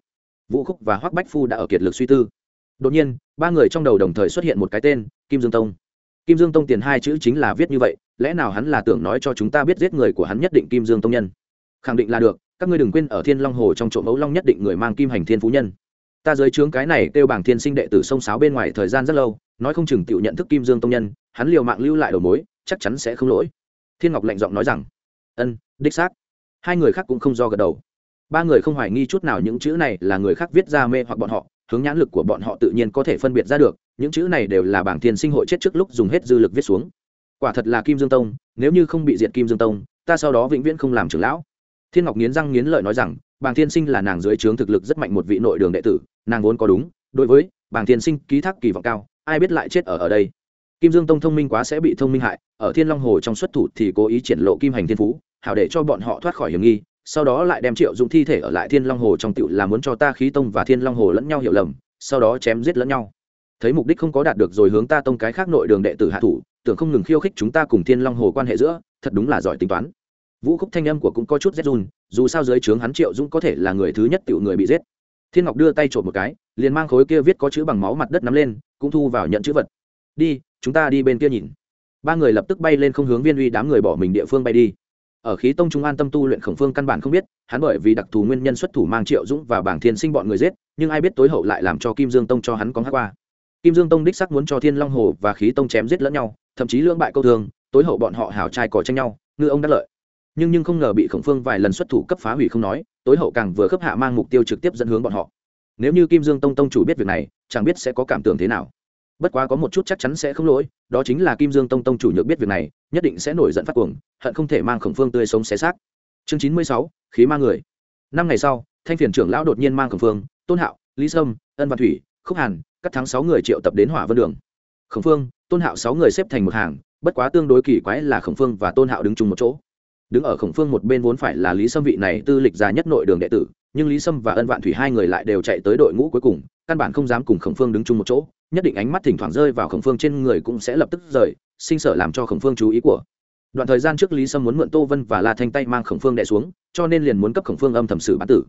Vũ khúc và hoắc bách phu đã ở kiệt lực suy tư đột nhiên, ba người trong đầu đồng thời xuất hiện một cái tên, kim dương tông. Kim dương tông tiền hai chữ chính là viết như vậy, lẽ nào hắn là tưởng nói cho chúng ta biết giết người của hắn nhất định kim dương tông nhân? Khẳng định là được, các ngươi đừng quên ở thiên long hồ trong chỗ mẫu long nhất định người mang kim hành thiên phú nhân. Ta dưới trướng cái này kêu bảng thiên sinh đệ tử sông sáo bên ngoài thời gian rất lâu, nói không chừng tựu nhận thức kim dương tông nhân, hắn liều mạng lưu lại đầu mối, chắc chắn sẽ không lỗi. Thiên ngọc lạnh giọng nói rằng, ân, đích xác. Hai người khác cũng không do gật đầu. Ba người không hoài nghi chút nào những chữ này là người khác viết ra mê hoặc bọn họ hướng nhãn lực của bọn họ tự nhiên có thể phân biệt ra được, những chữ này đều là bảng thiên sinh hội chết trước lúc dùng hết dư lực viết xuống. Quả thật là kim dương tông, nếu như không bị diệt kim dương tông, ta sau đó vĩnh viễn không làm trưởng lão. Thiên ngọc nghiến răng nghiến lợi nói rằng bàng thiên sinh là nàng dưới trướng thực lực rất mạnh một vị nội đường đệ tử, nàng vốn có đúng, đối với bàng thiên sinh ký thác kỳ vọng cao, ai biết lại chết ở ở đây. Kim dương tông thông minh quá sẽ bị thông minh hại, ở thiên long hồ trong xuất thủ thì cố ý triển lộ kim hành thiên phú, hảo để cho bọn họ thoát khỏi hiểm nghi sau đó lại đem triệu dụng thi thể ở lại thiên long hồ trong tựu là muốn cho ta khí tông và thiên long hồ lẫn nhau hiểu lầm, sau đó chém giết lẫn nhau. Thấy mục đích không có đạt được rồi hướng ta tông cái khác nội đường đệ tử hạ thủ, tưởng không ngừng khiêu khích chúng ta cùng thiên long hồ quan hệ giữa, thật đúng là giỏi tính toán. Vũ khúc thanh âm của cũng có chút rét run, dù sao dưới trướng hắn triệu dũng có thể là người thứ nhất tiểu người bị giết. Thiên ngọc đưa tay trộm một cái, liền mang khối kia viết có chữ bằng máu mặt đất nắm lên, cũng thu vào nhận chữ vật. Đi, chúng ta đi bên kia nhìn. Ba người lập tức bay lên không hướng viên uy đám người bỏ mình địa phương bay đi ở khí tông trung an tâm tu luyện khổng phương căn bản không biết, hắn bởi vì đặc thù nguyên nhân xuất thủ mang triệu dũng và bảng thiên sinh bọn người giết, nhưng ai biết tối hậu lại làm cho kim dương tông cho hắn có hát qua. Kim dương tông đích sắc muốn cho thiên long hồ và khí tông chém giết lẫn nhau, thậm chí lưỡng bại câu thương, tối hậu bọn họ hảo trai cò tranh nhau, ngư ông đắc lợi. Nhưng nhưng không ngờ bị khổng phương vài lần xuất thủ cấp phá hủy không nói, tối hậu càng vừa khớp hạ mang mục tiêu trực tiếp dẫn hướng bọn họ. Nếu như kim dương tông tông chủ biết việc này, chẳng biết sẽ có cảm tưởng thế nào. Bất quá có một chút chắc chắn sẽ không lỗi, đó chính là kim dương tông tông chủ nhược biết việc này nhất định sẽ nổi giận phát cuồng, hận không thể mang khổng phương tươi sống xé xác. Chương chín mươi sáu, khí ma người. Năm ngày sau, thanh phiền trưởng lão đột nhiên mang khổng phương, tôn hạo, lý sâm, ân văn thủy, khúc hàn, các thắng sáu người triệu tập đến hỏa vân đường. Khổng phương, tôn hạo sáu người xếp thành một hàng, bất quá tương đối kỳ quái là khổng phương và tôn hạo đứng chung một chỗ. Đứng ở khổng phương một bên vốn phải là lý sâm vị này tư lịch già nhất nội đường đệ tử, nhưng lý sâm và ân vạn thủy hai người lại đều chạy tới đội ngũ cuối cùng, căn bản không dám cùng khổng phương đứng chung một chỗ, nhất định ánh mắt thỉnh thoảng rơi vào khổng phương trên người cũng sẽ lập tức rời sinh sợ làm cho khổng phương chú ý của. Đoạn thời gian trước lý sâm muốn mượn tô vân và la thanh tay mang khổng phương đẻ xuống, cho nên liền muốn cấp khổng phương âm thầm xử bán tử.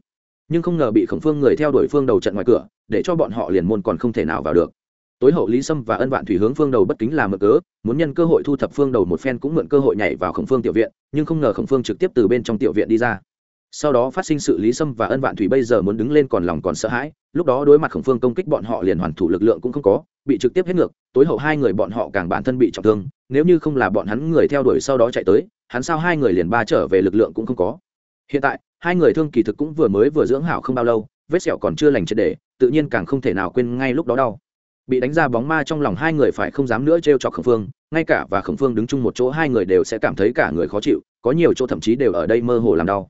Nhưng không ngờ bị khổng phương người theo đuổi phương đầu trận ngoài cửa, để cho bọn họ liền môn còn không thể nào vào được. Tối hậu lý sâm và ân vạn thủy hướng phương đầu bất kính làm mở cớ, muốn nhân cơ hội thu thập phương đầu một phen cũng mượn cơ hội nhảy vào khổng phương tiểu viện, nhưng không ngờ khổng phương trực tiếp từ bên trong tiểu viện đi ra sau đó phát sinh sự lý sâm và ân vạn thủy bây giờ muốn đứng lên còn lòng còn sợ hãi, lúc đó đối mặt khổng phương công kích bọn họ liền hoàn thủ lực lượng cũng không có, bị trực tiếp hết ngược, tối hậu hai người bọn họ càng bản thân bị trọng thương, nếu như không là bọn hắn người theo đuổi sau đó chạy tới, hắn sao hai người liền ba trở về lực lượng cũng không có. Hiện tại, hai người thương kỳ thực cũng vừa mới vừa dưỡng hảo không bao lâu, vết sẹo còn chưa lành triệt để, tự nhiên càng không thể nào quên ngay lúc đó đau. Bị đánh ra bóng ma trong lòng hai người phải không dám nữa t r e o chọc phương, ngay cả và khổng phương đứng chung một chỗ hai người đều sẽ cảm thấy cả người khó chịu, có nhiều chỗ thậm chí đều ở đây mơ hồ làm đau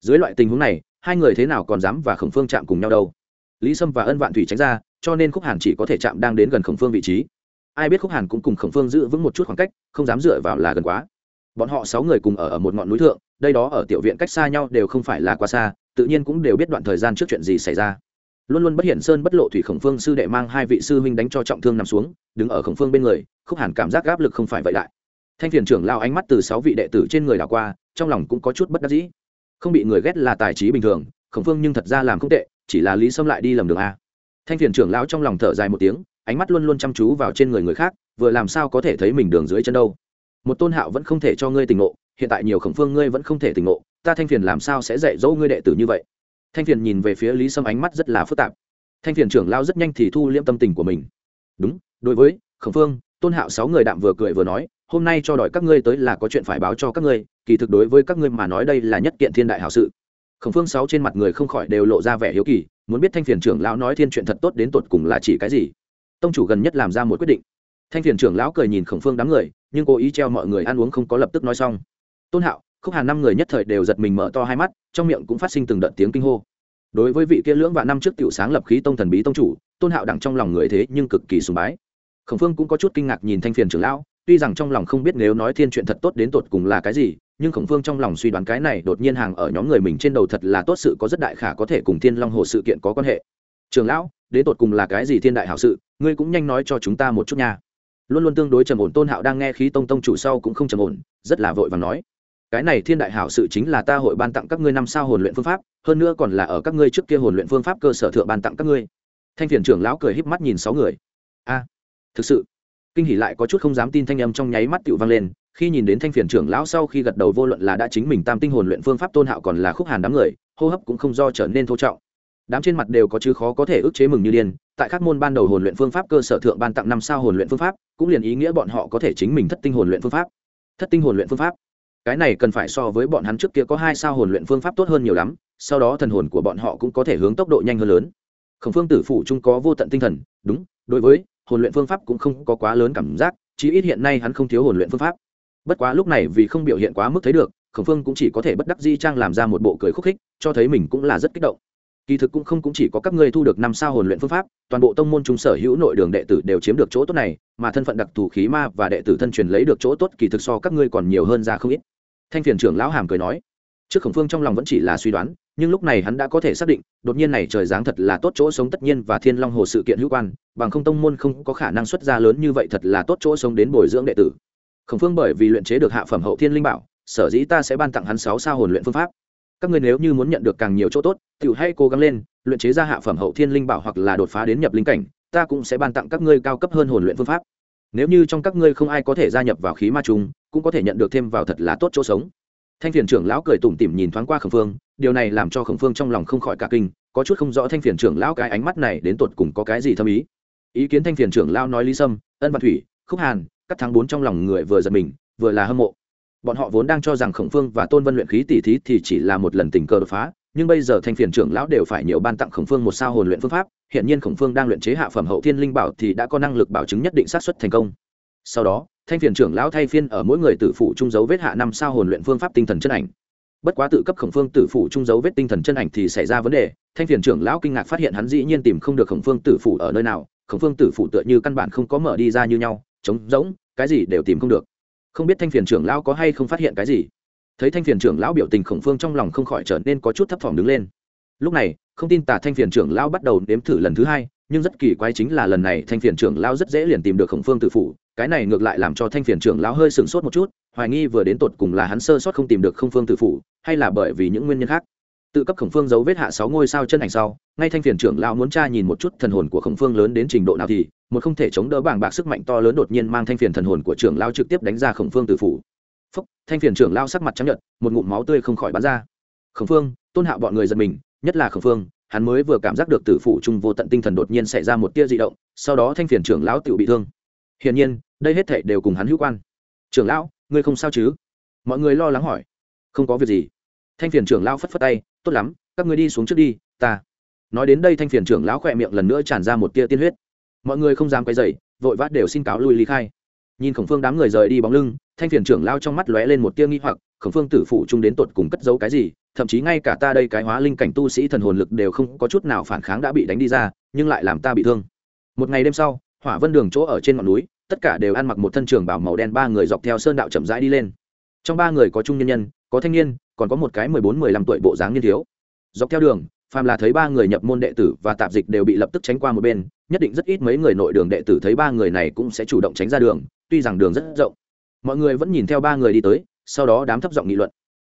dưới loại tình huống này hai người thế nào còn dám và khẩn phương chạm cùng nhau đâu? Lý sâm và ân vạn thủy tránh ra cho nên khúc hàn chỉ có thể chạm đang đến gần khẩn phương vị trí. Ai biết khúc hàn cũng cùng khẩn phương giữ vững một chút khoảng cách không dám dựa vào là gần quá. Bọn họ sáu người cùng ở, ở một ngọn núi thượng đây đó ở tiểu viện cách xa nhau đều không phải là quá xa tự nhiên cũng đều biết đoạn thời gian trước chuyện gì xảy ra. Luôn luôn bất hiển sơn bất lộ thủy khổng phương sư đệ mang hai vị sư huynh đánh cho trọng thương nằm xuống đứng ở khổng phương bên người khúc hàn cảm giác áp lực không phải vậy đại thanh phiền trưởng lao ánh mắt từ sáu vị đệ tử trên người đảo qua trong lòng cũng có chút bất đắc dĩ không bị người ghét là tài trí bình thường, khổng phương nhưng thật ra làm không tệ, chỉ là lý Sâm lại đi lầm đường a. Thanh phiền trưởng lão trong lòng thở dài một tiếng, ánh mắt luôn luôn chăm chú vào trên người người khác, vừa làm sao có thể thấy mình đường dưới chân đâu. Một tôn hạo vẫn không thể cho ngươi tình ngộ, hiện tại nhiều khổng phương ngươi vẫn không thể tình ngộ, ta thanh phiền làm sao sẽ dạy dỗ ngươi đệ tử như vậy? Thanh phiền nhìn về phía lý sâm ánh mắt rất là phức tạp. Thanh phiền trưởng lao rất nhanh thì thu liễm tâm tình của mình. Đúng, đối với khổng phương, tôn hạo sáu người đạm vừa cười vừa nói, hôm nay cho đòi các ngươi tới là có chuyện phải báo cho các ngươi kỳ thực đối với các ngươi mà nói đây là nhất kiện thiên đại hảo sự. Khổng phương sáu trên mặt người không khỏi đều lộ ra vẻ hiếu kỳ, muốn biết thanh phiền trưởng lão nói thiên chuyện thật tốt đến tột cùng là chỉ cái gì. Tông chủ gần nhất làm ra một quyết định. Thanh phiền trưởng lão cười nhìn khổng phương đám người, nhưng cố ý treo mọi người ăn uống không có lập tức nói xong. Tôn hạo, khúc hàn năm người nhất thời đều giật mình mở to hai mắt, trong miệng cũng phát sinh từng đợt tiếng kinh hô. Đối với vị kia lưỡng vạn năm trước tiểu sáng lập khí tông thần bí tông chủ, tôn hạo đẳng trong lòng người thế nhưng cực kỳ sùng bái. Khổng phương cũng có chút kinh ngạc nhìn thanh phiền trưởng lão, tuy rằng trong lòng không biết nếu nói thiên chuyện thật tốt đến tột cùng là cái gì nhưng khổng phương trong lòng suy đoán cái này đột nhiên hàng ở nhóm người mình trên đầu thật là tốt sự có rất đại khả có thể cùng thiên long hồ sự kiện có quan hệ. Trường lão, đến tột cùng là cái gì thiên đại hảo sự, ngươi cũng nhanh nói cho chúng ta một chút nha. Luôn luôn tương đối trầm ổn tôn hạo đang nghe khí tông tông chủ sau cũng không trầm ổn, rất là vội và nói. Cái này thiên đại hảo sự chính là ta hội ban tặng các ngươi năm sao hồn luyện phương pháp, hơn nữa còn là ở các ngươi trước kia hồn luyện phương pháp cơ sở thượng ban tặng các ngươi. Thanh phiền trưởng lão cười híp mắt nhìn sáu người. A, thực sự. Kinh hỉ lại có chút không dám tin thanh âm trong nháy mắt tựu vang lên khi nhìn đến thanh phiền trưởng lão sau khi gật đầu vô luận là đã chính mình tam tinh hồn luyện phương pháp tôn hạo còn là khúc hàn đám người, hô hấp cũng không do trở nên thô trọng. Đám trên mặt đều có chứ khó có thể ức chế mừng như điên, tại các môn ban đầu hồn luyện phương pháp cơ sở thượng ban tặng năm sao hồn luyện phương pháp, cũng liền ý nghĩa bọn họ có thể chính mình thất tinh hồn luyện phương pháp. Thất tinh hồn luyện phương pháp. Cái này cần phải so với bọn hắn trước kia có hai sao hồn luyện phương pháp tốt hơn nhiều lắm, sau đó thần hồn của bọn họ cũng có thể hướng tốc độ nhanh hơn lớn. Khổng phương tử phủ chung có vô tận tinh thần, đúng, đối với hồn luyện phương pháp cũng không có quá lớn cảm giác, chí ít hiện nay hắn không thiếu hồn luyện phương pháp bất quá lúc này vì không biểu hiện quá mức thấy được, khổng phương cũng chỉ có thể bất đắc di trang làm ra một bộ cười khúc khích, cho thấy mình cũng là rất kích động. Kỳ thực cũng không cũng chỉ có các ngươi thu được năm sao hồn luyện phương pháp, toàn bộ tông môn chúng sở hữu nội đường đệ tử đều chiếm được chỗ tốt này, mà thân phận đặc thù khí ma và đệ tử thân truyền lấy được chỗ tốt kỳ thực so các ngươi còn nhiều hơn ra không ít. Thanh phiền trưởng lão hàm cười nói. Trước khổng phương trong lòng vẫn chỉ là suy đoán, nhưng lúc này hắn đã có thể xác định, đột nhiên này trời giáng thật là tốt chỗ sống tất nhiên và thiên long hồ sự kiện hữu quan, bằng không tông môn không có khả năng xuất ra lớn như vậy thật là tốt chỗ sống đến bồi dưỡng đệ tử khổng phương bởi vì luyện chế được hạ phẩm hậu thiên linh bảo, sở dĩ ta sẽ ban tặng hắn sáu sao hồn luyện phương pháp. Các ngươi nếu như muốn nhận được càng nhiều chỗ tốt tự hay cố gắng lên, luyện chế ra hạ phẩm hậu thiên linh bảo hoặc là đột phá đến nhập linh cảnh, ta cũng sẽ ban tặng các ngươi cao cấp hơn hồn luyện phương pháp. Nếu như trong các ngươi không ai có thể gia nhập vào khí ma trùng, cũng có thể nhận được thêm vào thật là tốt chỗ sống. Thanh phiền trưởng lão cười tủm tỉm nhìn thoáng qua khổng phương, điều này làm cho khổng phương trong lòng không khỏi cả kinh, có chút không rõ thanh phiền trưởng lão cái ánh mắt này đến tột cùng có cái gì thâm ý. Ý kiến thanh phiền trưởng lão nói lý sâm, ân văn thủy, khúc hàn các tháng bốn trong lòng người vừa giật mình, vừa là hâm mộ. Bọn họ vốn đang cho rằng khổng phương và tôn vân luyện khí tỷ thí thì chỉ là một lần tình cờ đột phá, nhưng bây giờ thanh phiền trưởng lão đều phải nhiều ban tặng khổng phương một sao hồn luyện phương pháp, hiện nhiên khổng phương đang luyện chế hạ phẩm hậu thiên linh bảo thì đã có năng lực bảo chứng nhất định sát xuất thành công. Sau đó, thanh phiền trưởng lão thay phiên ở mỗi người tử phụ trung dấu vết hạ năm sao hồn luyện phương pháp tinh thần chân ảnh. Bất quá tự cấp khổng phương tử phụ trung dấu vết tinh thần chân ảnh thì xảy ra vấn đề, thanh phiền trưởng lão kinh ngạc phát hiện hắn dĩ nhiên tìm không được khổng phương tử phụ ở nơi nào, khổng phương tử phụ tựa như căn bản không có mở đi ra như nhau trống rỗng, cái gì đều tìm không được. Không biết thanh phiền trưởng lão có hay không phát hiện cái gì. Thấy thanh phiền trưởng lão biểu tình khổng phương trong lòng không khỏi trở nên có chút thấp thỏm đứng lên. Lúc này, không tin tả thanh phiền trưởng lão bắt đầu nếm thử lần thứ hai, nhưng rất kỳ quái chính là lần này thanh phiền trưởng lão rất dễ liền tìm được khổng phương tử phụ, cái này ngược lại làm cho thanh phiền trưởng lão hơi sửng sốt một chút, hoài nghi vừa đến tột cùng là hắn sơ sót không tìm được không phương tử phụ, hay là bởi vì những nguyên nhân khác tự cấp khổng phương dấu vết hạ sáu ngôi sao chân ảnh sau, ngay thanh phiền trưởng lão muốn tra nhìn một chút thần hồn của khổng phương lớn đến trình độ nào thì, một không thể chống đỡ bảng bạc sức mạnh to lớn đột nhiên mang thanh phiền thần hồn của trưởng lão trực tiếp đánh ra khổng phương tử phủ. Phúc, thanh phiền trưởng lão sắc mặt trắng nhợt, một ngụm máu tươi không khỏi bắn ra. Khổng phương, tôn hạo bọn người giật mình, nhất là khổng phương, hắn mới vừa cảm giác được tử phủ trung vô tận tinh thần đột nhiên xảy ra một tia dị động, sau đó thanh phiền trưởng lão tự bị thương. Hiển nhiên, đây hết thảy đều cùng hắn hữu quan. Trưởng lão, ngươi không sao chứ? Mọi người lo lắng hỏi. Không có việc gì. Thanh phiền trưởng lão phất phất tay tốt lắm các người đi xuống trước đi ta. Nói đến đây thanh phiền trưởng lão khỏe miệng lần nữa tràn ra một tia tiên huyết. Mọi người không dám quay dậy, vội vã đều xin cáo lui ly khai. Nhìn khổng phương đám người rời đi bóng lưng thanh phiền trưởng lao trong mắt lóe lên một tia nghi hoặc khổng phương tử phụ chung đến tột cùng cất giấu cái gì? Thậm chí ngay cả ta đây cái hóa linh cảnh tu sĩ thần hồn lực đều không có chút nào phản kháng đã bị đánh đi ra nhưng lại làm ta bị thương. Một ngày đêm sau hỏa vân đường chỗ ở trên ngọn núi tất cả đều ăn mặc một thân trường bảo màu đen ba người dọc theo sơn đạo chậm rãi đi lên. Trong ba người có trung nhân nhân có thanh niên còn có một cái mười bốn, mười lăm tuổi bộ dáng niên thiếu. Dọc theo đường, phàm là thấy ba người nhập môn đệ tử và tạp dịch đều bị lập tức tránh qua một bên, nhất định rất ít mấy người nội đường đệ tử thấy ba người này cũng sẽ chủ động tránh ra đường, tuy rằng đường rất rộng. Mọi người vẫn nhìn theo ba người đi tới, sau đó đám thấp giọng nghị luận.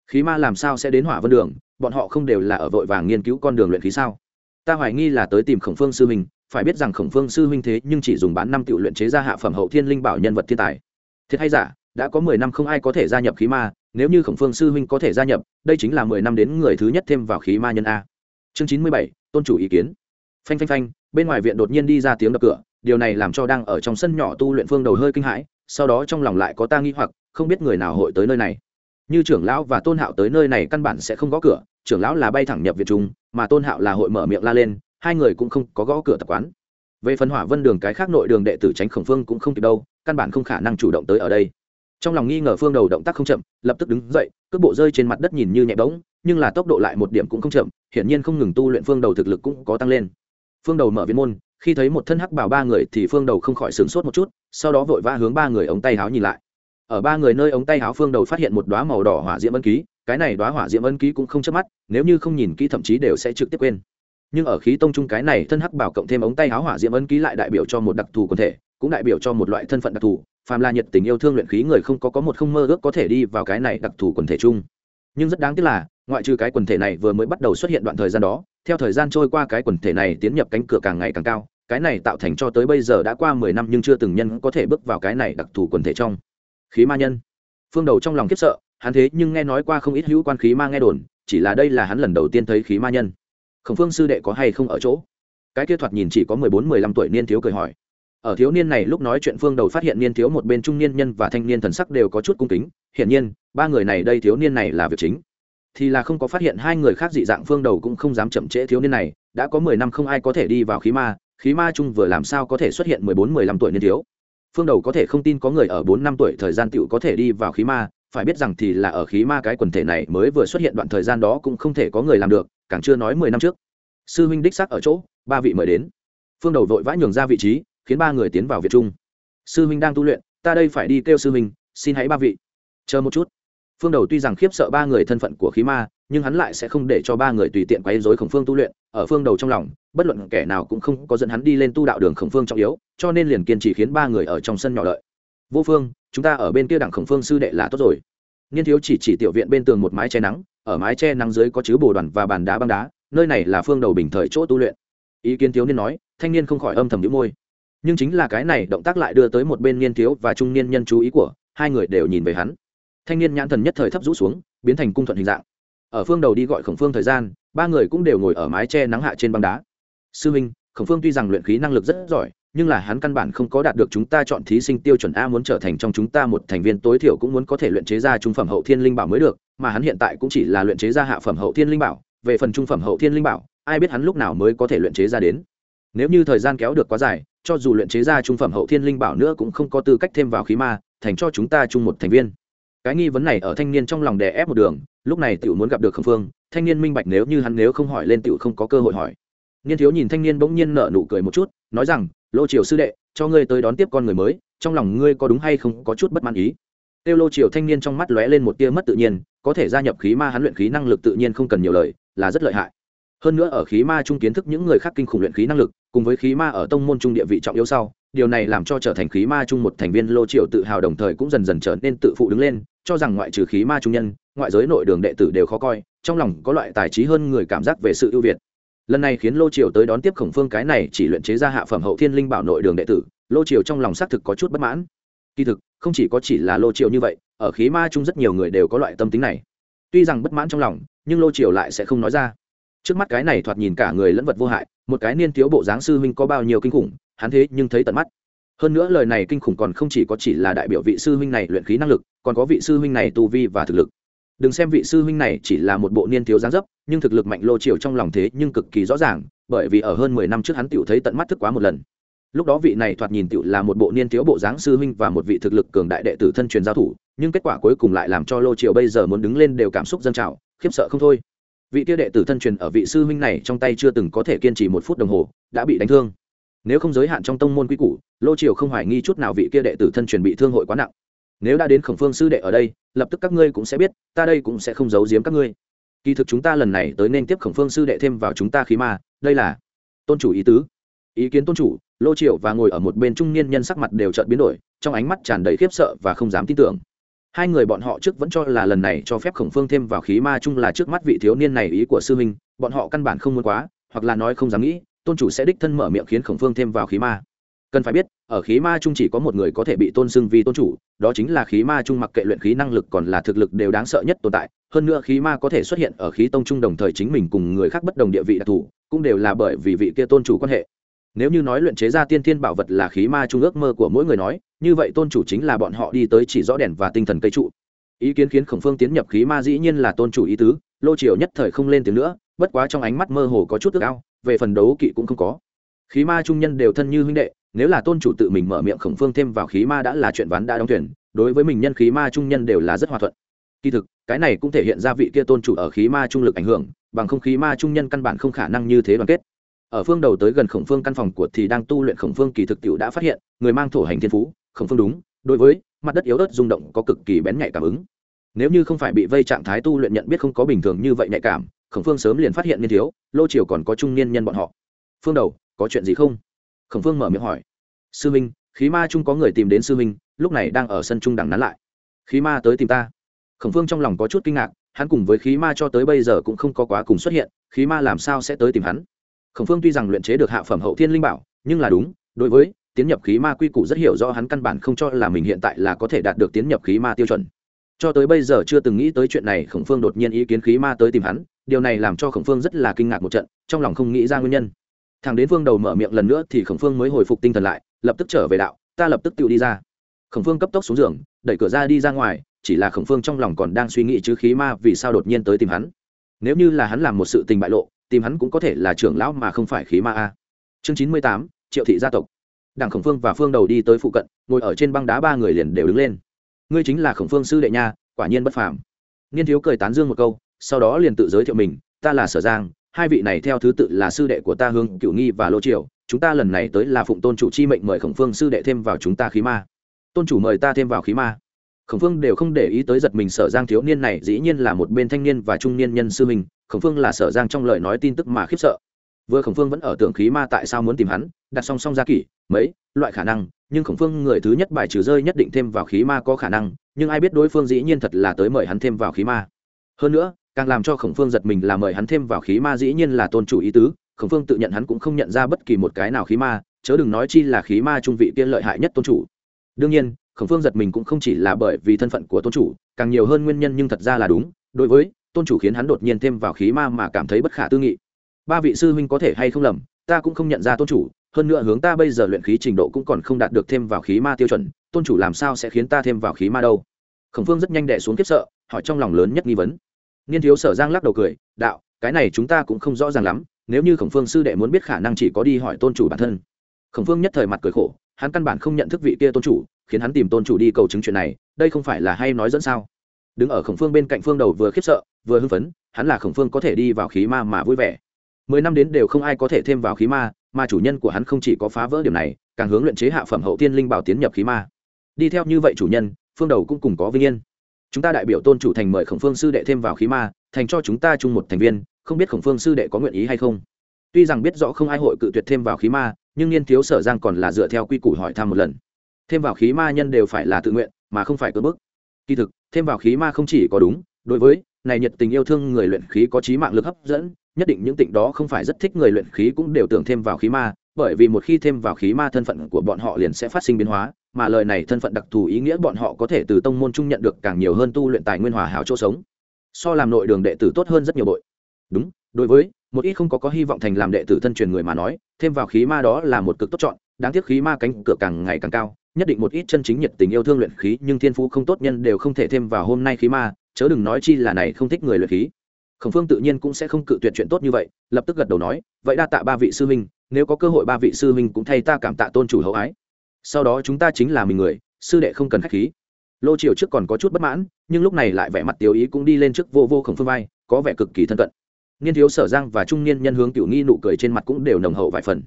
Khí ma làm sao sẽ đến hỏa vân đường? Bọn họ không đều là ở vội vàng nghiên cứu con đường luyện khí sao? Ta hoài nghi là tới tìm khổng phương sư huynh, phải biết rằng khổng phương sư huynh thế nhưng chỉ dùng bán năm tiểu luyện chế ra hạ phẩm hậu thiên linh bảo nhân vật thiên tài. Thiệt hay giả? Đã có mười năm không ai có thể gia nhập khí ma, nếu như khổng phương sư huynh có thể gia nhập, đây chính là mười năm đến người thứ nhất thêm vào khí ma nhân a. Chương chín mươi bảy, tôn chủ ý kiến. Phanh phanh phanh, bên ngoài viện đột nhiên đi ra tiếng đập cửa, điều này làm cho đang ở trong sân nhỏ tu luyện phương đầu hơi kinh hãi, sau đó trong lòng lại có ta nghi hoặc, không biết người nào hội tới nơi này. Như trưởng lão và tôn hạo tới nơi này căn bản sẽ không gõ cửa, trưởng lão là bay thẳng nhập viện trung, mà tôn hạo là hội mở miệng la lên, hai người cũng không có gõ cửa tập quán. Về phần hỏa vân đường cái khác nội đường đệ tử tránh khổng phương cũng không kịp đâu, căn bản không khả năng chủ động tới ở đây trong lòng nghi ngờ phương đầu động tác không chậm, lập tức đứng dậy, cước bộ rơi trên mặt đất nhìn như nhẹ bỗng, nhưng là tốc độ lại một điểm cũng không chậm, hiển nhiên không ngừng tu luyện phương đầu thực lực cũng có tăng lên. Phương đầu mở viên môn, khi thấy một thân hắc bảo ba người thì phương đầu không khỏi sửng sốt một chút, sau đó vội vã hướng ba người ống tay háo nhìn lại. Ở ba người nơi ống tay háo phương đầu phát hiện một đoá màu đỏ hỏa diễm ân ký, cái này đoá hỏa diễm ân ký cũng không chớp mắt, nếu như không nhìn kỹ thậm chí đều sẽ trực tiếp quên. Nhưng ở khí tông trung cái này thân hắc bảo cộng thêm ống tay háo hỏa diễm ân ký lại đại biểu cho một đặc thù quần thể, cũng đại biểu cho một loại thân phận đặc thù phàm là nhiệt tình yêu thương luyện khí người không có có một không mơ ước có thể đi vào cái này đặc thù quần thể chung. Nhưng rất đáng tiếc là, ngoại trừ cái quần thể này vừa mới bắt đầu xuất hiện đoạn thời gian đó, theo thời gian trôi qua cái quần thể này tiến nhập cánh cửa càng ngày càng cao, cái này tạo thành cho tới bây giờ đã qua mười năm nhưng chưa từng nhân có thể bước vào cái này đặc thù quần thể trong. Khí ma nhân. Phương đầu trong lòng khiếp sợ, hắn thế nhưng nghe nói qua không ít hữu quan khí ma nghe đồn, chỉ là đây là hắn lần đầu tiên thấy khí ma nhân. Khổng phương sư đệ có hay không ở chỗ? Cái kia thoạt nhìn chỉ có mười bốn, mười lăm tuổi niên thiếu cười hỏi ở thiếu niên này lúc nói chuyện phương đầu phát hiện niên thiếu một bên trung niên nhân và thanh niên thần sắc đều có chút cung kính. Hiển nhiên, ba người này đây thiếu niên này là việc chính. Thì là không có phát hiện hai người khác dị dạng phương đầu cũng không dám chậm trễ thiếu niên này. Đã có mười năm không ai có thể đi vào khí ma. Khí ma chung vừa làm sao có thể xuất hiện mười bốn, mười lăm tuổi niên thiếu? Phương đầu có thể không tin có người ở bốn, năm tuổi thời gian tựu có thể đi vào khí ma. Phải biết rằng thì là ở khí ma cái quần thể này mới vừa xuất hiện đoạn thời gian đó cũng không thể có người làm được, càng chưa nói mười năm trước. Sư huynh đích sắc ở chỗ, ba vị mời đến. Phương đầu vội vã nhường ra vị trí khiến ba người tiến vào việt trung. Sư huynh đang tu luyện, ta đây phải đi kêu sư huynh, xin hãy ba vị. Chờ một chút. Phương đầu tuy rằng khiếp sợ ba người thân phận của khí ma, nhưng hắn lại sẽ không để cho ba người tùy tiện quấy dối khổng phương tu luyện, ở phương đầu trong lòng, bất luận kẻ nào cũng không có dẫn hắn đi lên tu đạo đường khổng phương trọng yếu, cho nên liền kiên trì khiến ba người ở trong sân nhỏ lợi vô phương, chúng ta ở bên kia đảng khổng phương sư đệ là tốt rồi. Niên thiếu chỉ chỉ tiểu viện bên tường một mái che nắng, ở mái che nắng dưới có chứa bồ đoàn và bàn đá băng đá, nơi này là phương đầu bình thời chỗ tu luyện. Ý kiến thiếu niên nói, thanh niên không khỏi âm thầm nhíu môi nhưng chính là cái này động tác lại đưa tới một bên niên thiếu và trung niên nhân chú ý của hai người đều nhìn về hắn. Thanh niên nhãn thần nhất thời thấp rũ xuống, biến thành cung thuận hình dạng. Ở phương đầu đi gọi khổng phương thời gian, ba người cũng đều ngồi ở mái che nắng hạ trên băng đá. Sư minh, khổng phương tuy rằng luyện khí năng lực rất giỏi, nhưng là hắn căn bản không có đạt được chúng ta chọn thí sinh tiêu chuẩn a muốn trở thành trong chúng ta một thành viên tối thiểu cũng muốn có thể luyện chế ra trung phẩm hậu thiên linh bảo mới được, mà hắn hiện tại cũng chỉ là luyện chế ra hạ phẩm hậu thiên linh bảo. Về phần trung phẩm hậu thiên linh bảo, ai biết hắn lúc nào mới có thể luyện chế ra đến? Nếu như thời gian kéo được quá dài, cho dù luyện chế ra trung phẩm hậu thiên linh bảo nữa cũng không có tư cách thêm vào khí ma, thành cho chúng ta chung một thành viên. Cái nghi vấn này ở thanh niên trong lòng đè ép một đường, lúc này tiểu muốn gặp được khẩn phương, thanh niên minh bạch nếu như hắn nếu không hỏi lên tiểu không có cơ hội hỏi. Niên thiếu nhìn thanh niên bỗng nhiên nở nụ cười một chút, nói rằng, lô triều sư đệ, cho ngươi tới đón tiếp con người mới, trong lòng ngươi có đúng hay không có chút bất mãn ý? Tiêu lô triều thanh niên trong mắt lóe lên một tia mất tự nhiên, có thể gia nhập khí ma hắn luyện khí năng lực tự nhiên không cần nhiều lời, là rất lợi hại. Hơn nữa ở khí ma trung kiến thức những người khác kinh khủng luyện khí năng lực cùng với khí ma ở tông môn trung địa vị trọng yếu sau, điều này làm cho trở thành khí ma trung một thành viên lô triều tự hào đồng thời cũng dần dần trở nên tự phụ đứng lên, cho rằng ngoại trừ khí ma trung nhân, ngoại giới nội đường đệ tử đều khó coi, trong lòng có loại tài trí hơn người cảm giác về sự ưu việt. Lần này khiến lô triều tới đón tiếp khổng phương cái này chỉ luyện chế ra hạ phẩm hậu thiên linh bảo nội đường đệ tử, lô triều trong lòng xác thực có chút bất mãn. Kỳ thực, không chỉ có chỉ là lô triều như vậy, ở khí ma chung rất nhiều người đều có loại tâm tính này. Tuy rằng bất mãn trong lòng, nhưng lô triều lại sẽ không nói ra. Trước mắt cái này thoạt nhìn cả người lẫn vật vô hại một cái niên thiếu bộ dáng sư huynh có bao nhiêu kinh khủng, hắn thế nhưng thấy tận mắt. Hơn nữa lời này kinh khủng còn không chỉ có chỉ là đại biểu vị sư huynh này luyện khí năng lực, còn có vị sư huynh này tu vi và thực lực. Đừng xem vị sư huynh này chỉ là một bộ niên thiếu dáng dấp, nhưng thực lực mạnh lô triều trong lòng thế nhưng cực kỳ rõ ràng, bởi vì ở hơn mười năm trước hắn tiểu thấy tận mắt thức quá một lần. Lúc đó vị này thoạt nhìn tiểu là một bộ niên thiếu bộ dáng sư huynh và một vị thực lực cường đại đệ tử thân truyền giao thủ, nhưng kết quả cuối cùng lại làm cho lô triều bây giờ muốn đứng lên đều cảm xúc dân trào, khiếp sợ không thôi vị kia đệ tử thân truyền ở vị sư huynh này trong tay chưa từng có thể kiên trì một phút đồng hồ, đã bị đánh thương. Nếu không giới hạn trong tông môn quy củ, lô triều không hoài nghi chút nào vị kia đệ tử thân truyền bị thương hội quá nặng. Nếu đã đến khổng phương sư đệ ở đây, lập tức các ngươi cũng sẽ biết, ta đây cũng sẽ không giấu giếm các ngươi. Kỳ thực chúng ta lần này tới nên tiếp khổng phương sư đệ thêm vào chúng ta khí ma, đây là tôn chủ ý tứ. Ý kiến tôn chủ, lô triệu và ngồi ở một bên trung niên nhân sắc mặt đều trợn biến đổi, trong ánh mắt tràn đầy khiếp sợ và không dám tin tưởng hai người bọn họ trước vẫn cho là lần này cho phép khổng phương thêm vào khí ma chung là trước mắt vị thiếu niên này ý của sư huynh, bọn họ căn bản không muốn quá, hoặc là nói không dám nghĩ, tôn chủ sẽ đích thân mở miệng khiến khổng phương thêm vào khí ma. Cần phải biết, ở khí ma chung chỉ có một người có thể bị tôn xưng vì tôn chủ, đó chính là khí ma chung mặc kệ luyện khí năng lực còn là thực lực đều đáng sợ nhất tồn tại, hơn nữa khí ma có thể xuất hiện ở khí tông chung đồng thời chính mình cùng người khác bất đồng địa vị đặc thù, cũng đều là bởi vì vị kia tôn chủ quan hệ. Nếu như nói luyện chế ra tiên thiên bảo vật là khí ma trung ước mơ của mỗi người nói như vậy tôn chủ chính là bọn họ đi tới chỉ rõ đèn và tinh thần cây trụ. Ý kiến khiến khổng phương tiến nhập khí ma dĩ nhiên là tôn chủ ý tứ, lô triều nhất thời không lên tiếng nữa, bất quá trong ánh mắt mơ hồ có chút ước ao, về phần đấu kỵ cũng không có. Khí ma trung nhân đều thân như huynh đệ, nếu là tôn chủ tự mình mở miệng khổng phương thêm vào khí ma đã là chuyện ván đã đóng thuyền, đối với mình nhân khí ma trung nhân đều là rất hòa thuận. Kỳ thực, cái này cũng thể hiện ra vị kia tôn chủ ở khí ma trung lực ảnh hưởng, bằng không khí ma trung nhân căn bản không khả năng như thế đoàn kết. Ở phương đầu tới gần khổng phương căn phòng của thì đang tu luyện khổng phương kỳ thực tiểu đã phát hiện, người mang thổ hành thiên phú khổng phương đúng, đối với mặt đất yếu ớt rung động có cực kỳ bén nhạy cảm ứng. Nếu như không phải bị vây trạng thái tu luyện nhận biết không có bình thường như vậy nhạy cảm, khổng phương sớm liền phát hiện niên thiếu, lô triều còn có trung niên nhân bọn họ. Phương đầu, có chuyện gì không? Khổng phương mở miệng hỏi. Sư minh, khí ma trung có người tìm đến sư minh, lúc này đang ở sân trung đằng nán lại. Khí ma tới tìm ta. Khổng phương trong lòng có chút kinh ngạc, hắn cùng với khí ma cho tới bây giờ cũng không có quá cùng xuất hiện, khí ma làm sao sẽ tới tìm hắn? Khổng phương tuy rằng luyện chế được hạ phẩm hậu thiên linh bảo, nhưng là đúng, đối với tiến nhập khí ma quy củ rất hiểu rõ hắn căn bản không cho là mình hiện tại là có thể đạt được tiến nhập khí ma tiêu chuẩn. Cho tới bây giờ chưa từng nghĩ tới chuyện này, khổng phương đột nhiên ý kiến khí ma tới tìm hắn, điều này làm cho khổng phương rất là kinh ngạc một trận, trong lòng không nghĩ ra nguyên nhân. Thằng đến phương đầu mở miệng lần nữa thì khổng phương mới hồi phục tinh thần lại, lập tức trở về đạo, ta lập tức tự đi ra. Khổng phương cấp tốc xuống giường, đẩy cửa ra đi ra ngoài, chỉ là khổng phương trong lòng còn đang suy nghĩ chứ khí ma vì sao đột nhiên tới tìm hắn. Nếu như là hắn làm một sự tình bại lộ, tìm hắn cũng có thể là trưởng lão mà không phải khí ma a. Chương chín mươi tám, triệu thị gia tộc đảng khổng phương và phương đầu đi tới phụ cận, ngồi ở trên băng đá ba người liền đều đứng lên. Ngươi chính là khổng phương sư đệ nha, quả nhiên bất phàm. Niên thiếu cười tán dương một câu, sau đó liền tự giới thiệu mình, ta là sở giang, hai vị này theo thứ tự là sư đệ của ta hương cựu nghi và lô triều, chúng ta lần này tới là phụng tôn chủ chi mệnh mời khổng phương sư đệ thêm vào chúng ta khí ma. Tôn chủ mời ta thêm vào khí ma. Khổng phương đều không để ý tới giật mình sở giang thiếu niên này, dĩ nhiên là một bên thanh niên và trung niên nhân sư mình khổng phương là sở giang trong lời nói tin tức mà khiếp sợ vừa khổng phương vẫn ở tưởng khí ma tại sao muốn tìm hắn, đặt song song ra kỷ, mấy, loại khả năng, nhưng khổng phương người thứ nhất bài trừ rơi nhất định thêm vào khí ma có khả năng, nhưng ai biết đối phương dĩ nhiên thật là tới mời hắn thêm vào khí ma. Hơn nữa, càng làm cho khổng phương giật mình là mời hắn thêm vào khí ma dĩ nhiên là tôn chủ ý tứ, khổng phương tự nhận hắn cũng không nhận ra bất kỳ một cái nào khí ma, chớ đừng nói chi là khí ma trung vị tiên lợi hại nhất tôn chủ. Đương nhiên, khổng phương giật mình cũng không chỉ là bởi vì thân phận của tôn chủ, càng nhiều hơn nguyên nhân nhưng thật ra là đúng, đối với, tôn chủ khiến hắn đột nhiên thêm vào khí ma mà cảm thấy bất khả tư nghị ba vị sư huynh có thể hay không lầm, ta cũng không nhận ra tôn chủ, hơn nữa hướng ta bây giờ luyện khí trình độ cũng còn không đạt được thêm vào khí ma tiêu chuẩn, tôn chủ làm sao sẽ khiến ta thêm vào khí ma đâu? Khổng phương rất nhanh đẻ xuống kiếp sợ, hỏi trong lòng lớn nhất nghi vấn. Niên thiếu sở giang lắc đầu cười, đạo, cái này chúng ta cũng không rõ ràng lắm, nếu như khổng phương sư đệ muốn biết khả năng chỉ có đi hỏi tôn chủ bản thân. Khổng phương nhất thời mặt cười khổ, hắn căn bản không nhận thức vị kia tôn chủ, khiến hắn tìm tôn chủ đi cầu chứng chuyện này, đây không phải là hay nói dẫn sao? Đứng ở khổng phương bên cạnh phương đầu vừa khiếp sợ, vừa hưng phấn, hắn là khổng phương có thể đi vào khí ma mà vui vẻ mười năm đến đều không ai có thể thêm vào khí ma, mà chủ nhân của hắn không chỉ có phá vỡ điểm này, càng hướng luyện chế hạ phẩm hậu tiên linh bảo tiến nhập khí ma. Đi theo như vậy chủ nhân, phương đầu cũng cùng có vinh yên. Chúng ta đại biểu tôn chủ thành mời khổng phương sư đệ thêm vào khí ma, thành cho chúng ta chung một thành viên, không biết khổng phương sư đệ có nguyện ý hay không? Tuy rằng biết rõ không ai hội cự tuyệt thêm vào khí ma, nhưng niên thiếu sở giang còn là dựa theo quy củ hỏi thăm một lần. Thêm vào khí ma nhân đều phải là tự nguyện, mà không phải cưỡng bức. Kỳ thực, thêm vào khí ma không chỉ có đúng, đối với này nhiệt tình yêu thương người luyện khí có trí mạng lực hấp dẫn nhất định những tịnh đó không phải rất thích người luyện khí cũng đều tưởng thêm vào khí ma, bởi vì một khi thêm vào khí ma thân phận của bọn họ liền sẽ phát sinh biến hóa, mà lời này thân phận đặc thù ý nghĩa bọn họ có thể từ tông môn trung nhận được càng nhiều hơn tu luyện tài nguyên hòa hảo chỗ sống. So làm nội đường đệ tử tốt hơn rất nhiều bội. Đúng, đối với, một ít không có có hy vọng thành làm đệ tử thân truyền người mà nói, thêm vào khí ma đó là một cực tốt chọn, đáng tiếc khí ma cánh cửa càng ngày càng cao, nhất định một ít chân chính nhiệt tình yêu thương luyện khí nhưng thiên phú không tốt nhân đều không thể thêm vào hôm nay khí ma, chớ đừng nói chi là này không thích người luyện khí khổng phương tự nhiên cũng sẽ không cự tuyệt chuyện tốt như vậy, lập tức gật đầu nói, vậy đa tạ ba vị sư huynh, nếu có cơ hội ba vị sư huynh cũng thay ta cảm tạ tôn chủ hậu ái. Sau đó chúng ta chính là mình người, sư đệ không cần khách khí. Lô triều trước còn có chút bất mãn, nhưng lúc này lại vẻ mặt tiêu ý cũng đi lên trước vô vô khổng phương vai, có vẻ cực kỳ thân cận. Niên thiếu sở giang và trung niên nhân hướng cựu nghi nụ cười trên mặt cũng đều nồng hậu vài phần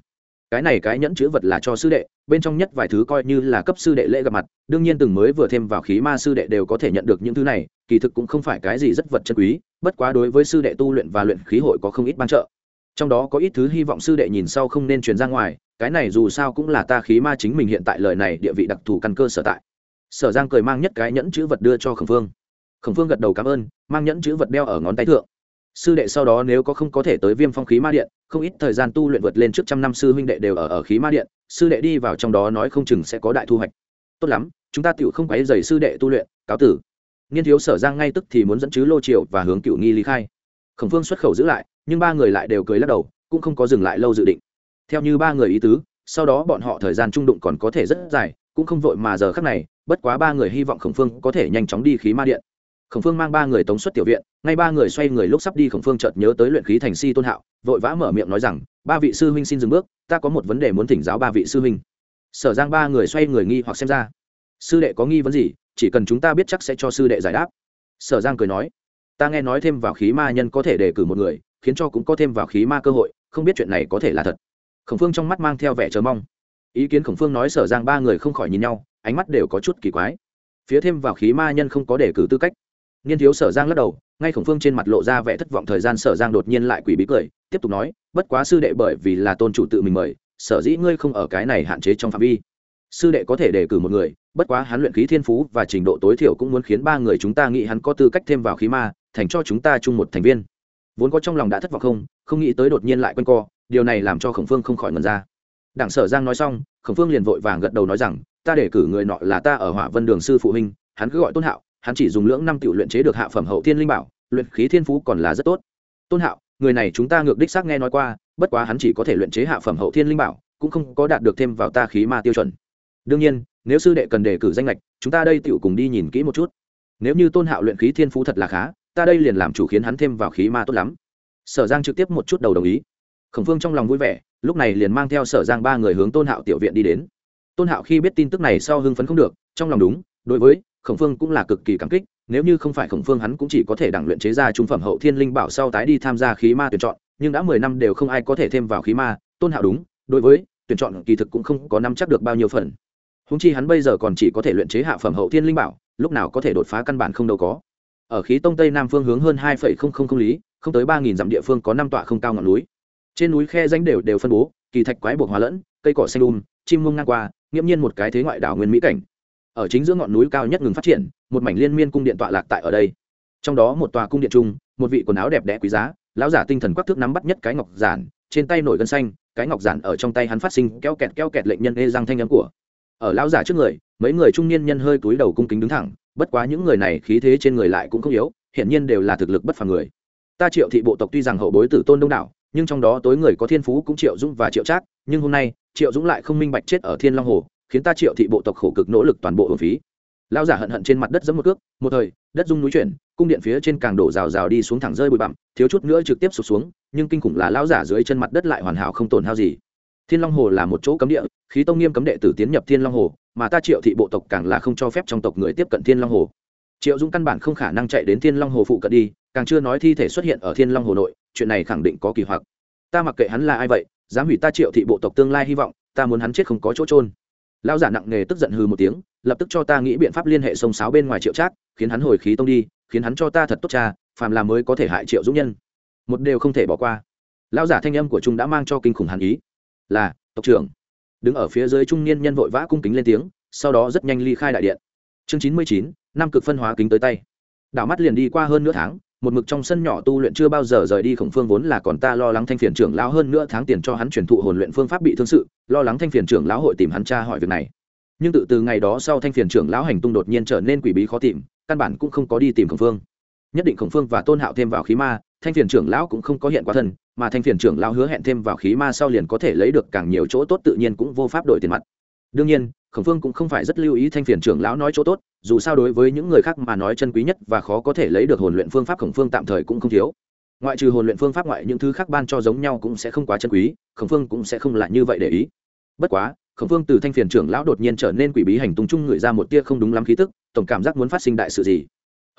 cái này cái nhẫn chữ vật là cho sư đệ, bên trong nhất vài thứ coi như là cấp sư đệ lễ gặp mặt, đương nhiên từng mới vừa thêm vào khí ma sư đệ đều có thể nhận được những thứ này, kỳ thực cũng không phải cái gì rất vật chân quý, bất quá đối với sư đệ tu luyện và luyện khí hội có không ít ban trợ. Trong đó có ít thứ hy vọng sư đệ nhìn sau không nên truyền ra ngoài, cái này dù sao cũng là ta khí ma chính mình hiện tại lời này địa vị đặc thù căn cơ sở tại. Sở giang cười mang nhất cái nhẫn chữ vật đưa cho khổng phương. Khổng phương gật đầu cảm ơn, mang nhẫn chữ vật đeo ở ngón tay thượng sư đệ sau đó nếu có không có thể tới viêm phong khí ma điện, không ít thời gian tu luyện vượt lên trước trăm năm sư huynh đệ đều ở ở khí ma điện, sư đệ đi vào trong đó nói không chừng sẽ có đại thu hoạch. Tốt lắm, chúng ta tựu không quấy dày sư đệ tu luyện, cáo tử. Nghiên thiếu sở giang ngay tức thì muốn dẫn chứ lô triệu và hướng cựu nghi lý khai. Khổng phương xuất khẩu giữ lại, nhưng ba người lại đều cười lắc đầu, cũng không có dừng lại lâu dự định. Theo như ba người ý tứ, sau đó bọn họ thời gian trung đụng còn có thể rất dài, cũng không vội mà giờ khắc này, bất quá ba người hy vọng khổng phương có thể nhanh chóng đi khí ma điện khổng phương mang ba người tống xuất tiểu viện, ngay ba người xoay người lúc sắp đi khổng phương chợt nhớ tới luyện khí thành si tôn hạo, vội vã mở miệng nói rằng, ba vị sư huynh xin dừng bước, ta có một vấn đề muốn thỉnh giáo ba vị sư huynh. Sở giang ba người xoay người nghi hoặc xem ra, sư đệ có nghi vấn gì, chỉ cần chúng ta biết chắc sẽ cho sư đệ giải đáp. Sở giang cười nói, ta nghe nói thêm vào khí ma nhân có thể đề cử một người, khiến cho cũng có thêm vào khí ma cơ hội, không biết chuyện này có thể là thật. Khổng phương trong mắt mang theo vẻ chờ mong. Ý kiến khổng phương nói sở giang ba người không khỏi nhìn nhau, ánh mắt đều có chút kỳ quái. Phía thêm vào khí ma nhân không có đề cử tư cách nghiên thiếu sở giang lắc đầu, ngay khổng phương trên mặt lộ ra vẻ thất vọng, thời gian sở giang đột nhiên lại quỷ bí cười, tiếp tục nói, bất quá sư đệ bởi vì là tôn chủ tự mình mời, sở dĩ ngươi không ở cái này hạn chế trong phạm vi. Sư đệ có thể đề cử một người, bất quá hắn luyện khí thiên phú và trình độ tối thiểu cũng muốn khiến ba người chúng ta nghĩ hắn có tư cách thêm vào khí ma, thành cho chúng ta chung một thành viên. Vốn có trong lòng đã thất vọng không không nghĩ tới đột nhiên lại q u a n co, điều này làm cho khổng phương không khỏi ngần ra. Đảng sở giang nói xong, khổng phương liền vội vàng gật đầu nói rằng, ta để cử người nọ là ta ở hỏa vân đường sư phụ huynh, hắn cứ gọi tôn hạo hắn chỉ dùng lưỡng năm tiểu luyện chế được hạ phẩm hậu thiên linh bảo, luyện khí thiên phú còn là rất tốt. Tôn hạo, người này chúng ta ngược đích xác nghe nói qua, bất quá hắn chỉ có thể luyện chế hạ phẩm hậu thiên linh bảo, cũng không có đạt được thêm vào ta khí ma tiêu chuẩn. Đương nhiên, nếu sư đệ cần đề cử danh lệch chúng ta đây tiểu cùng đi nhìn kỹ một chút. Nếu như tôn hạo luyện khí thiên phú thật là khá, ta đây liền làm chủ khiến hắn thêm vào khí ma tốt lắm. Sở giang trực tiếp một chút đầu đồng ý. Khổng phương trong lòng vui vẻ, lúc này liền mang theo sở giang ba người hướng tôn hạo tiểu viện đi đến. Tôn hạo khi biết tin tức này sau hưng phấn không được, trong lòng đúng, đối với khổng phương cũng là cực kỳ cảm kích, nếu như không phải khổng phương hắn cũng chỉ có thể đẳng luyện chế ra trung phẩm hậu thiên linh bảo sau tái đi tham gia khí ma tuyển chọn, nhưng đã mười năm đều không ai có thể thêm vào khí ma, tôn hạo đúng, đối với tuyển chọn kỳ thực cũng không có nắm chắc được bao nhiêu phần. Húng chi hắn bây giờ còn chỉ có thể luyện chế hạ phẩm hậu thiên linh bảo, lúc nào có thể đột phá căn bản không đâu có. Ở khí tông tây nam phương hướng hơn hai lý, không tới ba nghìn dặm địa phương có năm tọa không cao ngọn núi. Trên núi khe danh đều đều phân bố, kỳ thạch quái buộc hóa lẫn, cây cỏ xanh um chim mông ngang qua, nghiễm nhiên một cái thế ngoại đảo nguyên mỹ cảnh ở chính giữa ngọn núi cao nhất ngừng phát triển, một mảnh liên miên cung điện tọa lạc tại ở đây. Trong đó một tòa cung điện chung, một vị quần áo đẹp đẽ quý giá, lão giả tinh thần quắc thước nắm bắt nhất cái ngọc giản, trên tay nổi gân xanh, cái ngọc giản ở trong tay hắn phát sinh keo kẹt keo kẹt lệnh nhân ê răng thanh âm của. Ở lão giả trước người, mấy người trung niên nhân hơi túi đầu cung kính đứng thẳng, bất quá những người này khí thế trên người lại cũng không yếu, hiển nhiên đều là thực lực bất phàm người. Ta triệu thị bộ tộc tuy rằng hậu bối tử tôn đông đảo, nhưng trong đó tối người có thiên phú cũng triệu dũng và triệu trác, nhưng hôm nay, triệu dũng lại không minh bạch chết ở thiên long hồ khiến ta triệu thị bộ tộc khổ cực nỗ lực toàn bộ hưởng phí. Lao giả hận hận trên mặt đất giấm một cước, một thời, đất rung núi chuyển, cung điện phía trên càng đổ rào rào đi xuống thẳng rơi bụi bặm, thiếu chút nữa trực tiếp sụp xuống, nhưng kinh khủng là lao giả dưới chân mặt đất lại hoàn hảo không tổn hao gì. Thiên long hồ là một chỗ cấm địa, khí tông nghiêm cấm đệ tử tiến nhập thiên long hồ, mà ta triệu thị bộ tộc càng là không cho phép trong tộc người tiếp cận thiên long hồ. Triệu dũng căn bản không khả năng chạy đến thiên long hồ phụ cận đi, càng chưa nói thi thể xuất hiện ở thiên long hồ nội, chuyện này khẳng định có kỳ hoặc. Ta mặc kệ hắn là ai vậy, dám hủy ta triệu thị bộ tộc tương lai hy vọng, ta muốn hắn chết không có chỗ trôn Lão giả nặng nề tức giận hừ một tiếng, lập tức cho ta nghĩ biện pháp liên hệ sông sáo bên ngoài triệu trác, khiến hắn hồi khí tông đi, khiến hắn cho ta thật tốt cha, phàm làm mới có thể hại triệu dũng nhân. Một điều không thể bỏ qua. Lão giả thanh âm của trung đã mang cho kinh khủng hàn ý. Là, tộc trưởng. Đứng ở phía dưới trung niên nhân vội vã cung kính lên tiếng, sau đó rất nhanh ly khai đại điện. Chương chín mươi chín, năm cực phân hóa kính tới tay. Đảo mắt liền đi qua hơn nửa tháng một mực trong sân nhỏ tu luyện chưa bao giờ rời đi khổng phương vốn là còn ta lo lắng thanh phiền trưởng lão hơn nữa tháng tiền cho hắn truyền thụ hồn luyện phương pháp bị thương sự, lo lắng thanh phiền trưởng lão hội tìm hắn tra hỏi việc này. Nhưng tự từ ngày đó sau thanh phiền trưởng lão hành tung đột nhiên trở nên quỷ bí khó tìm, căn bản cũng không có đi tìm khổng phương. Nhất định khổng phương và tôn hạo thêm vào khí ma, thanh phiền trưởng lão cũng không có hiện quá thân, mà thanh phiền trưởng lão hứa hẹn thêm vào khí ma sau liền có thể lấy được càng nhiều chỗ tốt tự nhiên cũng vô pháp đổi tiền mặt. Đương nhiên khổng phương cũng không phải rất lưu ý thanh phiền trưởng lão nói chỗ tốt, dù sao đối với những người khác mà nói chân quý nhất và khó có thể lấy được hồn luyện phương pháp khổng phương tạm thời cũng không thiếu. Ngoại trừ hồn luyện phương pháp ngoại, những thứ khác ban cho giống nhau cũng sẽ không quá chân quý, khổng phương cũng sẽ không lại như vậy để ý. Bất quá, khổng phương từ thanh phiền trưởng lão đột nhiên trở nên quỷ bí hành tung chung người ra một tia không đúng lắm khí tức, tổng cảm giác muốn phát sinh đại sự gì.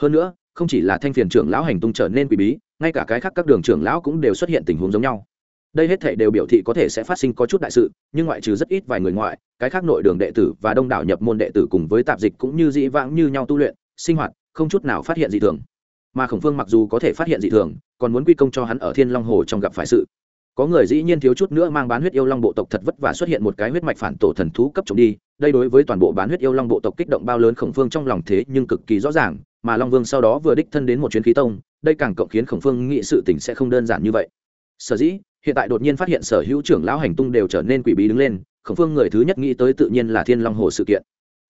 Hơn nữa, không chỉ là thanh phiền trưởng lão hành tung trở nên quỷ bí, ngay cả cái khác các đường trưởng lão cũng đều xuất hiện tình huống giống nhau đây hết thể đều biểu thị có thể sẽ phát sinh có chút đại sự, nhưng ngoại trừ rất ít vài người ngoại, cái khác nội đường đệ tử và đông đảo nhập môn đệ tử cùng với tạp dịch cũng như dĩ vãng như nhau tu luyện, sinh hoạt, không chút nào phát hiện dị thường. Mà khổng phương mặc dù có thể phát hiện dị thường, còn muốn quy công cho hắn ở thiên long hồ trong gặp phải sự. Có người dĩ nhiên thiếu chút nữa mang bán huyết yêu long bộ tộc thật vất và xuất hiện một cái huyết mạch phản tổ thần thú cấp trộm đi, đây đối với toàn bộ bán huyết yêu long bộ tộc kích động bao lớn khổng phương trong lòng thế nhưng cực kỳ rõ ràng, mà long vương sau đó vừa đích thân đến một chuyến khí tông, đây càng cộng khiến khổng phương nghị sự tình sẽ không đơn giản như vậy. Sở dĩ hiện tại đột nhiên phát hiện sở hữu trưởng lão hành tung đều trở nên quỷ bí đứng lên, khổng phương người thứ nhất nghĩ tới tự nhiên là thiên long hồ sự kiện.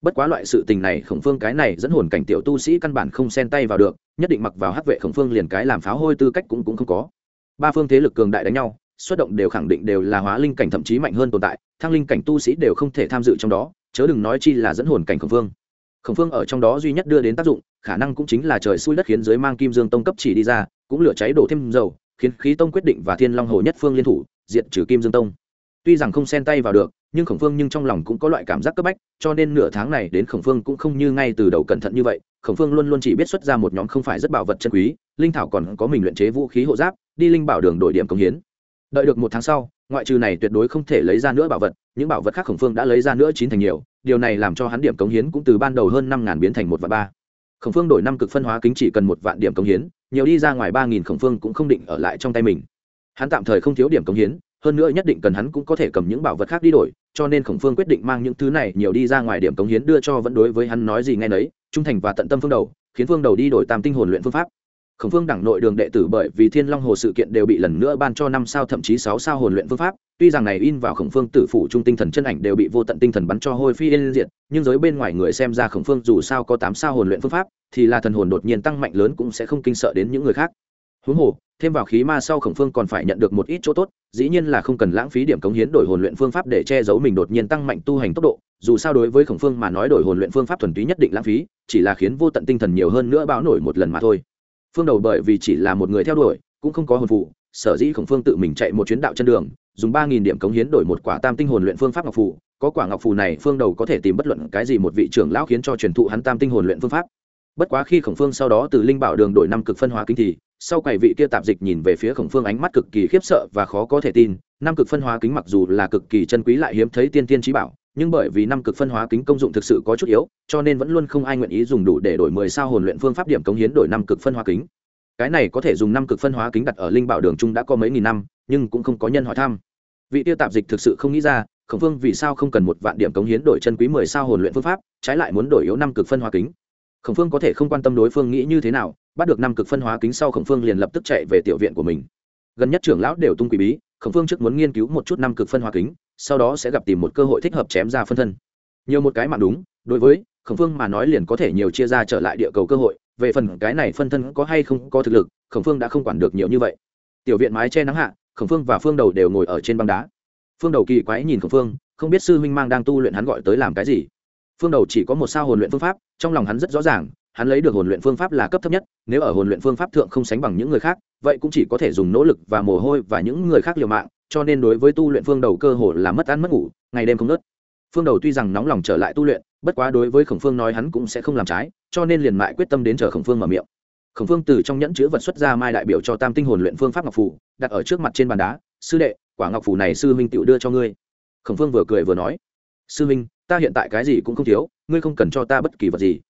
Bất quá loại sự tình này, khổng phương cái này dẫn hồn cảnh tiểu tu sĩ căn bản không xen tay vào được, nhất định mặc vào hắc vệ khổng phương liền cái làm pháo hôi tư cách cũng cũng không có. Ba phương thế lực cường đại đánh nhau, xuất động đều khẳng định đều là hóa linh cảnh thậm chí mạnh hơn tồn tại, thăng linh cảnh tu sĩ đều không thể tham dự trong đó, chớ đừng nói chi là dẫn hồn cảnh khổng phương. Khổng phương ở trong đó duy nhất đưa đến tác dụng, khả năng cũng chính là trời xui đất khiến dưới mang kim dương tông cấp chỉ đi ra, cũng lửa cháy đổ thêm dầu khiến khí tông quyết định và thiên long hồ nhất phương liên thủ, diệt trừ kim dương tông. Tuy rằng không xen tay vào được, nhưng khổng phương nhưng trong lòng cũng có loại cảm giác cấp bách, cho nên nửa tháng này đến khổng phương cũng không như ngay từ đầu cẩn thận như vậy. Khổng phương luôn luôn chỉ biết xuất ra một nhóm không phải rất bảo vật chân quý, linh thảo còn có mình luyện chế vũ khí hộ giáp, đi linh bảo đường đổi điểm công hiến. Đợi được một tháng sau, ngoại trừ này tuyệt đối không thể lấy ra nữa bảo vật, những bảo vật khác khổng phương đã lấy ra nữa chín thành nhiều, điều này làm cho hắn điểm cống hiến cũng từ ban đầu hơn năm ngàn biến thành một vạn ba. Khổng phương đổi năm cực phân hóa kính chỉ cần một vạn điểm cống hiến nhiều đi ra ngoài ba nghìn khổng phương cũng không định ở lại trong tay mình. Hắn tạm thời không thiếu điểm cống hiến, hơn nữa nhất định cần hắn cũng có thể cầm những bảo vật khác đi đổi, cho nên khổng phương quyết định mang những thứ này nhiều đi ra ngoài điểm cống hiến đưa cho vẫn đối với hắn nói gì ngay nấy, trung thành và tận tâm phương đầu, khiến phương đầu đi đổi tam tinh hồn luyện phương pháp khổng phương đẳng nội đường đệ tử bởi vì thiên long hồ sự kiện đều bị lần nữa ban cho năm sao thậm chí sáu sao hồn luyện phương pháp. Tuy rằng này in vào khổng phương tử phủ trung tinh thần chân ảnh đều bị vô tận tinh thần bắn cho hôi phi yên diệt, nhưng giới bên ngoài người xem ra khổng phương dù sao có tám sao hồn luyện phương pháp, thì là thần hồn đột nhiên tăng mạnh lớn cũng sẽ không kinh sợ đến những người khác. Huống hồ, thêm vào khí ma sau khổng phương còn phải nhận được một ít chỗ tốt, dĩ nhiên là không cần lãng phí điểm cống hiến đổi hồn luyện phương pháp để che giấu mình đột nhiên tăng mạnh tu hành tốc độ. Dù sao đối với khổng phương mà nói đổi hồn luyện phương pháp thuần túy nhất định lãng phí, chỉ là khiến vô tận tinh thần nhiều hơn nữa báo nổi một lần mà thôi phương đầu bởi vì chỉ là một người theo đuổi, cũng không có hồn phụ, sở dĩ khổng phương tự mình chạy một chuyến đạo chân đường, dùng ba nghìn điểm cống hiến đổi một quả tam tinh hồn luyện phương pháp ngọc phù. Có quả ngọc phù này, phương đầu có thể tìm bất luận cái gì một vị trưởng lão khiến cho truyền thụ hắn tam tinh hồn luyện phương pháp. Bất quá khi khổng phương sau đó từ linh bảo đường đổi năm cực phân hóa kính thì, sau quầy vị kia tạp dịch nhìn về phía khổng phương ánh mắt cực kỳ khiếp sợ và khó có thể tin. Năm cực phân hóa kính mặc dù là cực kỳ chân quý lại hiếm thấy tiên tiên trí bảo nhưng bởi vì năm cực phân hóa kính công dụng thực sự có chút yếu, cho nên vẫn luôn không ai nguyện ý dùng đủ để đổi mười sao hồn luyện phương pháp điểm cống hiến đổi năm cực phân hóa kính. Cái này có thể dùng năm cực phân hóa kính đặt ở linh bảo đường trung đã có mấy nghìn năm, nhưng cũng không có nhân hỏi thăm. Vị tiêu tạp dịch thực sự không nghĩ ra, khổng phương vì sao không cần một vạn điểm cống hiến đổi chân quý mười sao hồn luyện phương pháp, trái lại muốn đổi yếu năm cực phân hóa kính. Khổng phương có thể không quan tâm đối phương nghĩ như thế nào, bắt được năm cực phân hóa kính sau khổng phương liền lập tức chạy về tiểu viện của mình. Gần nhất trưởng lão đều tung quỷ bí, khổng phương trước muốn nghiên cứu một chút năm cực phân hóa kính sau đó sẽ gặp tìm một cơ hội thích hợp chém ra phân thân. Nhiều một cái mạng đúng, đối với khổng phương mà nói liền có thể nhiều chia ra trở lại địa cầu cơ hội, về phần cái này phân thân có hay không có thực lực, khổng phương đã không quản được nhiều như vậy. Tiểu viện mái che nắng hạ, khổng phương và phương đầu đều ngồi ở trên băng đá. Phương đầu kỳ quái nhìn khổng phương, không biết sư huynh mang đang tu luyện hắn gọi tới làm cái gì. Phương đầu chỉ có một sao hồn luyện phương pháp, trong lòng hắn rất rõ ràng, hắn lấy được hồn luyện phương pháp là cấp thấp nhất, nếu ở hồn luyện phương pháp thượng không sánh bằng những người khác, vậy cũng chỉ có thể dùng nỗ lực và mồ hôi và những người khác liều mạng cho nên đối với tu luyện phương đầu cơ hồ là mất ăn mất ngủ, ngày đêm không nớt. Phương đầu tuy rằng nóng lòng trở lại tu luyện, bất quá đối với khổng phương nói hắn cũng sẽ không làm trái, cho nên liền mại quyết tâm đến chờ khổng phương mở miệng. Khổng phương từ trong nhẫn chữ vật xuất ra mai đại biểu cho tam tinh hồn luyện phương pháp ngọc phủ đặt ở trước mặt trên bàn đá, sư đệ, quả ngọc phủ này sư huynh tựu đưa cho ngươi. Khổng phương vừa cười vừa nói, sư huynh, ta hiện tại cái gì cũng không thiếu, ngươi không cần cho ta bất kỳ vật gì.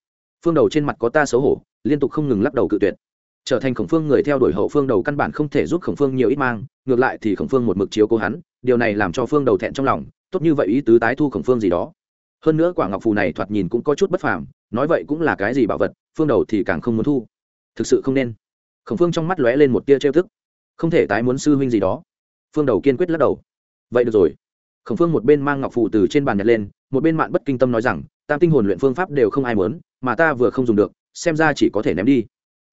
Phương đầu trên mặt có ta xấu hổ, liên tục không ngừng lắc đầu cự tuyệt trở thành khổng phương người theo đuổi hậu phương đầu căn bản không thể giúp khổng phương nhiều ít mang, ngược lại thì khổng phương một mực chiếu cố hắn, điều này làm cho phương đầu thẹn trong lòng, tốt như vậy ý tứ tái thu khổng phương gì đó. Hơn nữa quả ngọc phù này thoạt nhìn cũng có chút bất phàm, nói vậy cũng là cái gì bảo vật, phương đầu thì càng không muốn thu. Thực sự không nên. Khổng phương trong mắt lóe lên một tia trêu thức không thể tái muốn sư huynh gì đó. Phương đầu kiên quyết lắc đầu. Vậy được rồi. Khổng phương một bên mang ngọc phù từ trên bàn nhặt lên, một bên mạn bất kinh tâm nói rằng, tam tinh hồn luyện phương pháp đều không ai muốn, mà ta vừa không dùng được, xem ra chỉ có thể ném đi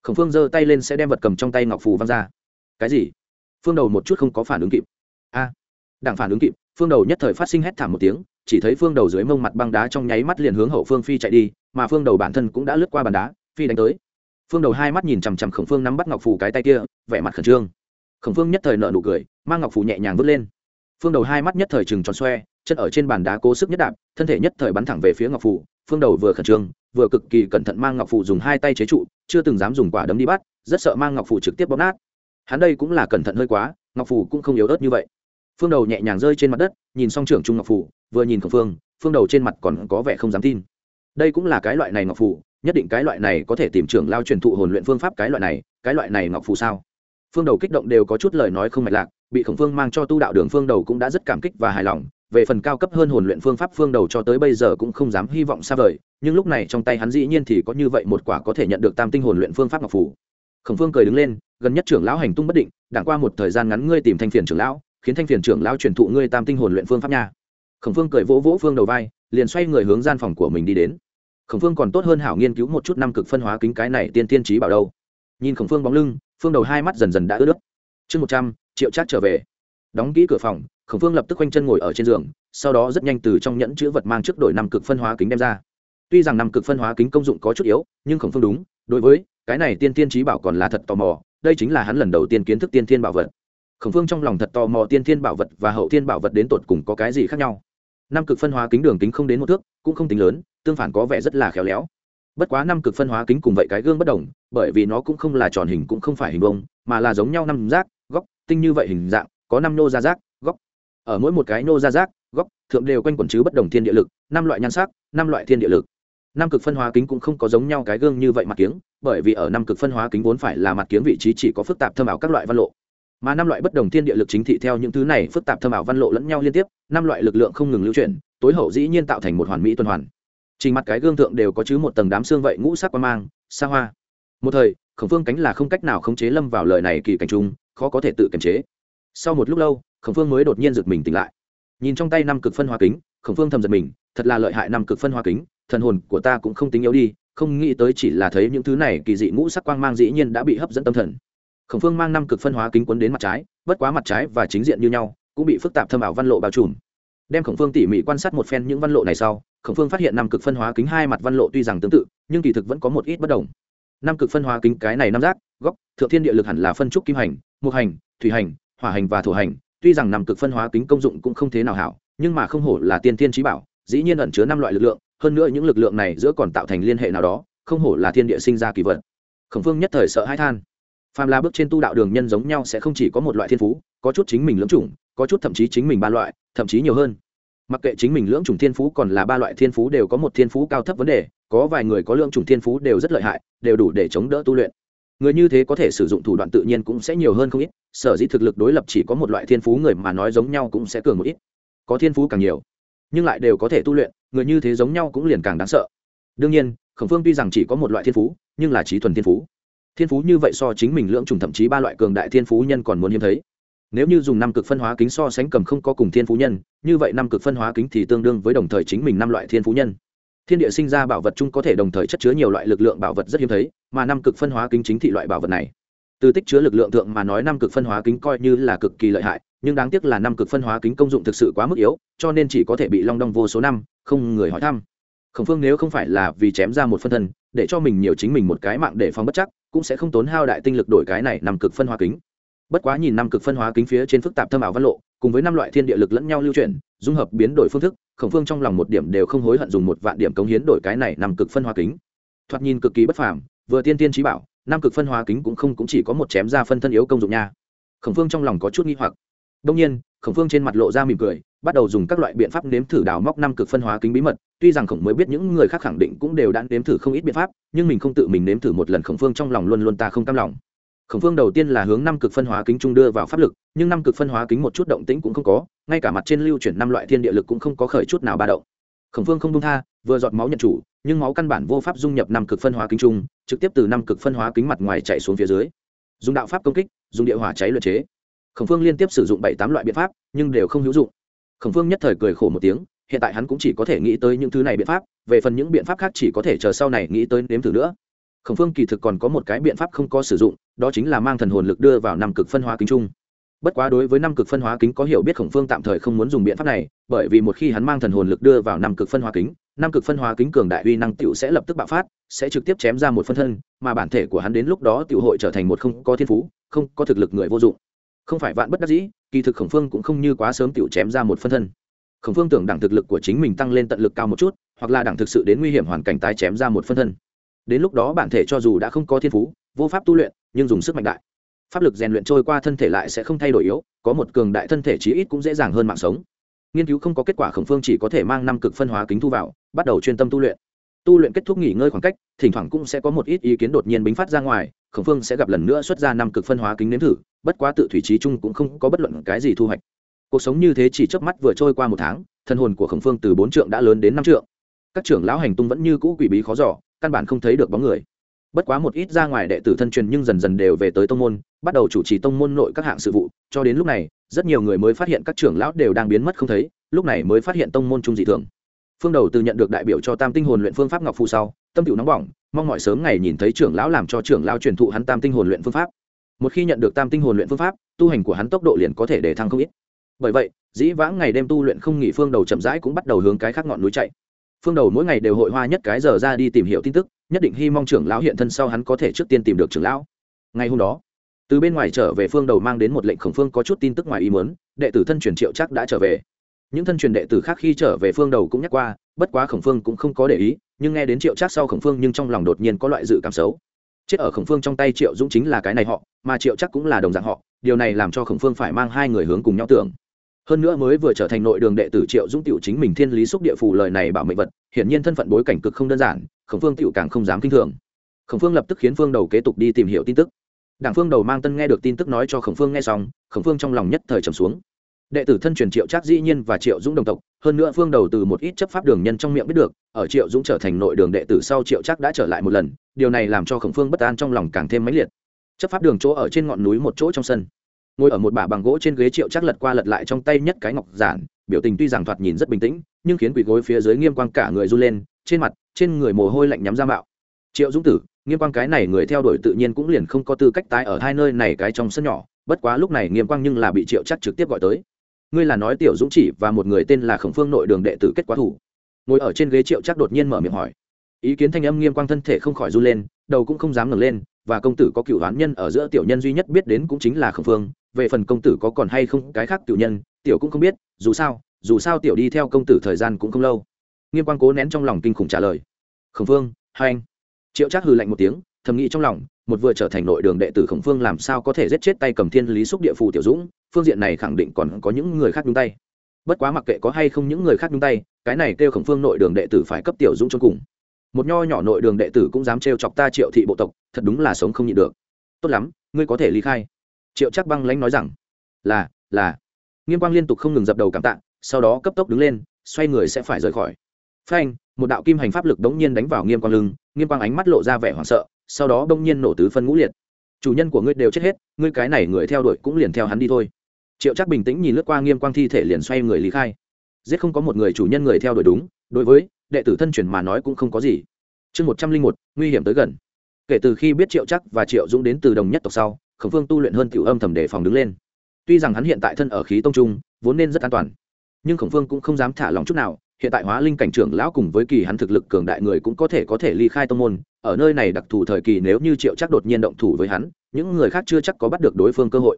khổng phương giơ tay lên sẽ đem vật cầm trong tay ngọc phù văng ra. Cái gì? Phương đầu một chút không có phản ứng kịp. A. À, đảng phản ứng kịp phương đầu nhất thời phát sinh hét thảm một tiếng chỉ thấy phương đầu dưới mông mặt băng đá trong nháy mắt liền hướng hậu phương phi chạy đi mà phương đầu bản thân cũng đã lướt qua bàn đá phi đánh tới. Phương đầu hai mắt nhìn chằm chằm khổng phương nắm bắt ngọc phù cái tay kia vẻ mặt khẩn trương. Khổng phương nhất thời nợ nụ cười mang ngọc phù nhẹ nhàng vứt lên. Phương đầu hai mắt nhất thời chừng tròn xoe chân ở trên bàn đá cố sức nhất đạp thân thể nhất thời bắn thẳng về phía ngọc phù phương đầu vừa khẩn trương vừa cực kỳ cẩn thận mang ngọc phụ dùng hai tay chế trụ, chưa từng dám dùng quả đấm đi bắt, rất sợ mang ngọc phụ trực tiếp bóp nát. Hắn đây cũng là cẩn thận hơi quá, ngọc phụ cũng không yếu ớt như vậy. Phương đầu nhẹ nhàng rơi trên mặt đất, nhìn xong trưởng trung ngọc phụ vừa nhìn khổng phương phương đầu trên mặt còn có vẻ không dám tin. Đây cũng là cái loại này ngọc phụ nhất định cái loại này có thể tìm trưởng lao truyền thụ hồn luyện phương pháp cái loại này, cái loại này ngọc phụ sao? Phương đầu kích động đều có chút lời nói không mạch lạc, bị khổng phương mang cho tu đạo đường, phương đầu cũng đã rất cảm kích và hài lòng về phần cao cấp hơn hồn luyện phương pháp phương đầu cho tới bây giờ cũng không dám hy vọng xa vời, nhưng lúc này trong tay hắn dĩ nhiên thì có như vậy một quả có thể nhận được tam tinh hồn luyện phương pháp ngọc phủ khổng phương cười đứng lên, gần nhất trưởng lão hành tung bất định, đảng qua một thời gian ngắn ngươi tìm thanh phiền trưởng lão, khiến thanh phiền trưởng lão truyền thụ ngươi tam tinh hồn luyện phương pháp nha. Khổng phương cười vỗ vỗ phương đầu vai, liền xoay người hướng gian phòng của mình đi đến. Khổng phương còn tốt hơn hảo nghiên cứu một chút năm cực phân hóa kính cái này tiên tiên trí bảo đâu. Nhìn khổng phương bóng lưng, phương đầu hai mắt dần dần đã ướt nước chương một trăm, triệu chát trở về. Đóng kỹ cửa phòng khổng phương lập tức quanh chân ngồi ở trên giường sau đó rất nhanh từ trong nhẫn chữ vật mang trước đổi năm cực phân hóa kính đem ra. Tuy rằng năm cực phân hóa kính công dụng có chút yếu nhưng khổng phương đúng đối với cái này tiên tiên trí bảo còn là thật tò mò đây chính là hắn lần đầu tiên kiến thức tiên thiên bảo vật. Khổng phương trong lòng thật tò mò tiên thiên bảo vật và hậu thiên bảo vật đến tột cùng có cái gì khác nhau. Năm cực phân hóa kính đường kính không đến một thước cũng không tính lớn tương phản có vẻ rất là khéo léo. Bất quá năm cực phân hóa kính cùng vậy cái gương bất đồng bởi vì nó cũng không là tròn hình cũng không phải hình bông, mà là giống nhau năm rác góc tinh như vậy hình dạng có năm nô ra rác ở mỗi một cái nô ra rác góc, thượng đều quanh quẩn chứ bất đồng thiên địa lực, năm loại nhan sắc, năm loại thiên địa lực. Năm cực phân hóa kính cũng không có giống nhau cái gương như vậy mặt kiếng, bởi vì ở năm cực phân hóa kính vốn phải là mặt kiếng vị trí chỉ có phức tạp thâm ảo các loại văn lộ. Mà năm loại bất đồng thiên địa lực chính thị theo những thứ này phức tạp thâm ảo văn lộ lẫn nhau liên tiếp, năm loại lực lượng không ngừng lưu chuyển, tối hậu dĩ nhiên tạo thành một hoàn mỹ tuần hoàn. Trình mặt cái gương thượng đều có chứ một tầng đám xương vậy ngũ sắc quan mang, xa hoa. Một thời, khổng phương cánh là không cách nào khống chế lâm vào lời này kỳ cảnh trung khó có thể tự kiềm chế. Sau một lúc lâu khổng phương mới đột nhiên giật mình tỉnh lại. Nhìn trong tay năm cực phân hóa kính, khổng phương thầm giật mình, thật là lợi hại năm cực phân hóa kính, thần hồn của ta cũng không tính yếu đi, không nghĩ tới chỉ là thấy những thứ này, kỳ dị ngũ sắc quang mang dĩ nhiên đã bị hấp dẫn tâm thần. Khổng phương mang năm cực phân hóa kính quấn đến mặt trái, bất quá mặt trái và chính diện như nhau, cũng bị phức tạp thâm ảo văn lộ bao trùm. Đem khổng phương tỉ mỉ quan sát một phen những văn lộ này sau, khổng phương phát hiện năm cực phân hóa kính hai mặt văn lộ tuy rằng tương tự, nhưng kỳ thực vẫn có một ít bất đồng. Năm cực phân hóa kính cái này năm giác, góc, thượng thiên địa lực hẳn là phân trúc kim hành, mục hành, thủy hành, hỏa hành và thổ hành tuy rằng năm cực phân hóa kính công dụng cũng không thế nào hảo, nhưng mà không hổ là tiên thiên trí bảo, dĩ nhiên ẩn chứa năm loại lực lượng, hơn nữa những lực lượng này giữa còn tạo thành liên hệ nào đó, không hổ là thiên địa sinh ra kỳ vật. Khổng phương nhất thời sợ hãi than. Phàm là bước trên tu đạo đường nhân giống nhau sẽ không chỉ có một loại thiên phú, có chút chính mình lưỡng chủng, có chút thậm chí chính mình ba loại, thậm chí nhiều hơn. Mặc kệ chính mình lưỡng chủng thiên phú còn là ba loại thiên phú đều có một thiên phú cao thấp vấn đề, có vài người có lưỡng chủng thiên phú đều rất lợi hại, đều đủ để chống đỡ tu luyện người như thế có thể sử dụng thủ đoạn tự nhiên cũng sẽ nhiều hơn không ít, sở dĩ thực lực đối lập chỉ có một loại thiên phú người mà nói giống nhau cũng sẽ cường một ít. Có thiên phú càng nhiều, nhưng lại đều có thể tu luyện, người như thế giống nhau cũng liền càng đáng sợ. Đương nhiên, khổng phương tuy rằng chỉ có một loại thiên phú, nhưng là trí thuần thiên phú. Thiên phú như vậy so chính mình lưỡng trùng thậm chí ba loại cường đại thiên phú nhân còn muốn hiếm thấy. Nếu như dùng năm cực phân hóa kính so sánh cầm không có cùng thiên phú nhân, như vậy năm cực phân hóa kính thì tương đương với đồng thời chính mình năm loại thiên phú nhân thiên địa sinh ra bảo vật chung có thể đồng thời chất chứa nhiều loại lực lượng bảo vật rất hiếm thấy, mà năm cực phân hóa kính chính thị loại bảo vật này. Từ tích chứa lực lượng thượng mà nói năm cực phân hóa kính coi như là cực kỳ lợi hại, nhưng đáng tiếc là năm cực phân hóa kính công dụng thực sự quá mức yếu, cho nên chỉ có thể bị long đong vô số năm, không người hỏi thăm. Khổng phương nếu không phải là vì chém ra một phân thân, để cho mình nhiều chính mình một cái mạng để phòng bất chắc, cũng sẽ không tốn hao đại tinh lực đổi cái này nằm cực phân hóa kính. Bất quá nhìn năm cực phân hóa kính phía trên phức tạp thâm ảo văn lộ cùng với năm loại thiên địa lực lẫn nhau lưu chuyển, dung hợp biến đổi phương thức, khổng phương trong lòng một điểm đều không hối hận dùng một vạn điểm cống hiến đổi cái này năm cực phân hóa kính. Thoạt nhìn cực kỳ bất phàm, vừa tiên tiên trí bảo, năm cực phân hóa kính cũng không cũng chỉ có một chém ra phân thân yếu công dụng nha. Khổng phương trong lòng có chút nghi hoặc. Đông nhiên, khổng phương trên mặt lộ ra mỉm cười, bắt đầu dùng các loại biện pháp nếm thử đào móc năm cực phân hóa kính bí mật. Tuy rằng khổng mới biết những người khác khẳng định cũng đều đã nếm thử không ít biện pháp, nhưng mình không tự mình nếm thử một lần, khổng phương trong lòng luôn luôn ta không cam lòng khổng phương đầu tiên là hướng năm cực phân hóa kính trung đưa vào pháp lực, nhưng năm cực phân hóa kính một chút động tĩnh cũng không có, ngay cả mặt trên lưu chuyển năm loại thiên địa lực cũng không có khởi chút nào ba động. Khổng phương không đông tha, vừa giọt máu nhận chủ, nhưng máu căn bản vô pháp dung nhập năm cực phân hóa kính trung, trực tiếp từ năm cực phân hóa kính mặt ngoài chạy xuống phía dưới. Dùng đạo pháp công kích, dùng địa hỏa cháy luyện chế. Khổng phương liên tiếp sử dụng bảy tám loại biện pháp, nhưng đều không hữu dụng. Khổng phương nhất thời cười khổ một tiếng, hiện tại hắn cũng chỉ có thể nghĩ tới những thứ này biện pháp, về phần những biện pháp khác chỉ có thể chờ sau này nghĩ tới nếm thử nữa khổng phương kỳ thực còn có một cái biện pháp không có sử dụng, đó chính là mang thần hồn lực đưa vào năm cực phân hóa kính trung. Bất quá đối với năm cực phân hóa kính có hiểu biết khổng phương tạm thời không muốn dùng biện pháp này, bởi vì một khi hắn mang thần hồn lực đưa vào năm cực phân hóa kính, năm cực phân hóa kính cường đại uy năng t sẽ lập tức bạo phát, sẽ trực tiếp chém ra một phân thân, mà bản thể của hắn đến lúc đó t hội trở thành một không có thiên phú, không có thực lực người vô dụng. Không phải vạn bất đắc dĩ, kỳ thực khổng phương cũng không như quá sớm t chém ra một phân thân. Khổng phương tưởng đẳng thực lực của chính mình tăng lên tận lực cao một chút, hoặc là đẳng thực sự đến nguy hiểm hoàn cảnh tái chém ra một phân thân đến lúc đó bản thể cho dù đã không có thiên phú, vô pháp tu luyện, nhưng dùng sức mạnh đại. Pháp lực rèn luyện trôi qua thân thể lại sẽ không thay đổi yếu, có một cường đại thân thể chí ít cũng dễ dàng hơn mạng sống. Nghiên cứu không có kết quả khổng phương chỉ có thể mang năm cực phân hóa kính thu vào, bắt đầu chuyên tâm tu luyện. Tu luyện kết thúc nghỉ ngơi khoảng cách, thỉnh thoảng cũng sẽ có một ít ý kiến đột nhiên bính phát ra ngoài, khổng phương sẽ gặp lần nữa xuất ra năm cực phân hóa kính nếm thử, bất quá tự thủy trí chung cũng không có bất luận cái gì thu hoạch. Cuộc sống như thế chỉ trước mắt vừa trôi qua một tháng, thân hồn của khổng phương từ bốn trượng đã lớn đến năm trượng. Các trưởng lão hành tung vẫn như cũ quỷ bí khó giỏ căn bản không thấy được bóng người. Bất quá một ít ra ngoài đệ tử thân truyền nhưng dần dần đều về tới tông môn, bắt đầu chủ trì tông môn nội các hạng sự vụ. Cho đến lúc này, rất nhiều người mới phát hiện các trưởng lão đều đang biến mất không thấy, lúc này mới phát hiện tông môn trung dị thường. Phương đầu từ nhận được đại biểu cho tam tinh hồn luyện phương pháp ngọc phù sau, tâm tiểu nóng bỏng, mong mọi sớm ngày nhìn thấy trưởng lão làm cho trưởng lão truyền thụ hắn tam tinh hồn luyện phương pháp. Một khi nhận được tam tinh hồn luyện phương pháp, tu hành của hắn tốc độ liền có thể để thăng không ít. Bởi vậy, dĩ vãng ngày đêm tu luyện không nghỉ phương đầu chậm rãi cũng bắt đầu hướng cái khác ngọn núi chạy phương đầu mỗi ngày đều hội hoa nhất cái giờ ra đi tìm hiểu tin tức, nhất định hy mong trưởng lão hiện thân sau hắn có thể trước tiên tìm được trưởng lão. Ngày hôm đó, từ bên ngoài trở về phương đầu mang đến một lệnh khổng phương có chút tin tức ngoài ý muốn, đệ tử thân truyền triệu chắc đã trở về. Những thân truyền đệ tử khác khi trở về phương đầu cũng nhắc qua, bất quá khổng phương cũng không có để ý, nhưng nghe đến triệu chắc sau khổng phương nhưng trong lòng đột nhiên có loại dự cảm xấu. Chết ở khổng phương trong tay triệu dũng chính là cái này họ, mà triệu chắc cũng là đồng dạng họ, điều này làm cho khổng phương phải mang hai người hướng cùng nhau tưởng hơn nữa mới vừa trở thành nội đường đệ tử triệu dũng tiểu chính mình thiên lý xúc địa phủ lời này bảo mệnh vật, hiển nhiên thân phận bối cảnh cực không đơn giản, khổng phương tiểu càng không dám kinh thường. Khổng phương lập tức khiến phương đầu kế tục đi tìm hiểu tin tức. Đảng phương đầu mang tân nghe được tin tức nói cho khổng phương nghe xong, khổng phương trong lòng nhất thời trầm xuống. Đệ tử thân truyền triệu trác dĩ nhiên và triệu dũng đồng tộc, hơn nữa phương đầu từ một ít chấp pháp đường nhân trong miệng biết được, ở triệu dũng trở thành nội đường đệ tử sau triệu trác đã trở lại một lần, điều này làm cho khổng phương bất an trong lòng càng thêm mãnh liệt. Chấp pháp đường chỗ ở trên ngọn núi một chỗ trong sân ngồi ở một bả bằng gỗ trên ghế triệu chắc lật qua lật lại trong tay nhất cái ngọc giản, biểu tình tuy rằng thoạt nhìn rất bình tĩnh, nhưng khiến quỷ gối phía dưới nghiêm quang cả người run lên, trên mặt, trên người mồ hôi lạnh nhắm ra mạo. Triệu dũng tử, nghiêm quang cái này người theo đuổi tự nhiên cũng liền không có tư cách tái ở hai nơi này cái trong sân nhỏ, bất quá lúc này nghiêm quang nhưng là bị triệu chắc trực tiếp gọi tới. Ngươi là nói tiểu dũng chỉ và một người tên là khổng phương nội đường đệ tử kết quá thủ. Ngồi ở trên ghế triệu chắc đột nhiên mở miệng hỏi. Ý kiến thanh âm nghiêm quang thân thể không khỏi run lên, đầu cũng không dám ngẩng lên, và công tử có cựu hoán nhân ở giữa tiểu nhân duy nhất biết đến cũng chính là khổng phương về phần công tử có còn hay không, cái khác tiểu nhân, tiểu cũng không biết, dù sao dù sao tiểu đi theo công tử thời gian cũng không lâu. Nghiêm quang cố nén trong lòng kinh khủng trả lời. Khổng phương, hai anh. Triệu trác hừ lạnh một tiếng, thầm nghĩ trong lòng, một vừa trở thành nội đường đệ tử khổng phương làm sao có thể giết chết tay cầm thiên lý xúc địa phù tiểu dũng, phương diện này khẳng định còn có những người khác nhúng tay. Bất quá mặc kệ có hay không những người khác nhúng tay, cái này kêu khổng phương nội đường đệ tử phải cấp tiểu dũng cho cùng. Một nho nhỏ nội đường đệ tử cũng dám trêu chọc ta triệu thị bộ tộc, thật đúng là sống không nhịn được. Tốt lắm, ngươi có thể ly khai triệu chắc băng lãnh nói rằng, là là. Nghiêm quang liên tục không ngừng dập đầu cảm tạ, sau đó cấp tốc đứng lên, xoay người sẽ phải rời khỏi. Phanh, một đạo kim hành pháp lực đống nhiên đánh vào nghiêm quang lưng, nghiêm quang ánh mắt lộ ra vẻ hoảng sợ, sau đó đống nhiên nổ tứ phân ngũ liệt. Chủ nhân của ngươi đều chết hết, ngươi cái này người theo đuổi cũng liền theo hắn đi thôi. Triệu chắc bình tĩnh nhìn lướt qua nghiêm quang thi thể liền xoay người lý khai. Giết không có một người chủ nhân người theo đuổi đúng, đối với đệ tử thân truyền mà nói cũng không có gì. Chương một trăm linh một, nguy hiểm tới gần. Kể từ khi biết triệu chắc và triệu dũng đến từ đồng nhất tộc sau khổng phương tu luyện hơn tiểu âm thầm đề phòng đứng lên. Tuy rằng hắn hiện tại thân ở khí tông trung, vốn nên rất an toàn, nhưng khổng phương cũng không dám thả lòng chút nào. Hiện tại hóa linh cảnh trưởng lão cùng với kỳ hắn thực lực cường đại người cũng có thể có thể ly khai tông môn. Ở nơi này đặc thù thời kỳ nếu như triệu chắc đột nhiên động thủ với hắn, những người khác chưa chắc có bắt được đối phương cơ hội.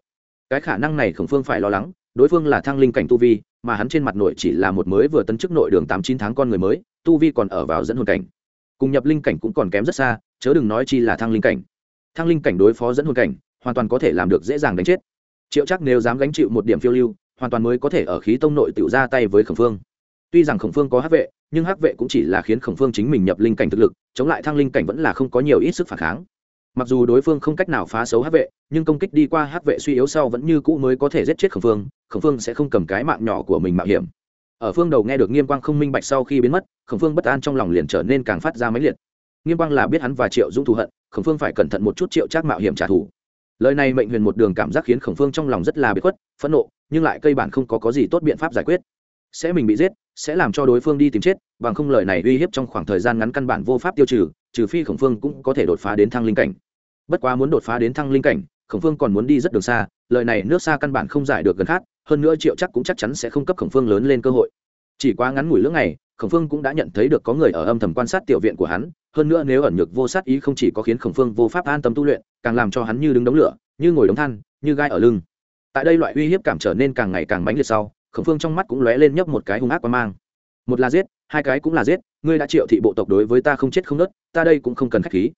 Cái khả năng này khổng phương phải lo lắng, đối phương là thăng linh cảnh tu vi, mà hắn trên mặt nội chỉ là một mới vừa tấn chức nội đường tám chín tháng con người mới, tu vi còn ở vào dẫn hồn cảnh. Cùng nhập linh cảnh cũng còn kém rất xa, chớ đừng nói chi là thăng linh cảnh. Thăng linh cảnh đối phó dẫn hồn cảnh hoàn toàn có thể làm được dễ dàng đánh chết. Triệu chắc nếu dám gánh chịu một điểm phiêu lưu, hoàn toàn mới có thể ở khí tông nội tự ra tay với khổng phương. Tuy rằng khổng phương có hắc vệ, nhưng hắc vệ cũng chỉ là khiến khổng phương chính mình nhập linh cảnh thực lực, chống lại thăng linh cảnh vẫn là không có nhiều ít sức phản kháng. Mặc dù đối phương không cách nào phá xấu hắc vệ, nhưng công kích đi qua hắc vệ suy yếu sau vẫn như cũ mới có thể giết chết khổng phương khổng phương sẽ không cầm cái mạng nhỏ của mình mạo hiểm. Ở phương đầu nghe được nghiêm quang không minh bạch sau khi biến mất, khổng phương bất an trong lòng liền trở nên càng phát ra máy liệt. Nghiêm quang là biết hắn và triệu dũng thù hận, khổng phương phải cẩn thận một chút triệu trác mạo hiểm trả thù lời này mệnh huyền một đường cảm giác khiến khổng phương trong lòng rất là bị khuất, phẫn nộ, nhưng lại cây bản không có có gì tốt biện pháp giải quyết. Sẽ mình bị giết, sẽ làm cho đối phương đi tìm chết, bằng không lời này uy hiếp trong khoảng thời gian ngắn căn bản vô pháp tiêu trừ trừ phi khổng phương cũng có thể đột phá đến thăng linh cảnh. Bất quá muốn đột phá đến thăng linh cảnh, khổng phương còn muốn đi rất đường xa, lời này nước xa căn bản không giải được gần khát hơn nữa triệu chắc cũng chắc chắn sẽ không cấp khổng phương lớn lên cơ hội. Chỉ quá ngắn ngủi lưỡng này khổng phương cũng đã nhận thấy được có người ở âm thầm quan sát tiểu viện của hắn hơn nữa nếu ẩn nhược vô sát ý không chỉ có khiến khổng phương vô pháp an tâm tu luyện, càng làm cho hắn như đứng đống lửa, như ngồi đống than, như gai ở lưng. Tại đây loại uy hiếp cảm trở nên càng ngày càng mãnh liệt sau, khổng phương trong mắt cũng lóe lên nhấp một cái hung ác quan mang. Một là giết, hai cái cũng là giết, ngươi đã triệu thị bộ tộc đối với ta không chết không nớt, ta đây cũng không cần khách khí.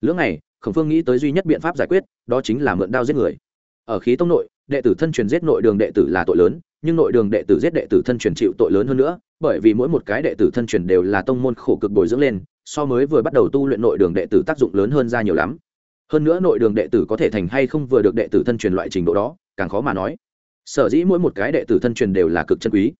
Lưỡng này, khổng phương nghĩ tới duy nhất biện pháp giải quyết, đó chính là mượn đao giết người. Ở khí tông nội, đệ tử thân truyền giết nội đường đệ tử là tội lớn, nhưng nội đường đệ tử giết đệ tử thân truyền chịu tội lớn hơn nữa, bởi vì mỗi một cái đệ tử thân truyền đều là tông môn khổ cực bồi dưỡng lên so mới vừa bắt đầu tu luyện nội đường đệ tử tác dụng lớn hơn ra nhiều lắm. Hơn nữa nội đường đệ tử có thể thành hay không vừa được đệ tử thân truyền loại trình độ đó, càng khó mà nói. Sở dĩ mỗi một cái đệ tử thân truyền đều là cực chân quý.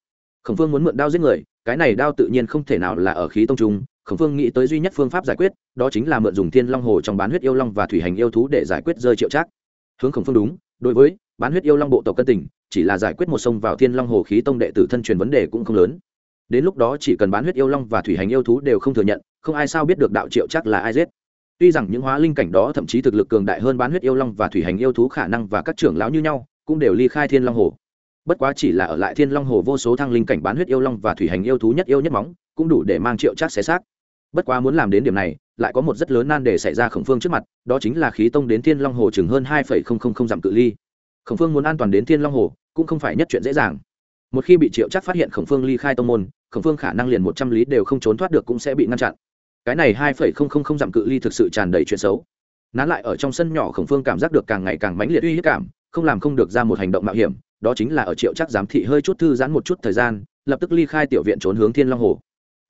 Khổng phương muốn mượn đao giết người, cái này đao tự nhiên không thể nào là ở khí tông trung. Khổng phương nghĩ tới duy nhất phương pháp giải quyết, đó chính là mượn dùng thiên long hồ trong bán huyết yêu long và thủy hành yêu thú để giải quyết rơi triệu trác. Hướng khổng phương đúng, đối với bán huyết yêu long bộ tộc cân tình, chỉ là giải quyết một sông vào thiên long hồ khí tông đệ tử thân truyền vấn đề cũng không lớn. Đến lúc đó chỉ cần bán huyết yêu long và thủy hành yêu thú đều không thừa nhận không ai sao biết được đạo triệu chắc là ai giết. Tuy rằng những hóa linh cảnh đó thậm chí thực lực cường đại hơn bán huyết yêu long và thủy hành yêu thú khả năng và các trưởng lão như nhau, cũng đều ly khai thiên long hồ. Bất quá chỉ là ở lại thiên long hồ vô số thăng linh cảnh bán huyết yêu long và thủy hành yêu thú nhất yêu nhất móng, cũng đủ để mang triệu chắc xé xác. Bất quá muốn làm đến điểm này, lại có một rất lớn nan đề xảy ra khổng phương trước mặt, đó chính là khí tông đến thiên long hồ chừng hơn hai dặm cự ly. Khổng phương muốn an toàn đến thiên long hồ, cũng không phải nhất chuyện dễ dàng. Một khi bị triệu chắc phát hiện khổng phương ly khai tông môn, khổng phương khả năng liền một trăm lý đều không trốn thoát được cũng sẽ bị ngăn chặn cái này hai phẩy không không không dặm cự ly thực sự tràn đầy chuyện xấu. Nán lại ở trong sân nhỏ khổng phương cảm giác được càng ngày càng mãnh liệt uy hiếp cảm, không làm không được ra một hành động mạo hiểm, đó chính là ở triệu chắc giám thị hơi chút thư giãn một chút thời gian, lập tức ly khai tiểu viện trốn hướng thiên long hồ.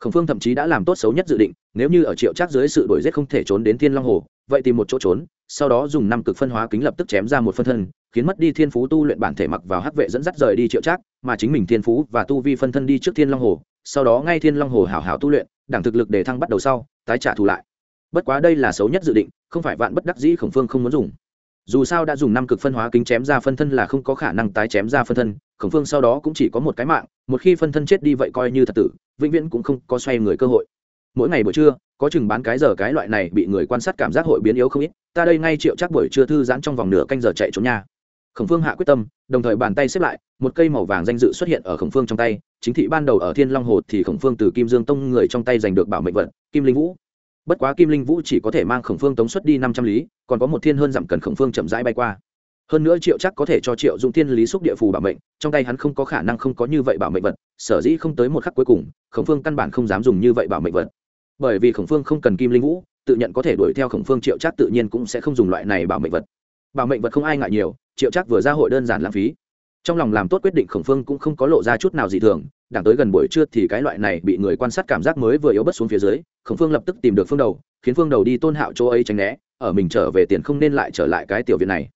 Khổng phương thậm chí đã làm tốt xấu nhất dự định, nếu như ở triệu chắc dưới sự đổi rét không thể trốn đến thiên long hồ, vậy tìm một chỗ trốn, sau đó dùng năm cực phân hóa kính lập tức chém ra một phân thân, khiến mất đi thiên phú tu luyện bản thể mặc vào hắc vệ dẫn dắt rời đi triệu trác, mà chính mình thiên phú và tu vi phân thân đi trước thiên long hồ, sau đó ngay thiên long hồ hảo hảo tu luyện đảng thực lực để thăng bắt đầu sau, tái trả thù lại. Bất quá đây là xấu nhất dự định, không phải vạn bất đắc dĩ khổng phương không muốn dùng. Dù sao đã dùng năm cực phân hóa kính chém ra phân thân là không có khả năng tái chém ra phân thân, khổng phương sau đó cũng chỉ có một cái mạng, một khi phân thân chết đi vậy coi như thật tử, vĩnh viễn cũng không có xoay người cơ hội. Mỗi ngày buổi trưa, có chừng bán cái giờ cái loại này bị người quan sát cảm giác hội biến yếu không ít, ta đây ngay triệu chắc buổi trưa thư giãn trong vòng nửa canh giờ chạy trốn nhà. khổng phương hạ quyết tâm, đồng thời bàn tay xếp lại, một cây màu vàng danh dự xuất hiện ở khổng phương trong tay chính thị ban đầu ở thiên long hồ thì khổng phương từ kim dương tông người trong tay giành được bảo mệnh vật, kim linh vũ. Bất quá kim linh vũ chỉ có thể mang khổng phương tống xuất đi năm trăm lý, còn có một thiên hơn dặm cần khổng phương chậm rãi bay qua. Hơn nữa triệu chắc có thể cho triệu dụng thiên lý xúc địa phù bảo mệnh, trong tay hắn không có khả năng không có như vậy bảo mệnh vật, sở dĩ không tới một khắc cuối cùng, khổng phương căn bản không dám dùng như vậy bảo mệnh vật. Bởi vì khổng phương không cần kim linh vũ, tự nhận có thể đuổi theo khổng phương triệu chắc tự nhiên cũng sẽ không dùng loại này bảo mệnh vật. Bảo mệnh vật không ai ngại nhiều, triệu chắc vừa ra hội đơn giản lãng phí trong lòng làm tốt quyết định khổng phương cũng không có lộ ra chút nào dị thường đảng tới gần buổi trưa thì cái loại này bị người quan sát cảm giác mới vừa yếu bất xuống phía dưới, khổng phương lập tức tìm được phương đầu, khiến phương đầu đi tôn hạo chỗ ấy tránh né, ở mình trở về tiền không nên lại trở lại cái tiểu viện này.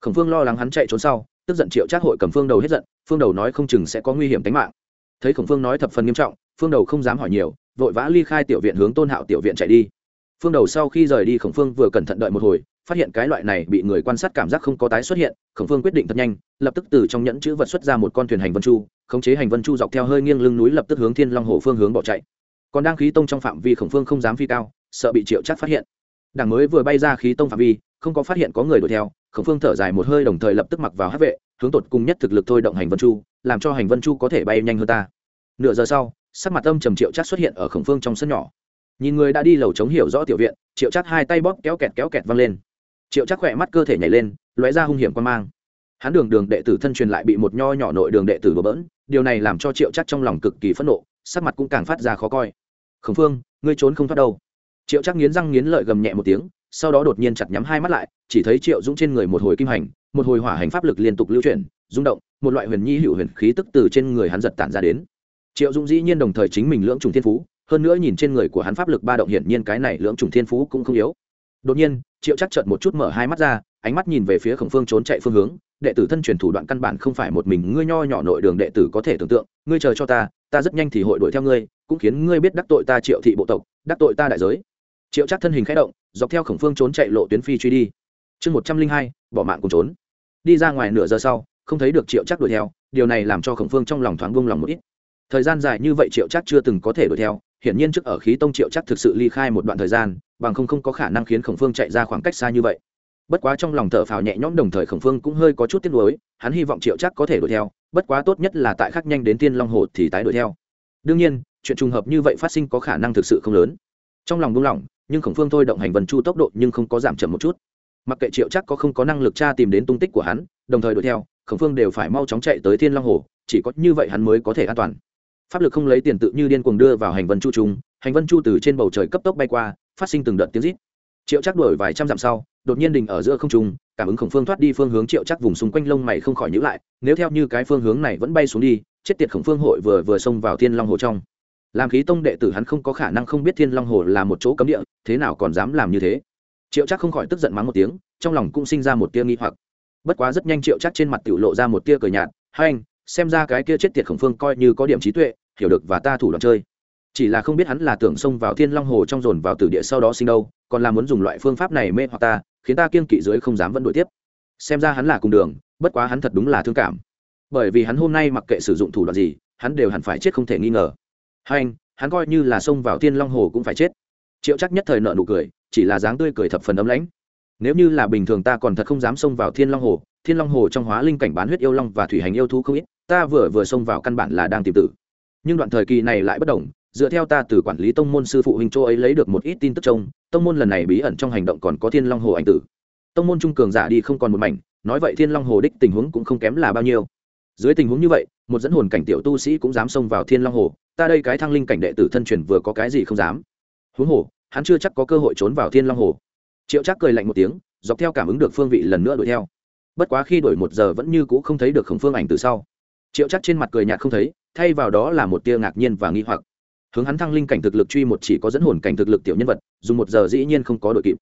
Khổng phương lo lắng hắn chạy trốn sau, tức giận triệu trác hội cầm phương đầu hết giận, phương đầu nói không chừng sẽ có nguy hiểm tính mạng. Thấy khổng phương nói thập phần nghiêm trọng, phương đầu không dám hỏi nhiều, vội vã ly khai tiểu viện hướng tôn hạo tiểu viện chạy đi. Phương đầu sau khi rời đi khổng phương vừa cẩn thận đợi một hồi phát hiện cái loại này bị người quan sát cảm giác không có tái xuất hiện, khổng phương quyết định thật nhanh, lập tức từ trong nhẫn chữ vật xuất ra một con thuyền hành vân chu, khống chế hành vân chu dọc theo hơi nghiêng lưng núi lập tức hướng thiên long hồ phương hướng bỏ chạy. Còn đang khí tông trong phạm vi khổng phương không dám phi cao, sợ bị triệu chắc phát hiện. Đảng mới vừa bay ra khí tông phạm vi, không có phát hiện có người đuổi theo, khổng phương thở dài một hơi đồng thời lập tức mặc vào hát vệ, hướng tột cùng nhất thực lực thôi động hành vân chu, làm cho hành vân chu có thể bay nhanh hơn ta. Nửa giờ sau, sắc mặt âm trầm triệu chắc xuất hiện ở khổng phương trong sân nhỏ. Nhìn người đã đi lầu chống hiểu rõ tiểu viện, triệu chắc hai tay bóp kéo kẹt kéo kẹt văng lên triệu chắc khỏe mắt cơ thể nhảy lên, lóe ra hung hiểm quan mang. Hắn đường đường đệ tử thân truyền lại bị một nho nhỏ nội đường đệ tử đổ bỡn, điều này làm cho triệu chắc trong lòng cực kỳ phẫn nộ, sắc mặt cũng càng phát ra khó coi. Khẩn phương, ngươi trốn không thoát đâu. Triệu chắc nghiến răng nghiến lợi gầm nhẹ một tiếng, sau đó đột nhiên chặt nhắm hai mắt lại, chỉ thấy triệu dũng trên người một hồi kim hành, một hồi hỏa hành pháp lực liên tục lưu chuyển, rung động, một loại huyền nhi hữu huyền khí tức từ trên người hắn giật tản ra đến. Triệu dũng dĩ nhiên đồng thời chính mình lưỡng trùng thiên phú, hơn nữa nhìn trên người của hắn pháp lực ba động hiển nhiên cái này lưỡng trùng thiên phú cũng không yếu đột nhiên, triệu chắc chợt một chút mở hai mắt ra, ánh mắt nhìn về phía khổng phương trốn chạy phương hướng. Đệ tử thân truyền thủ đoạn căn bản không phải một mình ngươi nho nhỏ nội đường đệ tử có thể tưởng tượng. Ngươi chờ cho ta ta rất nhanh thì hội đuổi theo ngươi, cũng khiến ngươi biết đắc tội ta triệu thị bộ tộc, đắc tội ta đại giới. Triệu chắc thân hình khẽ động, dọc theo khổng phương trốn chạy lộ tuyến phi truy đi. Chương một trăm linh hai, bỏ mạng cùng trốn. Đi ra ngoài nửa giờ sau, không thấy được triệu chắc đuổi theo, điều này làm cho khổng phương trong lòng thoáng vung lòng một ít. Thời gian dài như vậy triệu chắc chưa từng có thể đuổi theo hiển nhiên trước ở khí tông triệu chắc thực sự ly khai một đoạn thời gian, bằng không không có khả năng khiến khổng phương chạy ra khoảng cách xa như vậy. Bất quá trong lòng thở phào nhẹ nhõm đồng thời khổng phương cũng hơi có chút tiếc nuối, hắn hy vọng triệu chắc có thể đuổi theo, bất quá tốt nhất là tại khắc nhanh đến tiên long hồ thì tái đuổi theo. Đương nhiên, chuyện trùng hợp như vậy phát sinh có khả năng thực sự không lớn. Trong lòng buông lỏng, nhưng khổng phương thôi động hành vần chu tốc độ nhưng không có giảm chậm một chút. Mặc kệ triệu chắc có không có năng lực tra tìm đến tung tích của hắn, đồng thời đuổi theo, khổng phương đều phải mau chóng chạy tới thiên long hồ, chỉ có như vậy hắn mới có thể an toàn pháp lực không lấy tiền tự như điên cuồng đưa vào hành vân chu trung hành vân chu từ trên bầu trời cấp tốc bay qua, phát sinh từng đợt tiếng rít. Triệu chắc đuổi vài trăm dặm sau, đột nhiên đình ở giữa không trung, cảm ứng khổng phương thoát đi phương hướng triệu chắc vùng xung quanh lông mày không khỏi nhữ lại, nếu theo như cái phương hướng này vẫn bay xuống đi, chết tiệt khổng phương hội vừa vừa xông vào thiên long hồ trong. Làm khí tông đệ tử hắn không có khả năng không biết thiên long hồ là một chỗ cấm địa, thế nào còn dám làm như thế? Triệu chắc không khỏi tức giận mắng một tiếng, trong lòng cũng sinh ra một tia nghi hoặc. Bất quá rất nhanh triệu chắc trên mặt tiểu lộ ra một tia cờ nhạt hai anh xem ra cái kia chết tiệt khổng phương coi như có điểm trí tuệ, hiểu được và ta thủ đoạn chơi. Chỉ là không biết hắn là tưởng xông vào thiên long hồ trong dồn vào tử địa sau đó sinh đâu, còn là muốn dùng loại phương pháp này mê hoặc ta, khiến ta kiên kỵ dưới không dám vẫn đuổi tiếp. Xem ra hắn là cùng đường, bất quá hắn thật đúng là thương cảm. Bởi vì hắn hôm nay mặc kệ sử dụng thủ đoạn gì, hắn đều hẳn phải chết không thể nghi ngờ. Hai anh, hắn coi như là xông vào thiên long hồ cũng phải chết. Triệu chắc nhất thời nợ nụ cười, chỉ là dáng tươi cười thập phần ấm lãnh. Nếu như là bình thường ta còn thật không dám xông vào thiên long hồ, thiên long hồ trong hóa linh cảnh bán huyết yêu long và thủy hành yêu thú không ít ta vừa vừa xông vào căn bản là đang tìm tử. Nhưng đoạn thời kỳ này lại bất đồng, dựa theo ta từ quản lý tông môn sư phụ huynh châu ấy lấy được một ít tin tức trông, tông môn lần này bí ẩn trong hành động còn có thiên long hồ ảnh tử. Tông môn trung cường giả đi không còn một mảnh, nói vậy thiên long hồ đích tình huống cũng không kém là bao nhiêu. Dưới tình huống như vậy, một dẫn hồn cảnh tiểu tu sĩ cũng dám xông vào thiên long hồ, ta đây cái thăng linh cảnh đệ tử thân truyền vừa có cái gì không dám. Huống hồ, hắn chưa chắc có cơ hội trốn vào thiên long hồ. Triệu chắc cười lạnh một tiếng, dọc theo cảm ứng được phương vị lần nữa đuổi theo. Bất quá khi đuổi một giờ vẫn như cũ không thấy được khổng phương ảnh từ sau triệu chắc trên mặt cười nhạt không thấy, thay vào đó là một tia ngạc nhiên và nghi hoặc. Hướng hắn thăng linh cảnh thực lực truy một chỉ có dẫn hồn cảnh thực lực tiểu nhân vật, dùng một giờ dĩ nhiên không có đội kịp.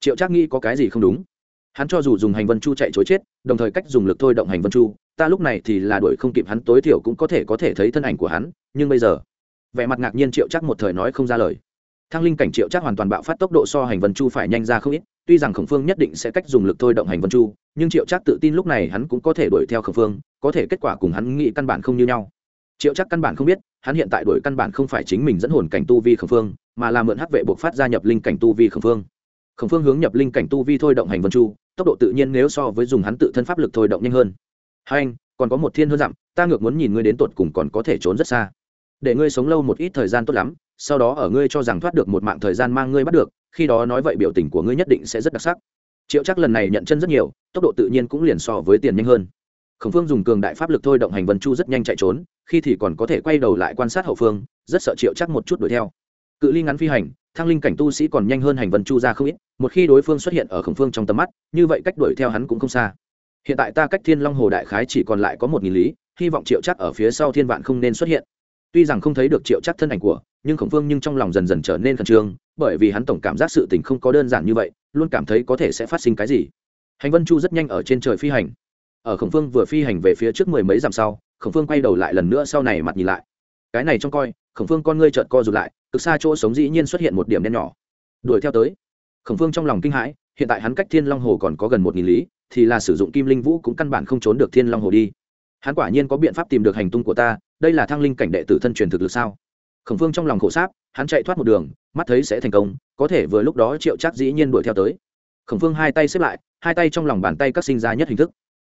Triệu chắc nghĩ có cái gì không đúng? Hắn cho dù dùng hành vân chu chạy chối chết, đồng thời cách dùng lực thôi động hành vân chu, ta lúc này thì là đuổi không kịp hắn, tối thiểu cũng có thể có thể thấy thân ảnh của hắn, nhưng bây giờ, vẻ mặt ngạc nhiên triệu chắc một thời nói không ra lời thăng linh cảnh triệu chắc hoàn toàn bạo phát tốc độ so hành vân chu phải nhanh ra không ít, tuy rằng khổng phương nhất định sẽ cách dùng lực thôi động hành vân chu, nhưng triệu chắc tự tin lúc này hắn cũng có thể đuổi theo khổng phương, có thể kết quả cùng hắn nghĩ căn bản không như nhau. Triệu chắc căn bản không biết, hắn hiện tại đuổi căn bản không phải chính mình dẫn hồn cảnh tu vi khổng phương, mà là mượn hắc vệ buộc phát ra nhập linh cảnh tu vi khổng phương. Khổng phương hướng nhập linh cảnh tu vi thôi động hành vân chu, tốc độ tự nhiên nếu so với dùng hắn tự thân pháp lực thôi động nhanh hơn. Hai anh, còn có một thiên hơn dặm, ta ngược muốn nhìn ngươi đến tột cùng còn có thể trốn rất xa. Để ngươi sống lâu một ít thời gian tốt lắm sau đó ở ngươi cho rằng thoát được một mạng thời gian mang ngươi bắt được, khi đó nói vậy biểu tình của ngươi nhất định sẽ rất đặc sắc. Triệu chắc lần này nhận chân rất nhiều, tốc độ tự nhiên cũng liền so với tiền nhanh hơn. Khổng phương dùng cường đại pháp lực thôi động hành vân chu rất nhanh chạy trốn, khi thì còn có thể quay đầu lại quan sát hậu phương, rất sợ triệu chắc một chút đuổi theo. Cự ly ngắn phi hành, thăng linh cảnh tu sĩ còn nhanh hơn hành vân chu ra không ít, một khi đối phương xuất hiện ở khổng phương trong tầm mắt, như vậy cách đuổi theo hắn cũng không xa. Hiện tại ta cách thiên long hồ đại khái chỉ còn lại có một nghìn lý, hy vọng triệu chắc ở phía sau thiên vạn không nên xuất hiện tuy rằng không thấy được triệu chắc thân ảnh của, nhưng khổng phương nhưng trong lòng dần dần trở nên khẩn trương, bởi vì hắn tổng cảm giác sự tình không có đơn giản như vậy, luôn cảm thấy có thể sẽ phát sinh cái gì. Hành vân chu rất nhanh ở trên trời phi hành. Ở khổng phương vừa phi hành về phía trước mười mấy dặm sau, khổng phương quay đầu lại lần nữa sau này mặt nhìn lại. Cái này trong coi, khổng phương con ngươi trợn co rụt lại, cực xa chỗ sống dĩ nhiên xuất hiện một điểm đen nhỏ. Đuổi theo tới. Khổng phương trong lòng kinh hãi, hiện tại hắn cách thiên long hồ còn có gần một nghìn lý, thì là sử dụng kim linh vũ cũng căn bản không trốn được thiên long hồ đi hắn quả nhiên có biện pháp tìm được hành tung của ta, đây là thăng linh cảnh đệ tử thân truyền thực lực sao? Khổng phương trong lòng khổ sáp, hắn chạy thoát một đường, mắt thấy sẽ thành công, có thể vừa lúc đó triệu chắc dĩ nhiên đuổi theo tới. Khổng phương hai tay xếp lại, hai tay trong lòng bàn tay các sinh ra nhất hình thức.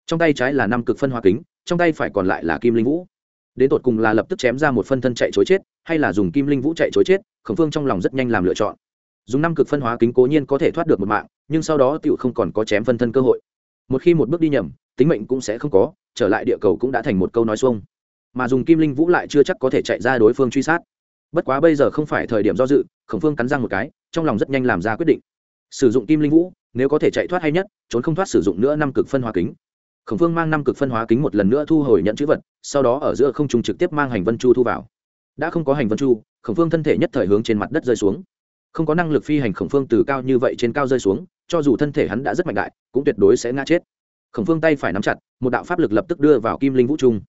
Trong tay trái là năm cực phân hoa kính, trong tay phải còn lại là kim linh vũ. Đến tột cùng là lập tức chém ra một phân thân chạy chối chết, hay là dùng kim linh vũ chạy chối chết, khổng phương trong lòng rất nhanh làm lựa chọn. Dùng năm cực phân hóa kính cố nhiên có thể thoát được một mạng, nhưng sau đó tựu không còn có chém phân thân cơ hội. Một khi một bước đi nhầm, tính mệnh cũng sẽ không có trở lại địa cầu cũng đã thành một câu nói xuông. Mà dùng kim linh vũ lại chưa chắc có thể chạy ra đối phương truy sát. Bất quá bây giờ không phải thời điểm do dự, khổng phương cắn răng một cái, trong lòng rất nhanh làm ra quyết định. Sử dụng kim linh vũ, nếu có thể chạy thoát hay nhất, trốn không thoát sử dụng nữa năm cực phân hóa kính. Khổng phương mang năm cực phân hóa kính một lần nữa thu hồi nhận chữ vật, sau đó ở giữa không trung trực tiếp mang hành vân chu thu vào. Đã không có hành vân chu, khổng phương thân thể nhất thời hướng trên mặt đất rơi xuống. Không có năng lực phi hành khổng phương từ cao như vậy trên cao rơi xuống, cho dù thân thể hắn đã rất mạnh đại, cũng tuyệt đối sẽ ngã chết khổng phương tay phải nắm chặt một đạo pháp lực lập tức đưa vào kim linh vũ trung.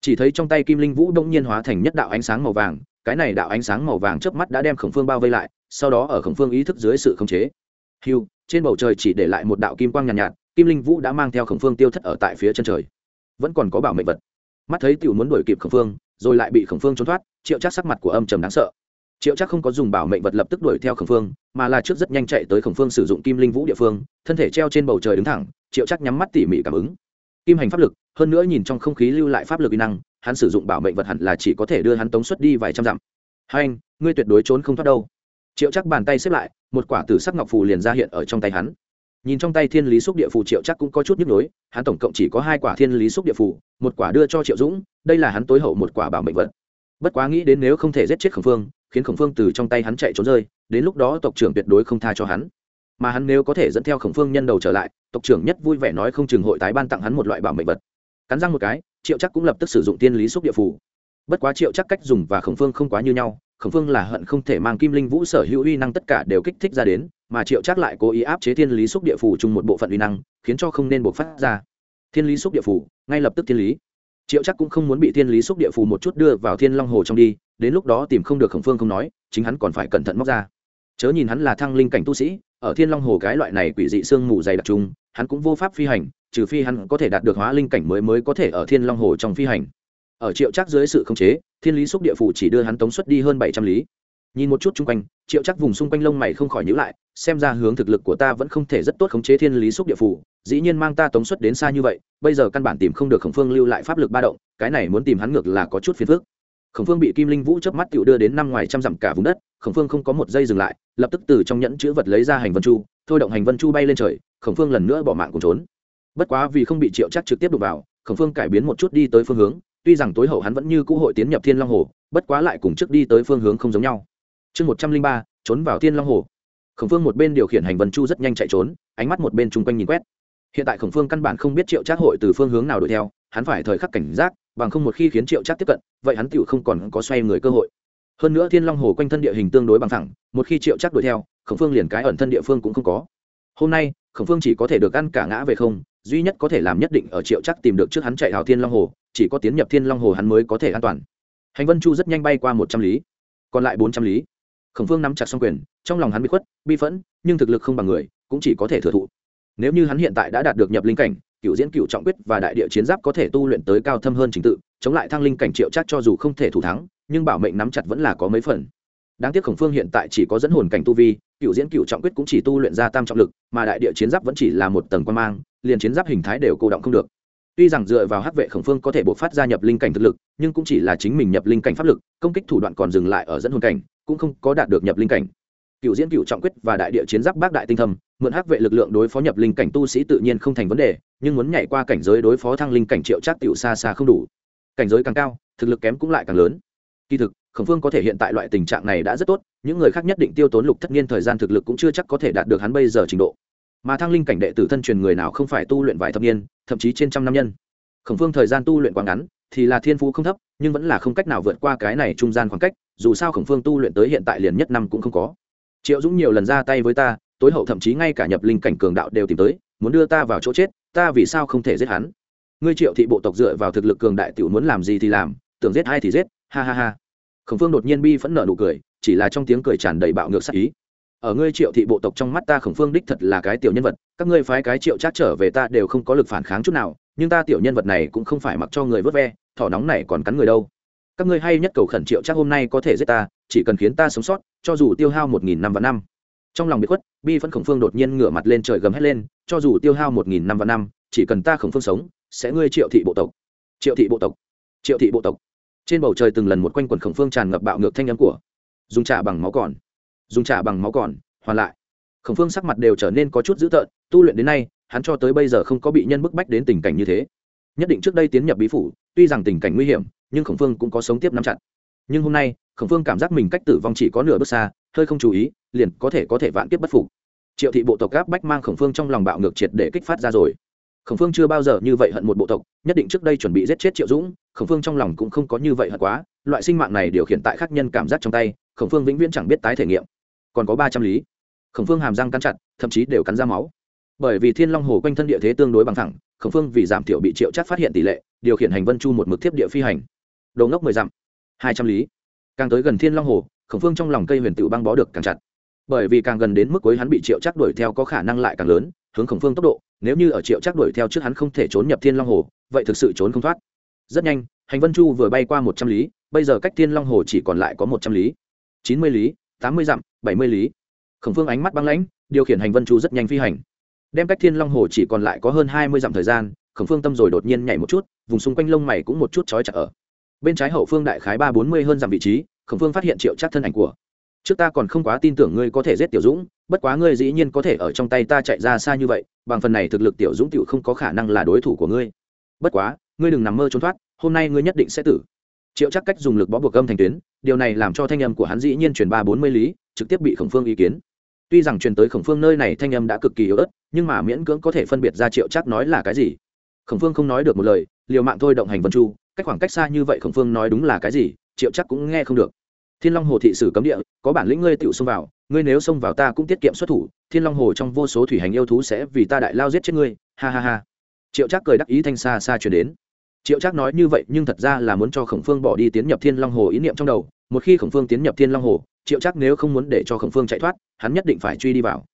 Chỉ thấy trong tay kim linh vũ đông nhiên hóa thành nhất đạo ánh sáng màu vàng cái này đạo ánh sáng màu vàng trước mắt đã đem khổng phương bao vây lại sau đó ở khổng phương ý thức dưới sự khống chế. Hiu trên bầu trời chỉ để lại một đạo kim quang nhàn nhạt, nhạt kim linh vũ đã mang theo khổng phương tiêu thất ở tại phía chân trời. Vẫn còn có bảo mệnh vật. Mắt thấy tiểu muốn đuổi kịp khổng phương rồi lại bị khổng phương trốn thoát triệu chắc sắc mặt của âm trầm đáng sợ triệu chắc không có dùng bảo mệnh vật lập tức đuổi theo khổng phương, mà là trước rất nhanh chạy tới khổng phương sử dụng kim linh vũ địa phương, thân thể treo trên bầu trời đứng thẳng, triệu chắc nhắm mắt tỉ mỉ cảm ứng. Kim hành pháp lực, hơn nữa nhìn trong không khí lưu lại pháp lực uy năng, hắn sử dụng bảo mệnh vật hẳn là chỉ có thể đưa hắn tống xuất đi vài trăm dặm. Hai anh, ngươi tuyệt đối trốn không thoát đâu. Triệu chắc bàn tay xếp lại, một quả tử sắc ngọc phù liền ra hiện ở trong tay hắn. Nhìn trong tay thiên lý xúc địa phù, triệu chắc cũng có chút nhức nhối, hắn tổng cộng chỉ có hai quả thiên lý xúc địa phù, một quả đưa cho triệu dũng, đây là hắn tối hậu một quả bảo mệnh vật. Bất quá nghĩ đến nếu không thể giết chết khổng phương khiến khổng phương từ trong tay hắn chạy trốn rơi, đến lúc đó tộc trưởng tuyệt đối không tha cho hắn. Mà hắn nếu có thể dẫn theo khổng phương nhân đầu trở lại, tộc trưởng nhất vui vẻ nói không chừng hội tái ban tặng hắn một loại bảo mệnh vật. Cắn răng một cái, triệu chắc cũng lập tức sử dụng tiên lý xúc địa phủ bất quá triệu chắc cách dùng và khổng phương không quá như nhau, khổng phương là hận không thể mang kim linh vũ sở hữu uy năng tất cả đều kích thích ra đến, mà triệu chắc lại cố ý áp chế thiên lý xúc địa phủ chung một bộ phận uy năng, khiến cho không nên buộc phát ra. Thiên lý xúc địa phủ ngay lập tức thiên lý triệu chắc cũng không muốn bị thiên lý xúc địa Phù một chút đưa vào thiên long hồ trong đi, đến lúc đó tìm không được khổng phương không nói, chính hắn còn phải cẩn thận móc ra. Chớ nhìn hắn là thăng linh cảnh tu sĩ, ở thiên long hồ cái loại này quỷ dị sương mù dày đặc trùng, hắn cũng vô pháp phi hành, trừ phi hắn có thể đạt được hóa linh cảnh mới mới có thể ở thiên long hồ trong phi hành. Ở triệu chắc dưới sự khống chế, thiên lý xúc địa phủ chỉ đưa hắn tống xuất đi hơn bảy trăm lý nhìn một chút chung quanh, triệu chắc vùng xung quanh lông mày không khỏi nhữ lại, xem ra hướng thực lực của ta vẫn không thể rất tốt khống chế thiên lý xúc địa phủ, dĩ nhiên mang ta tống xuất đến xa như vậy, bây giờ căn bản tìm không được khổng phương lưu lại pháp lực ba động, cái này muốn tìm hắn ngược là có chút phiền phức. Khổng phương bị kim linh vũ chớp mắt tự đưa đến năm ngoài trăm dặm cả vùng đất, khổng phương không có một giây dừng lại, lập tức từ trong nhẫn chữ vật lấy ra hành vân chu, thôi động hành vân chu bay lên trời, khổng phương lần nữa bỏ mạng cùng trốn. Bất quá vì không bị triệu chắc trực tiếp đụng vào, khổng phương cải biến một chút đi tới phương hướng, tuy rằng tối hậu hắn vẫn như cũ hội tiến nhập thiên long hồ, bất quá lại cùng trước đi tới phương hướng không giống nhau chương một trăm linh ba, trốn vào thiên long hồ. Khổng phương một bên điều khiển hành vân chu rất nhanh chạy trốn, ánh mắt một bên chung quanh nhìn quét. Hiện tại khổng phương căn bản không biết triệu trác hội từ phương hướng nào đuổi theo, hắn phải thời khắc cảnh giác, bằng không một khi khiến triệu trác tiếp cận, vậy hắn tựu không còn có xoay người cơ hội. Hơn nữa thiên long hồ quanh thân địa hình tương đối bằng thẳng một khi triệu trác đuổi theo, khổng phương liền cái ẩn thân địa phương cũng không có. Hôm nay, khổng phương chỉ có thể được ăn cả ngã về không, duy nhất có thể làm nhất định ở triệu Trác tìm được trước hắn chạy hào thiên long hồ, chỉ có tiến nhập thiên long hồ hắn mới có thể an toàn. Hành vân chu rất nhanh bay qua một trăm lý, còn lại bốn trăm lý khổng phương nắm chặt xong quyền, trong lòng hắn bị khuất, bi phẫn, nhưng thực lực không bằng người, cũng chỉ có thể thừa thụ. Nếu như hắn hiện tại đã đạt được nhập linh cảnh, cựu diễn cựu trọng quyết và đại địa chiến giáp có thể tu luyện tới cao thâm hơn trình tự, chống lại thăng linh cảnh triệu chắc cho dù không thể thủ thắng, nhưng bảo mệnh nắm chặt vẫn là có mấy phần. Đáng tiếc khổng phương hiện tại chỉ có dẫn hồn cảnh tu vi, cựu diễn cựu trọng quyết cũng chỉ tu luyện ra tam trọng lực, mà đại địa chiến giáp vẫn chỉ là một tầng quan mang, liền chiến giáp hình thái đều cô động không được. Tuy rằng dựa vào hắc vệ khổng phương có thể bộc phát ra nhập linh cảnh thực lực, nhưng cũng chỉ là chính mình nhập linh cảnh pháp lực, công kích thủ đoạn còn dừng lại ở dẫn hồn cảnh cũng không có đạt được nhập linh cảnh. Cựu diễn cựu trọng quyết và đại địa chiến giáp bác đại tinh thâm, mượn hắc vệ lực lượng đối phó nhập linh cảnh tu sĩ tự nhiên không thành vấn đề, nhưng muốn nhảy qua cảnh giới đối phó thăng linh cảnh triệu trác tiểu xa xa không đủ. Cảnh giới càng cao, thực lực kém cũng lại càng lớn. Kỳ thực, khổng phương có thể hiện tại loại tình trạng này đã rất tốt, những người khác nhất định tiêu tốn lục thất niên thời gian thực lực cũng chưa chắc có thể đạt được hắn bây giờ trình độ. Mà thăng linh cảnh đệ tử thân truyền người nào không phải tu luyện vài thập niên, thậm chí trên trăm năm nhân. Khổng phương thời gian tu luyện quá ngắn thì là thiên phú không thấp, nhưng vẫn là không cách nào vượt qua cái này trung gian khoảng cách, dù sao khổng phương tu luyện tới hiện tại liền nhất năm cũng không có. Triệu dũng nhiều lần ra tay với ta, tối hậu thậm chí ngay cả nhập linh cảnh cường đạo đều tìm tới, muốn đưa ta vào chỗ chết, ta vì sao không thể giết hắn? Ngươi triệu thị bộ tộc dựa vào thực lực cường đại tiểu muốn làm gì thì làm, tưởng giết ai thì giết, ha ha ha. Khổng phương đột nhiên bi phẫn nợ nụ cười, chỉ là trong tiếng cười tràn đầy bạo ngược sắc ý. Ở ngươi triệu thị bộ tộc trong mắt ta khổng phương đích thật là cái tiểu nhân vật, các ngươi phái cái triệu trát trở về ta đều không có lực phản kháng chút nào nhưng ta tiểu nhân vật này cũng không phải mặc cho người vớt ve, thỏ nóng này còn cắn người đâu. Các ngươi hay nhất cầu khẩn triệu chắc hôm nay có thể giết ta, chỉ cần khiến ta sống sót, cho dù tiêu hao một nghìn năm và năm. Trong lòng bị khuất, bi phân khổng phương đột nhiên ngửa mặt lên trời gầm hét lên, cho dù tiêu hao một nghìn năm và năm, chỉ cần ta khổng phương sống, sẽ ngươi triệu thị bộ tộc. Triệu thị bộ tộc. Triệu thị bộ tộc. Trên bầu trời từng lần một quanh quần khổng phương tràn ngập bạo ngược thanh âm của dùng trả bằng máu còn. Dùng trả bằng máu còn, hoàn lại. Khổng phương sắc mặt đều trở nên có chút dữ tợn, tu luyện đến nay hắn cho tới bây giờ không có bị nhân bức bách đến tình cảnh như thế. Nhất định trước đây tiến nhập bí phủ, tuy rằng tình cảnh nguy hiểm, nhưng khổng phương cũng có sống tiếp nắm chặt. Nhưng hôm nay, khổng phương cảm giác mình cách tử vong chỉ có nửa bước xa, hơi không chú ý, liền có thể có thể vạn kiếp bất phục. Triệu thị bộ tộc gáp bách mang khổng phương trong lòng bạo ngược triệt để kích phát ra rồi. Khổng phương chưa bao giờ như vậy hận một bộ tộc, nhất định trước đây chuẩn bị giết chết triệu dũng, khổng phương trong lòng cũng không có như vậy hận quá, loại sinh mạng này điều khiển tại khắc nhân cảm giác trong tay, khổng phương vĩnh viễn chẳng biết tái thể nghiệm. Còn có ba trăm lý. Khổng phương hàm răng cắn chặt, thậm chí đều cắn ra máu bởi vì thiên long hồ quanh thân địa thế tương đối bằng thẳng, khổng phương vì giảm thiểu bị triệu chắc phát hiện tỷ lệ, điều khiển hành vân chu một mực tiếp địa phi hành. Đầu ngốc mười dặm, hai trăm lý. Càng tới gần thiên long hồ, khổng phương trong lòng cây huyền tự băng bó được càng chặt. Bởi vì càng gần đến mức cuối hắn bị triệu chắc đuổi theo có khả năng lại càng lớn, hướng khổng phương tốc độ, nếu như ở triệu chắc đuổi theo trước hắn không thể trốn nhập thiên long hồ, vậy thực sự trốn không thoát. Rất nhanh, hành vân chu vừa bay qua một trăm lý, bây giờ cách thiên long hồ chỉ còn lại có một trăm lý. Chín mươi lý, tám mươi dặm, bảy mươi lý. Khổng phương ánh mắt băng lãnh, điều khiển hành vân chu rất nhanh phi hành đem cách thiên long hồ chỉ còn lại có hơn hai mươi dặm thời gian, khổng phương tâm rồi đột nhiên nhảy một chút, vùng xung quanh lông mày cũng một chút trói chặt ở. Bên trái hậu phương đại khái ba bốn mươi hơn dặm vị trí, khổng phương phát hiện triệu chắc thân ảnh của. Trước ta còn không quá tin tưởng ngươi có thể giết tiểu dũng, bất quá ngươi dĩ nhiên có thể ở trong tay ta chạy ra xa như vậy, bằng phần này thực lực tiểu dũng tiểu không có khả năng là đối thủ của ngươi. Bất quá, ngươi đừng nằm mơ trốn thoát, hôm nay ngươi nhất định sẽ tử. Triệu chắc cách dùng lực bó buộc âm thành tuyến, điều này làm cho thanh âm của hắn dĩ nhiên truyền ba bốn mươi lý, trực tiếp bị khổng phương ý kiến. Tuy rằng truyền tới khổng phương nơi này thanh âm đã cực kỳ yếu ớt nhưng mà miễn cưỡng có thể phân biệt ra triệu chắc nói là cái gì. Khổng phương không nói được một lời, liều mạng thôi động hành vân chu, cách khoảng cách xa như vậy khổng phương nói đúng là cái gì, triệu chắc cũng nghe không được. Thiên long hồ thị sử cấm địa, có bản lĩnh ngươi tự xông vào, ngươi nếu xông vào ta cũng tiết kiệm xuất thủ, thiên long hồ trong vô số thủy hành yêu thú sẽ vì ta đại lao giết chết ngươi, ha ha ha. Triệu chắc cười đắc ý thanh xa xa chuyển đến. Triệu chắc nói như vậy nhưng thật ra là muốn cho khổng phương bỏ đi tiến nhập thiên long hồ ý niệm trong đầu, một khi khổng phương tiến nhập thiên long hồ, triệu chắc nếu không muốn để cho khổng phương chạy thoát, hắn nhất định phải truy đi vào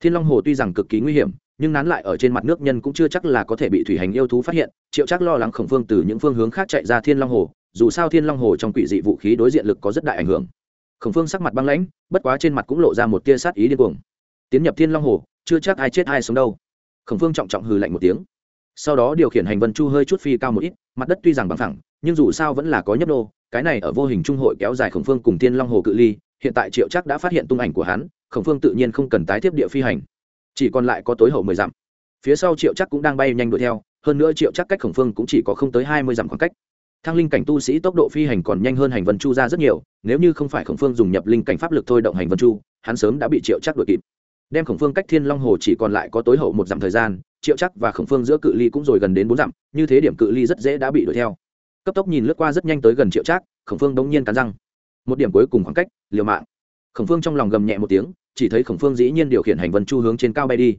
thiên long hồ tuy rằng cực kỳ nguy hiểm, nhưng nán lại ở trên mặt nước nhân cũng chưa chắc là có thể bị thủy hành yêu thú phát hiện, triệu chắc lo lắng khổng phương từ những phương hướng khác chạy ra thiên long hồ, dù sao thiên long hồ trong quỷ dị vũ khí đối diện lực có rất đại ảnh hưởng. Khổng phương sắc mặt băng lãnh, bất quá trên mặt cũng lộ ra một tia sát ý điên cuồng. Tiến nhập thiên long hồ, chưa chắc ai chết ai sống đâu. Khổng phương trọng trọng hừ lạnh một tiếng. Sau đó điều khiển hành vân chu hơi chút phi cao một ít, mặt đất tuy rằng bằng thẳng nhưng dù sao vẫn là có nhấp đô cái này ở vô hình trung hội kéo dài khổng phương cùng thiên long hồ cự ly, hiện tại triệu chắc đã phát hiện tung ảnh của hắn khổng phương tự nhiên không cần tái tiếp địa phi hành. Chỉ còn lại có tối hậu mười dặm. Phía sau triệu chắc cũng đang bay nhanh đuổi theo, hơn nữa triệu chắc cách khổng phương cũng chỉ có không tới hai mươi dặm khoảng cách. Thăng linh cảnh tu sĩ tốc độ phi hành còn nhanh hơn hành vân chu ra rất nhiều, nếu như không phải khổng phương dùng nhập linh cảnh pháp lực thôi động hành vân chu, hắn sớm đã bị triệu chắc đuổi kịp. Đem khổng phương cách thiên long hồ chỉ còn lại có tối hậu một dặm thời gian, triệu chắc và khổng phương giữa cự ly cũng rồi gần đến bốn dặm, như thế điểm cự ly rất dễ đã bị đuổi theo. Cấp tốc nhìn lướt qua rất nhanh tới gần triệu chắc khổng phương bỗng nhiên cắn răng. Một điểm cuối cùng khoảng cách, liều mạng. Khổng phương trong lòng gầm nhẹ một tiếng chỉ thấy khổng phương dĩ nhiên điều khiển hành vân chu hướng trên cao bay đi.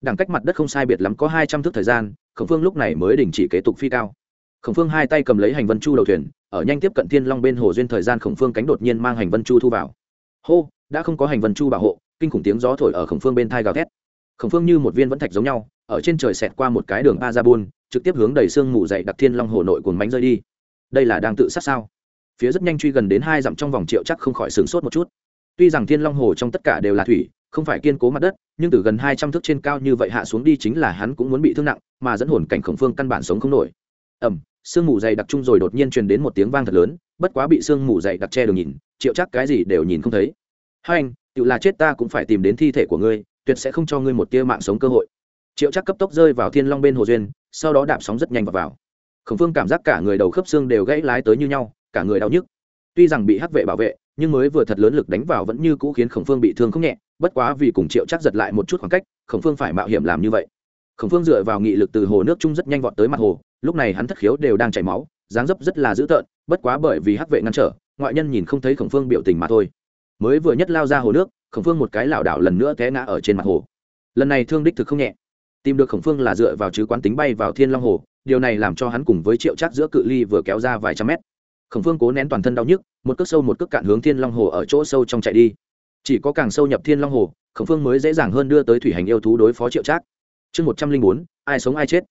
Đẳng cách mặt đất không sai biệt lắm có hai trăm thước thời gian, khổng phương lúc này mới đình chỉ kế tục phi cao. Khổng phương hai tay cầm lấy hành vân chu đầu thuyền, ở nhanh tiếp cận thiên long bên hồ duyên thời gian khổng phương cánh đột nhiên mang hành vân chu thu vào. Hô, đã không có hành vân chu bảo hộ, kinh khủng tiếng gió thổi ở khổng phương bên thai gào thét. Khổng phương như một viên vẫn thạch giống nhau, ở trên trời xẹt qua một cái đường ba ra bun trực tiếp hướng đầy sương mù dậy đặc thiên long hồ nội cồn bánh rơi đi. Đây là đang tự sát sao? Phía rất nhanh truy gần đến hai dặm trong vòng triệu chắc không khỏi sửng sốt một chút tuy rằng thiên long hồ trong tất cả đều là thủy không phải kiên cố mặt đất nhưng từ gần hai trăm thước trên cao như vậy hạ xuống đi chính là hắn cũng muốn bị thương nặng mà dẫn hồn cảnh khổng phương căn bản sống không nổi. Ẩm sương mù dày đặc chung rồi đột nhiên truyền đến một tiếng vang thật lớn bất quá bị sương mù dày đặc che đường nhìn triệu chắc cái gì đều nhìn không thấy. Hai anh tự là chết ta cũng phải tìm đến thi thể của ngươi tuyệt sẽ không cho ngươi một tia mạng sống cơ hội. Triệu chắc cấp tốc rơi vào thiên long bên hồ duyên sau đó đạp sóng rất nhanh vào, vào. khổng phương cảm giác cả người đầu khớp xương đều gãy lái tới như nhau cả người đau nhức tuy rằng bị hắc vệ bảo vệ, nhưng mới vừa thật lớn lực đánh vào vẫn như cũ khiến khổng phương bị thương không nhẹ, bất quá vì cùng triệu chắc giật lại một chút khoảng cách, khổng phương phải mạo hiểm làm như vậy. Khổng phương dựa vào nghị lực từ hồ nước trung rất nhanh vọt tới mặt hồ, lúc này hắn thất khiếu đều đang chảy máu, dáng dấp rất là dữ tợn, bất quá bởi vì hắc vệ ngăn trở, ngoại nhân nhìn không thấy khổng phương biểu tình mà thôi. Mới vừa nhất lao ra hồ nước, khổng phương một cái lảo đảo lần nữa té ngã ở trên mặt hồ. Lần này thương đích thực không nhẹ. Tìm được khổng phương là dựa vào chứ quán tính bay vào thiên long hồ, điều này làm cho hắn cùng với triệu chắc giữa cự ly vừa kéo ra vài trăm mét khổng phương cố nén toàn thân đau nhức, một cước sâu một cước cạn hướng thiên long hồ ở chỗ sâu trong chạy đi. Chỉ có càng sâu nhập thiên long hồ, khổng phương mới dễ dàng hơn đưa tới thủy hành yêu thú đối phó triệu trác. Chương một trăm linh bốn, ai sống ai chết.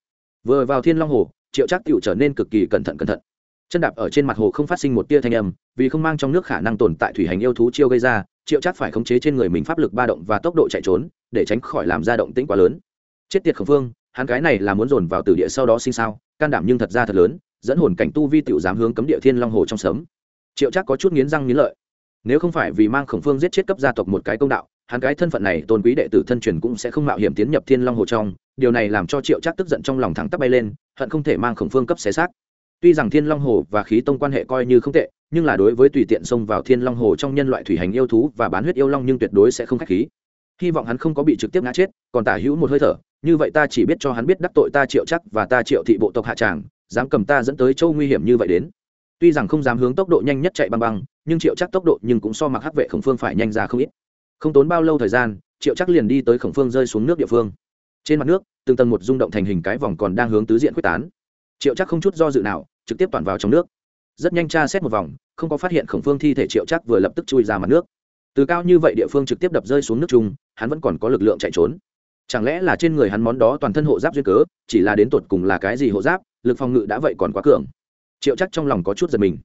Vừa vào thiên long hồ, triệu trác tựu trở nên cực kỳ cẩn thận cẩn thận. Chân đạp ở trên mặt hồ không phát sinh một tia thanh âm, vì không mang trong nước khả năng tồn tại thủy hành yêu thú chiêu gây ra, triệu trác phải khống chế trên người mình pháp lực ba động và tốc độ chạy trốn, để tránh khỏi làm ra động tĩnh quá lớn. Chết tiệt khổng phương, hắn cái này là muốn dồn vào tử địa sau đó sinh sao, can đảm nhưng thật ra thật lớn dẫn hồn cảnh tu vi tiểu dám hướng cấm địa thiên long hồ trong sớm. Triệu chắc có chút nghiến răng nghiến lợi. Nếu không phải vì mang khổng phương giết chết cấp gia tộc một cái công đạo, hắn cái thân phận này tôn quý đệ tử thân truyền cũng sẽ không mạo hiểm tiến nhập thiên long hồ trong. Điều này làm cho triệu chắc tức giận trong lòng thẳng tắp bay lên, hận không thể mang khổng phương cấp xé xác. Tuy rằng thiên long hồ và khí tông quan hệ coi như không tệ, nhưng là đối với tùy tiện xông vào thiên long hồ trong nhân loại thủy hành yêu thú và bán huyết yêu long nhưng tuyệt đối sẽ không k h á c h khí. Hy vọng hắn không có bị trực tiếp ngã chết, còn tả hữu một hơi thở, như vậy ta chỉ biết cho hắn biết đắc tội ta triệu chắc và ta triệu thị bộ tộc hạ tràng dám cầm ta dẫn tới châu nguy hiểm như vậy đến. Tuy rằng không dám hướng tốc độ nhanh nhất chạy băng băng, nhưng triệu chắc tốc độ nhưng cũng so mặc hắc vệ khổng phương phải nhanh ra không ít. Không tốn bao lâu thời gian, triệu chắc liền đi tới khổng phương rơi xuống nước địa phương. Trên mặt nước, từng tầng một rung động thành hình cái vòng còn đang hướng tứ diện quyết tán. Triệu chắc không chút do dự nào, trực tiếp toàn vào trong nước. Rất nhanh tra xét một vòng, không có phát hiện khổng phương thi thể triệu chắc vừa lập tức chui ra mặt nước. Từ cao như vậy địa phương trực tiếp đập rơi xuống nước chung, hắn vẫn còn có lực lượng chạy trốn. Chẳng lẽ là trên người hắn món đó toàn thân hộ giáp duyên cớ, chỉ là đến tột cùng là cái gì hộ giáp? Lực phòng ngự đã vậy còn quá cường. Triệu chắc trong lòng có chút giật mình.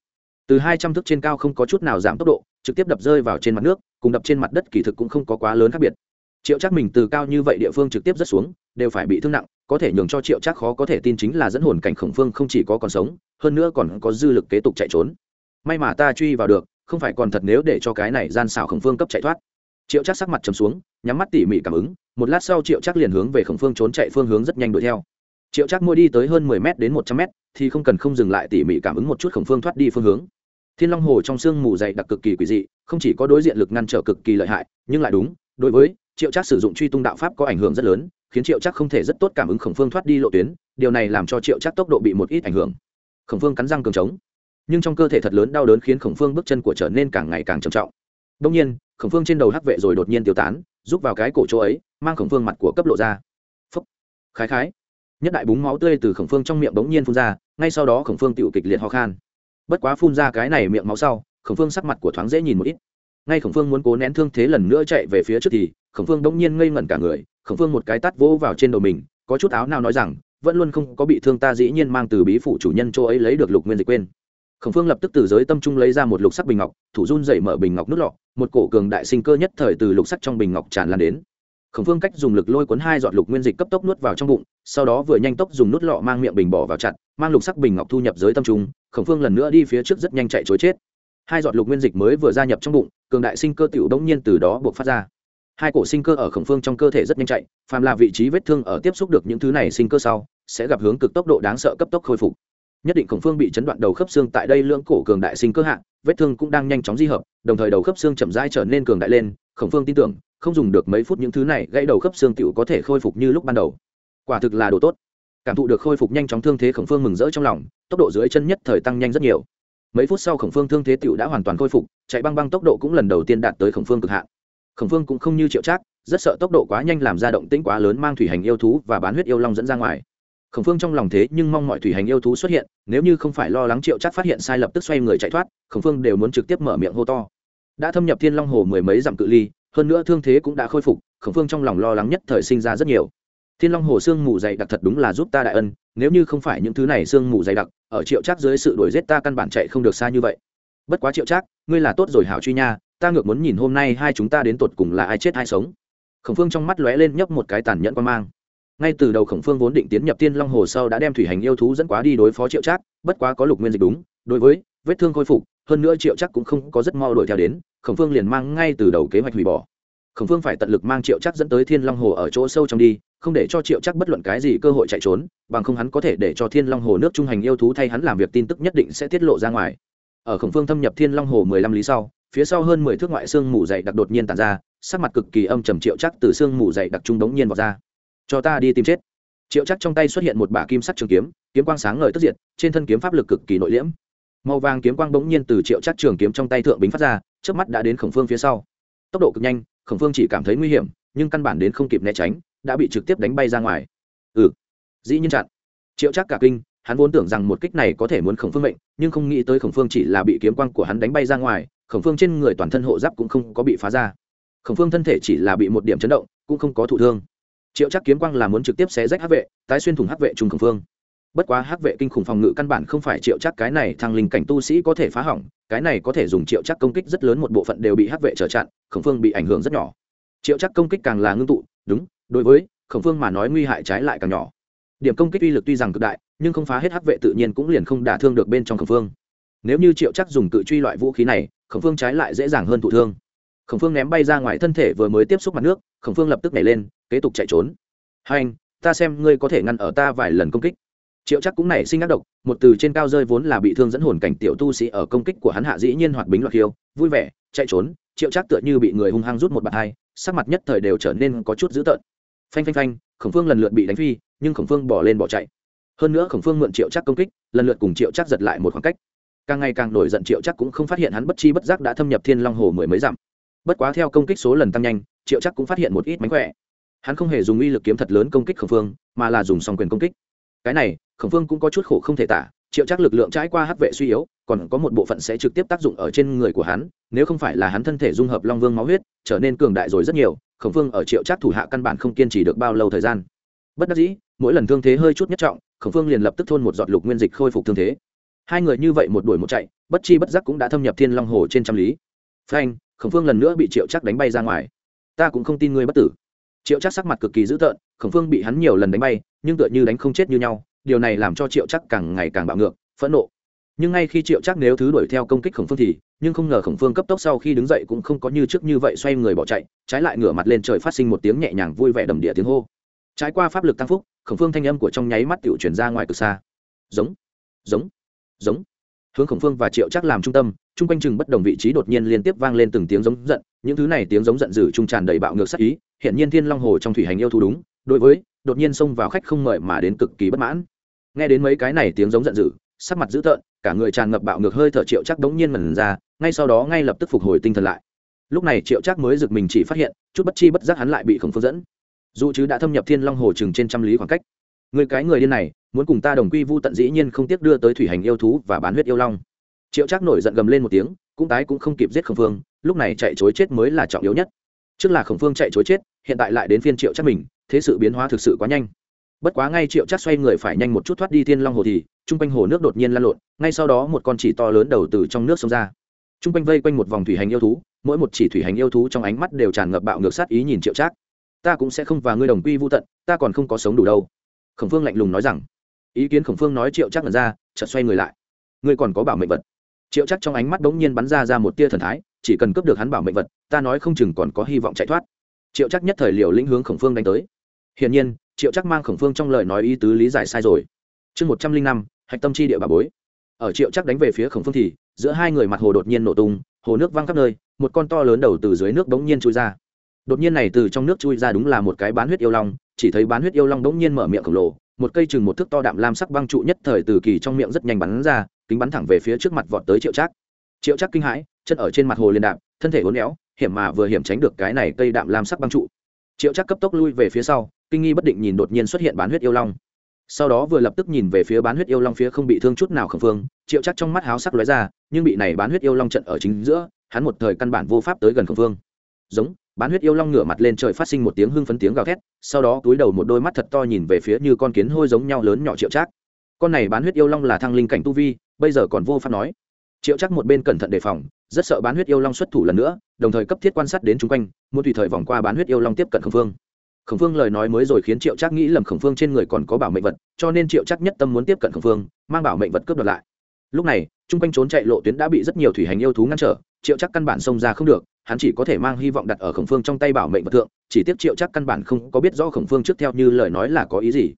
Từ hai trăm thước trên cao không có chút nào giảm tốc độ, trực tiếp đập rơi vào trên mặt nước, cùng đập trên mặt đất kỳ thực cũng không có quá lớn khác biệt. Triệu chắc mình từ cao như vậy địa phương trực tiếp rất xuống, đều phải bị thương nặng, có thể nhường cho triệu chắc khó có thể tin chính là dẫn hồn cảnh khổng phương không chỉ có còn sống, hơn nữa còn có dư lực kế tục chạy trốn. May mà ta truy vào được, không phải còn thật nếu để cho cái này gian xảo khổng phương cấp chạy thoát. Triệu chắc sắc mặt chấm xuống, nhắm mắt tỉ mỉ cảm ứng, một lát sau triệu chắc liền hướng về khổng phương trốn chạy phương hướng rất nhanh đuổi theo triệu chắc môi đi tới hơn mười m đến một trăm m thì không cần không dừng lại tỉ mỉ cảm ứng một chút khổng phương thoát đi phương hướng. Thiên long hồ trong sương mù dày đặc cực kỳ quỷ dị, không chỉ có đối diện lực ngăn trở cực kỳ lợi hại, nhưng lại đúng, đối với triệu chắc sử dụng truy tung đạo pháp có ảnh hưởng rất lớn, khiến triệu chắc không thể rất tốt cảm ứng khổng phương thoát đi lộ tuyến, điều này làm cho triệu chắc tốc độ bị một ít ảnh hưởng. Khổng phương cắn răng cường trống. Nhưng trong cơ thể thật lớn đau đớn khiến khổng phương bước chân của trở nên càng ngày càng trầm trọng. Đông nhiên, khổng phương trên đầu hắc vệ rồi đột nhiên tiêu tán, rút vào cái cổ chỗ ấy, mang khổng phương mặt của cấp lộ ra. Phấp khái khái nhất đại búng máu tươi từ khổng phương trong miệng bỗng nhiên phun ra, ngay sau đó khổng phương tựu kịch liệt ho khan. Bất quá phun ra cái này miệng máu sau, khổng phương sắc mặt của thoáng dễ nhìn một ít. Ngay khổng phương muốn cố nén thương thế lần nữa chạy về phía trước thì, khổng phương bỗng nhiên ngây ngẩn cả người, khổng phương một cái tắt vỗ vào trên đầu mình, có chút áo nào nói rằng, vẫn luôn không có bị thương ta dĩ nhiên mang từ bí phủ chủ nhân chỗ ấy lấy được lục nguyên dịch quên. Khổng phương lập tức từ giới tâm trung lấy ra một lục sắc bình ngọc, thủ run dậy mở bình ngọc nút lọ, một cổ cường đại sinh cơ nhất thời từ lục sắc trong bình ngọc tràn lan đến khổng phương cách dùng lực lôi cuốn hai giọt lục nguyên dịch cấp tốc nuốt vào trong bụng, sau đó vừa nhanh tốc dùng nút lọ mang miệng bình bỏ vào chặt, mang lục sắc bình ngọc thu nhập giới tâm trung, khổng phương lần nữa đi phía trước rất nhanh chạy chối chết. Hai giọt lục nguyên dịch mới vừa gia nhập trong bụng, cường đại sinh cơ tiểu đống nhiên từ đó buộc phát ra. Hai cổ sinh cơ ở khổng phương trong cơ thể rất nhanh chạy, phàm là vị trí vết thương ở tiếp xúc được những thứ này sinh cơ sau, sẽ gặp hướng cực tốc độ đáng sợ cấp tốc khôi phục. Nhất định khổng phương bị chấn đoạn đầu khớp xương tại đây lưỡng cổ cường đại sinh cơ hạng vết thương cũng đang nhanh chóng di hợp, đồng thời đầu khớp xương chậm rãi trở nên cường đại lên, khổng phương tin tưởng không dùng được mấy phút những thứ này, gãy đầu khớp xương tựu có thể khôi phục như lúc ban đầu. Quả thực là đồ tốt. Cảm thụ được khôi phục nhanh chóng thương thế khổng phương mừng rỡ trong lòng, tốc độ dưới chân nhất thời tăng nhanh rất nhiều. Mấy phút sau khổng phương thương thế tựu đã hoàn toàn khôi phục, chạy băng băng tốc độ cũng lần đầu tiên đạt tới khổng phương cực hạn. Khổng phương cũng không như triệu trác, rất sợ tốc độ quá nhanh làm ra động tĩnh quá lớn mang thủy hành yêu thú và bán huyết yêu long dẫn ra ngoài. Khổng phương trong lòng thế nhưng mong mọi thủy hành yêu thú xuất hiện, nếu như không phải lo lắng triệu trác phát hiện sai lập tức xoay người chạy thoát, khổng phương đều muốn trực tiếp mở miệng hô to. Đã thâm nhập thiên long hồ mười mấy dặm cự ly hơn nữa thương thế cũng đã khôi phục, khổng phương trong lòng lo lắng nhất thời sinh ra rất nhiều. Thiên long hồ sương mù dày đặc thật đúng là giúp ta đại ân, nếu như không phải những thứ này sương mù dày đặc, ở triệu trác dưới sự đuổi giết ta căn bản chạy không được xa như vậy. Bất quá triệu trác, ngươi là tốt rồi hảo truy nha, ta ngược muốn nhìn hôm nay hai chúng ta đến tột cùng là ai chết ai sống. Khổng phương trong mắt lóe lên nhấp một cái tàn nhẫn quan mang. Ngay từ đầu khổng phương vốn định tiến nhập tiên long hồ sau đã đem thủy hành yêu thú dẫn quá đi đối phó triệu trác, bất quá có lục nguyên dịch đúng, đối với vết thương khôi phục, hơn nữa triệu trác cũng không có rất mo đuổi theo đến khổng phương liền mang ngay từ đầu kế hoạch hủy bỏ. Khổng phương phải tận lực mang triệu chắc dẫn tới thiên long hồ ở chỗ sâu trong đi, không để cho triệu chắc bất luận cái gì cơ hội chạy trốn, bằng không hắn có thể để cho thiên long hồ nước trung hành yêu thú thay hắn làm việc tin tức nhất định sẽ tiết lộ ra ngoài. Ở khổng phương thâm nhập thiên long hồ mười lăm lý sau, phía sau hơn mười thước ngoại xương mù dày đặc đột nhiên tàn ra, sắc mặt cực kỳ âm trầm triệu chắc từ xương mù dày đặc trung đống nhiên vào ra. Cho ta đi tìm chết. Triệu chắc trong tay xuất hiện một bả kim sắt trường kiếm kiếm quang sáng ngời tức diệt, trên thân kiếm pháp lực cực kỳ nội liễm. Màu vàng kiếm quang bỗng nhiên từ triệu chắc trường kiếm trong tay thượng bính phát ra trước mắt đã đến khổng phương phía sau. Tốc độ cực nhanh, khổng phương chỉ cảm thấy nguy hiểm, nhưng căn bản đến không kịp né tránh, đã bị trực tiếp đánh bay ra ngoài. Ừ dĩ nhiên chặn. Triệu chắc cả kinh, hắn vốn tưởng rằng một kích này có thể muốn khổng phương mệnh, nhưng không nghĩ tới khổng phương chỉ là bị kiếm quang của hắn đánh bay ra ngoài, khổng phương trên người toàn thân hộ giáp cũng không có bị phá ra. Khổng phương thân thể chỉ là bị một điểm chấn động, cũng không có thụ thương. Triệu chắc kiếm quang là muốn trực tiếp xé rách hắc vệ, tái xuyên thủng hắc vệ trung khổng phương bất quá hắc vệ kinh khủng phòng ngự căn bản không phải triệu chắc cái này thăng linh cảnh tu sĩ có thể phá hỏng, cái này có thể dùng triệu chắc công kích rất lớn một bộ phận đều bị hắc vệ trở chặn, khổng phương bị ảnh hưởng rất nhỏ. Triệu chắc công kích càng là ngưng tụ, đúng, đối với khổng phương mà nói nguy hại trái lại càng nhỏ. Điểm công kích uy lực tuy rằng cực đại, nhưng không phá hết hắc vệ tự nhiên cũng liền không đả thương được bên trong khổng phương. Nếu như triệu chắc dùng cự truy loại vũ khí này, khổng phương trái lại dễ dàng hơn thụ thương. Khổng phương ném bay ra ngoài thân thể vừa mới tiếp xúc mặt nước, khổng phương lập tức nhảy lên, kế tục chạy trốn. Hai anh ta xem ngươi có thể ngăn ở ta vài lần công kích triệu chắc cũng nảy sinh ác độc, một từ trên cao rơi vốn là bị thương dẫn hồn cảnh tiểu tu sĩ ở công kích của hắn hạ dĩ nhiên hoạt bính loạt khiêu, vui vẻ, chạy trốn, triệu chắc tựa như bị người hung hăng rút một bàn hai sắc mặt nhất thời đều trở nên có chút dữ tợn. Phanh phanh phanh, khổng phương lần lượt bị đánh phi, nhưng khổng phương bỏ lên bỏ chạy. Hơn nữa khổng phương mượn triệu chắc công kích, lần lượt cùng triệu chắc giật lại một khoảng cách. Càng ngày càng nổi giận triệu chắc cũng không phát hiện hắn bất chi bất giác đã thâm nhập thiên long hồ mười mấy dặm. Bất quá theo công kích số lần tăng nhanh, triệu chắc cũng phát hiện một ít mánh khỏe. Hắn không hề dùng uy lực kiếm thật lớn công kích khổng phương, mà là dùng song quyền công kích cái này, khổng phương cũng có chút khổ không thể tả, triệu chắc lực lượng trải qua hắc vệ suy yếu, còn có một bộ phận sẽ trực tiếp tác dụng ở trên người của hắn, nếu không phải là hắn thân thể dung hợp long vương máu huyết, trở nên cường đại rồi rất nhiều, khổng phương ở triệu chắc thủ hạ căn bản không kiên trì được bao lâu thời gian. Bất đắc dĩ, mỗi lần thương thế hơi chút nhất trọng, khổng phương liền lập tức thôn một giọt lục nguyên dịch khôi phục thương thế. Hai người như vậy một đuổi một chạy, bất chi bất giác cũng đã thâm nhập thiên long hồ trên trăm lý. Phanh, khổng phương lần nữa bị triệu chắc đánh bay ra ngoài. Ta cũng không tin ngươi bất tử. Triệu chắc sắc mặt cực kỳ dữ tợn, khổng phương bị hắn nhiều lần đánh bay nhưng tựa như đánh không chết như nhau, điều này làm cho triệu chắc càng ngày càng bạo ngược, phẫn nộ. Nhưng ngay khi triệu chắc nếu thứ đuổi theo công kích khổng phương thì, nhưng không ngờ khổng phương cấp tốc sau khi đứng dậy cũng không có như trước như vậy xoay người bỏ chạy, trái lại ngửa mặt lên trời phát sinh một tiếng nhẹ nhàng vui vẻ đầm địa tiếng hô. Trái qua pháp lực tăng phúc, khổng phương thanh âm của trong nháy mắt tiểu chuyển ra ngoài cực xa. Giống giống giống. Hướng khổng phương và triệu chắc làm trung tâm, chung quanh chừng bất đồng vị trí đột nhiên liên tiếp vang lên từng tiếng giống giận, những thứ này tiếng giống giận dữ trung tràn đầy bạo ngược sắc ý hiện nhiên thiên long hồ trong thủy hành yêu thú đúng, đối với đột nhiên xông vào khách không mời mà đến cực kỳ bất mãn. Nghe đến mấy cái này tiếng giống giận dữ, sắc mặt dữ tợn, cả người tràn ngập bạo ngược hơi thở triệu chắc đống nhiên mần ra, ngay sau đó ngay lập tức phục hồi tinh thần lại. Lúc này triệu chắc mới giật mình chỉ phát hiện, chút bất chi bất giác hắn lại bị khổng phương dẫn. Dù chứ đã thâm nhập thiên long hồ chừng trên trăm lý khoảng cách. Người cái người điên này, muốn cùng ta đồng quy vu tận dĩ nhiên không tiếc đưa tới thủy hành yêu thú và bán huyết yêu long. Triệu chắc nổi giận gầm lên một tiếng, cũng tái cũng không kịp giết khổng phương, lúc này chạy chối chết mới là trọng yếu nhất. Trước là khổng phương chạy chối chết, hiện tại lại đến phiên triệu chắc mình thế sự biến hóa thực sự quá nhanh. Bất quá ngay triệu chắc xoay người phải nhanh một chút thoát đi thiên long hồ thì, chung quanh hồ nước đột nhiên lan lộn, ngay sau đó một con chỉ to lớn đầu từ trong nước xông ra. Chung quanh vây quanh một vòng thủy hành yêu thú, mỗi một chỉ thủy hành yêu thú trong ánh mắt đều tràn ngập bạo ngược sát ý nhìn triệu trác. Ta cũng sẽ không và ngươi đồng quy vô tận, ta còn không có sống đủ đâu. Khổng phương lạnh lùng nói rằng. Ý kiến khổng phương nói triệu chắc lần ra, chợt xoay người lại. Ngươi còn có bảo mệnh vật. Triệu chắc trong ánh mắt bỗng nhiên bắn ra ra một tia thần thái, chỉ cần cướp được hắn bảo mệnh vật, ta nói không chừng còn có hy vọng chạy thoát. Triệu chắc nhất thời liều lĩnh hướng khổng phương đánh tới hiển nhiên, triệu chắc mang khổng phương trong lời nói ý tứ lý giải sai rồi. Chương một trăm linh năm, hạch tâm chi địa bà bối. Ở triệu chắc đánh về phía khổng phương thì, giữa hai người mặt hồ đột nhiên nổ tung, hồ nước văng khắp nơi, một con to lớn đầu từ dưới nước bỗng nhiên chui ra. Đột nhiên này từ trong nước chui ra đúng là một cái bán huyết yêu long, chỉ thấy bán huyết yêu long bỗng nhiên mở miệng khổng lồ, một cây chừng một thước to đạm lam sắc băng trụ nhất thời từ kỳ trong miệng rất nhanh bắn ra, kính bắn thẳng về phía trước mặt vọt tới triệu trác. Triệu trác kinh hãi, chân ở trên mặt hồ liền đạp, thân thể uốn éo, hiểm mà vừa hiểm tránh được cái này cây đạm lam sắc băng trụ. Triệu trác cấp tốc lui về phía sau kinh nghi bất định nhìn đột nhiên xuất hiện bán huyết yêu long. Sau đó vừa lập tức nhìn về phía bán huyết yêu long phía không bị thương chút nào khẩn phương, triệu chắc trong mắt háo sắc lóe ra, nhưng bị này bán huyết yêu long trận ở chính giữa, hắn một thời căn bản vô pháp tới gần khẩn phương. Giống, bán huyết yêu long ngửa mặt lên trời phát sinh một tiếng hưng phấn tiếng gào thét, sau đó túi đầu một đôi mắt thật to nhìn về phía như con kiến hôi giống nhau lớn nhỏ triệu trác. Con này bán huyết yêu long là thăng linh cảnh tu vi, bây giờ còn vô pháp nói. Triệu chắc một bên cẩn thận đề phòng, rất sợ bán huyết yêu long xuất thủ lần nữa, đồng thời cấp thiết quan sát đến chung quanh, muốn tùy thời vòng qua bán huyết yêu long tiếp cận khẩn phương khổng phương lời nói mới rồi khiến triệu chắc nghĩ lầm khổng phương trên người còn có bảo mệnh vật, cho nên triệu chắc nhất tâm muốn tiếp cận khổng phương, mang bảo mệnh vật cướp đoạt lại. Lúc này, chung quanh trốn chạy lộ tuyến đã bị rất nhiều thủy hành yêu thú ngăn trở, triệu chắc căn bản xông ra không được, hắn chỉ có thể mang hy vọng đặt ở khổng phương trong tay bảo mệnh vật thượng, chỉ tiếc triệu chắc căn bản không có biết rõ khổng phương trước theo như lời nói là có ý gì.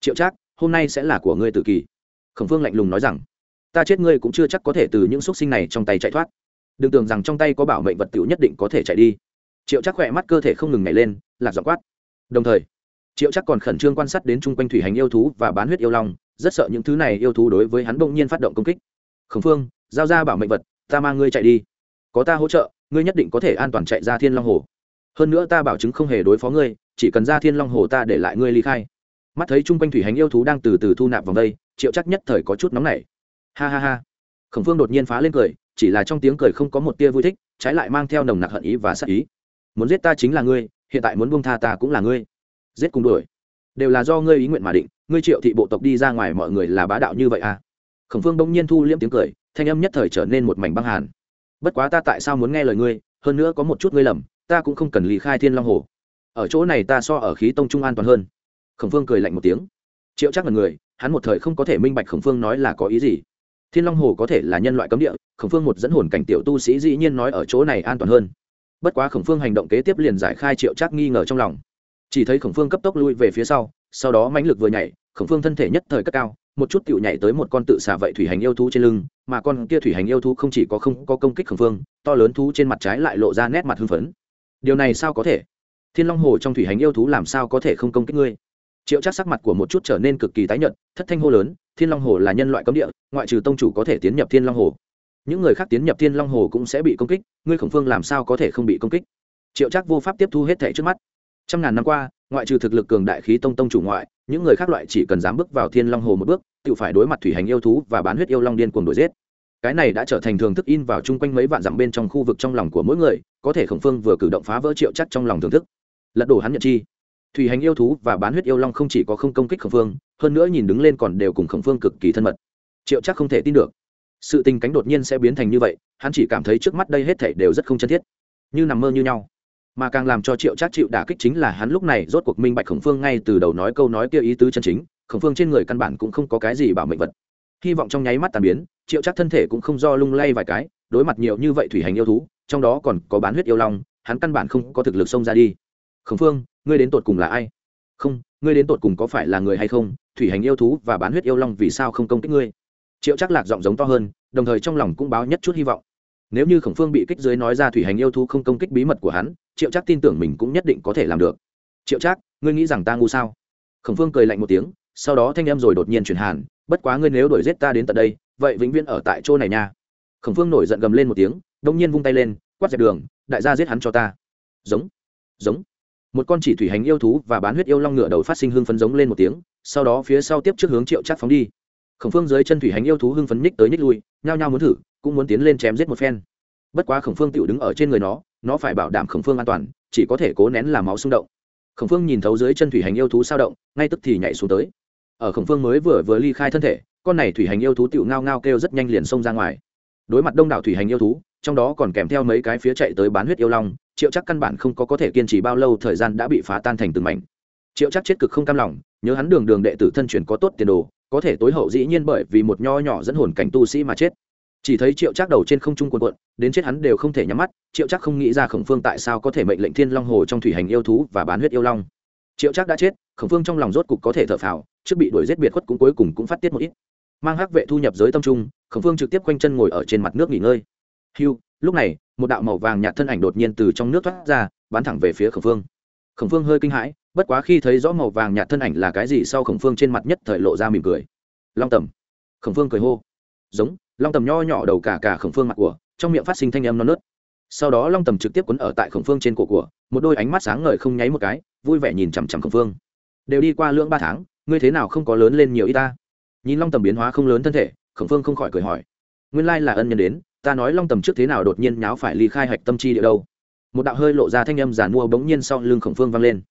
Triệu chắc hôm nay sẽ là của ngươi tự kỳ. Khổng phương lạnh lùng nói rằng. Ta chết ngươi cũng chưa chắc có thể từ những xúc sinh này trong tay chạy thoát. Đừng tưởng rằng trong tay có bảo mệnh vật tiểu nhất định có thể chạy đi. Triệu chắc khỏe mắt cơ thể không ngừng nhảy lên, lạc dọ quát đồng thời, triệu chắc còn khẩn trương quan sát đến chung quanh thủy hành yêu thú và bán huyết yêu long, rất sợ những thứ này yêu thú đối với hắn bỗng nhiên phát động công kích. Khổng phương, giao ra bảo mệnh vật, ta mang ngươi chạy đi. Có ta hỗ trợ, ngươi nhất định có thể an toàn chạy ra thiên long hồ. Hơn nữa ta bảo chứng không hề đối phó ngươi, chỉ cần ra thiên long hồ ta để lại ngươi ly khai. Mắt thấy chung quanh thủy hành yêu thú đang từ từ thu nạp vòng đây, triệu chắc nhất thời có chút nóng nảy. Ha ha ha. Khẩn phương đột nhiên phá lên cười, chỉ là trong tiếng cười không có một tia vui thích, trái lại mang theo nồng nặc hận ý và sắc ý. Muốn giết ta chính là ngươi hiện tại muốn buông tha ta cũng là ngươi. Giết cùng đuổi. Đều là do ngươi ý nguyện mà định, ngươi triệu thị bộ tộc đi ra ngoài mọi người là bá đạo như vậy à? Khổng phương bỗng nhiên thu liễm tiếng cười, thanh âm nhất thời trở nên một mảnh băng hàn. Bất quá ta tại sao muốn nghe lời ngươi, hơn nữa có một chút ngươi lầm, ta cũng không cần lý khai thiên long hồ. Ở chỗ này ta so ở khí tông trung an toàn hơn. Khổng phương cười lạnh một tiếng. Triệu chắc là người, hắn một thời không có thể minh bạch khổng phương nói là có ý gì. Thiên long hồ có thể là nhân loại cấm địa, khổng phương một dẫn hồn cảnh tiểu tu sĩ dĩ nhiên nói ở chỗ này an toàn hơn bất quá khổng phương hành động kế tiếp liền giải khai triệu trác nghi ngờ trong lòng. Chỉ thấy khổng phương cấp tốc lui về phía sau sau đó mãnh lực vừa nhảy, khổng phương thân thể nhất thời cất cao, một chút tựu nhảy tới một con tự xả vậy thủy hành yêu thú trên lưng, mà con kia thủy hành yêu thú không chỉ có không có công kích khổng phương, to lớn thú trên mặt trái lại lộ ra nét mặt hưng phấn. Điều này sao có thể? Thiên long hồ trong thủy hành yêu thú làm sao có thể không công kích ngươi? Triệu chắc sắc mặt của một chút trở nên cực kỳ tái nhợt, thất thanh hô lớn, thiên long hồ là nhân loại cấm địa, ngoại trừ tông chủ có thể tiến nhập thiên long hồ những người khác tiến nhập thiên long hồ cũng sẽ bị công kích, ngươi khổng phương làm sao có thể không bị công kích? Triệu Trác vô pháp tiếp thu hết thẻ trước mắt. Trăm ngàn năm qua, ngoại trừ thực lực cường đại khí tông tông chủ ngoại, những người khác loại chỉ cần dám bước vào thiên long hồ một bước, tự phải đối mặt thủy hành yêu thú và bán huyết yêu long điên cuồng đuổi giết. Cái này đã trở thành thường thức in vào chung quanh mấy vạn dặm bên trong khu vực trong lòng của mỗi người, có thể khổng phương vừa cử động phá vỡ triệu chắc trong lòng thưởng thức. Lật đổ hắn nhận chi. Thủy hành yêu thú và bán huyết yêu long không chỉ có không công kích khổng phương, hơn nữa nhìn đứng lên còn đều cùng khổng phương cực kỳ thân mật. Triệu chắc không thể tin được sự tình cánh đột nhiên sẽ biến thành như vậy, hắn chỉ cảm thấy trước mắt đây hết thể đều rất không chân thiết, như nằm mơ như nhau. Mà càng làm cho triệu trác chịu đả kích chính là hắn lúc này rốt cuộc minh bạch khổng phương ngay từ đầu nói câu nói kia ý tứ chân chính, khổng phương trên người căn bản cũng không có cái gì bảo mệnh vật. Hy vọng trong nháy mắt tàn biến, triệu trác thân thể cũng không do lung lay vài cái, đối mặt nhiều như vậy thủy hành yêu thú, trong đó còn có bán huyết yêu long, hắn căn bản không có thực lực xông ra đi. Khổng phương, ngươi đến tột cùng là ai? Không, ngươi đến tột cùng có phải là người hay không? Thủy hành yêu thú và bán huyết yêu long vì sao không công kích ngươi? Triệu chắc lạc giọng giống to hơn, đồng thời trong lòng cũng báo nhất chút hy vọng. Nếu như khổng phương bị kích dưới nói ra thủy hành yêu thú không công kích bí mật của hắn, triệu chắc tin tưởng mình cũng nhất định có thể làm được. Triệu chắc ngươi nghĩ rằng ta ngu sao? Khổng phương cười lạnh một tiếng, sau đó thanh em rồi đột nhiên chuyển hàn, bất quá ngươi nếu đuổi giết ta đến tận đây, vậy vĩnh viễn ở tại chỗ này nha. Khổng phương nổi giận gầm lên một tiếng, đông nhiên vung tay lên, quát dẹp đường, đại gia giết hắn cho ta. Giống giống. Một con chỉ thủy hành yêu thú và bán huyết yêu long ngựa đầu phát sinh hương phấn giống lên một tiếng, sau đó phía sau tiếp trước hướng triệu chắc phóng đi khổng phương dưới chân thủy hành yêu thú hưng phấn nhích tới nhích lui, nhao nhao muốn thử, cũng muốn tiến lên chém giết một phen. Bất quá khổng phương tựu đứng ở trên người nó nó phải bảo đảm khổng phương an toàn, chỉ có thể cố nén làm máu xung động. Khổng phương nhìn thấu dưới chân thủy hành yêu thú sao động, ngay tức thì nhảy xuống tới. Ở khổng phương mới vừa vừa ly khai thân thể, con này thủy hành yêu thú tựu ngao ngao kêu rất nhanh liền xông ra ngoài. Đối mặt đông đảo thủy hành yêu thú, trong đó còn kèm theo mấy cái phía chạy tới bán huyết yêu long, triệu chắc căn bản không có có thể kiên trì bao lâu, thời gian đã bị phá tan thành từng mảnh. Triệu chắc chết cực không cam lòng, nhớ hắn đường đường đệ tử thân truyền có tốt tiền đồ có thể tối hậu dĩ nhiên bởi vì một nho nhỏ dẫn hồn cảnh tu sĩ mà chết. Chỉ thấy triệu trác đầu trên không trung quần quận đến chết hắn đều không thể nhắm mắt, triệu trác không nghĩ ra khổng phương tại sao có thể mệnh lệnh thiên long hồ trong thủy hành yêu thú và bán huyết yêu long. Triệu trác đã chết, khổng phương trong lòng rốt cục có thể thở phào, trước bị đuổi giết biệt khuất cũng cuối cùng cũng phát tiết một ít. Mang hắc vệ thu nhập giới tâm trung, khổng phương trực tiếp quanh chân ngồi ở trên mặt nước nghỉ ngơi. Hưu, lúc này, một đạo màu vàng nhạt thân ảnh đột nhiên từ trong nước thoát ra, bắn thẳng về phía khổng phương khổng phương hơi kinh hãi, bất quá khi thấy rõ màu vàng nhạt thân ảnh là cái gì sau khổng phương trên mặt nhất thời lộ ra mỉm cười. Long tầm. Khổng phương cười hô. Giống, long tầm nho nhỏ đầu cả cả khổng phương mặt của, trong miệng phát sinh thanh âm non nớt. Sau đó long tầm trực tiếp quấn ở tại khổng phương trên cổ của, một đôi ánh mắt sáng ngời không nháy một cái, vui vẻ nhìn chằm chằm khổng phương. Đều đi qua lưỡng ba tháng, ngươi thế nào không có lớn lên nhiều y ta? Nhìn long tầm biến hóa không lớn thân thể, khổng phương không khỏi cười hỏi. Nguyên lai là ân nhân đến, ta nói long tầm trước thế nào đột nhiên nháo phải ly khai hạch tâm chi địa đâu? Một đạo hơi lộ ra thanh âm giản mua bỗng nhiên sau lưng khổng phương vang lên.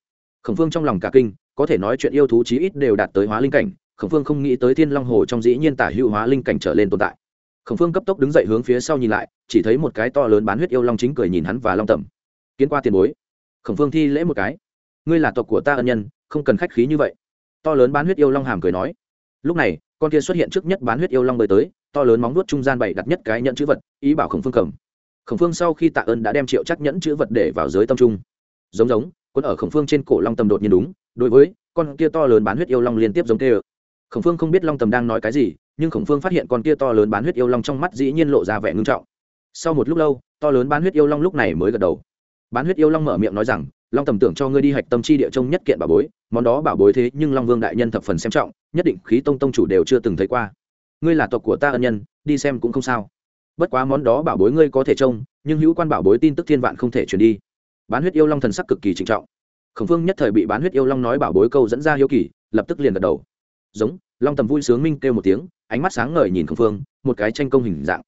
Khổng phương trong lòng cả kinh, có thể nói chuyện yêu thú chí ít đều đạt tới hóa linh cảnh, khổng phương không nghĩ tới thiên long hồ trong dĩ nhiên tả hữu hóa linh cảnh trở lên tồn tại. Khổng phương cấp tốc đứng dậy hướng phía sau nhìn lại, chỉ thấy một cái to lớn bán huyết yêu long chính cười nhìn hắn và long tầm kiến qua tiền bối. Khổng phương thi lễ một cái. Ngươi là tộc của ta ân nhân, không cần khách khí như vậy. To lớn bán huyết yêu long hàm cười nói. Lúc này, con kia xuất hiện trước nhất bán huyết yêu long bơi tới, to lớn móng nuốt trung gian bày đặt nhất cái nhận chữ vật, ý bảo khổng phương cầm khổng phương sau khi tạ ơn đã đem triệu chắc nhẫn chữ vật để vào giới tâm trung. Giống giống, quân ở khổng phương trên cổ long tầm đột nhiên đúng, đối với, con kia to lớn bán huyết yêu long liên tiếp giống tê ơ khổng phương không biết long tầm đang nói cái gì, nhưng khổng phương phát hiện con kia to lớn bán huyết yêu long trong mắt dĩ nhiên lộ ra vẻ ngưng trọng. Sau một lúc lâu, to lớn bán huyết yêu long lúc này mới gật đầu. Bán huyết yêu long mở miệng nói rằng, long tầm tưởng cho ngươi đi hạch tâm chi địa trông nhất kiện bảo bối, món đó bảo bối thế nhưng long vương đại nhân thập phần xem trọng, nhất định khí tông tông chủ đều chưa từng thấy qua. Ngươi là tộc của ta ân nhân, đi xem cũng không sao bất quá món đó bảo bối ngươi có thể trông, nhưng hữu quan bảo bối tin tức thiên vạn không thể truyền đi. Bán huyết yêu long thần sắc cực kỳ trịnh trọng. Khổng phương nhất thời bị bán huyết yêu long nói bảo bối câu dẫn ra hiếu kỳ, lập tức liền gật đầu. Giống, long tầm vui sướng minh kêu một tiếng, ánh mắt sáng ngời nhìn khổng phương, một cái tranh công hình dạng.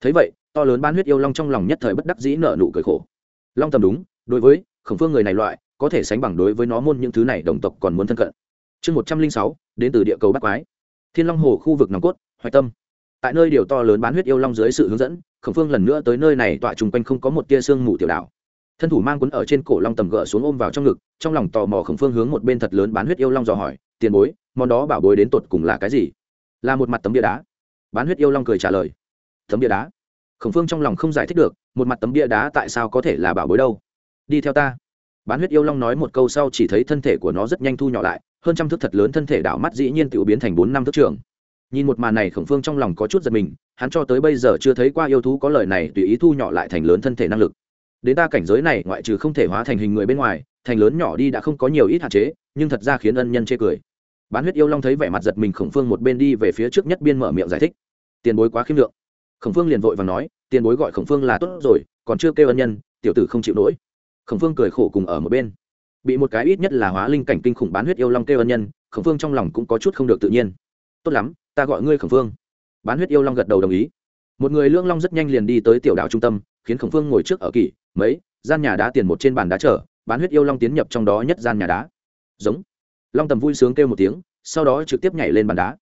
Thấy vậy, to lớn bán huyết yêu long trong lòng nhất thời bất đắc dĩ nợ nụ cười khổ. Long tầm đúng, đối với khổng phương người này loại, có thể sánh bằng đối với nó môn những thứ này đồng tộc còn muốn thân cận. Chương một trăm linh sáu, đến từ địa cầu bắc quái. Thiên long hồ khu vực nòng cốt hoạch tâm tại nơi điều to lớn bán huyết yêu long dưới sự hướng dẫn, khổng phương lần nữa tới nơi này tọa chung quanh không có một tia sương mù tiểu đạo. thân thủ mang quấn ở trên cổ long tầm gỡ xuống ôm vào trong ngực, trong lòng tò mò khổng phương hướng một bên thật lớn bán huyết yêu long dò hỏi, tiền bối, món đó bảo bối đến tột cùng là cái gì? Là một mặt tấm bia đá. Bán huyết yêu long cười trả lời, tấm bia đá? Khổng phương trong lòng không giải thích được, một mặt tấm bia đá tại sao có thể là bảo bối đâu? Đi theo ta. Bán huyết yêu long nói một câu sau chỉ thấy thân thể của nó rất nhanh thu nhỏ lại, hơn trăm thước thật lớn thân thể đảo mắt dĩ nhiên tự biến thành bốn năm thước trường nhìn một màn này khổng phương trong lòng có chút giật mình, hắn cho tới bây giờ chưa thấy qua yêu thú có lời này tùy ý thu nhỏ lại thành lớn thân thể năng lực. Đến ta cảnh giới này, ngoại trừ không thể hóa thành hình người bên ngoài, thành lớn nhỏ đi đã không có nhiều ít hạn chế, nhưng thật ra khiến ân nhân chê cười. Bán huyết yêu long thấy vẻ mặt giật mình, khổng phương một bên đi về phía trước nhất biên mở miệng giải thích. Tiền bối quá khiêm lượng. Khổng phương liền vội và nói, tiền bối gọi khổng phương là tốt rồi, còn chưa kêu ân nhân, tiểu tử không chịu nổi. Khổng phương cười khổ cùng ở một bên. Bị một cái ít nhất là hóa linh cảnh kinh khủng bán huyết yêu long kêu ân nhân, khổng phương trong lòng cũng có chút không được tự nhiên. Tốt lắm ta gọi ngươi khổng phương bán huyết yêu long gật đầu đồng ý một người lương long rất nhanh liền đi tới tiểu đảo trung tâm khiến khổng phương ngồi trước ở kỷ mấy gian nhà đá tiền một trên bàn đá chở bán huyết yêu long tiến nhập trong đó nhất gian nhà đá giống long tầm vui sướng kêu một tiếng sau đó trực tiếp nhảy lên bàn đá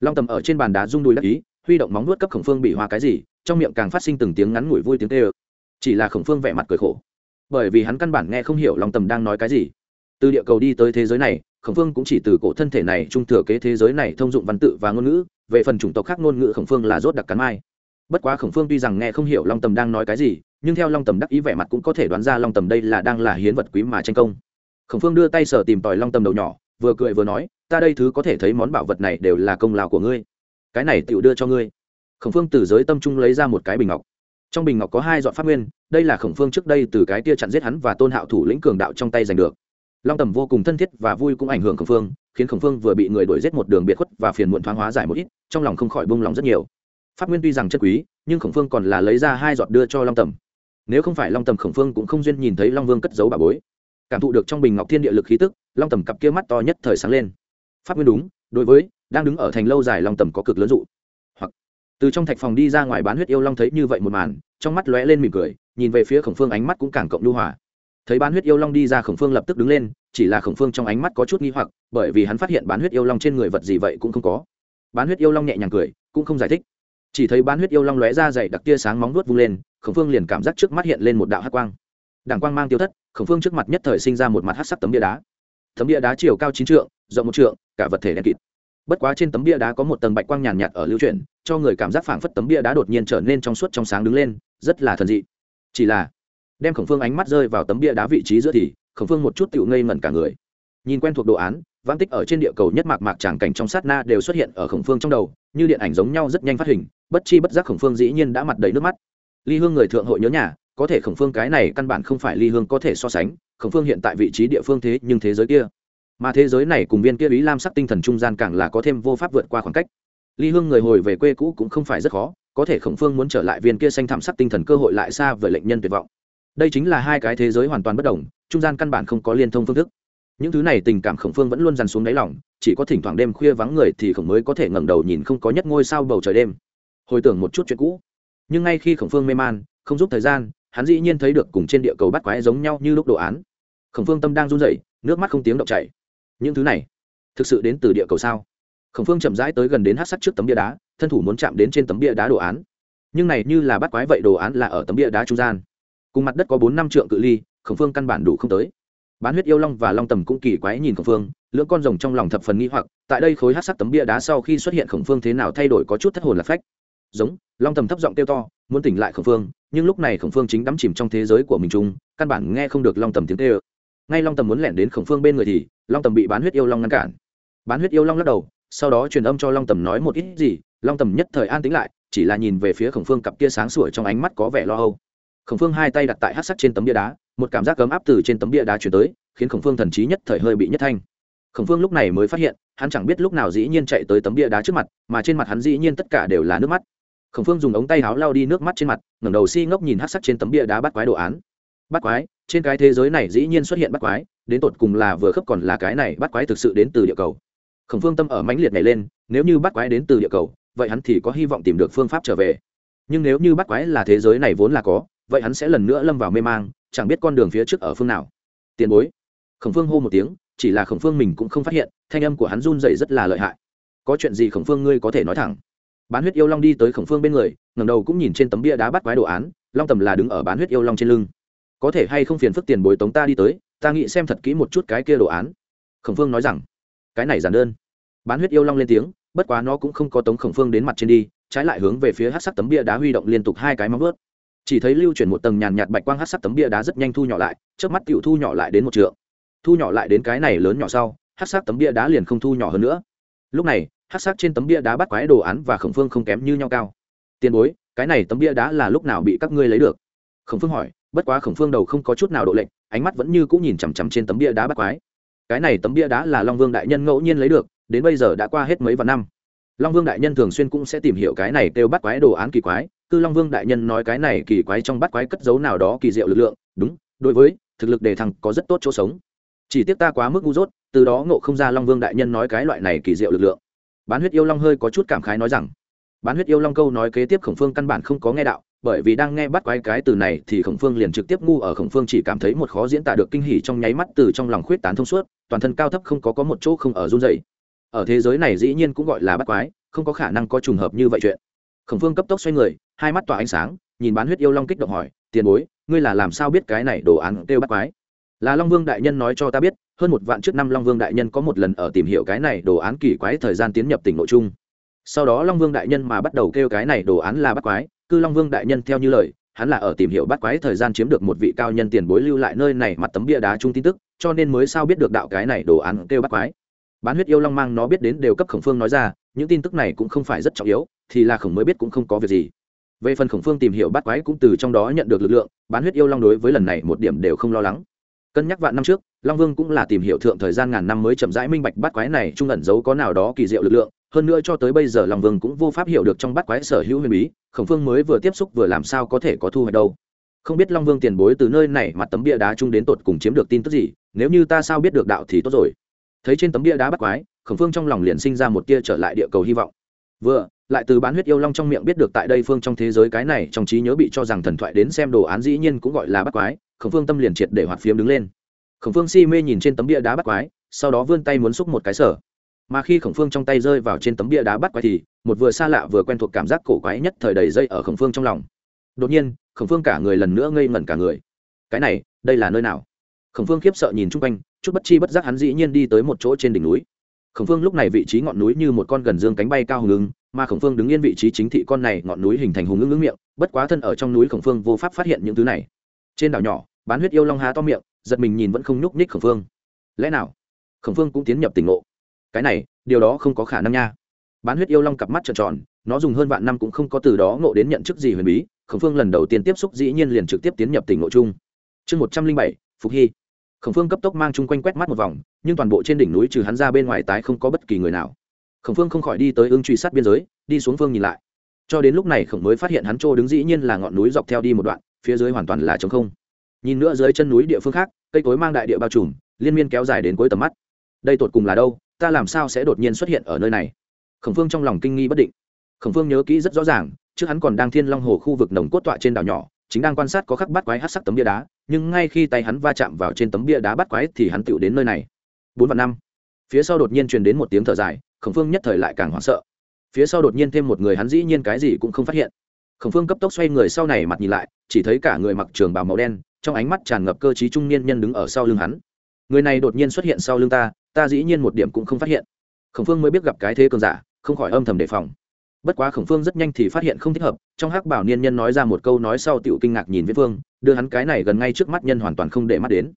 long tầm ở trên bàn đá rung đùi đắc ý huy động móng nuốt cấp khổng phương bị hoa cái gì trong miệng càng phát sinh từng tiếng ngắn ngủi vui tiếng tê ơ chỉ là khổng phương vẻ mặt cười khổ bởi vì hắn căn bản nghe không hiểu long tầm đang nói cái gì từ địa cầu đi tới thế giới này khổng phương cũng chỉ từ cổ thân thể này trung thừa kế thế giới này thông dụng văn tự và ngôn ngữ, về phần chủng tộc khác ngôn ngữ khổng phương là rốt đặc cắn mai. Bất quá khổng phương tuy rằng nghe không hiểu long tầm đang nói cái gì, nhưng theo long tầm đắc ý vẻ mặt cũng có thể đoán ra long tầm đây là đang là hiến vật quý mà tranh công. Khổng phương đưa tay sở tìm tòi long tầm đầu nhỏ, vừa cười vừa nói, ta đây thứ có thể thấy món bảo vật này đều là công lao của ngươi. Cái này tựu đưa cho ngươi. Khổng phương từ giới tâm trung lấy ra một cái bình ngọc. Trong bình ngọc có hai dọn pháp nguyên, đây là khổng phương trước đây từ cái tia chặn giết hắn và tôn hạo thủ lĩnh cường đạo trong tay giành được long tầm vô cùng thân thiết và vui cũng ảnh hưởng khổng phương, khiến khổng phương vừa bị người đuổi giết một đường biệt khuất và phiền muộn thoáng hóa giải một ít, trong lòng không khỏi bông lòng rất nhiều. Pháp nguyên tuy rằng chất quý, nhưng khổng phương còn là lấy ra hai giọt đưa cho long tầm. Nếu không phải long tầm khổng phương cũng không duyên nhìn thấy long vương cất giấu bà bối. Cảm thụ được trong bình ngọc thiên địa lực khí tức, long tầm cặp kia mắt to nhất thời sáng lên. Pháp nguyên đúng, đối với, đang đứng ở thành lâu dài long tầm có cực lớn dụ. Hoặc, từ trong thạch phòng đi ra ngoài bán huyết yêu long thấy như vậy một màn, trong mắt lóe lên mỉm cười, nhìn về phía khổng phương ánh mắt cũng càng cộng lưu hòa thấy bán huyết yêu long đi ra khổng phương lập tức đứng lên, chỉ là khổng phương trong ánh mắt có chút nghi hoặc, bởi vì hắn phát hiện bán huyết yêu long trên người vật gì vậy cũng không có. Bán huyết yêu long nhẹ nhàng cười, cũng không giải thích. Chỉ thấy bán huyết yêu long lóe ra dày đặc tia sáng móng nuốt vung lên, khổng phương liền cảm giác trước mắt hiện lên một đạo hát quang. Đảng quang mang tiêu thất, khổng phương trước mặt nhất thời sinh ra một mặt hát sắc tấm bia đá. Tấm bia đá chiều cao chín trượng, rộng một trượng, cả vật thể đen kịt. Bất quá trên tấm bia đá có một tầng bạch quang nhàn nhạt ở lưu chuyển, cho người cảm giác phảng phất tấm bia đá đột nhiên trở nên trong suốt trong sáng đứng lên, rất là thần dị. Chỉ là đem khổng phương ánh mắt rơi vào tấm bia đá vị trí giữa thì, khổng phương một chút tựu ngây ngẩn cả người. Nhìn quen thuộc đồ án vãn tích ở trên địa cầu nhất mạc mạc tràng cảnh trong sát na đều xuất hiện ở khổng phương trong đầu, như điện ảnh giống nhau rất nhanh phát hình, bất chi bất giác khổng phương dĩ nhiên đã mặt đầy nước mắt. Ly hương người thượng hội nhớ nhà, có thể khổng phương cái này căn bản không phải ly hương có thể so sánh, khổng phương hiện tại vị trí địa phương thế nhưng thế giới kia. Mà thế giới này cùng viên kia ý lam sắc tinh thần trung gian càng là có thêm vô pháp vượt qua khoảng cách. Ly hương người hồi về quê cũ cũng không phải rất khó, có thể khổng phương muốn trở lại viên kia xanh thảm sắc tinh thần cơ hội lại xa với lệnh nhân tuyệt vọng đây chính là hai cái thế giới hoàn toàn bất đồng, trung gian căn bản không có liên thông phương thức. Những thứ này tình cảm khổng phương vẫn luôn dằn xuống đáy lòng, chỉ có thỉnh thoảng đêm khuya vắng người thì khổng mới có thể ngẩng đầu nhìn không có nhất ngôi sao bầu trời đêm. Hồi tưởng một chút chuyện cũ. Nhưng ngay khi khổng phương mê man, không giúp thời gian, hắn dĩ nhiên thấy được cùng trên địa cầu bắt quái giống nhau như lúc đồ án. Khổng phương tâm đang run rẩy, nước mắt không tiếng động chảy. Những thứ này, thực sự đến từ địa cầu sao? Khổng phương chậm rãi tới gần đến hát sắc trước tấm bia đá, thân thủ muốn chạm đến trên tấm bia đá đồ án. Nhưng này như là bắt quái vậy đồ án là ở tấm bia đá trung gian cùng mặt đất có bốn năm trượng cự ly, khổng phương căn bản đủ không tới. Bán huyết yêu long và long tầm cũng kỳ quái nhìn khổng phương, lưỡng con rồng trong lòng thập phần nghi hoặc, tại đây khối hát sắc tấm bia đá sau khi xuất hiện khổng phương thế nào thay đổi có chút thất hồn là phách. Giống, long tầm thấp giọng kêu to, muốn tỉnh lại khổng phương, nhưng lúc này khổng phương chính đắm chìm trong thế giới của mình chung, căn bản nghe không được long tầm tiếng tê ơ ngay long tầm muốn lẻn đến khổng phương bên người thì, long tầm bị bán huyết yêu long ngăn cản. Bán huyết yêu long lắc đầu, sau đó truyền âm cho long tầm nói một ít gì, long tầm nhất thời an tính lại, chỉ là nhìn về phía khổng phương cặp kia sáng sủa trong ánh mắt có vẻ lo âu khổng phương hai tay đặt tại hát sắc trên tấm bia đá, một cảm giác cấm áp từ trên tấm bia đá chuyển tới, khiến khổng phương thần trí nhất thời hơi bị nhất thanh. Khổng phương lúc này mới phát hiện, hắn chẳng biết lúc nào dĩ nhiên chạy tới tấm bia đá trước mặt, mà trên mặt hắn dĩ nhiên tất cả đều là nước mắt. Khổng phương dùng ống tay áo lau đi nước mắt trên mặt, ngẩng đầu si ngốc nhìn hát sắc trên tấm bia đá bắt quái đồ án. Bắt quái? Trên cái thế giới này dĩ nhiên xuất hiện bắt quái, đến tột cùng là vừa khớp còn là cái này bắt quái thực sự đến từ địa cầu? Khổng phương tâm ở mãnh liệt này lên, nếu như bắt quái đến từ địa cầu, vậy hắn thì có hy vọng tìm được phương pháp trở về. Nhưng nếu như bắt quái là thế giới này vốn là có vậy hắn sẽ lần nữa lâm vào mê mang, chẳng biết con đường phía trước ở phương nào. Tiền bối. Khổng phương hô một tiếng, chỉ là khổng phương mình cũng không phát hiện, thanh âm của hắn run dậy rất là lợi hại. Có chuyện gì khổng phương ngươi có thể nói thẳng. Bán huyết yêu long đi tới khổng phương bên người ngầm đầu cũng nhìn trên tấm bia đá bắt quái đồ án, long tầm là đứng ở bán huyết yêu long trên lưng. Có thể hay không phiền phức tiền bối tống ta đi tới, ta nghĩ xem thật kỹ một chút cái kia đồ án. Khổng phương nói rằng, cái này giản đơn. Bán huyết yêu long lên tiếng, bất quá nó cũng không có tống khổng phương đến mặt trên đi, trái lại hướng về phía hát sắc tấm bia đá huy động liên tục hai cái móng vớt chỉ thấy lưu chuyển một tầng nhàn nhạt bạch quang hát sắc tấm bia đá rất nhanh thu nhỏ lại trước mắt tựu thu nhỏ lại đến một trượng. Thu nhỏ lại đến cái này lớn nhỏ sau hát sắc tấm bia đá liền không thu nhỏ hơn nữa. Lúc này hát sắc trên tấm bia đá bắt quái đồ án và khổng phương không kém như nhau cao. Tiền bối, cái này tấm bia đá là lúc nào bị các ngươi lấy được? Khổng phương hỏi, bất quá khổng phương đầu không có chút nào độ lệnh ánh mắt vẫn như cũng nhìn chằm chằm trên tấm bia đá bắt quái. Cái này tấm bia đá là long vương đại nhân ngẫu nhiên lấy được, đến bây giờ đã qua hết mấy vạn năm. Long vương đại nhân thường xuyên cũng sẽ tìm hiểu cái này kêu bắt quái đồ án kỳ quái cư long vương đại nhân nói cái này kỳ quái trong bắt quái cất dấu nào đó kỳ diệu lực lượng, đúng, đối với, thực lực đề thăng có rất tốt chỗ sống. Chỉ tiếc ta quá mức ngu dốt, từ đó ngộ không ra long vương đại nhân nói cái loại này kỳ diệu lực lượng. Bán huyết yêu long hơi có chút cảm khái nói rằng, bán huyết yêu long câu nói kế tiếp khổng phương căn bản không có nghe đạo, bởi vì đang nghe bắt quái cái từ này thì khổng phương liền trực tiếp ngu ở khổng phương chỉ cảm thấy một khó diễn tả được kinh hỉ trong nháy mắt từ trong lòng khuyết tán thông suốt, toàn thân cao thấp không có có một chỗ không ở run dày ở thế giới này dĩ nhiên cũng gọi là bắt quái, không có khả năng có trùng hợp như vậy chuyện. Khổng phương cấp tốc xoay người hai mắt tỏa ánh sáng, nhìn bán huyết yêu long kích động hỏi, tiền bối, ngươi là làm sao biết cái này đồ án kêu bắt quái? Là long vương đại nhân nói cho ta biết, hơn một vạn trước năm long vương đại nhân có một lần ở tìm hiểu cái này đồ án kỳ quái thời gian tiến nhập tỉnh nội trung. Sau đó long vương đại nhân mà bắt đầu kêu cái này đồ án là bắt quái, cư long vương đại nhân theo như lời, hắn là ở tìm hiểu bắt quái thời gian chiếm được một vị cao nhân tiền bối lưu lại nơi này mặt tấm bia đá chung tin tức, cho nên mới sao biết được đạo cái này đồ án kêu bắt quái. Bán huyết yêu long mang nó biết đến đều cấp khổng phương nói ra, những tin tức này cũng không phải rất trọng yếu, thì là khổng mới biết cũng không có việc gì về phần khổng phương tìm hiểu bắt quái cũng từ trong đó nhận được lực lượng, bán huyết yêu long đối với lần này một điểm đều không lo lắng. Cân nhắc vạn năm trước, long vương cũng là tìm hiểu thượng thời gian ngàn năm mới chậm rãi minh bạch bắt quái này trung ẩn giấu có nào đó kỳ diệu lực lượng, hơn nữa cho tới bây giờ long vương cũng vô pháp hiểu được trong bắt quái sở hữu huyền bí, khổng phương mới vừa tiếp xúc vừa làm sao có thể có thu hoạch đâu. Không biết long vương tiền bối từ nơi này mặt tấm bia đá chung đến tột cùng chiếm được tin tức gì, nếu như ta sao biết được đạo thì tốt rồi. Thấy trên tấm bia đá bắt quái, khổng phương trong lòng liền sinh ra một tia trở lại địa cầu hy vọng. Vừa lại từ bán huyết yêu long trong miệng biết được tại đây phương trong thế giới cái này, trong trí nhớ bị cho rằng thần thoại đến xem đồ án dĩ nhiên cũng gọi là bắt quái, khổng phương tâm liền triệt để hoạt phiếm đứng lên. Khổng phương si mê nhìn trên tấm bia đá bắt quái, sau đó vươn tay muốn xúc một cái sở. Mà khi khổng phương trong tay rơi vào trên tấm bia đá bắt quái thì, một vừa xa lạ vừa quen thuộc cảm giác cổ quái nhất thời đầy dây ở khổng phương trong lòng. Đột nhiên, khổng phương cả người lần nữa ngây ngẩn cả người. Cái này, đây là nơi nào? Khổng phương khiếp sợ nhìn chung quanh, chút bất chi bất giác hắn dĩ nhiên đi tới một chỗ trên đỉnh núi. Khổng phương lúc này vị trí ngọn núi như một con gần dương cánh bay cao hùng ứng mà khổng phương đứng yên vị trí chính thị con này ngọn núi hình thành hùng ngưng ngưng miệng, bất quá thân ở trong núi khổng phương vô pháp phát hiện những thứ này. Trên đảo nhỏ, bán huyết yêu long há to miệng, giật mình nhìn vẫn không nhúc nhích khổng phương. Lẽ nào? Khổng phương cũng tiến nhập tỉnh ngộ. Cái này, điều đó không có khả năng nha. Bán huyết yêu long cặp mắt trợn tròn, nó dùng hơn vạn năm cũng không có từ đó ngộ đến nhận chức gì huyền bí, khổng phương lần đầu tiên tiếp xúc dĩ nhiên liền trực tiếp tiến nhập tỉnh ngộ chung. Chương một trăm linh bảy, phục hy. Khổng phương cấp tốc mang chung quanh quét mắt một vòng, nhưng toàn bộ trên đỉnh núi trừ hắn ra bên ngoài tái không có bất kỳ người nào khổng phương không khỏi đi tới ưng truy sát biên giới, đi xuống phương nhìn lại. Cho đến lúc này khổng mới phát hiện hắn trô đứng dĩ nhiên là ngọn núi dọc theo đi một đoạn, phía dưới hoàn toàn là trống không. Nhìn nữa dưới chân núi địa phương khác, cây cối mang đại địa bao trùm, liên miên kéo dài đến cuối tầm mắt. Đây tột cùng là đâu, ta làm sao sẽ đột nhiên xuất hiện ở nơi này? Khổng phương trong lòng kinh nghi bất định. Khổng phương nhớ kỹ rất rõ ràng, trước hắn còn đang thiên long hồ khu vực nồng cốt tọa trên đảo nhỏ, chính đang quan sát có khắc bắt quái hát sắc tấm bia đá, nhưng ngay khi tay hắn va chạm vào trên tấm bia đá bắt quái thì hắn tựu đến nơi này. Bốn và năm. Phía sau đột nhiên truyền đến một tiếng thở dài khổng phương nhất thời lại càng hoảng sợ. Phía sau đột nhiên thêm một người hắn dĩ nhiên cái gì cũng không phát hiện. Khổng phương cấp tốc xoay người sau này mặt nhìn lại, chỉ thấy cả người mặc trường bào màu đen, trong ánh mắt tràn ngập cơ t trung niên nhân đứng ở sau lưng hắn. Người này đột nhiên xuất hiện sau lưng ta ta dĩ nhiên một điểm cũng không phát hiện. Khổng phương mới biết gặp cái thế cường giả, không khỏi âm thầm đề phòng. Bất quá khổng phương rất nhanh thì phát hiện không thích hợp, trong hắc bảo niên nhân nói ra một câu nói sau tựu kinh ngạc nhìn viễn phương, đưa hắn cái này gần ngay trước mắt nhân hoàn toàn không để mắt đến.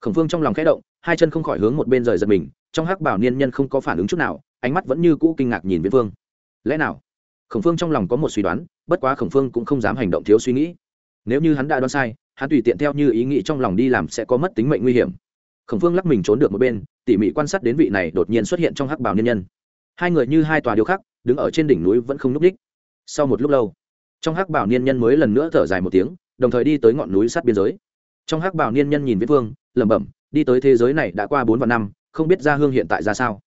Khổng phương trong lòng khẽ động, hai chân không khỏi hướng một bên rời giật mình, trong hắc bảo niên nhân không có phản ứng chút nào ánh mắt vẫn như cũ kinh ngạc nhìn viễn phương. Lẽ nào? Khổng phương trong lòng có một suy đoán, bất quá khổng phương cũng không dám hành động thiếu suy nghĩ. Nếu như hắn đã đoán sai, hắn tùy tiện theo như ý nghĩ trong lòng đi làm sẽ có mất tính mệnh nguy hiểm. Khổng phương lắc mình trốn được một bên, tỉ mỉ quan sát đến vị này đột nhiên xuất hiện trong hắc bảo niên nhân. Hai người như hai tòa điêu khắc, đứng ở trên đỉnh núi vẫn không núp đích. Sau một lúc lâu, trong hắc bảo niên nhân mới lần nữa thở dài một tiếng, đồng thời đi tới ngọn núi sát biên giới. Trong hắc bảo niên nhân nhìn viễn vương lẩm bẩm, đi tới thế giới này đã qua bốn vạn năm, không biết gia hương hiện tại ra sao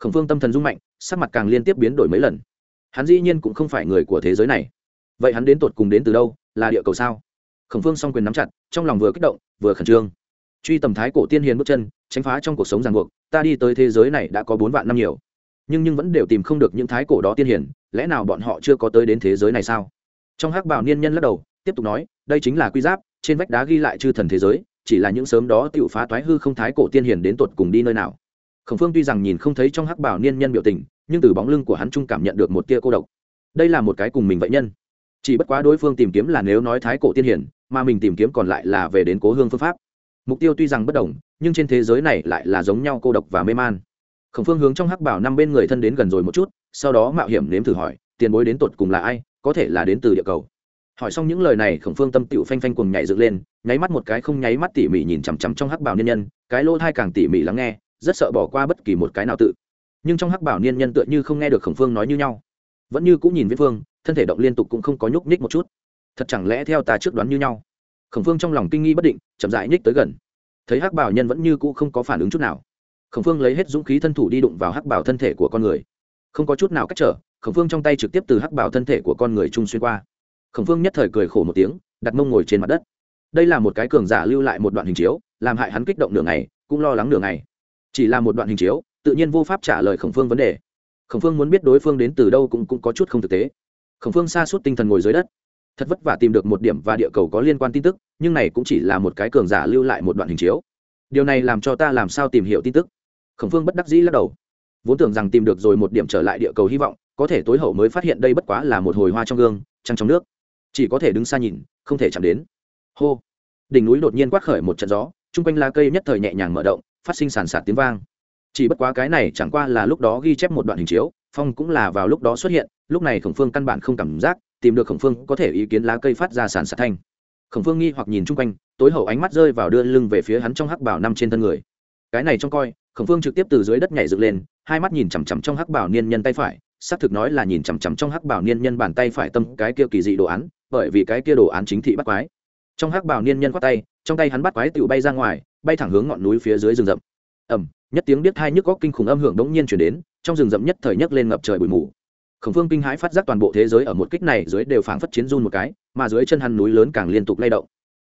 khổng phương tâm thần rung mạnh sắc mặt càng liên tiếp biến đổi mấy lần. Hắn dĩ nhiên cũng không phải người của thế giới này. Vậy hắn đến tột cùng đến từ đâu là địa cầu sao? Khổng phương s o n g quyền nắm chặt trong lòng vừa kích động vừa khẩn trương. Truy tầm thái cổ tiên hiền bước chân tránh phá trong cuộc sống ràng buộc ta đi tới thế giới này đã có bốn vạn năm nhiều. Nhưng nhưng vẫn đều tìm không được những thái cổ đó tiên hiền, lẽ nào bọn họ chưa có tới đến thế giới này sao? Trong hắc bảo niên nhân lắc đầu tiếp tục nói đây chính là quy giáp trên vách đá ghi lại chư thần thế giới chỉ là những sớm đó tự phá toái hư không thái cổ tiên hiền đến tột cùng đi nơi nào khổng phương tuy rằng nhìn không thấy trong hắc bảo niên nhân biểu tình, nhưng từ bóng lưng của hắn trung cảm nhận được một tia cô độc. Đây là một cái cùng mình vậy nhân. Chỉ bất quá đối phương tìm kiếm là nếu nói thái cổ tiên hiển, mà mình tìm kiếm còn lại là về đến cố hương phương pháp. Mục tiêu tuy rằng bất đồng, nhưng trên thế giới này lại là giống nhau cô độc và mê man. Khổng phương hướng trong hắc bảo năm bên người thân đến gần rồi một chút, sau đó mạo hiểm nếm thử hỏi, tiền bối đến tột cùng là ai? Có thể là đến từ địa cầu? Hỏi xong những lời này, khổng phương tâm tựu phanh phanh cùng nhảy dựng lên, nháy mắt một cái không nháy mắt tỉ mỉ nhìn chằm chằm trong hắc bảo niên nhân, cái lỗ thai càng tỉ mỉ lắng nghe rất sợ bỏ qua bất kỳ một cái nào tự. Nhưng trong hắc bảo niên nhân tựa như không nghe được khổng phương nói như nhau. Vẫn như cũng nhìn viễn phương, thân thể động liên tục cũng không có nhúc nhích một chút. Thật chẳng lẽ theo ta trước đoán như nhau? Khổng phương trong lòng kinh nghi bất định, chậm dại nhích tới gần. Thấy hắc bảo nhân vẫn như cũ không có phản ứng chút nào. Khổng phương lấy hết dũng khí thân thủ đi đụng vào hắc bảo thân thể của con người. Không có chút nào cách trở, khổng phương trong tay trực tiếp từ hắc bảo thân thể của con người trung xuyên qua. Khổng phương nhất thời cười khổ một tiếng, đặt mông ngồi trên mặt đất. Đây là một cái cường giả lưu lại một đoạn hình chiếu, làm hại hắn kích động nửa ngày, cũng lo lắng nửa ngày chỉ là một đoạn hình chiếu tự nhiên vô pháp trả lời khổng phương vấn đề. Khổng phương muốn biết đối phương đến từ đâu cũng, cũng có chút không thực tế. Khổng phương xa suốt tinh thần ngồi dưới đất. Thật vất vả tìm được một điểm và địa cầu có liên quan tin tức nhưng này cũng chỉ là một cái cường giả lưu lại một đoạn hình chiếu. Điều này làm cho ta làm sao tìm hiểu tin tức? Khổng phương bất đắc dĩ lắc đầu. Vốn tưởng rằng tìm được rồi một điểm trở lại địa cầu hy vọng có thể tối hậu mới phát hiện đây bất quá là một hồi hoa trong gương trăng trong nước. Chỉ có thể đứng xa nhìn không thể chạm đến. Hô. Đỉnh núi đột nhiên quát khởi một trận gió chung quanh lá cây nhất thời nhẹ nhàng mở động phát sinh sàn sạt tiếng vang. Chỉ bất quá cái này chẳng qua là lúc đó ghi chép một đoạn hình chiếu, phong cũng là vào lúc đó xuất hiện, lúc này khổng phương căn bản không cảm giác, tìm được khổng phương có thể ý kiến lá cây phát ra sàn sạt thanh. Khổng phương nghi hoặc nhìn chung quanh, tối hậu ánh mắt rơi vào đưa lưng về phía hắn trong hắc bảo năm trên thân người. Cái này trông coi, khổng phương trực tiếp từ dưới đất nhảy dựng lên, hai mắt nhìn chằm chằm trong hắc bảo niên nhân tay phải, xác thực nói là nhìn chằm chằm trong hắc bảo niên nhân bàn tay phải tâm cái kia kỳ dị đồ án, bởi vì cái kia đồ án chính thị bắt quái. Trong hắc bảo niên nhân khoát tay trong tay hắn bắt quái tựu bay ra ngoài, bay thẳng hướng ngọn núi phía dưới rừng rậm. Ẩm nhất tiếng biết hai nhức góc kinh khủng âm hưởng đống nhiên chuyển đến, trong rừng rậm nhất thời nhấc lên ngập trời bụi mù. Khổng phương kinh hãi phát giác toàn bộ thế giới ở một kích này dưới đều phảng phất chiến run một cái, mà dưới chân hắn núi lớn càng liên tục lay động.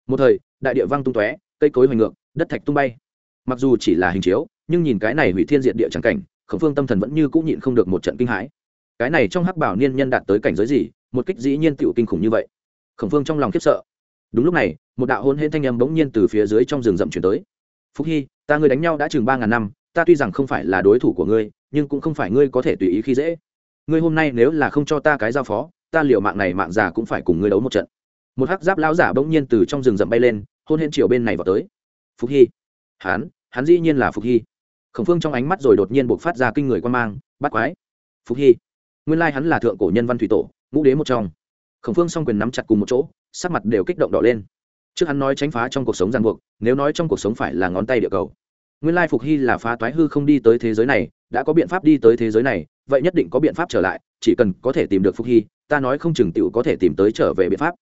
Một thời, đại địa văng tung tóe, cây cối hoành ngược, đất thạch tung bay. Mặc dù chỉ là hình chiếu, nhưng nhìn cái này hủy thiên diện địa trắng cảnh, khổng phương tâm thần vẫn như cũng nhịn không được một trận kinh hãi. Cái này trong hắc bảo niên nhân đạt tới cảnh giới gì, một kích dĩ nhiên tựu kinh khủng như vậy. Khổng phương trong lòng khiếp sợ đúng lúc này, một đạo hôn hên thanh âm bỗng nhiên từ phía dưới trong rừng rậm chuyển tới. Phúc hy, ta người đánh nhau đã chừng ba ngàn năm, ta tuy rằng không phải là đối thủ của ngươi, nhưng cũng không phải ngươi có thể tùy ý khi dễ. Ngươi hôm nay nếu là không cho ta cái giao phó, ta liệu mạng này mạng già cũng phải cùng ngươi đấu một trận. Một hắc giáp lão giả bỗng nhiên từ trong rừng rậm bay lên, hôn hên chiều bên này vào tới. Phúc hy. Hắn hắn dĩ nhiên là phúc hy. Khổng phương trong ánh mắt rồi đột nhiên buộc phát ra kinh người quan mang, bắt quái. Phúc hy, nguyên lai hắn là thượng cổ nhân văn thủy tổ, ngũ đế một trong khổng phương s o n g quyền nắm chặt cùng một chỗ, sắc mặt đều kích động đỏ lên. Trước hắn nói tránh phá trong cuộc sống ràng buộc, nếu nói trong cuộc sống phải là ngón tay địa cầu. Nguyên lai phục hy là phá toái hư không đi tới thế giới này, đã có biện pháp đi tới thế giới này, vậy nhất định có biện pháp trở lại, chỉ cần có thể tìm được phục hy, ta nói không chừng t i ể u có thể tìm tới trở về biện pháp.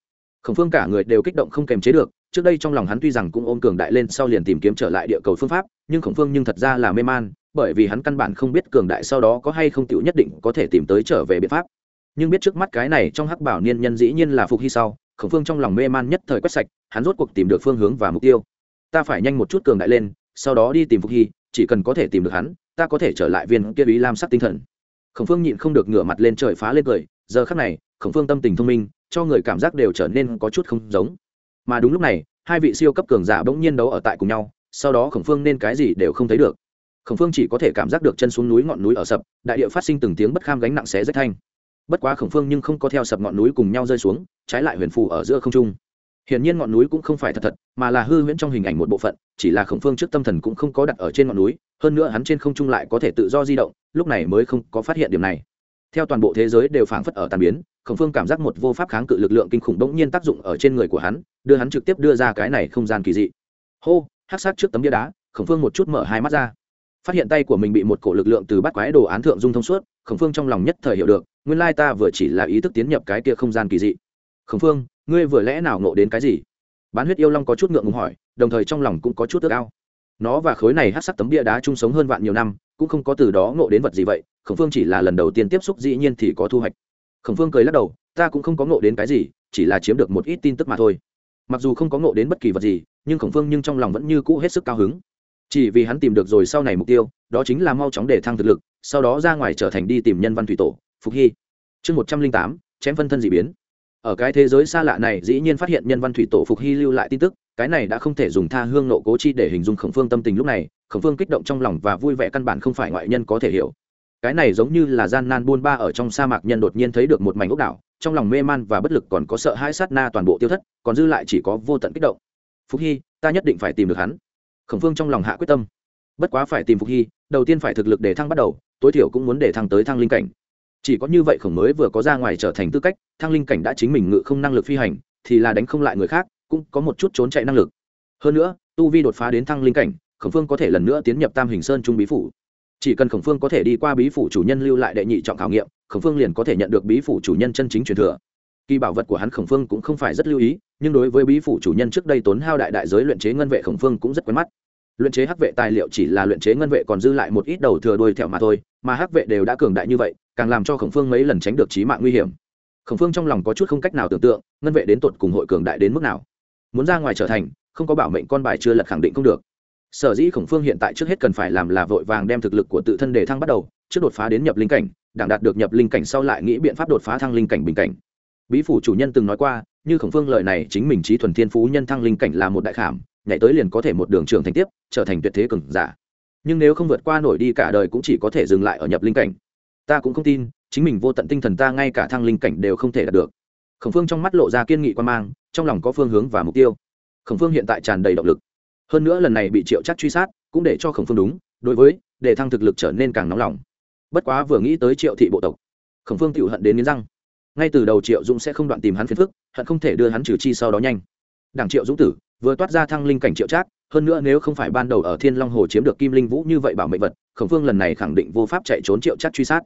Khổng phương cả người đều kích động không kềm chế được, trước đây trong lòng hắn tuy rằng cũng ôm cường đại lên sau liền tìm kiếm trở lại địa cầu phương pháp, nhưng khổng phương nhưng thật ra là mê man, bởi vì hắn căn bản không biết cường đại sau đó có hay không t nhất định có thể tìm tới trở về biện pháp nhưng biết trước mắt cái này trong hắc bảo niên nhân dĩ nhiên là phục hy sau, khổng phương trong lòng mê man nhất thời quét sạch, hắn rốt cuộc tìm được phương hướng và mục tiêu. Ta phải nhanh một chút cường đại lên, sau đó đi tìm phục hy, chỉ cần có thể tìm được hắn, ta có thể trở lại viên kia ý lam sắc tinh thần. Khổng phương nhịn không được ngửa mặt lên trời phá lên cười, giờ khắc này, khổng phương tâm tình thông minh, cho người cảm giác đều trở nên có chút không giống. Mà đúng lúc này, hai vị siêu cấp cường giả bỗng nhiên đấu ở tại cùng nhau, sau đó khổng phương nên cái gì đều không thấy được. Khổng phương chỉ có thể cảm giác được chân xuống núi ngọn núi ở sập, đại địa phát sinh từng tiếng bất kham gánh nặng xé rách thanh bất quá khổng phương nhưng không có theo sập ngọn núi cùng nhau rơi xuống, trái lại huyền phù ở giữa không trung. Hiển nhiên ngọn núi cũng không phải thật thật, mà là hư huyễn trong hình ảnh một bộ phận, chỉ là khổng phương trước tâm thần cũng không có đặt ở trên ngọn núi, hơn nữa hắn trên không trung lại có thể tự do di động, lúc này mới không có phát hiện điểm này. Theo toàn bộ thế giới đều phảng phất ở tàn biến, khổng phương cảm giác một vô pháp kháng cự lực lượng kinh khủng bỗng nhiên tác dụng ở trên người của hắn, đưa hắn trực tiếp đưa ra cái này không gian kỳ dị. Hô hát sát trước tấm bia đá, khổng phương một chút mở hai mắt ra. Phát hiện tay của mình bị một cổ lực lượng từ bắt quái đồ án thượng dung thông suốt, khổng phương trong lòng nhất thời hiểu được nguyên lai ta vừa chỉ là ý thức tiến nhập cái kia không gian kỳ dị. Khổng phương, ngươi vừa lẽ nào ngộ đến cái gì? Bán huyết yêu long có chút ngượng ngùng hỏi, đồng thời trong lòng cũng có chút ước ao. Nó và khối này hát sắc tấm bia đá chung sống hơn vạn nhiều năm, cũng không có từ đó ngộ đến vật gì vậy, khổng phương chỉ là lần đầu tiên tiếp xúc dĩ nhiên thì có thu hoạch. Khổng phương cười lắc đầu, ta cũng không có ngộ đến cái gì, chỉ là chiếm được một ít tin tức mà thôi. Mặc dù không có ngộ đến bất kỳ vật gì, nhưng khổng phương nhưng trong lòng vẫn như cũ hết sức cao hứng. Chỉ vì hắn tìm được rồi sau này mục tiêu, đó chính là mau chóng để thăng thực lực, sau đó ra ngoài trở thành đi tìm nhân văn thủy tổ phục hy. Chương một trăm linh tám, chém phân thân d ị biến. Ở cái thế giới xa lạ này, dĩ nhiên phát hiện nhân văn thủy tổ phục hy lưu lại tin tức, cái này đã không thể dùng tha hương nộ cố chi để hình dung khổng phương tâm tình lúc này, khổng phương kích động trong lòng và vui vẻ căn bản không phải ngoại nhân có thể hiểu. Cái này giống như là gian nan buôn ba ở trong sa mạc nhân đột nhiên thấy được một mảnh ốc đảo, trong lòng mê man và bất lực còn có sợ hãi sát na toàn bộ tiêu thất, còn dư lại chỉ có vô tận kích động. Phúc hy, ta nhất định phải tìm được hắn. Khổng phương trong lòng hạ quyết tâm. Bất quá phải tìm phục hy, đầu tiên phải thực lực để thăng bắt đầu, tối thiểu cũng muốn để thăng tới thăng linh cảnh chỉ có như vậy khổng mới vừa có ra ngoài trở thành tư cách, thăng linh cảnh đã chính mình ngự không năng lực phi hành, thì là đánh không lại người khác, cũng có một chút trốn chạy năng lực. Hơn nữa, tu vi đột phá đến thăng linh cảnh, khổng phương có thể lần nữa tiến nhập tam hình sơn trung bí phủ. Chỉ cần khổng phương có thể đi qua bí phủ chủ nhân lưu lại đệ nhị trọng khảo nghiệm, khổng phương liền có thể nhận được bí phủ chủ nhân chân chính truyền thừa. Kỳ bảo vật của hắn khổng phương cũng không phải rất lưu ý, nhưng đối với bí phủ chủ nhân trước đây tốn hao đại đại giới luyện chế ngân vệ khổng phương cũng rất quen mắt. Luyện chế hắc vệ tài liệu chỉ là luyện chế ngân vệ còn dư lại một ít đầu thừa đuôi thẹo mà thôi, mà hắc vệ đều đã cường đại như vậy càng làm cho khổng phương mấy lần tránh được trí mạng nguy hiểm. Khổng phương trong lòng có chút không cách nào tưởng tượng, ngân vệ đến tột cùng hội cường đại đến mức nào. Muốn ra ngoài trở thành, không có bảo mệnh con bài chưa lật khẳng định không được. Sở dĩ khổng phương hiện tại trước hết cần phải làm là vội vàng đem thực lực của tự thân để thăng bắt đầu, trước đột phá đến nhập linh cảnh, đảng đạt được nhập linh cảnh sau lại nghĩ biện pháp đột phá thăng linh cảnh bình cảnh. Bí phủ chủ nhân từng nói qua, như khổng phương lời này chính mình trí thuần thiên phú nhân thăng linh cảnh là một đại khảm, nhảy tới liền có thể một đường trường thành tiếp, trở thành tuyệt thế cường giả. Nhưng nếu không vượt qua nổi đi cả đời cũng chỉ có thể dừng lại ở nhập linh cảnh ta cũng không tin, chính mình vô tận tinh thần ta ngay cả thăng linh cảnh đều không thể đạt được. Khổng phương trong mắt lộ ra kiên nghị quan mang, trong lòng có phương hướng và mục tiêu. Khổng phương hiện tại tràn đầy động lực. Hơn nữa lần này bị triệu chắc truy sát, cũng để cho khổng phương đúng, đối với, để thăng thực lực trở nên càng nóng lòng. Bất quá vừa nghĩ tới triệu thị bộ tộc, khổng phương tự hận đến nghiến răng. Ngay từ đầu triệu dũng sẽ không đoạn tìm hắn phiền phức, hận không thể đưa hắn trừ chi sau đó nhanh. Đảng triệu dũng tử, vừa toát ra thăng linh cảnh triệu trác, hơn nữa nếu không phải ban đầu ở thiên long hồ chiếm được kim linh vũ như vậy bảo mệnh vật, khổng phương lần này khẳng định vô pháp chạy trốn triệu trác truy sát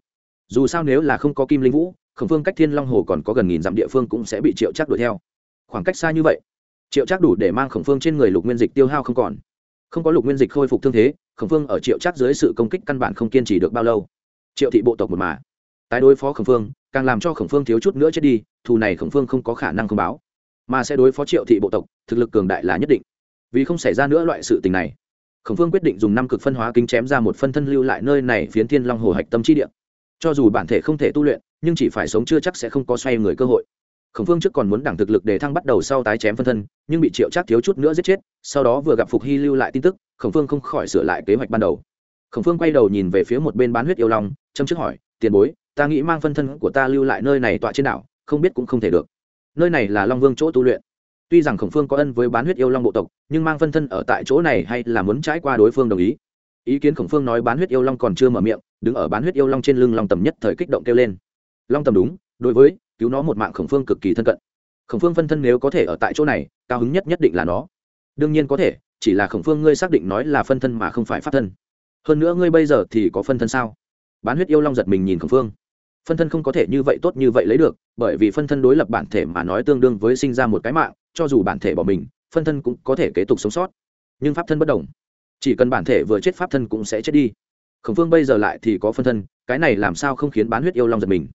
dù sao nếu là không có kim linh vũ, khổng phương cách thiên long hồ còn có gần nghìn dặm địa phương cũng sẽ bị triệu trác đuổi theo. Khoảng cách xa như vậy, triệu trác đủ để mang khổng phương trên người lục nguyên dịch tiêu hao không còn. Không có lục nguyên dịch khôi phục thương thế, khổng phương ở triệu trác dưới sự công kích căn bản không kiên trì được bao lâu. Triệu thị bộ tộc một mà, tái đối phó khổng phương, càng làm cho khổng phương thiếu chút nữa chết đi, thù này khổng phương không có khả năng không báo, mà sẽ đối phó triệu thị bộ tộc, thực lực cường đại là nhất định. Vì không xảy ra nữa loại sự tình này, khổng phương quyết định dùng năm cực phân hóa kính chém ra một phân thân lưu lại nơi này phiến thiên long hồ hạch tâm trí địa cho dù bản thể không thể tu luyện, nhưng chỉ phải sống chưa chắc sẽ không có xoay người cơ hội. Khổng phương trước còn muốn đẳng thực lực để thăng bắt đầu sau tái chém phân thân, nhưng bị triệu chắc thiếu chút nữa giết chết, sau đó vừa gặp phục hy lưu lại tin tức, khổng phương không khỏi sửa lại kế hoạch ban đầu. Khổng phương quay đầu nhìn về phía một bên bán huyết yêu long, châm trước hỏi, tiền bối, ta nghĩ mang phân thân của ta lưu lại nơi này tọa trên đảo, không biết cũng không thể được. Nơi này là long vương chỗ tu luyện. Tuy rằng khổng phương có ân với bán huyết yêu long bộ tộc, nhưng mang phân thân ở tại chỗ này hay là muốn trải qua đối phương đồng ý ý kiến khổng phương nói bán huyết yêu long còn chưa mở miệng, đứng ở bán huyết yêu long trên lưng long tầm nhất thời kích động kêu lên. Long tầm đúng, đối với, cứu nó một mạng khổng phương cực kỳ thân cận. Khổng phương phân thân nếu có thể ở tại chỗ này, cao hứng nhất nhất định là nó. Đương nhiên có thể, chỉ là khổng phương ngươi xác định nói là phân thân mà không phải pháp thân. Hơn nữa ngươi bây giờ thì có phân thân sao? Bán huyết yêu long giật mình nhìn khổng phương. Phân thân không có thể như vậy tốt như vậy lấy được, bởi vì phân thân đối lập bản thể mà nói tương đương với sinh ra một cái mạng, cho dù bản thể bỏ mình, phân thân cũng có thể kế tục sống sót. Nhưng pháp thân bất đồng chỉ cần bản thể vừa chết pháp thân cũng sẽ chết đi. Khổng phương bây giờ lại thì có phân thân, cái này làm sao không khiến bán huyết yêu long giật mình?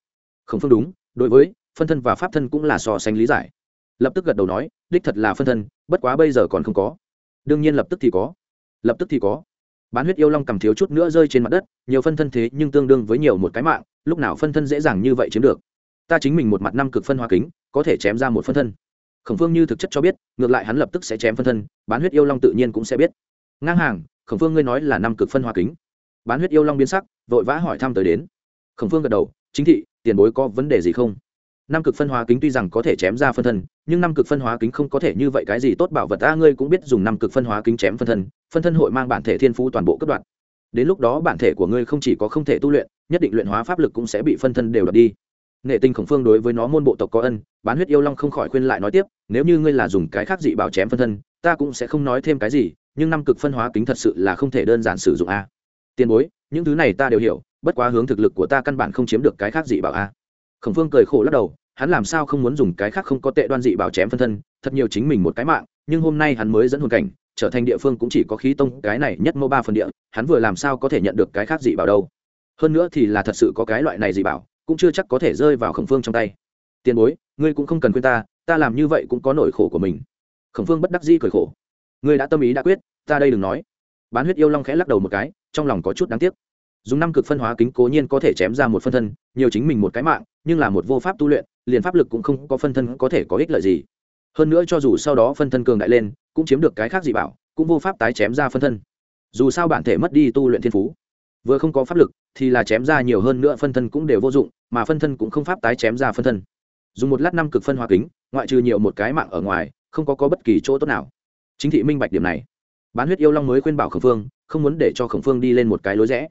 Khổng phương đúng, đối với, phân thân và pháp thân cũng là so sánh lý giải. Lập tức gật đầu nói, đích thật là phân thân, bất quá bây giờ còn không có. Đương nhiên lập tức thì có. Lập tức thì có. Bán huyết yêu long cầm thiếu chút nữa rơi trên mặt đất, nhiều phân thân thế nhưng tương đương với nhiều một cái mạng, lúc nào phân thân dễ dàng như vậy chiếm được. Ta chính mình một mặt năm cực phân hoa kính, có thể chém ra một phân thân. Khổng phương như thực chất cho biết, ngược lại hắn lập tức sẽ chém phân thân, bán huyết yêu long tự nhiên cũng sẽ biết ngang hàng, khổng phương ngươi nói là năm cực phân hóa kính. Bán huyết yêu long biến sắc, vội vã hỏi thăm tới đến. Khổng phương gật đầu, chính thị, tiền bối có vấn đề gì không? Năm cực phân hóa kính tuy rằng có thể chém ra phân thân, nhưng năm cực phân hóa kính không có thể như vậy cái gì tốt bảo vật ta ngươi cũng biết dùng năm cực phân hóa kính chém phân thân phân thân hội mang bản thể thiên phú toàn bộ cấp đoạn. Đến lúc đó bản thể của ngươi không chỉ có không thể tu luyện, nhất định luyện hóa pháp lực cũng sẽ bị phân thân đều đập đi. Nghệ tinh khổng phương đối với nó môn bộ tộc có ân, bán huyết yêu long không khỏi khuyên lại nói tiếp, nếu như ngươi là dùng cái khác dị bảo chém phân thân, ta cũng sẽ không nói thêm cái gì nhưng năm cực phân hóa kính thật sự là không thể đơn giản sử dụng a. Tiền bối, những thứ này ta đều hiểu, bất quá hướng thực lực của ta căn bản không chiếm được cái khác dị bảo a. Khổng phương cười khổ lắc đầu, hắn làm sao không muốn dùng cái khác không có tệ đoan dị bảo chém phân thân, thật nhiều chính mình một cái mạng, nhưng hôm nay hắn mới dẫn hồn cảnh, trở thành địa phương cũng chỉ có khí tông, cái này nhất mô ba phần địa, hắn vừa làm sao có thể nhận được cái khác dị bảo đâu. Hơn nữa thì là thật sự có cái loại này dị bảo, cũng chưa chắc có thể rơi vào khổng phương trong tay. Tiền bối, ngươi cũng không cần khuyên ta ta làm như vậy cũng có nỗi khổ của mình. Khổng phương bất đắc dĩ cười khổ ngươi đã tâm ý đã quyết ta đây đừng nói. Bán huyết yêu long khẽ lắc đầu một cái trong lòng có chút đáng tiếc. Dùng năm cực phân hóa kính cố nhiên có thể chém ra một phân thân nhiều chính mình một cái mạng nhưng là một vô pháp tu luyện liền pháp lực cũng không có phân thân có thể có ích lợi gì. Hơn nữa cho dù sau đó phân thân cường đại lên cũng chiếm được cái khác gì bảo cũng vô pháp tái chém ra phân thân. Dù sao bản thể mất đi tu luyện thiên phú vừa không có pháp lực thì là chém ra nhiều hơn nữa phân thân cũng đều vô dụng mà phân thân cũng không pháp tái chém ra phân thân. Dùng một lát năm cực phân hóa kính ngoại trừ nhiều một cái mạng ở ngoài không có, có bất kỳ chỗ tốt nào chính thị minh bạch điểm này. Bán huyết yêu long mới khuyên bảo khổng phương, không muốn để cho khổng phương đi lên một cái lối rẽ.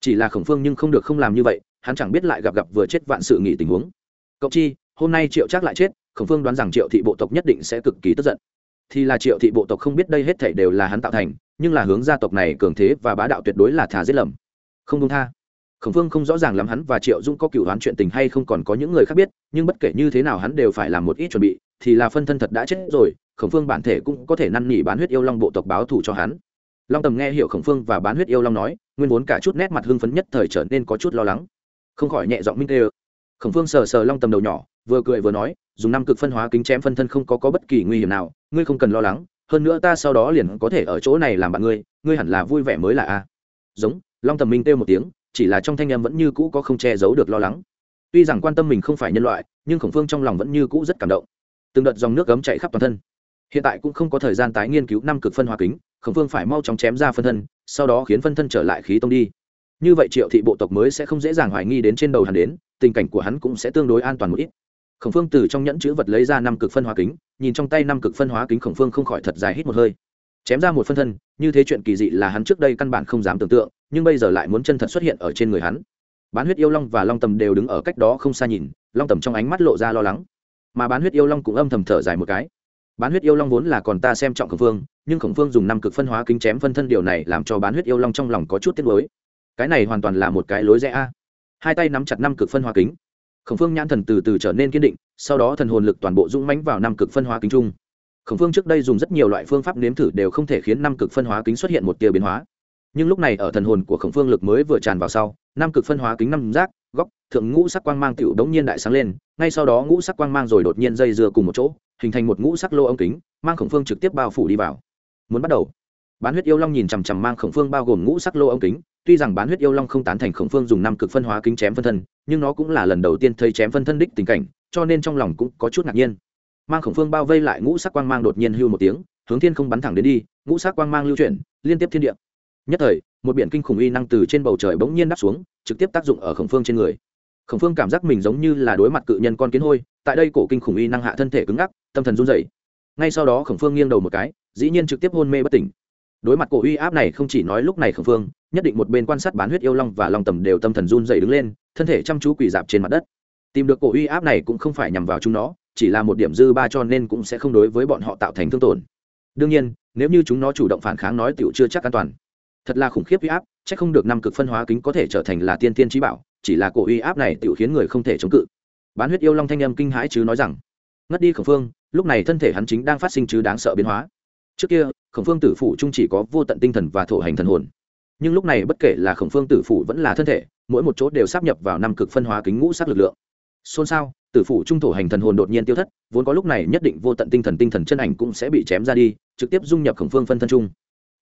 Chỉ là khổng phương nhưng không được không làm như vậy, hắn chẳng biết lại gặp gặp vừa chết vạn sự nghỉ tình huống. Cộng chi, hôm nay triệu Trác lại chết, khổng phương đoán rằng triệu thị bộ tộc nhất định sẽ cực kỳ tức giận. Thì là triệu thị bộ tộc không biết đây hết thể đều là hắn tạo thành, nhưng là hướng gia tộc này cường thế và bá đạo tuyệt đối là thà giết lầm. Không đúng tha khổng phương không rõ ràng lắm hắn và triệu dung có cựu đoán chuyện tình hay không còn có những người khác biết nhưng bất kể như thế nào hắn đều phải làm một ít chuẩn bị thì là phân thân thật đã chết rồi khổng phương bản thể cũng có thể năn nỉ bán huyết yêu long bộ tộc báo thù cho hắn. Long tầm nghe hiểu khổng phương và bán huyết yêu long nói nguyên vốn cả chút nét mặt hưng phấn nhất thời trở nên có chút lo lắng. Không khỏi nhẹ giọng minh tê khổng phương sờ sờ long tầm đầu nhỏ vừa cười vừa nói dùng năm cực phân hóa kính chém phân thân không có, có bất kỳ nguy hiểm nào ngươi không cần lo lắng hơn nữa ta sau đó liền có thể ở chỗ này làm bạn ngươi ngươi hẳn là vui vẻ mới là a. Giống long tầm minh têu một tiếng chỉ là trong thanh em vẫn như cũ có không che giấu được lo lắng. Tuy rằng quan tâm mình không phải nhân loại, nhưng khổng phương trong lòng vẫn như cũ rất cảm động. Từng đợt dòng nước cấm chạy khắp toàn thân. Hiện tại cũng không có thời gian tái nghiên cứu năm cực phân hóa kính, khổng phương phải mau chóng chém ra phân thân, sau đó khiến phân thân trở lại khí tông đi. Như vậy triệu thị bộ tộc mới sẽ không dễ dàng hoài nghi đến trên đầu hắn đến, tình cảnh của hắn cũng sẽ tương đối an toàn một ít. Khổng phương từ trong nhẫn chữ vật lấy ra năm cực phân hóa kính, nhìn trong tay năm cực phân hóa kính khổng phương không khỏi thật dài hít một hơi. Chém ra một phân thân, như thế chuyện kỳ dị là hắn trước đây căn bản không dám tưởng tượng nhưng bây giờ lại muốn chân thật xuất hiện ở trên người hắn. Bán huyết yêu long và long tầm đều đứng ở cách đó không xa nhìn, long tầm trong ánh mắt lộ ra lo lắng. Mà bán huyết yêu long cũng âm thầm thở dài một cái. Bán huyết yêu long vốn là còn ta xem trọng khổng phương, nhưng khổng phương dùng năm cực phân hóa kính chém phân thân điều này làm cho bán huyết yêu long trong lòng có chút tiếc lối cái này hoàn toàn là một cái lối rẽ a. Hai tay nắm chặt năm cực phân hóa kính. Khổng phương nhãn thần từ từ trở nên kiên định, sau đó thần hồn lực toàn bộ dũng mánh vào năm cực phân hóa kính chung. Khổng phương trước đây dùng rất nhiều loại phương pháp nếm thử đều không thể khiến năm cực phân hóa kính xuất hiện một tia biến hóa nhưng lúc này ở thần hồn của khổng phương lực mới vừa tràn vào sau, nam cực phân hóa kính năm giác, góc, thượng ngũ sắc quang mang tựu đống nhiên đại sáng lên, ngay sau đó ngũ sắc quang mang rồi đột nhiên dây dưa cùng một chỗ, hình thành một ngũ sắc lô ống kính, mang khổng phương trực tiếp bao phủ đi vào. Muốn bắt đầu. Bán huyết yêu long nhìn chằm chằm mang khổng phương bao gồm ngũ sắc lô ống kính, tuy rằng bán huyết yêu long không tán thành khổng phương dùng năm cực phân hóa kính chém phân thân, nhưng nó cũng là lần đầu tiên thấy chém phân thân đích tình cảnh, cho nên trong lòng cũng có chút ngạc nhiên. Mang khổng phương bao vây lại ngũ sắc quang mang đột nhiên hưu một tiếng, hướng thiên không bắn thẳng đến đi, ngũ sắc quang mang lưu chuyển, liên tiếp thiên địa nhất thời, một biển kinh khủng uy năng từ trên bầu trời bỗng nhiên đáp xuống, trực tiếp tác dụng ở khổng phương trên người. Khổng phương cảm giác mình giống như là đối mặt cự nhân con kiến hôi, tại đây cổ kinh khủng uy năng hạ thân thể cứng ngắc, tâm thần run dày ngay sau đó khổng phương nghiêng đầu một cái, dĩ nhiên trực tiếp hôn mê bất tỉnh. Đối mặt cổ uy áp này không chỉ nói lúc này khổng phương, nhất định một bên quan sát bán huyết yêu long và long tầm đều tâm thần run dày đứng lên, thân thể chăm chú quỳ dạp trên mặt đất. Tìm được cổ uy áp này cũng không phải nhằm vào chúng nó, chỉ là một điểm dư ba cho nên cũng sẽ không đối với bọn họ tạo thành thương tổn. Đương nhiên, nếu như chúng nó chủ động phản kháng nói tựu chưa chắc an toàn thật là khủng khiếp uy áp c h ắ c không được năm cực phân hóa kính có thể trở thành là tiên tiên trí bảo, chỉ là cổ uy áp này tựu khiến người không thể chống cự. Bán huyết yêu long thanh âm kinh hãi chứ nói rằng, ngất đi khổng phương, lúc này thân thể hắn chính đang phát sinh chứ đáng sợ biến hóa. Trước kia, khổng phương tử phủ trung chỉ có vô tận tinh thần và thổ hành thần hồn. Nhưng lúc này bất kể là khổng phương tử phủ vẫn là thân thể, mỗi một chỗ đều sắp nhập vào năm cực phân hóa kính ngũ sắc lực lượng. Xôn xao, tử phủ trung thổ hành thần hồn đột nhiên tiêu thất, vốn có lúc này nhất định vô tận tinh thần tinh thần chân ảnh cũng sẽ bị chém ra đi, trực tiếp dung nhập khổng phương phân thân trung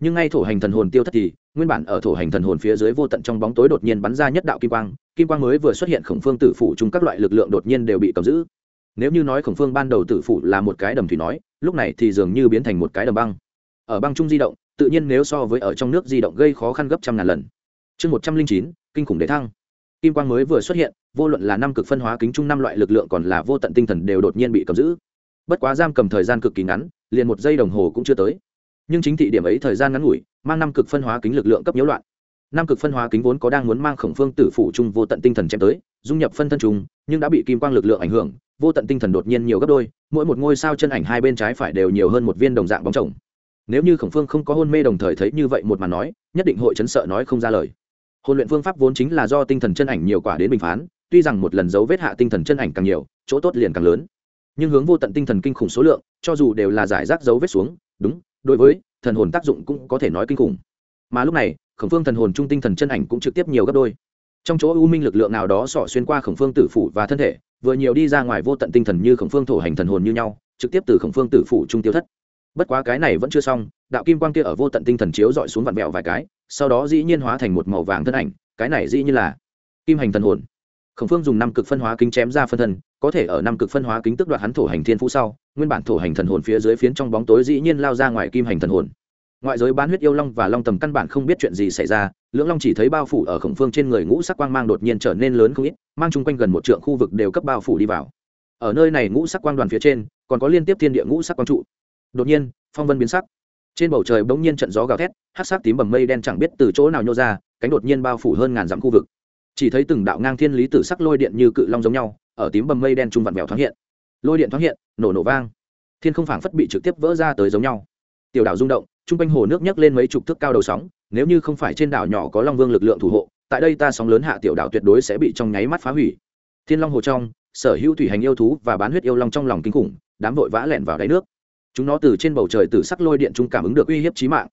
nhưng ngay thổ hành thần hồn tiêu thất thì, nguyên bản ở thổ hành thần hồn phía dưới vô tận trong bóng tối đột nhiên bắn ra nhất đạo kim quang kim quang mới vừa xuất hiện khổng phương tử phủ chung các loại lực lượng đột nhiên đều bị cầm giữ. Nếu như nói khổng phương ban đầu tử phủ là một cái đầm thủy nói, lúc này thì dường như biến thành một cái đầm băng. Ở băng trung di động, tự nhiên nếu so với ở trong nước di động gây khó khăn gấp trăm ngàn lần. Chương một trăm linh chín, kinh khủng đế thăng. Kim quang mới vừa xuất hiện, vô luận là năm cực phân hóa kính chung năm loại lực lượng còn là vô tận tinh thần đều đột nhiên bị cầm giữ. Bất quá giam cầm thời gian cực kỳ ngắn, liền một giây đồng hồ cũng chưa tới nhưng chính thị điểm ấy thời gian ngắn ngủi mang năm cực phân hóa kính lực lượng cấp nhiễu loạn. Năm cực phân hóa kính vốn có đang muốn mang khổng phương tử phủ chung vô tận tinh thần chém tới dung nhập phân thân chung, nhưng đã bị kim quang lực lượng ảnh hưởng vô tận tinh thần đột nhiên nhiều gấp đôi mỗi một ngôi sao chân ảnh hai bên trái phải đều nhiều hơn một viên đồng dạng bóng chồng. Nếu như khổng phương không có hôn mê đồng thời thấy như vậy một màn nói nhất định hội chấn sợ nói không ra lời. Hôn luyện phương pháp vốn chính là do tinh thần chân ảnh nhiều quả đến bình phán tuy rằng một lần dấu vết hạ tinh thần chân ảnh càng nhiều chỗ tốt liền càng lớn. Nhưng hướng vô tận tinh thần kinh khủng số lượng cho dù đều là giải rác dấu vết xuống đúng đối với thần hồn tác dụng cũng có thể nói kinh khủng. Mà lúc này, khổng phương thần hồn trung tinh thần chân ảnh cũng trực tiếp nhiều gấp đôi. Trong chỗ u minh lực lượng nào đó sỏ xuyên qua khổng phương tử phủ và thân thể, vừa nhiều đi ra ngoài vô tận tinh thần như khổng phương thổ hành thần hồn như nhau, trực tiếp từ khổng phương tử phủ trung tiêu thất. Bất quá cái này vẫn chưa xong, đạo kim quang kia ở vô tận tinh thần chiếu dọi xuống vặn vẹo vài cái, sau đó dĩ nhiên hóa thành một màu vàng thân ảnh, cái này dĩ như là kim hành thần hồn. Khổng phương dùng năm cực phân hóa kính chém ra phân thân có thể ở năm cực phân hóa kính tức đoạt hắn thổ hành thiên phú sau, nguyên bản thổ hành thần hồn phía dưới phiến trong bóng tối dĩ nhiên lao ra ngoài kim hành thần hồn. Ngoại giới bán huyết yêu long và long tầm căn bản không biết chuyện gì xảy ra, lưỡng long chỉ thấy bao phủ ở khổng phương trên người ngũ sắc quang mang đột nhiên trở nên lớn không ít, mang chung quanh gần một trượng khu vực đều cấp bao phủ đi vào. Ở nơi này ngũ sắc quang đoàn phía trên, còn có liên tiếp thiên địa ngũ sắc quang trụ. Đột nhiên, phong vân biến sắc. Trên bầu trời bỗng nhiên trận gió gào thét hát sắc tím bầm mây đen chẳng biết từ chỗ nào nhô ra, cánh đột nhiên bao phủ hơn ngàn dặm khu vực. Chỉ thấy từng đạo ngang thiên lý tử sắc lôi điện như cự long giống nhau ở tím bầm mây đen trung vặn vẹo thoáng hiện. Lôi điện thoáng hiện, nổ nổ vang. Thiên không phảng phất bị trực tiếp vỡ ra tới giống nhau. Tiểu đảo rung động, trung quanh hồ nước nhấc lên mấy chục thước cao đầu sóng, nếu như không phải trên đảo nhỏ có long vương lực lượng thủ hộ, tại đây ta sóng lớn hạ tiểu đảo tuyệt đối sẽ bị trong nháy mắt phá hủy. Thiên long hồ trong, sở hữu thủy hành yêu thú và bán huyết yêu long trong lòng kinh khủng, đám vội vã lẻn vào đáy nước. Chúng nó từ trên bầu trời từ sắc lôi điện chúng cảm ứng được uy hiếp chí mạng.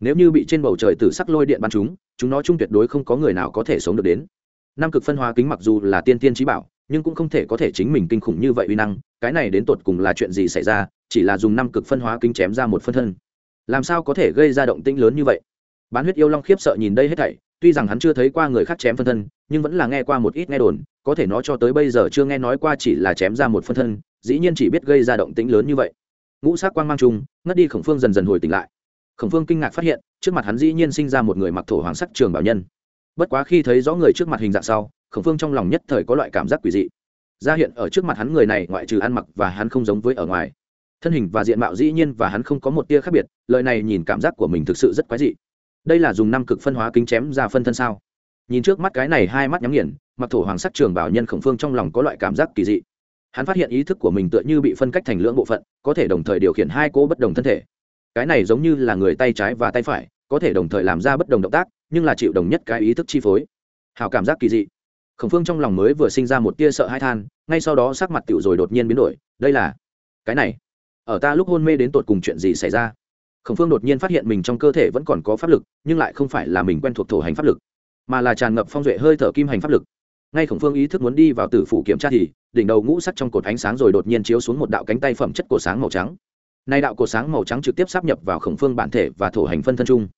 Nếu như bị trên bầu trời từ sắc lôi điện bắn chúng chúng nó chung tuyệt đối không có người nào có thể sống được đến. Nam cực phân hóa kính mặc dù là tiên tiên trí bảo nhưng cũng không thể có thể chính mình kinh khủng như vậy uy năng, cái này đến tột cùng là chuyện gì xảy ra, chỉ là dùng năm cực phân hóa kính chém ra một phân thân. Làm sao có thể gây ra động tĩnh lớn như vậy? Bán huyết yêu long khiếp sợ nhìn đây hết thảy, tuy rằng hắn chưa thấy qua người khác chém phân thân, nhưng vẫn là nghe qua một ít nghe đồn, có thể nó cho tới bây giờ chưa nghe nói qua chỉ là chém ra một phân thân, dĩ nhiên chỉ biết gây ra động tĩnh lớn như vậy. Ngũ sắc quang mang chung ngất đi khổng phương dần dần hồi tỉnh lại. Khổng phương kinh ngạc phát hiện, trước mặt hắn dĩ nhiên sinh ra một người mặc thổ hoàng sắc trường bảo nhân. Bất quá khi thấy rõ người trước mặt hình dạng sau khổng phương trong lòng nhất thời có loại cảm giác quỷ dị. Ra hiện ở trước mặt hắn người này ngoại trừ ăn mặc và hắn không giống với ở ngoài. Thân hình và diện mạo dĩ nhiên và hắn không có một tia khác biệt, lời này nhìn cảm giác của mình thực sự rất quái dị. Đây là dùng năm cực phân hóa kính chém ra phân thân sao? Nhìn trước mắt cái này hai mắt nhắm nghiền, mặc thổ hoàng sắc trường bảo nhân khổng phương trong lòng có loại cảm giác kỳ dị. Hắn phát hiện ý thức của mình tựa như bị phân cách thành lưỡng bộ phận, có thể đồng thời điều khiển hai cỗ bất đồng thân thể. Cái này giống như là người tay trái và tay phải, có thể đồng thời làm ra bất đồng động tác, nhưng là chịu đồng nhất cái ý thức chi phối. Hào cảm giác kỳ dị khổng phương trong lòng mới vừa sinh ra một tia sợ hãi than, ngay sau đó sắc mặt tựu rồi đột nhiên biến đổi, đây là cái này, ở ta lúc hôn mê đến tột cùng chuyện gì xảy ra? Khổng phương đột nhiên phát hiện mình trong cơ thể vẫn còn có pháp lực, nhưng lại không phải là mình quen thuộc thổ hành pháp lực, mà là tràn ngập phong duệ hơi thở kim hành pháp lực. Ngay khổng phương ý thức muốn đi vào tử phủ kiểm tra thì, đỉnh đầu ngũ sắc trong cột ánh sáng rồi đột nhiên chiếu xuống một đạo cánh tay phẩm chất cổ sáng màu trắng. Nay đạo cổ sáng màu trắng trực tiếp sắp nhập vào khổng phương bản thể và thổ hành phân thân chung.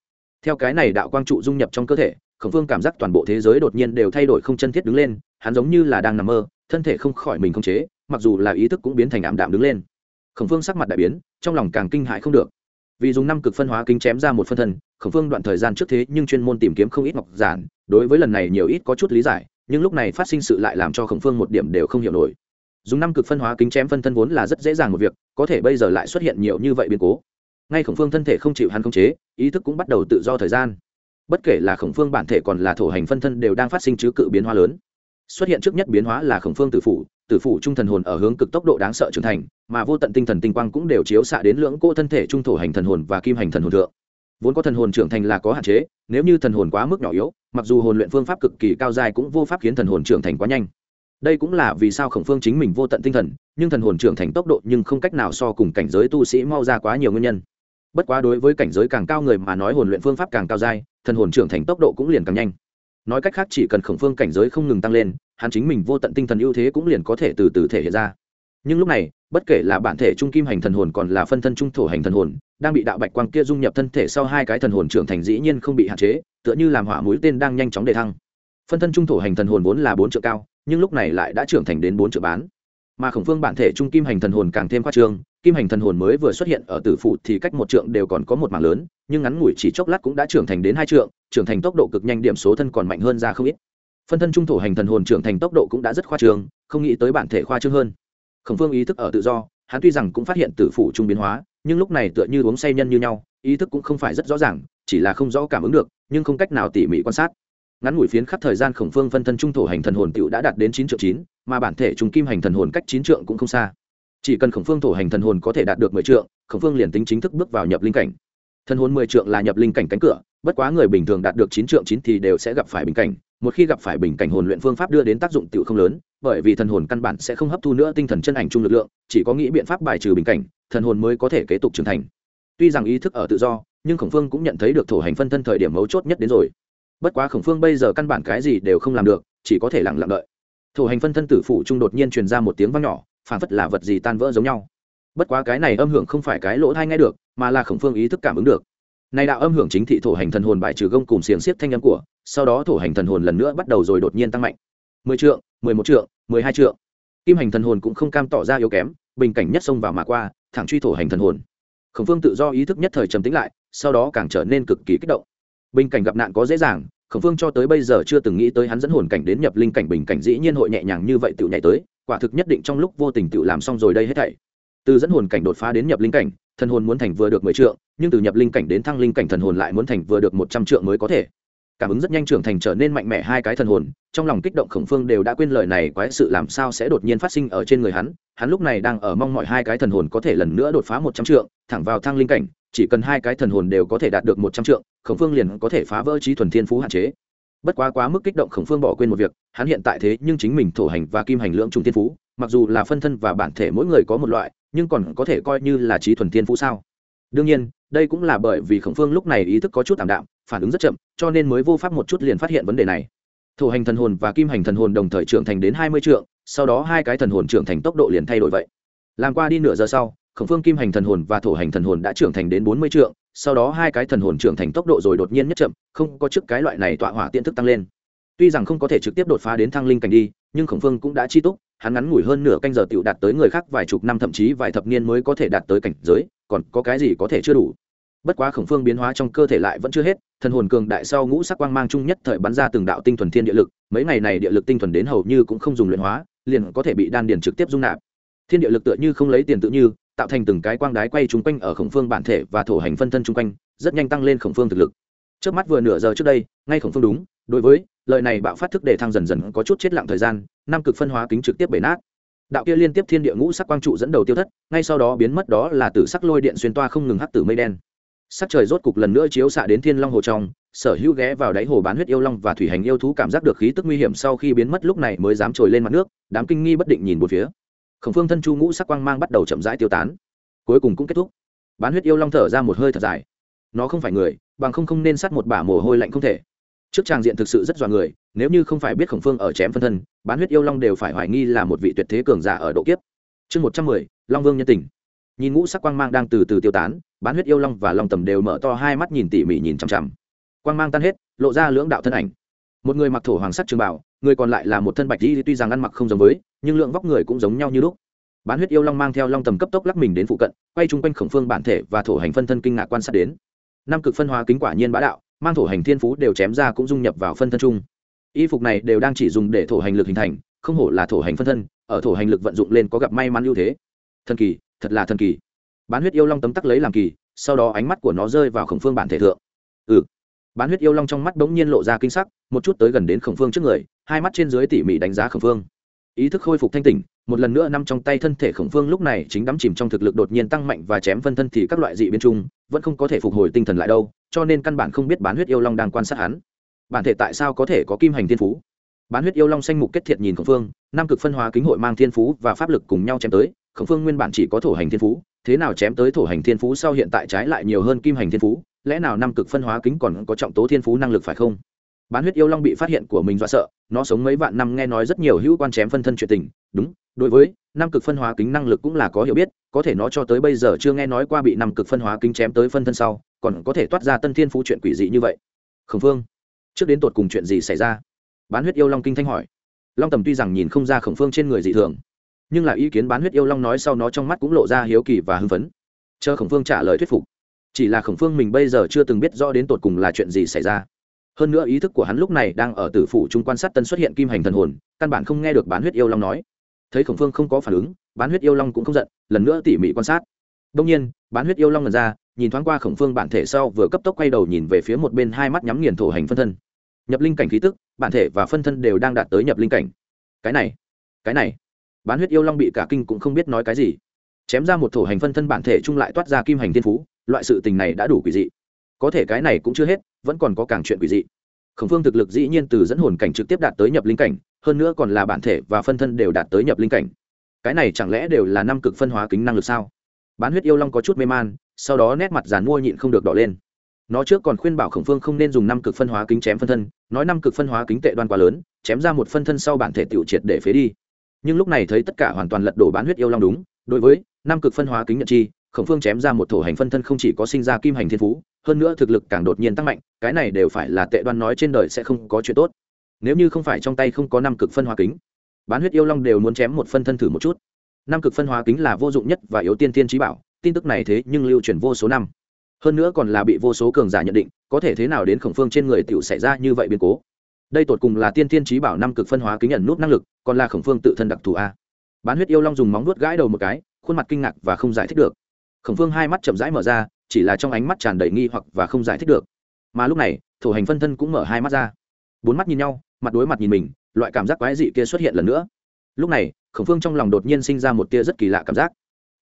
Theo cái này đạo quang trụ dung nhập trong cơ thể khổng phương cảm giác toàn bộ thế giới đột nhiên đều thay đổi không chân thiết đứng lên, hắn giống như là đang nằm mơ, thân thể không khỏi mình không chế, mặc dù là ý thức cũng biến thành ảm đạm đứng lên. Khổng phương sắc mặt đại biến, trong lòng càng kinh hại không được. Vì dùng năm cực phân hóa kính chém ra một phân thân, khổng phương đoạn thời gian trước thế nhưng chuyên môn tìm kiếm không ít ngọc giản, đối với lần này nhiều ít có chút lý giải, nhưng lúc này phát sinh sự lại làm cho khổng phương một điểm đều không hiểu nổi. Dùng năm cực phân hóa kính chém phân thân vốn là rất dễ dàng một việc, có thể bây giờ lại xuất hiện nhiều như vậy biến cố. Ngay khổng phương thân thể không chịu hắn khống chế, ý thức cũng bắt đầu tự do thời gian bất kể là khổng phương bản thể còn là thổ hành phân thân đều đang phát sinh chứ cự biến hóa lớn. Xuất hiện trước nhất biến hóa là khổng phương tử phủ tử phủ trung thần hồn ở hướng cực tốc độ đáng sợ trưởng thành, mà vô tận tinh thần tinh quang cũng đều chiếu xạ đến lưỡng cô thân thể trung thổ hành thần hồn và kim hành thần hồn thượng. Vốn có thần hồn trưởng thành là có hạn chế, nếu như thần hồn quá mức nhỏ yếu, mặc dù hồn luyện phương pháp cực kỳ cao dài cũng vô pháp khiến thần hồn trưởng thành quá nhanh. Đây cũng là vì sao khổng phương chính mình vô tận tinh thần, nhưng thần hồn trưởng thành tốc độ nhưng không cách nào so cùng cảnh giới tu sĩ mau ra quá nhiều nguyên nhân bất quá đối với cảnh giới càng cao người mà nói hồn luyện phương pháp càng cao dai, thần hồn trưởng thành tốc độ cũng liền càng nhanh. Nói cách khác chỉ cần khổng phương cảnh giới không ngừng tăng lên, hắn chính mình vô tận tinh thần ưu thế cũng liền có thể từ từ thể hiện ra. Nhưng lúc này, bất kể là bản thể trung kim hành thần hồn còn là phân thân trung thổ hành thần hồn, đang bị đạo bạch quang kia dung nhập thân thể sau hai cái thần hồn trưởng thành dĩ nhiên không bị hạn chế, tựa như làm hỏa mũi tên đang nhanh chóng đề thăng. Phân thân trung thổ hành thần hồn vốn là bốn triệu cao, nhưng lúc này lại đã trưởng thành đến bốn triệu bán. Mà khổng phương bản thể trung kim hành thần hồn càng thêm khoa trương kim hành thần hồn mới vừa xuất hiện ở tử phụ thì cách một trượng đều còn có một mảng lớn, nhưng ngắn ngủi chỉ chốc lát cũng đã trưởng thành đến hai trượng, trưởng thành tốc độ cực nhanh điểm số thân còn mạnh hơn ra không ít. Phân thân trung thổ hành thần hồn trưởng thành tốc độ cũng đã rất khoa trương, không nghĩ tới bản thể khoa trương hơn. Khổng phương ý thức ở tự do, hắn tuy rằng cũng phát hiện tử phụ trung biến hóa, nhưng lúc này tựa như uống say nhân như nhau, ý thức cũng không phải rất rõ ràng, chỉ là không rõ cảm ứng được, nhưng không cách nào tỉ mỉ quan sát. Ngắn ngủi phiến khắp thời gian khổng phương phân thân trung thổ hành thần hồn tựu đã đạt đến chín triệu chín, mà bản thể trung kim hành thần hồn cách chín trượng cũng không xa chỉ cần khổng phương thổ hành thần hồn có thể đạt được mười trượng, khổng phương liền tính chính thức bước vào nhập linh cảnh. Thần hồn mười trượng là nhập linh cảnh cánh cửa, bất quá người bình thường đạt được chín trượng chín thì đều sẽ gặp phải bình cảnh. Một khi gặp phải bình cảnh hồn luyện phương pháp đưa đến tác dụng tựu không lớn, bởi vì thần hồn căn bản sẽ không hấp thu nữa tinh thần chân ảnh chung lực lượng, chỉ có nghĩ biện pháp bài trừ bình cảnh, thần hồn mới có thể kế tục trưởng thành. Tuy rằng ý thức ở tự do, nhưng khổng phương cũng nhận thấy được thổ hành phân thân thời điểm mấu chốt nhất đến rồi. Bất quá khổng phương bây giờ căn bản cái gì đều không làm được, chỉ có thể lặng lặng đợi. Thổ hành phân thân tử phụ trung đột nhiên truyền ra một tiếng vang nhỏ phản phất là vật gì tan vỡ giống nhau. Bất quá cái này âm hưởng không phải cái lỗ thai nghe được, mà là khổng phương ý thức cảm ứng được. Này đạo âm hưởng chính thị thổ hành thần hồn bài trừ gông cùng xiềng xiết thanh âm của, sau đó thổ hành thần hồn lần nữa bắt đầu rồi đột nhiên tăng mạnh. Mười trượng, mười một trượng, mười hai trượng. Kim hành thần hồn cũng không cam tỏ ra yếu kém, bình cảnh nhất xông vào mà qua, thẳng truy thổ hành thần hồn. Khổng phương tự do ý thức nhất thời trầm tĩnh lại, sau đó càng trở nên cực kỳ kích động. Bình cảnh gặp nạn có dễ dàng, khổng phương cho tới bây giờ chưa từng nghĩ tới hắn dẫn hồn cảnh đến nhập linh cảnh bình cảnh dĩ nhiên hội nhẹ nhàng như vậy tự nhảy tới quả thực nhất định trong lúc vô tình tự làm xong rồi đây hết thảy. Từ dẫn hồn cảnh đột phá đến nhập linh cảnh, thần hồn muốn thành vừa được mười trượng, nhưng từ nhập linh cảnh đến thăng linh cảnh thần hồn lại muốn thành vừa được một trăm trượng mới có thể. Cảm ứng rất nhanh trưởng thành trở nên mạnh mẽ hai cái thần hồn, trong lòng kích động khổng phương đều đã quên lời này quái sự làm sao sẽ đột nhiên phát sinh ở trên người hắn. Hắn lúc này đang ở mong mọi hai cái thần hồn có thể lần nữa đột phá một trăm trượng, thẳng vào thăng linh cảnh, chỉ cần hai cái thần hồn đều có thể đạt được một trăm trượng khổng phương liền có thể phá vỡ trí thuần thiên phú hạn chế bất quá quá mức kích động khổng phương bỏ quên một việc, hắn hiện tại thế nhưng chính mình thổ hành và kim hành lưỡng trùng thiên phú, mặc dù là phân thân và bản thể mỗi người có một loại, nhưng còn có thể coi như là trí thuần thiên phú sao? Đương nhiên, đây cũng là bởi vì khổng phương lúc này ý thức có chút tạm đạm, phản ứng rất chậm, cho nên mới vô pháp một chút liền phát hiện vấn đề này. Thổ hành thần hồn và kim hành thần hồn đồng thời trưởng thành đến hai mươi trượng, sau đó hai cái thần hồn trưởng thành tốc độ liền thay đổi vậy. Làm qua đi nửa giờ sau, khổng phương kim hành thần hồn và thổ hành thần hồn đã trưởng thành đến bốn mươi trượng sau đó hai cái thần hồn trưởng thành tốc độ rồi đột nhiên nhất chậm, không có trước cái loại này tọa hỏa tiện thức tăng lên. Tuy rằng không có thể trực tiếp đột phá đến thăng linh cảnh đi, nhưng khổng phương cũng đã chi túc, hắn ngắn ngủi hơn nửa canh giờ tựu đạt tới người khác vài chục năm, thậm chí vài thập niên mới có thể đạt tới cảnh giới, còn có cái gì có thể chưa đủ. Bất quá khổng phương biến hóa trong cơ thể lại vẫn chưa hết, thần hồn cường đại sau ngũ sắc quang mang chung nhất thời bắn ra từng đạo tinh thuần thiên địa lực, mấy ngày này địa lực tinh thuần đến hầu như cũng không dùng luyện hóa, liền có thể bị đan điền trực tiếp dung nạp. Thiên địa lực tựa như không lấy tiền tự như tạo thành từng cái quang đái quay chúng quanh ở khổng phương bản thể và thổ hành phân thân chung quanh, rất nhanh tăng lên khổng phương thực lực. Trước mắt vừa nửa giờ trước đây, ngay khổng phương đúng, đối với, lời này bạo phát thức để thăng dần dần có chút chết lặng thời gian, năm cực phân hóa kính trực tiếp bể nát. Đạo kia liên tiếp thiên địa ngũ sắc quang trụ dẫn đầu tiêu thất, ngay sau đó biến mất đó là tử sắc lôi điện xuyên toa không ngừng hắc tử mây đen. Sắc trời rốt cục lần nữa chiếu xạ đến thiên long hồ trong, sở hữu ghé vào đáy hồ bán huyết yêu long và thủy hành yêu thú cảm giác được khí tức nguy hiểm sau khi biến mất lúc này mới dám trồi lên mặt nước, đám kinh nghi bất định nhìn một phía khổng phương thân chu ngũ sắc quang mang bắt đầu chậm rãi tiêu tán. Cuối cùng cũng kết thúc. Bán huyết yêu long thở ra một hơi thật dài. Nó không phải người, bằng không không nên sát một bả mồ hôi lạnh không thể. Trước tràng diện thực sự rất dọa người, nếu như không phải biết khổng phương ở chém phân thân, bán huyết yêu long đều phải hoài nghi là một vị tuyệt thế cường giả ở độ kiếp. Chương một trăm mười, long vương nhân tình. Nhìn ngũ sắc quang mang đang từ từ tiêu tán, bán huyết yêu long và long tầm đều mở to hai mắt nhìn tỉ mỉ nhìn chằm chằm. Quang mang tan hết, lộ ra lưỡng đạo thân ảnh. Một người mặc thổ hoàng sắc trường bảo, người còn lại là một thân bạch di tuy rằng ăn mặc không giống với nhưng lượng vóc người cũng giống nhau như lúc. Bán huyết yêu long mang theo long tầm cấp tốc lắc mình đến phụ cận, quay chung quanh khổng phương bản thể và thổ hành phân thân kinh ngạc quan sát đến. Năm cực phân hóa kính quả nhiên bá đạo, mang thổ hành thiên phú đều chém ra cũng dung nhập vào phân thân chung. Y phục này đều đang chỉ dùng để thổ hành lực hình thành, không hổ là thổ hành phân thân, ở thổ hành lực vận dụng lên có gặp may mắn ưu thế. Thần kỳ, thật là thần kỳ. Bán huyết yêu long tấm tắc lấy làm kỳ, sau đó ánh mắt của nó rơi vào khổng phương bản thể thượng. Ừ. Bán huyết yêu long trong mắt bỗng nhiên lộ ra kinh sắc, một chút tới gần đến khổng phương trước người, hai mắt trên dưới tỉ mỉ đánh giá khổng phương ý thức khôi phục thanh tỉnh, một lần nữa nằm trong tay thân thể khổng phương lúc này chính đắm chìm trong thực lực đột nhiên tăng mạnh và chém phân thân thì các loại dị biến chung, vẫn không có thể phục hồi tinh thần lại đâu, cho nên căn bản không biết bán huyết yêu long đang quan sát hắn. Bản thể tại sao có thể có kim hành thiên phú? Bán huyết yêu long xanh mục kết thiệt nhìn khổng phương nam cực phân hóa kính hội mang thiên phú và pháp lực cùng nhau chém tới, khổng phương nguyên bản chỉ có thổ hành thiên phú, thế nào chém tới thổ hành thiên phú sau hiện tại trái lại nhiều hơn kim hành thiên phú, lẽ nào nam cực phân hóa kính còn có trọng tố thiên phú năng lực phải không? Bán huyết yêu long bị phát hiện của mình dọa sợ, nó sống mấy vạn năm nghe nói rất nhiều hữu quan chém phân thân chuyện tình. Đúng, đối với năm cực phân hóa kính năng lực cũng là có hiểu biết, có thể nó cho tới bây giờ chưa nghe nói qua bị năm cực phân hóa kính chém tới phân thân sau, còn có thể toát ra tân thiên phú chuyện quỷ dị như vậy. Khẩn phương trước đến tột cùng chuyện gì xảy ra? Bán huyết yêu long kinh thanh hỏi. Long tầm tuy rằng nhìn không ra khổng phương trên người dị thường, nhưng là ý kiến bán huyết yêu long nói sau nó trong mắt cũng lộ ra hiếu kỳ và hưng phấn. Chờ khổng phương trả lời thuyết phục. Chỉ là khổng phương mình bây giờ chưa từng biết rõ đến tột cùng là chuyện gì xảy ra hơn nữa ý thức của hắn lúc này đang ở tử phủ trung quan sát tân xuất hiện kim hành thần hồn, căn bản không nghe được bán huyết yêu long nói. Thấy khổng phương không có phản ứng, bán huyết yêu long cũng không giận, lần nữa tỉ mỉ quan sát. Đông nhiên, bán huyết yêu long lần ra, nhìn thoáng qua khổng phương bản thể sau vừa cấp tốc quay đầu nhìn về phía một bên hai mắt nhắm nghiền thổ hành phân thân. Nhập linh cảnh khí tức, bản thể và phân thân đều đang đạt tới nhập linh cảnh. Cái này cái này. Bán huyết yêu long bị cả kinh cũng không biết nói cái gì. Chém ra một thổ hành phân thân bản thể chung lại toát ra kim hành thiên phú, loại sự tình này đã đủ quỷ dị. Có thể cái này cũng chưa hết vẫn còn có càng chuyện quỷ dị. Khổng phương thực lực dĩ nhiên từ dẫn hồn cảnh trực tiếp đạt tới nhập linh cảnh, hơn nữa còn là bản thể và phân thân đều đạt tới nhập linh cảnh. Cái này chẳng lẽ đều là năm cực phân hóa kính năng lực sao? Bán huyết yêu long có chút mê man, sau đó nét mặt giàn mua nhịn không được đỏ lên. Nó trước còn khuyên bảo khổng phương không nên dùng năm cực phân hóa kính chém phân thân, nói năm cực phân hóa kính tệ đoan quá lớn, chém ra một phân thân sau bản thể tiểu triệt để phế đi. Nhưng lúc này thấy tất cả hoàn toàn lật đổ bán huyết yêu long đúng, đối với năm cực phân hóa kính nhận chi, khổng phương chém ra một thổ hành phân thân không chỉ có sinh ra kim hành thiên phú hơn nữa thực lực càng đột nhiên tăng mạnh, cái này đều phải là tệ đoan nói trên đời sẽ không có chuyện tốt. Nếu như không phải trong tay không có năm cực phân hóa kính, bán huyết yêu long đều muốn chém một phân thân thử một chút. Năm cực phân hóa kính là vô dụng nhất và yếu tiên tiên trí bảo, tin tức này thế nhưng lưu truyền vô số năm. Hơn nữa còn là bị vô số cường giả nhận định, có thể thế nào đến khổng phương trên người t xảy ra như vậy biến cố. Đây tột cùng là tiên tiên trí bảo năm cực phân hóa kính nhận nút năng lực, còn là khổng phương tự thân đặc thù a. Bán huyết yêu long dùng móng nuốt gãi đầu một cái, khuôn mặt kinh ngạc và không giải thích được. Khổng phương hai mắt chậm rãi mở ra chỉ là trong ánh mắt tràn đầy nghi hoặc và không giải thích được. Mà lúc này, thổ hành phân thân cũng mở hai mắt ra. Bốn mắt nhìn nhau, mặt đối mặt nhìn mình, loại cảm giác quái dị kia xuất hiện lần nữa. Lúc này, khổng phương trong lòng đột nhiên sinh ra một tia rất kỳ lạ cảm giác.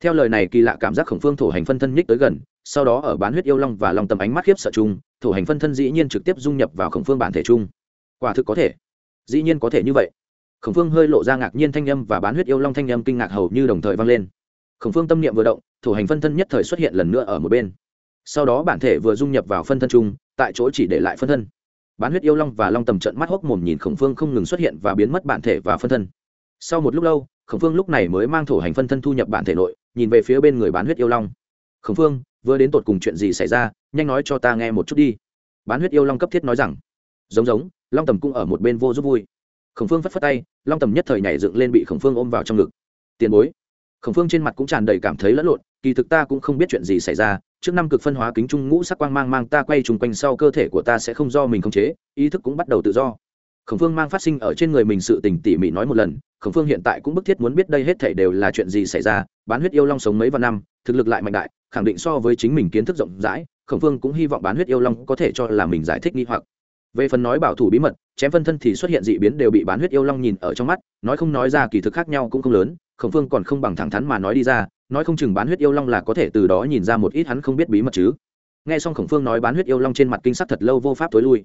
Theo lời này kỳ lạ cảm giác khổng phương thổ hành phân thân nhích tới gần, sau đó ở bán huyết yêu long và lòng tầm ánh mắt khiếp sợ chung, thổ hành phân thân dĩ nhiên trực tiếp dung nhập vào khổng phương bản thể chung. Quả thực có thể. Dĩ nhiên có thể như vậy. Khổng phương hơi lộ ra ngạc nhiên thanh âm và bán huyết yêu long thanh âm kinh ngạc hầu như đồng thời vang lên khổng phương tâm niệm vừa động, thủ hành phân thân nhất thời xuất hiện lần nữa ở một bên. Sau đó bản thể vừa dung nhập vào phân thân chung, tại chỗ chỉ để lại phân thân. Bán huyết yêu long và long tầm trận mắt hốc mồm nhìn khổng phương không ngừng xuất hiện và biến mất bản thể và phân thân. Sau một lúc lâu, khổng phương lúc này mới mang thổ hành phân thân thu nhập bản thể nội, nhìn về phía bên người bán huyết yêu long. Khổng phương, vừa đến tột cùng chuyện gì xảy ra? Nhanh nói cho ta nghe một chút đi. Bán huyết yêu long cấp thiết nói rằng. Giống giống, long tầm cũng ở một bên vô giúp vui. Khổng phương phất phất tay, long tầm nhất thời nhảy dựng lên bị khổng phương ôm vào trong ngực. Tiền bối khổng phương trên mặt cũng tràn đầy cảm thấy lẫn lộn, kỳ thực ta cũng không biết chuyện gì xảy ra, trước năm cực phân hóa kính trung ngũ sắc quang mang mang ta quay chung quanh sau cơ thể của ta sẽ không do mình khống chế, ý thức cũng bắt đầu tự do. Khổng phương mang phát sinh ở trên người mình sự tình tỉ mỉ nói một lần, khổng phương hiện tại cũng bức thiết muốn biết đây hết thể đều là chuyện gì xảy ra, bán huyết yêu long sống mấy vạn năm, thực lực lại mạnh đại, khẳng định so với chính mình kiến thức rộng rãi, khổng phương cũng hy vọng bán huyết yêu long có thể cho là mình giải thích nghi hoặc. Về phần nói bảo thủ bí mật, chém phân thân thì xuất hiện dị biến đều bị bán huyết yêu long nhìn ở trong mắt, nói không nói ra kỳ thực khác nhau cũng không lớn khổng phương còn không bằng thẳng thắn mà nói đi ra, nói không chừng bán huyết yêu long là có thể từ đó nhìn ra một ít hắn không biết bí mật chứ. Nghe xong khổng phương nói bán huyết yêu long trên mặt kinh sắc thật lâu vô pháp tối lui.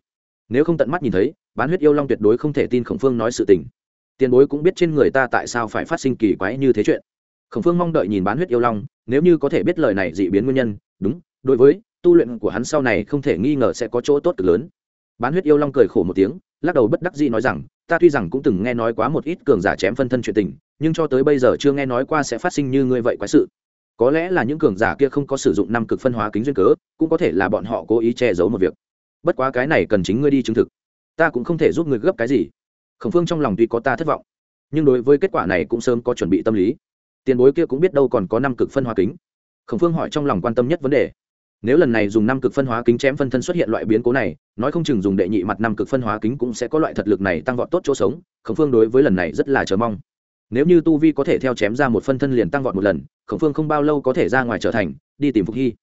Nếu không tận mắt nhìn thấy, bán huyết yêu long tuyệt đối không thể tin khổng phương nói sự tình. Tiền bối cũng biết trên người ta tại sao phải phát sinh kỳ quái như thế chuyện. Khổng phương mong đợi nhìn bán huyết yêu long, nếu như có thể biết lời này dị biến nguyên nhân, đúng, đối với, tu luyện của hắn sau này không thể nghi ngờ sẽ có chỗ tốt cực lớn. Bán huyết yêu long cười khổ một tiếng, lắc đầu bất đắc dĩ nói rằng, ta tuy rằng cũng từng nghe nói quá một ít cường giả chém phân thân chuyện tình nhưng cho tới bây giờ chưa nghe nói qua sẽ phát sinh như ngươi vậy quái sự. Có lẽ là những cường giả kia không có sử dụng năm cực phân hóa kính duyên cớ, cũng có thể là bọn họ cố ý che giấu một việc. Bất quá cái này cần chính ngươi đi chứng thực. Ta cũng không thể giúp ngươi gấp cái gì. Khổng phương trong lòng tuy có ta thất vọng, nhưng đối với kết quả này cũng sớm có chuẩn bị tâm lý. Tiền bối kia cũng biết đâu còn có năm cực phân hóa kính. Khổng phương hỏi trong lòng quan tâm nhất vấn đề. Nếu lần này dùng năm cực phân hóa kính chém phân thân xuất hiện loại biến cố này, nói không chừng dùng đệ nhị mặt năm cực phân hóa kính cũng sẽ có loại thật lực này tăng vọt tốt chỗ sống, khổng phương đối với lần này rất là chờ mong nếu như tu vi có thể theo chém ra một phân thân liền tăng vọt một lần, khổng phương không bao lâu có thể ra ngoài trở thành, đi tìm phục hy.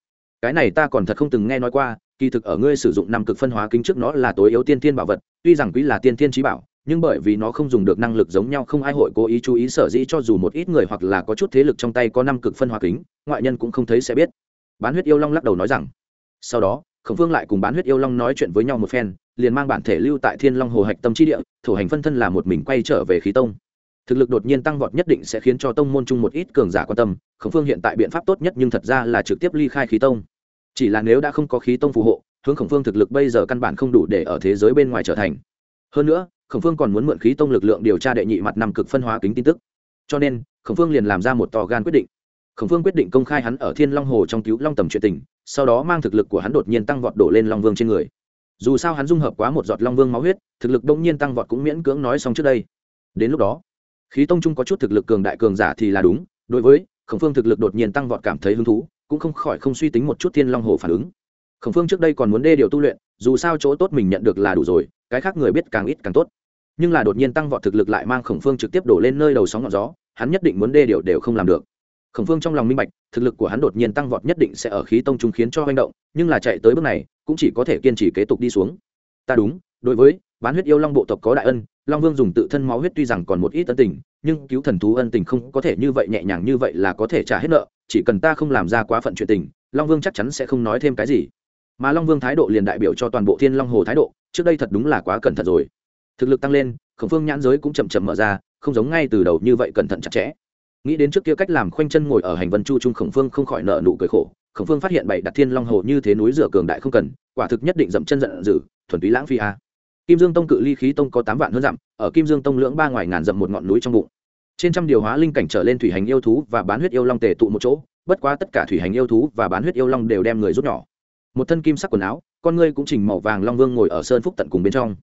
Cái này ta còn thật không từng nghe nói qua, kỳ thực ở ngươi sử dụng năm cực phân hóa kính trước nó là tối yếu tiên thiên bảo vật, tuy rằng quý là tiên thiên trí bảo, nhưng bởi vì nó không dùng được năng lực giống nhau, không ai hội cố ý chú ý sở dĩ cho dù một ít người hoặc là có chút thế lực trong tay có năm cực phân hóa kính, ngoại nhân cũng không thấy sẽ biết. Bán huyết yêu long lắc đầu nói rằng, sau đó, khổng phương lại cùng bán huyết yêu long nói chuyện với nhau một phen, liền mang bản thể lưu tại thiên long hồ hạch tâm trí địa thủ hành phân thân là một mình quay trở về khí tông thực lực đột nhiên tăng vọt nhất định sẽ khiến cho tông môn chung một ít cường giả quan tâm, khổng phương hiện tại biện pháp tốt nhất nhưng thật ra là trực tiếp ly khai khí tông. Chỉ là nếu đã không có khí tông phù hộ, hướng khổng phương thực lực bây giờ căn bản không đủ để ở thế giới bên ngoài trở thành. Hơn nữa, khổng phương còn muốn mượn khí tông lực lượng điều tra đệ nhị mặt năm cực phân hóa kính tin tức. Cho nên, khổng phương liền làm ra một tò gan quyết định. Khổng phương quyết định công khai hắn ở thiên long hồ trong cứu long tầm chuyện tình, sau đó mang thực lực của hắn đột nhiên tăng vọt đổ lên long vương trên người. Dù sao hắn dung hợp quá một giọt long vương máu huyết, thực lực đông nhiên tăng vọt cũng miễn cưỡng nói xong trước đây. Đến lúc đó khí tông trung có chút thực lực cường đại cường giả thì là đúng, đối với khổng phương thực lực đột nhiên tăng vọt cảm thấy hứng thú, cũng không khỏi không suy tính một chút thiên long hồ phản ứng. Khổng phương trước đây còn muốn đê điều tu luyện, dù sao chỗ tốt mình nhận được là đủ rồi, cái khác người biết càng ít càng tốt. Nhưng là đột nhiên tăng vọt thực lực lại mang khổng phương trực tiếp đổ lên nơi đầu sóng ngọn gió, hắn nhất định muốn đê điều đều không làm được. Khổng phương trong lòng minh bạch, thực lực của hắn đột nhiên tăng vọt nhất định sẽ ở khí tông trung khiến cho hành động, nhưng là chạy tới bước này, cũng chỉ có thể kiên trì kế tục đi xuống. Ta đúng, đối với bán huyết yêu long bộ tộc có đại ân, long vương dùng tự thân máu huyết tuy rằng còn một ít ân tình, nhưng cứu thần thú ân tình không có thể như vậy nhẹ nhàng như vậy là có thể trả hết nợ, chỉ cần ta không làm ra quá phận chuyện tình, long vương chắc chắn sẽ không nói thêm cái gì. Mà long vương thái độ liền đại biểu cho toàn bộ thiên long hồ thái độ, trước đây thật đúng là quá cẩn thận rồi. Thực lực tăng lên, khổng phương nhãn giới cũng chậm chậm mở ra, không giống ngay từ đầu như vậy cẩn thận chặt chẽ. Nghĩ đến trước kia cách làm khoanh chân ngồi ở hành vân chu trung khổng phương không khỏi nợ nụ cười khổ, khổng phương phát hiện bảy đặt thiên long hồ như thế núi rửa cường đại không cần, quả thực nhất định dậm chân giận dữ, thuần túy lãng phi a kim dương tông cự ly khí tông có tám vạn hơn dặm, ở kim dương tông lưỡng ba ngoài ngàn dặm một ngọn núi trong bụng. Trên trăm điều hóa linh cảnh trở lên thủy hành yêu thú và bán huyết yêu long tề tụ một chỗ, bất quá tất cả thủy hành yêu thú và bán huyết yêu long đều đem người rút nhỏ. Một thân kim sắc quần áo, con ngươi cũng chỉnh màu vàng long vương ngồi ở sơn phúc tận cùng bên trong.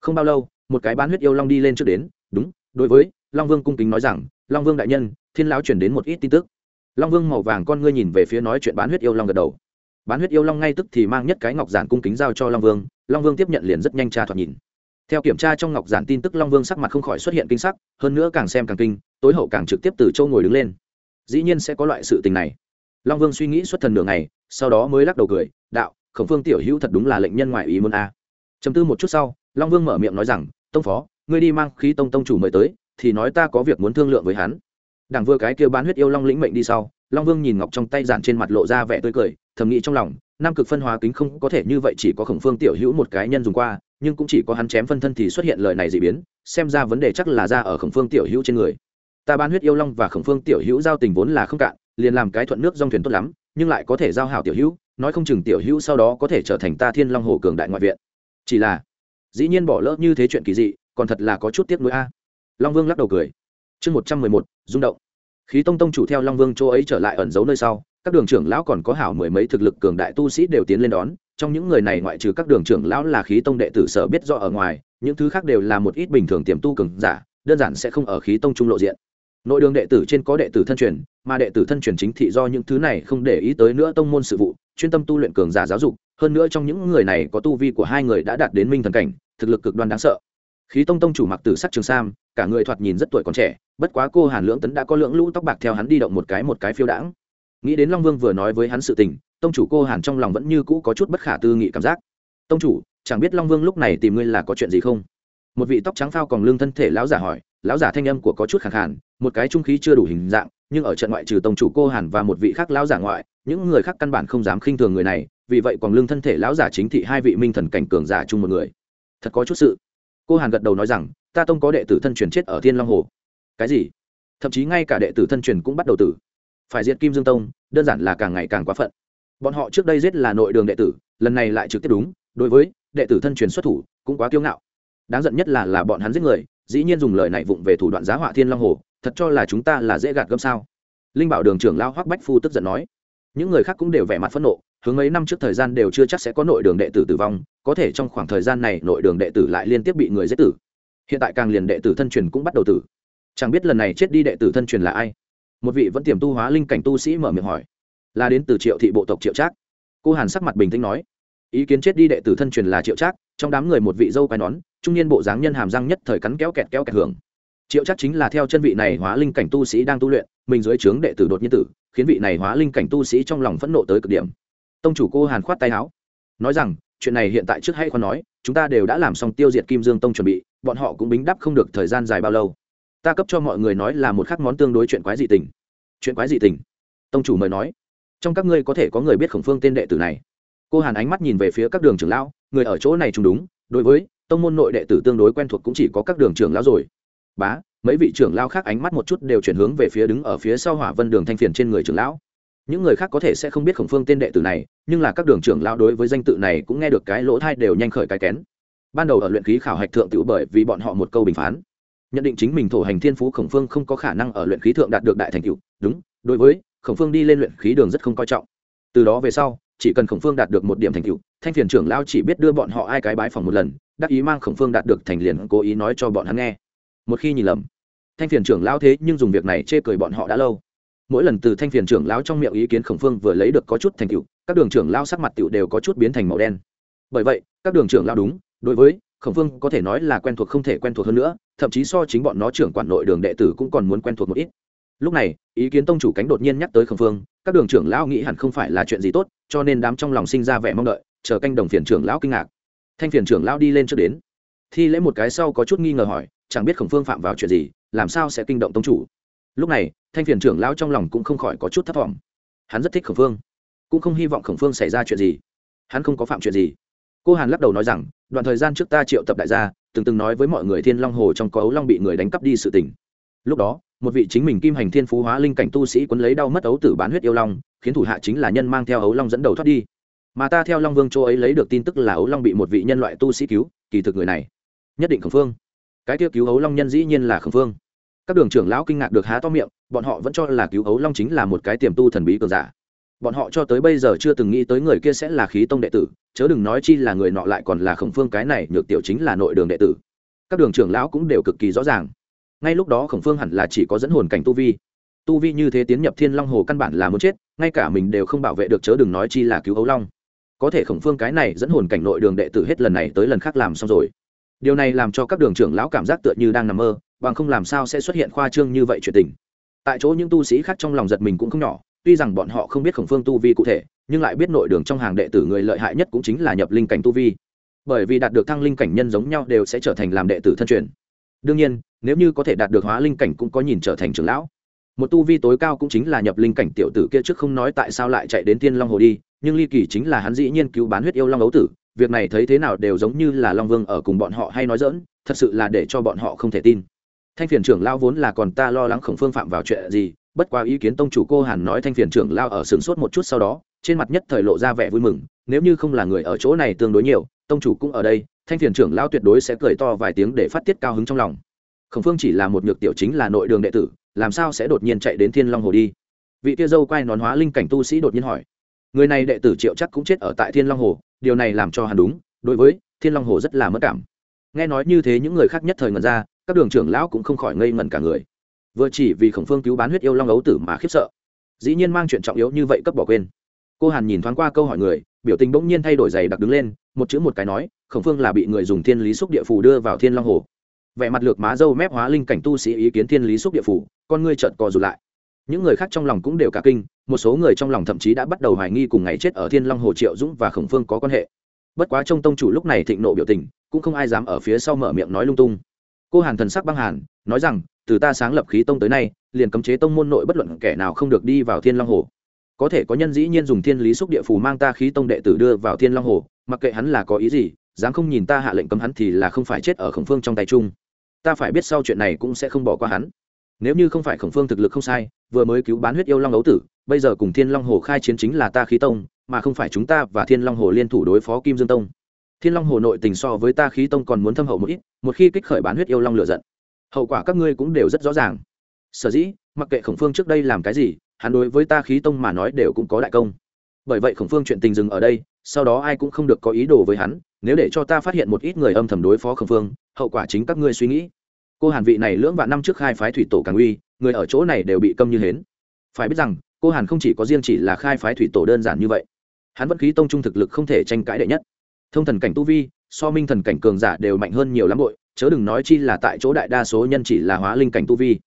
Không bao lâu, một cái bán huyết yêu long đi lên trước đến, đúng, đối với long vương cung kính nói rằng, long vương đại nhân, thiên lão chuyển đến một ít tin tức. Long vương màu vàng con ngươi nhìn về phía nói chuyện bán huyết yêu long gật đầu bán huyết yêu long ngay tức thì mang nhất cái ngọc giản cung kính giao cho long vương long vương tiếp nhận liền rất nhanh tra thoạt nhìn theo kiểm tra trong ngọc giản tin tức long vương sắc mặt không khỏi xuất hiện kinh sắc hơn nữa càng xem càng kinh tối hậu càng trực tiếp từ châu ngồi đứng lên dĩ nhiên sẽ có loại sự tình này long vương suy nghĩ xuất thần nửa ngày sau đó mới lắc đầu cười đạo khổng phương tiểu hữu thật đúng là lệnh nhân ngoại ý muốn a chấm tư một chút sau long vương mở miệng nói rằng tông phó ngươi đi mang khí tông tông chủ mời tới thì nói ta có việc muốn thương lượng với hắn đảng vừa cái kia bán huyết yêu long lĩnh mệnh đi sau long vương nhìn ngọc trong tay giản trên mặt lộ ra vẻ tươi cười thầm nghĩ trong lòng, nam cực phân hóa kính không có thể như vậy chỉ có khổng phương tiểu hữu một cái nhân dùng qua, nhưng cũng chỉ có hắn chém phân thân thì xuất hiện lời này dị biến, xem ra vấn đề chắc là ra ở khổng phương tiểu hữu trên người. Ta ban huyết yêu long và khổng phương tiểu hữu giao tình vốn là không cạn, liền làm cái thuận nước dòng thuyền tốt lắm, nhưng lại có thể giao hảo tiểu hữu, nói không chừng tiểu hữu sau đó có thể trở thành ta thiên long hồ cường đại ngoại viện. Chỉ là, dĩ nhiên bỏ lỡ như thế chuyện kỳ dị, còn thật là có chút tiếc nuối a. Long vương lắc đầu cười. Chương một trăm mười một, rung động. Khí tông tông chủ theo long vương chỗ ấy trở lại ẩn giấu nơi sau các đường trưởng lão còn có hảo mười mấy thực lực cường đại tu sĩ đều tiến lên đón. Trong những người này ngoại trừ các đường trưởng lão là khí tông đệ tử sở biết rõ ở ngoài, những thứ khác đều là một ít bình thường tiềm tu cường giả, đơn giản sẽ không ở khí tông trung lộ diện. Nội đường đệ tử trên có đệ tử thân truyền, mà đệ tử thân truyền chính thị do những thứ này không để ý tới nữa tông môn sự vụ, chuyên tâm tu luyện cường giả giáo dục. Hơn nữa trong những người này có tu vi của hai người đã đạt đến minh thần cảnh, thực lực cực đoan đáng sợ. Khí tông tông chủ mặc tử sắc trường sam, cả người thoạt nhìn rất tuổi còn trẻ, bất quá cô hàn lưỡng tấn đã có lưỡng lũ tóc bạc theo hắn đi động một cái một cái phiêu đãng nghĩ đến long vương vừa nói với hắn sự tình, tông chủ cô hàn trong lòng vẫn như cũ có chút bất khả tư nghị cảm giác. Tông chủ, chẳng biết long vương lúc này tìm ngươi là có chuyện gì không? Một vị tóc trắng phao còn lương thân thể lão giả hỏi. Lão giả thanh âm của có chút khẳng khàn, một cái trung khí chưa đủ hình dạng, nhưng ở trận ngoại trừ tông chủ cô hàn và một vị khác lão giả ngoại, những người khác căn bản không dám khinh thường người này, vì vậy còn lương thân thể lão giả chính thị hai vị minh thần cảnh cường giả chung một người. Thật có chút sự. Cô hàn gật đầu nói rằng, ta tông có đệ tử thân truyền chết ở thiên long hồ. Cái gì? Thậm chí ngay cả đệ tử thân truyền cũng bắt đầu tử phải diệt kim dương tông, đơn giản là càng ngày càng quá phận. Bọn họ trước đây giết là nội đường đệ tử, lần này lại trực tiếp đúng, đối với đệ tử thân truyền xuất thủ cũng quá kiêu ngạo. Đáng giận nhất là là bọn hắn giết người, dĩ nhiên dùng lời này vụng về thủ đoạn giá họa thiên long hồ, thật cho là chúng ta là dễ gạt gâm sao. Linh bảo đường trưởng lao hoắc bách phu tức giận nói. Những người khác cũng đều vẻ mặt phẫn nộ, hướng mấy năm trước thời gian đều chưa chắc sẽ có nội đường đệ tử tử vong, có thể trong khoảng thời gian này nội đường đệ tử lại liên tiếp bị người giết tử. Hiện tại càng liền đệ tử thân truyền cũng bắt đầu tử. Chẳng biết lần này chết đi đệ tử thân truyền là ai? Một vị vẫn tiềm tu hóa linh cảnh tu sĩ mở miệng hỏi. Là đến từ triệu thị bộ tộc triệu trác. Cô hàn sắc mặt bình tĩnh nói. Ý kiến chết đi đệ tử thân truyền là triệu trác, trong đám người một vị dâu quai nón, trung niên bộ dáng nhân hàm răng nhất thời cắn kéo kẹt kéo kẹt hưởng. Triệu chắc chính là theo chân vị này hóa linh cảnh tu sĩ đang tu luyện, mình dưới trướng đệ tử đột nhiên tử, khiến vị này hóa linh cảnh tu sĩ trong lòng phẫn nộ tới cực điểm. Tông chủ cô hàn khoát tay áo, nói rằng, chuyện này hiện tại trước hay còn nói, chúng ta đều đã làm xong tiêu diệt kim dương tông chuẩn bị, bọn họ cũng bính đắp không được thời gian dài bao lâu ta cấp cho mọi người nói là một khắc món tương đối chuyện quái dị tình. Chuyện quái dị tình? Tông chủ mời nói. Trong các ngươi có thể có người biết khổng phương tên đệ tử này. Cô hàn ánh mắt nhìn về phía các đường trưởng lão, người ở chỗ này trùng đúng. Đối với tông môn nội đệ tử tương đối quen thuộc cũng chỉ có các đường trưởng lão rồi. Bá, mấy vị trưởng lão khác ánh mắt một chút đều chuyển hướng về phía đứng ở phía sau hỏa vân đường thanh phiền trên người trưởng lão. Những người khác có thể sẽ không biết khổng phương tên đệ tử này, nhưng là các đường trưởng lão đối với danh tự này cũng nghe được cái lỗ thai đều nhanh khởi cái kén. Ban đầu ở luyện khí khảo hạch thượng tiểu bởi vì bọn họ một câu bình phán nhận định chính mình thổ hành thiên phú khổng phương không có khả năng ở luyện khí thượng đạt được đại thành tựu. Đúng, đối với khổng phương đi lên luyện khí đường rất không coi trọng. Từ đó về sau, chỉ cần khổng phương đạt được một điểm thành tựu, thanh phiền trưởng lao chỉ biết đưa bọn họ ai cái bái phòng một lần, đắc ý mang khổng phương đạt được thành liền cố ý nói cho bọn hắn nghe. Một khi nhìn lầm, thanh phiền trưởng lao thế nhưng dùng việc này chê cười bọn họ đã lâu. Mỗi lần từ thanh phiền trưởng lao trong miệng ý kiến khổng phương vừa lấy được có chút thành tựu, các đường trưởng lao sắc mặt tựu đều có chút biến thành màu đen. Bởi vậy, các đường trưởng lao đúng, đối với khổng phương có thể nói là quen thuộc không thể quen thuộc hơn nữa thậm chí so chính bọn nó trưởng quản nội đường đệ tử cũng còn muốn quen thuộc một ít. Lúc này, ý kiến tông chủ cánh đột nhiên nhắc tới khổng phương, các đường trưởng lão nghĩ hẳn không phải là chuyện gì tốt, cho nên đám trong lòng sinh ra vẻ mong đợi, chờ canh đồng phiền trưởng lão kinh ngạc. Thanh phiền trưởng lão đi lên trước đến. Thi lễ một cái sau có chút nghi ngờ hỏi, chẳng biết khổng phương phạm vào chuyện gì, làm sao sẽ kinh động tông chủ? Lúc này, thanh phiền trưởng lão trong lòng cũng không khỏi có chút thất vọng. Hắn rất thích khổng phương, cũng không hy vọng khổng phương xảy ra chuyện gì. Hắn không có phạm chuyện gì. Cô hàn lắc đầu nói rằng, đoạn thời gian trước ta triệu tập đại gia từng từng nói với mọi người thiên long hồ trong có ấu long bị người đánh cắp đi sự tình. Lúc đó, một vị chính mình kim hành thiên phú hóa linh cảnh tu sĩ quấn lấy đau mất ấu tử bán huyết yêu long, khiến thủ hạ chính là nhân mang theo ấu long dẫn đầu thoát đi. Mà ta theo long vương châu ấy lấy được tin tức là ấu long bị một vị nhân loại tu sĩ cứu, kỳ thực người này nhất định khẩn phương. Cái tiêu cứu ấu long nhân dĩ nhiên là khẩn phương. Các đường trưởng lão kinh ngạc được há to miệng, bọn họ vẫn cho là cứu ấu long chính là một cái tiềm tu thần bí cường giả bọn họ cho tới bây giờ chưa từng nghĩ tới người kia sẽ là khí tông đệ tử, chớ đừng nói chi là người nọ lại còn là khổng phương cái này, nhược tiểu chính là nội đường đệ tử. Các đường trưởng lão cũng đều cực kỳ rõ ràng. Ngay lúc đó khổng phương hẳn là chỉ có dẫn hồn cảnh tu vi. Tu vi như thế tiến nhập thiên long hồ căn bản là muốn chết, ngay cả mình đều không bảo vệ được chớ đừng nói chi là cứu ấu long. Có thể khổng phương cái này dẫn hồn cảnh nội đường đệ tử hết lần này tới lần khác làm xong rồi. Điều này làm cho các đường trưởng lão cảm giác tựa như đang nằm mơ, bằng không làm sao sẽ xuất hiện khoa trương như vậy chuyện tình. Tại chỗ những tu sĩ khác trong lòng giật mình cũng không nhỏ tuy rằng bọn họ không biết khổng phương tu vi cụ thể, nhưng lại biết nội đường trong hàng đệ tử người lợi hại nhất cũng chính là nhập linh cảnh tu vi. Bởi vì đạt được thăng linh cảnh nhân giống nhau đều sẽ trở thành làm đệ tử thân truyền. Đương nhiên, nếu như có thể đạt được hóa linh cảnh cũng có nhìn trở thành trưởng lão. Một tu vi tối cao cũng chính là nhập linh cảnh tiểu tử kia trước không nói tại sao lại chạy đến tiên long hồ đi, nhưng ly kỳ chính là hắn dĩ nhiên cứu bán huyết yêu long ấu tử, việc này thấy thế nào đều giống như là long vương ở cùng bọn họ hay nói dỡn thật sự là để cho bọn họ không thể tin. Thanh phiền trưởng lao vốn là còn ta lo lắng khổng phương phạm vào chuyện gì bất qua ý kiến tông chủ cô hàn nói thanh phiền trưởng lao ở sừng sốt một chút sau đó, trên mặt nhất thời lộ ra vẻ vui mừng, nếu như không là người ở chỗ này tương đối nhiều, tông chủ cũng ở đây, thanh phiền trưởng lao tuyệt đối sẽ cười to vài tiếng để phát tiết cao hứng trong lòng. Khổng phương chỉ là một nhược tiểu chính là nội đường đệ tử, làm sao sẽ đột nhiên chạy đến thiên long hồ đi? Vị kia dâu quay nón hóa linh cảnh tu sĩ đột nhiên hỏi. Người này đệ tử triệu chắc cũng chết ở tại thiên long hồ, điều này làm cho hàn đúng, đối với thiên long hồ rất là mất cảm. Nghe nói như thế những người khác nhất thời ngẩn ra, các đường trưởng lão cũng không khỏi ngây ngẩn cả người vừa chỉ vì khổng phương cứu bán huyết yêu long ấu tử mà khiếp sợ. Dĩ nhiên mang chuyện trọng yếu như vậy cấp bỏ quên. Cô hàn nhìn thoáng qua câu hỏi người, biểu tình bỗng nhiên thay đổi giày đặc đứng lên, một chữ một cái nói, khổng phương là bị người dùng thiên lý xúc địa phủ đưa vào thiên long hồ. Vẻ mặt lược má dâu mép hóa linh cảnh tu sĩ ý kiến thiên lý xúc địa phủ con ngươi trợn co rụt lại. Những người khác trong lòng cũng đều cả kinh, một số người trong lòng thậm chí đã bắt đầu hoài nghi cùng ngày chết ở thiên long hồ triệu dũng và khổng phương có quan hệ. Bất quá trong tông chủ lúc này thịnh nộ biểu tình, cũng không ai dám ở phía sau mở miệng nói lung tung. Cô hàn thần sắc băng hàn, nói rằng từ ta sáng lập khí tông tới nay, liền cấm chế tông môn nội bất luận kẻ nào không được đi vào thiên long hồ. Có thể có nhân dĩ nhiên dùng thiên lý xúc địa phù mang ta khí tông đệ tử đưa vào thiên long hồ, mặc kệ hắn là có ý gì, dám không nhìn ta hạ lệnh cấm hắn thì là không phải chết ở khổng phương trong tay chung. Ta phải biết sau chuyện này cũng sẽ không bỏ qua hắn. Nếu như không phải khổng phương thực lực không sai, vừa mới cứu bán huyết yêu long ấu tử, bây giờ cùng thiên long hồ khai chiến chính là ta khí tông, mà không phải chúng ta và thiên long hồ liên thủ đối phó kim dương tông. Thiên long hồ nội tình so với ta khí tông còn muốn thâm hậu một ít, một khi kích khởi bán huyết yêu long lựa giận hậu quả các ngươi cũng đều rất rõ ràng. Sở dĩ, mặc kệ khổng phương trước đây làm cái gì, hắn đối với ta khí tông mà nói đều cũng có đại công. Bởi vậy khổng phương chuyện tình dừng ở đây, sau đó ai cũng không được có ý đồ với hắn, nếu để cho ta phát hiện một ít người âm thầm đối phó khổng phương, hậu quả chính các ngươi suy nghĩ. Cô hàn vị này lưỡng vạn năm trước khai phái thủy tổ càng uy, người ở chỗ này đều bị câm như hến. Phải biết rằng, cô hàn không chỉ có riêng chỉ là khai phái thủy tổ đơn giản như vậy, hắn vẫn khí tông trung thực lực không thể tranh cãi đệ nhất. Thông thần cảnh tu vi, so minh thần cảnh cường giả đều mạnh hơn nhiều lắm bội chớ đừng nói chi là tại chỗ đại đa số nhân chỉ là hóa linh cảnh tu vi.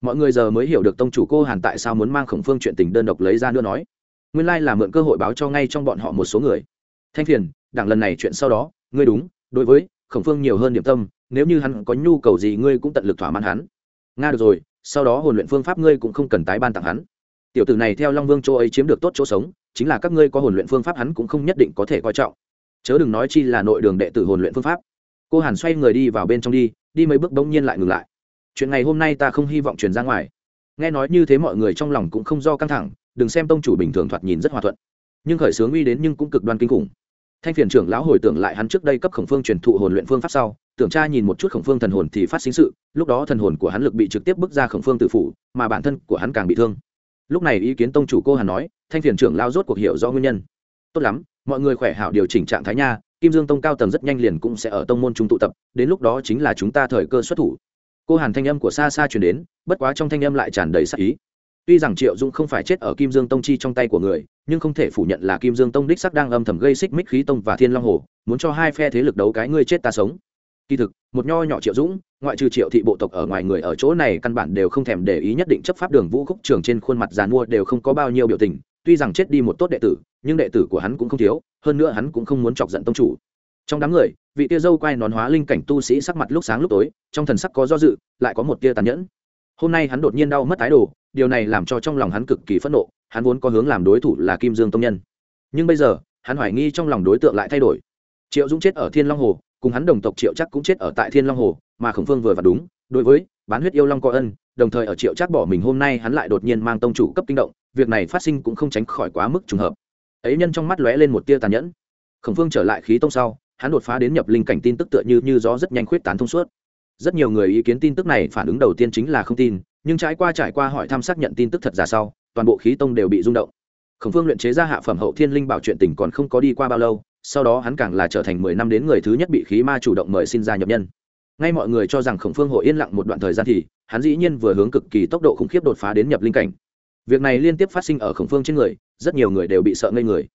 Mọi người giờ mới hiểu được tông chủ cô hàn tại sao muốn mang khổng phương chuyện tình đơn độc lấy ra nữa nói. Nguyên lai là mượn cơ hội báo cho ngay trong bọn họ một số người. Thanh phiền, đảng lần này chuyện sau đó, ngươi đúng, đối với khổng phương nhiều hơn điểm tâm, nếu như hắn có nhu cầu gì ngươi cũng tận lực thỏa mãn hắn. Nga được rồi, sau đó hồn luyện phương pháp ngươi cũng không cần tái ban tặng hắn. Tiểu tử này theo long vương chỗ ấy chiếm được tốt chỗ sống, chính là các ngươi có hồn luyện phương pháp hắn cũng không nhất định có thể coi trọng. Chớ đừng nói chi là nội đường đệ tử hồn luyện phương pháp cô hàn xoay người đi vào bên trong đi đi mấy bước bỗng nhiên lại ngừng lại. Chuyện ngày hôm nay ta không hy vọng truyền ra ngoài. Nghe nói như thế mọi người trong lòng cũng không do căng thẳng, đừng xem tông chủ bình thường thoạt nhìn rất hòa thuận. Nhưng khởi sướng uy đến nhưng cũng cực đoan kinh khủng. Thanh phiền trưởng lão hồi tưởng lại hắn trước đây cấp khổng phương truyền thụ hồn luyện phương pháp sau, tưởng tra nhìn một chút khổng phương thần hồn thì phát sinh sự, lúc đó thần hồn của hắn lực bị trực tiếp bước ra khổng phương tự phủ, mà bản thân của hắn càng bị thương. Lúc này ý kiến tông chủ cô hàn nói, thanh phiền trưởng lao rốt cuộc hiểu do nguyên nhân. Tốt lắm, mọi người khỏe hảo điều chỉnh trạng thái nha kim dương tông cao tầng rất nhanh liền cũng sẽ ở tông môn trung tụ tập, đến lúc đó chính là chúng ta thời cơ xuất thủ. Cô hàn thanh âm của xa xa chuyển đến, bất quá trong thanh âm lại tràn đầy sắc ý. Tuy rằng triệu dung không phải chết ở kim dương tông chi trong tay của người, nhưng không thể phủ nhận là kim dương tông đích sắc đang âm thầm gây xích mích khí tông và thiên long hồ, muốn cho hai phe thế lực đấu cái ngươi chết ta sống. Kỳ thực, một nho nhỏ triệu dũng, ngoại trừ triệu thị bộ tộc ở ngoài người ở chỗ này căn bản đều không thèm để ý nhất định chấp pháp đường vũ khúc trường trên khuôn mặt giàn mua đều không có bao nhiêu biểu tình tuy rằng chết đi một tốt đệ tử, nhưng đệ tử của hắn cũng không thiếu, hơn nữa hắn cũng không muốn chọc giận tông chủ. Trong đám người, vị tia dâu quay nón hóa linh cảnh tu sĩ sắc mặt lúc sáng lúc tối, trong thần sắc có do dự, lại có một tia tàn nhẫn. Hôm nay hắn đột nhiên đau mất tái đồ, điều này làm cho trong lòng hắn cực kỳ phẫn nộ, hắn vốn có hướng làm đối thủ là kim dương tông nhân. Nhưng bây giờ, hắn hoài nghi trong lòng đối tượng lại thay đổi. Triệu dũng chết ở thiên long hồ, cùng hắn đồng tộc triệu chắc cũng chết ở tại thiên long hồ, mà khổng phương vừa và đúng, đối với bán huyết yêu long có ân, đồng thời ở triệu trác bỏ mình hôm nay hắn lại đột nhiên mang tông chủ cấp kinh động, việc này phát sinh cũng không tránh khỏi quá mức trùng hợp. Ấy nhân trong mắt lóe lên một tia tàn nhẫn. Khổng phương trở lại khí tông sau, hắn đột phá đến nhập linh cảnh tin tức tựa như như gió rất nhanh khuyết tán thông suốt. Rất nhiều người ý kiến tin tức này phản ứng đầu tiên chính là không tin, nhưng trải qua trải qua hỏi thăm xác nhận tin tức thật giả sau, toàn bộ khí tông đều bị rung động. Khổng phương luyện chế ra hạ phẩm hậu thiên linh bảo chuyện tình còn không có đi qua bao lâu, sau đó hắn càng là trở thành mười năm đến người thứ nhất bị khí ma chủ động mời xin ra nhập nhân ngay mọi người cho rằng khổng phương hội yên lặng một đoạn thời gian thì, hắn dĩ nhiên vừa hướng cực kỳ tốc độ khủng khiếp đột phá đến nhập linh cảnh. Việc này liên tiếp phát sinh ở khổng phương trên người, rất nhiều người đều bị sợ ngây người.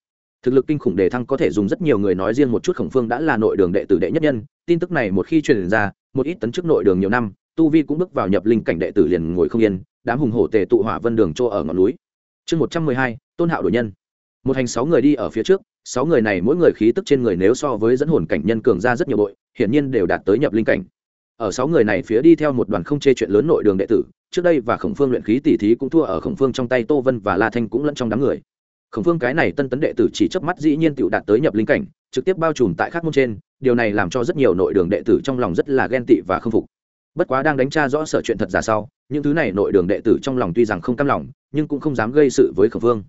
Thực lực kinh khủng đề thăng có thể dùng rất nhiều người nói riêng một chút khổng phương đã là nội đường đệ tử đệ nhất nhân, tin tức này một khi truyền ra, một ít tấn chức nội đường nhiều năm, tu vi cũng bước vào nhập linh cảnh đệ tử liền ngồi không yên, đám hùng hổ tề tụ hỏa vân đường chỗ ở ngọn núi. Chương một trăm mười hai, tôn hạo đổi nhân. Một hành sáu người đi ở phía trước sáu người này mỗi người khí tức trên người nếu so với dẫn hồn cảnh nhân cường ra rất nhiều bội, hiển nhiên đều đạt tới nhập linh cảnh. Ở sáu người này phía đi theo một đoàn không chê chuyện lớn nội đường đệ tử, trước đây và khổng phương luyện khí tỷ thí cũng thua ở khổng phương trong tay tô vân và la thanh cũng lẫn trong đám người. Khổng phương cái này tân tấn đệ tử chỉ chớp mắt dĩ nhiên tựu đạt tới nhập linh cảnh, trực tiếp bao trùm tại khắc môn trên, điều này làm cho rất nhiều nội đường đệ tử trong lòng rất là ghen tị và khâm phục. Bất quá đang đánh tra rõ sở chuyện thật giả sau, những thứ này nội đường đệ tử trong lòng tuy rằng không cam lòng, nhưng cũng không dám gây sự với khổng phương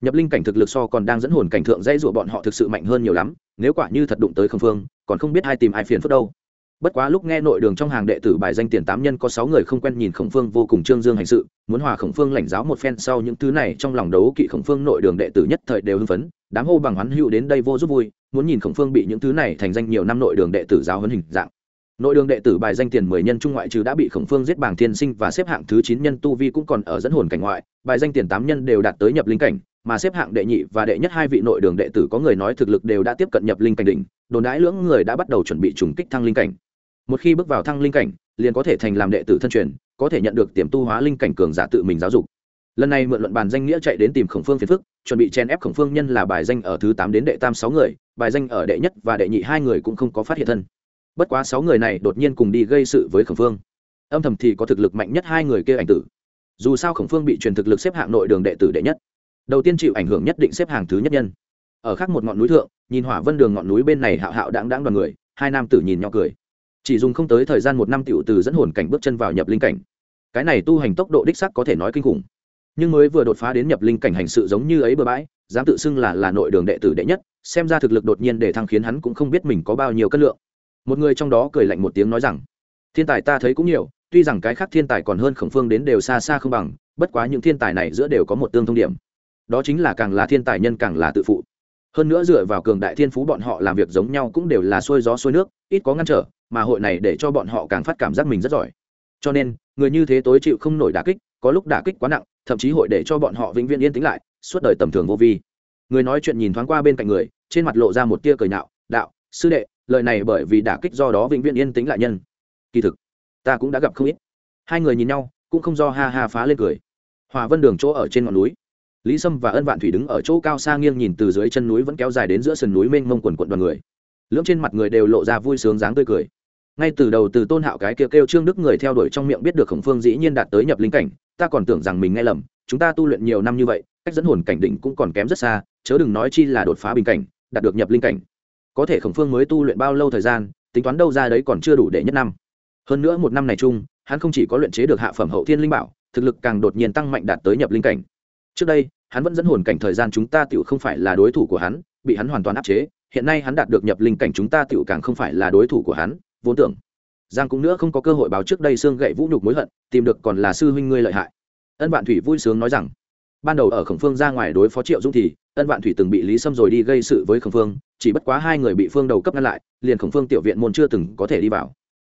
nhập linh cảnh thực lực so còn đang dẫn hồn cảnh thượng dây dụa bọn họ thực sự mạnh hơn nhiều lắm, nếu quả như thật đụng tới khổng phương, còn không biết ai tìm ai phiền phức đâu. Bất quá lúc nghe nội đường trong hàng đệ tử bài danh tiền tám nhân có sáu người không quen nhìn khổng phương vô cùng trương dương hành sự, muốn hòa khổng phương lãnh giáo một phen sau những thứ này trong lòng đấu kỵ khổng phương nội đường đệ tử nhất thời đều hưng phấn, đám hô bằng hoán hữu đến đây vô giúp vui, muốn nhìn khổng phương bị những thứ này thành danh nhiều năm nội đường đệ tử giáo huấn hình dạng. Nội đường đệ tử bài danh tiền mười nhân trung ngoại trừ đã bị khổng phương giết bảng thiên sinh và xếp hạng thứ chín nhân tu vi cũng còn ở dẫn hồn cảnh ngoại, bài danh tiền tám nhân đều đạt tới nhập linh cảnh mà xếp hạng đệ nhị và đệ nhất hai vị nội đường đệ tử có người nói thực lực đều đã tiếp cận nhập linh cảnh đỉnh, đồn đãi lưỡng người đã bắt đầu chuẩn bị trùng kích thăng linh cảnh. Một khi bước vào thăng linh cảnh, liền có thể thành làm đệ tử thân truyền, có thể nhận được tiềm tu hóa linh cảnh cường giả tự mình giáo dục. Lần này mượn luận bàn danh nghĩa chạy đến tìm khổng phương phiền phức, chuẩn bị chen ép khổng phương nhân là bài danh ở thứ tám đến đệ tam sáu người, bài danh ở đệ nhất và đệ nhị hai người cũng không có phát hiện thân. Bất quá sáu người này đột nhiên cùng đi gây sự với khổng phương. Âm thầm thì có thực lực mạnh nhất hai người kia ảnh tử. Dù sao khổng phương bị truyền thực lực xếp hạng nội đường đệ tử đệ nhất đầu tiên chịu ảnh hưởng nhất định xếp hàng thứ nhất nhân. Ở khác một ngọn núi thượng, nhìn hỏa vân đường ngọn núi bên này hạo hạo đáng đáng đoàn người, hai nam tử nhìn nhau cười. Chỉ dùng không tới thời gian một năm tiểu từ dẫn hồn cảnh bước chân vào nhập linh cảnh. Cái này tu hành tốc độ đích sắc có thể nói kinh khủng. Nhưng mới vừa đột phá đến nhập linh cảnh hành sự giống như ấy bừa bãi, dám tự xưng là là nội đường đệ tử đệ nhất, xem ra thực lực đột nhiên để thăng khiến hắn cũng không biết mình có bao nhiêu cân lượng. Một người trong đó cười lạnh một tiếng nói rằng, thiên tài ta thấy cũng nhiều, tuy rằng cái khác thiên tài còn hơn khổng phương đến đều xa xa không bằng, bất quá những thiên tài này giữa đều có một tương thông điểm đó chính là càng là thiên tài nhân càng là tự phụ. Hơn nữa dựa vào cường đại thiên phú bọn họ làm việc giống nhau cũng đều là xuôi gió xuôi nước, ít có ngăn trở, mà hội này để cho bọn họ càng phát cảm giác mình rất giỏi. Cho nên, người như thế tối chịu không nổi đả kích, có lúc đả kích quá nặng, thậm chí hội để cho bọn họ vĩnh viễn yên tĩnh lại, suốt đời tầm thường vô vi. Người nói chuyện nhìn thoáng qua bên cạnh người, trên mặt lộ ra một tia cười nạo đạo, sư đệ, lời này bởi vì đả kích do đó vĩnh viễn yên tĩnh lại nhân. Kỳ thực, ta cũng đã gặp không ít. Hai người nhìn nhau, cũng không do ha ha phá lên cười. Hòa vân đường chỗ ở trên ngọn núi lý sâm và ân vạn thủy đứng ở chỗ cao xa nghiêng nhìn từ dưới chân núi vẫn kéo dài đến giữa sườn núi mênh mông quần quận đoàn người. Lưỡng trên mặt người đều lộ ra vui sướng dáng tươi cười. Ngay từ đầu từ tôn hạo cái kia kêu, kêu trương đức người theo đuổi trong miệng biết được khổng phương dĩ nhiên đạt tới nhập linh cảnh ta còn tưởng rằng mình nghe lầm chúng ta tu luyện nhiều năm như vậy cách dẫn hồn cảnh đỉnh cũng còn kém rất xa chớ đừng nói chi là đột phá bình cảnh đạt được nhập linh cảnh. Có thể khổng phương mới tu luyện bao lâu thời gian tính toán đâu ra đấy còn chưa đủ để nhất năm. Hơn nữa một năm này chung hắn không chỉ có luyện chế được hạ phẩm hậu thiên linh bảo thực lực càng đột nhiên tăng mạnh đạt tới nhập linh cảnh. Trước đây hắn vẫn dẫn hồn cảnh thời gian chúng ta tựu không phải là đối thủ của hắn, bị hắn hoàn toàn áp chế, hiện nay hắn đạt được nhập linh cảnh chúng ta tựu càng không phải là đối thủ của hắn, vốn tưởng. Giang cũng nữa không có cơ hội báo trước đây xương gậy vũ nhục mối hận, tìm được còn là sư huynh ngươi lợi hại. Ân vạn thủy vui sướng nói rằng, ban đầu ở khổng phương ra ngoài đối phó triệu dung thì, ân vạn thủy từng bị lý sâm rồi đi gây sự với khổng phương, chỉ bất quá hai người bị phương đầu cấp ngăn lại, liền khổng phương tiểu viện môn chưa từng có thể đi vào.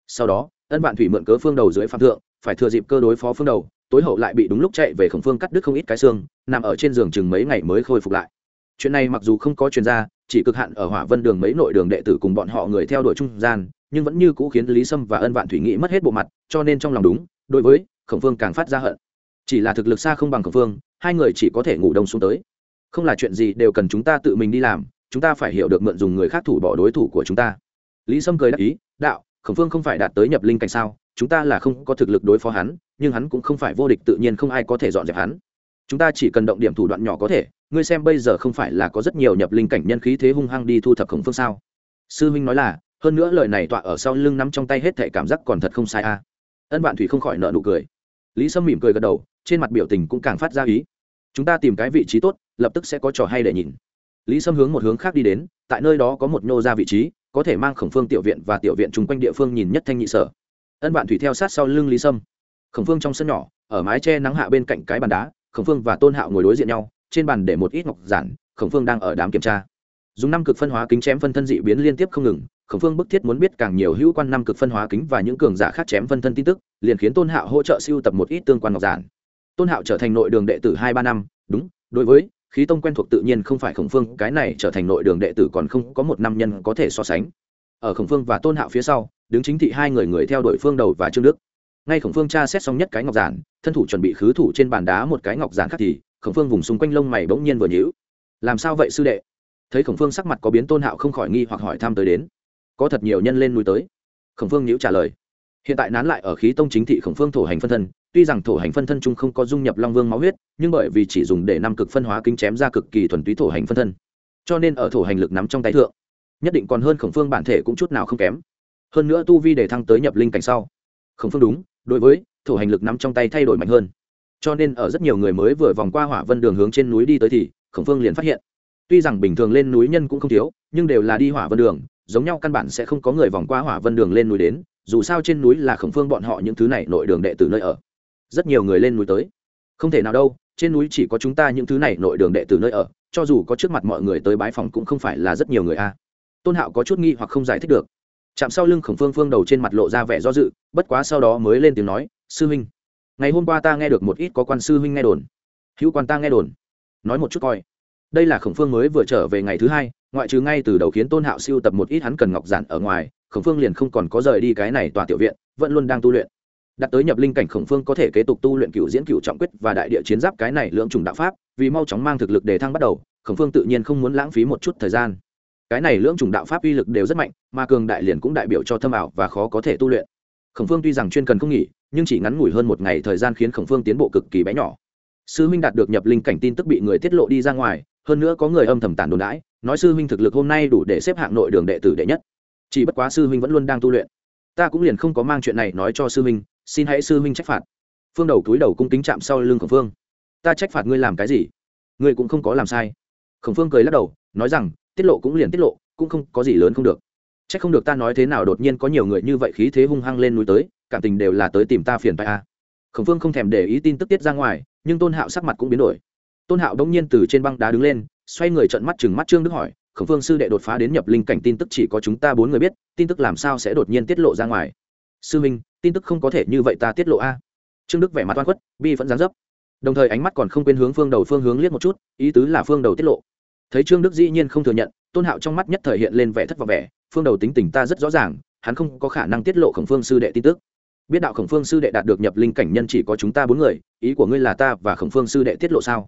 Sau đó, ân vạn thủy mượn cớ phương đầu dưới phạm thượng, phải thừa dịp cơ đối phó phương đầu tối hậu lại bị đúng lúc chạy về khổng phương cắt đứt không ít cái xương, nằm ở trên giường chừng mấy ngày mới khôi phục lại. Chuyện này mặc dù không có chuyên gia, chỉ cực hạn ở hỏa vân đường mấy nội đường đệ tử cùng bọn họ người theo đuổi trung gian, nhưng vẫn như cũ khiến lý sâm và ân vạn thủy nghĩ mất hết bộ mặt, cho nên trong lòng đúng, đối với khổng phương càng phát ra hận. Chỉ là thực lực xa không bằng khổng phương, hai người chỉ có thể ngủ đông xuống tới. Không là chuyện gì đều cần chúng ta tự mình đi làm, chúng ta phải hiểu được mượn dùng người khác thủ bỏ đối thủ của chúng ta. Lý sâm cười đáp ý, đạo, khổng phương không phải đạt tới nhập linh cảnh sao? Chúng ta là không có thực lực đối phó hắn, nhưng hắn cũng không phải vô địch tự nhiên không ai có thể dọn dẹp hắn. Chúng ta chỉ cần động điểm thủ đoạn nhỏ có thể, ngươi xem bây giờ không phải là có rất nhiều nhập linh cảnh nhân khí thế hung hăng đi thu thập khổng phương sao? Sư huynh nói là, hơn nữa lời này tọa ở sau lưng nắm trong tay hết thể cảm giác còn thật không sai a. Ân bạn thủy không khỏi nợ nụ cười. Lý sâm mỉm cười gật đầu, trên mặt biểu tình cũng càng phát ra ý. Chúng ta tìm cái vị trí tốt, lập tức sẽ có trò hay để nhìn. Lý sâm hướng một hướng khác đi đến, tại nơi đó có một nhô ra vị trí, có thể mang khổng phương tiểu viện và tiểu viện chung quanh địa phương nhìn nhất thanh nhị sở ân bạn thủy theo sát sau lưng lý sâm khổng phương trong sân nhỏ ở mái tre nắng hạ bên cạnh cái bàn đá khổng phương và tôn hạo ngồi đối diện nhau trên bàn để một ít ngọc giản khổng phương đang ở đám kiểm tra dùng năm cực phân hóa kính chém phân thân dị biến liên tiếp không ngừng khổng phương bức thiết muốn biết càng nhiều hữu quan năm cực phân hóa kính và những cường giả khác chém phân thân tin tức liền khiến tôn hạo hỗ trợ siêu tập một ít tương quan ngọc giản tôn hạo trở thành nội đường đệ tử hai ba năm đúng đối với khí tông quen thuộc tự nhiên không phải khổng phương cái này trở thành nội đường đệ tử còn không có một năm nhân có thể so sánh ở khổng phương và tôn hạo phía sau đứng chính thị hai người người theo đuổi phương đầu và trương đức ngay khổng phương tra xét xong nhất cái ngọc giản thân thủ chuẩn bị khứ thủ trên bàn đá một cái ngọc giản khác thì khổng phương vùng xung quanh lông mày bỗng nhiên vừa nhữ làm sao vậy sư đệ thấy khổng phương sắc mặt có biến tôn hạo không khỏi nghi hoặc hỏi thăm tới đến có thật nhiều nhân lên núi tới khổng phương nhữ trả lời hiện tại nán lại ở khí tông chính thị khổng phương thổ hành phân thân tuy rằng thổ hành phân thân chung không có dung nhập long vương máu huyết nhưng bởi vì chỉ dùng để năm cực phân hóa kinh chém ra cực kỳ thuần túy thổ hành phân thân cho nên ở thổ hành lực nắm trong tay thượng nhất định còn hơn khổng phương bản thể cũng chút nào không kém hơn nữa tu vi để thăng tới nhập linh cảnh sau. Không phương đúng, đối với thổ hành lực nắm trong tay thay đổi mạnh hơn. Cho nên ở rất nhiều người mới vừa vòng qua hỏa vân đường hướng trên núi đi tới thì, khổng phương liền phát hiện, tuy rằng bình thường lên núi nhân cũng không thiếu, nhưng đều là đi hỏa vân đường, giống nhau căn bản sẽ không có người vòng qua hỏa vân đường lên núi đến, dù sao trên núi là khổng phương bọn họ những thứ này nội đường đệ tử nơi ở. Rất nhiều người lên núi tới. Không thể nào đâu, trên núi chỉ có chúng ta những thứ này nội đường đệ tử nơi ở, cho dù có trước mặt mọi người tới bái phòng cũng không phải là rất nhiều người a. Tôn hạo có chút nghi hoặc không giải thích được chạm sau lưng khổng phương phương đầu trên mặt lộ ra vẻ do dự, bất quá sau đó mới lên tiếng nói, sư huynh, ngày hôm qua ta nghe được một ít có quan sư huynh nghe đồn. Hữu quan ta nghe đồn. Nói một chút coi. Đây là khổng phương mới vừa trở về ngày thứ hai, ngoại trừ ngay từ đầu khiến tôn hạo siêu tập một ít hắn cần ngọc giản ở ngoài, khổng phương liền không còn có rời đi cái này tòa tiểu viện, vẫn luôn đang tu luyện. Đặt tới nhập linh cảnh khổng phương có thể kế tục tu luyện cựu diễn cựu trọng quyết và đại địa chiến giáp cái này lưỡng trùng đạo pháp, vì mau chóng mang thực lực để thăng bắt đầu, khổng phương tự nhiên không muốn lãng phí một chút thời gian cái này lưỡng trùng đạo pháp uy lực đều rất mạnh, mà cường đại liền cũng đại biểu cho thâm ảo và khó có thể tu luyện. Khổng phương tuy rằng chuyên cần không nghỉ, nhưng chỉ ngắn ngủi hơn một ngày thời gian khiến khổng phương tiến bộ cực kỳ bé nhỏ. Sư huynh đạt được nhập linh cảnh tin tức bị người tiết lộ đi ra ngoài, hơn nữa có người âm thầm tản đồn đãi, nói sư huynh thực lực hôm nay đủ để xếp hạng nội đường đệ tử đệ nhất. Chỉ bất quá sư huynh vẫn luôn đang tu luyện. Ta cũng liền không có mang chuyện này nói cho sư huynh xin hãy sư huynh trách phạt. Phương đầu túi đầu cung kính chạm sau lưng khổng phương. Ta trách phạt ngươi làm cái gì? Ngươi cũng không có làm sai. Khổng phương cười lắc đầu, nói rằng tiết lộ cũng liền tiết lộ, cũng không có gì lớn không được. C h ắ c không được ta nói thế nào đột nhiên có nhiều người như vậy khí thế hung hăng lên núi tới, cảm tình đều là tới tìm ta phiền phải a à. khổng phương không thèm để ý tin tức tiết ra ngoài, nhưng tôn hạo sắc mặt cũng biến đổi. Tôn hạo đông nhiên từ trên băng đá đứng lên, xoay người trận mắt chừng mắt trương đức hỏi, khổng phương sư đệ đột phá đến nhập linh cảnh tin tức chỉ có chúng ta bốn người biết, tin tức làm sao sẽ đột nhiên tiết lộ ra ngoài? Sư minh, tin tức không có thể như vậy ta tiết lộ a. Trương đức vẻ mặt oan khuất, bi vẫn dán dấp. Đồng thời ánh mắt còn không quên hướng phương đầu phương hướng liếc một chút, ý tứ là phương đầu tiết lộ thấy trương đức dĩ nhiên không thừa nhận, tôn hạo trong mắt nhất thời hiện lên vẻ thất vọng vẻ, phương đầu tính tình ta rất rõ ràng, hắn không có khả năng tiết lộ khổng phương sư đệ tin tức. Biết đạo khổng phương sư đệ đạt được nhập linh cảnh nhân chỉ có chúng ta bốn người, ý của ngươi là ta và khổng phương sư đệ tiết lộ sao?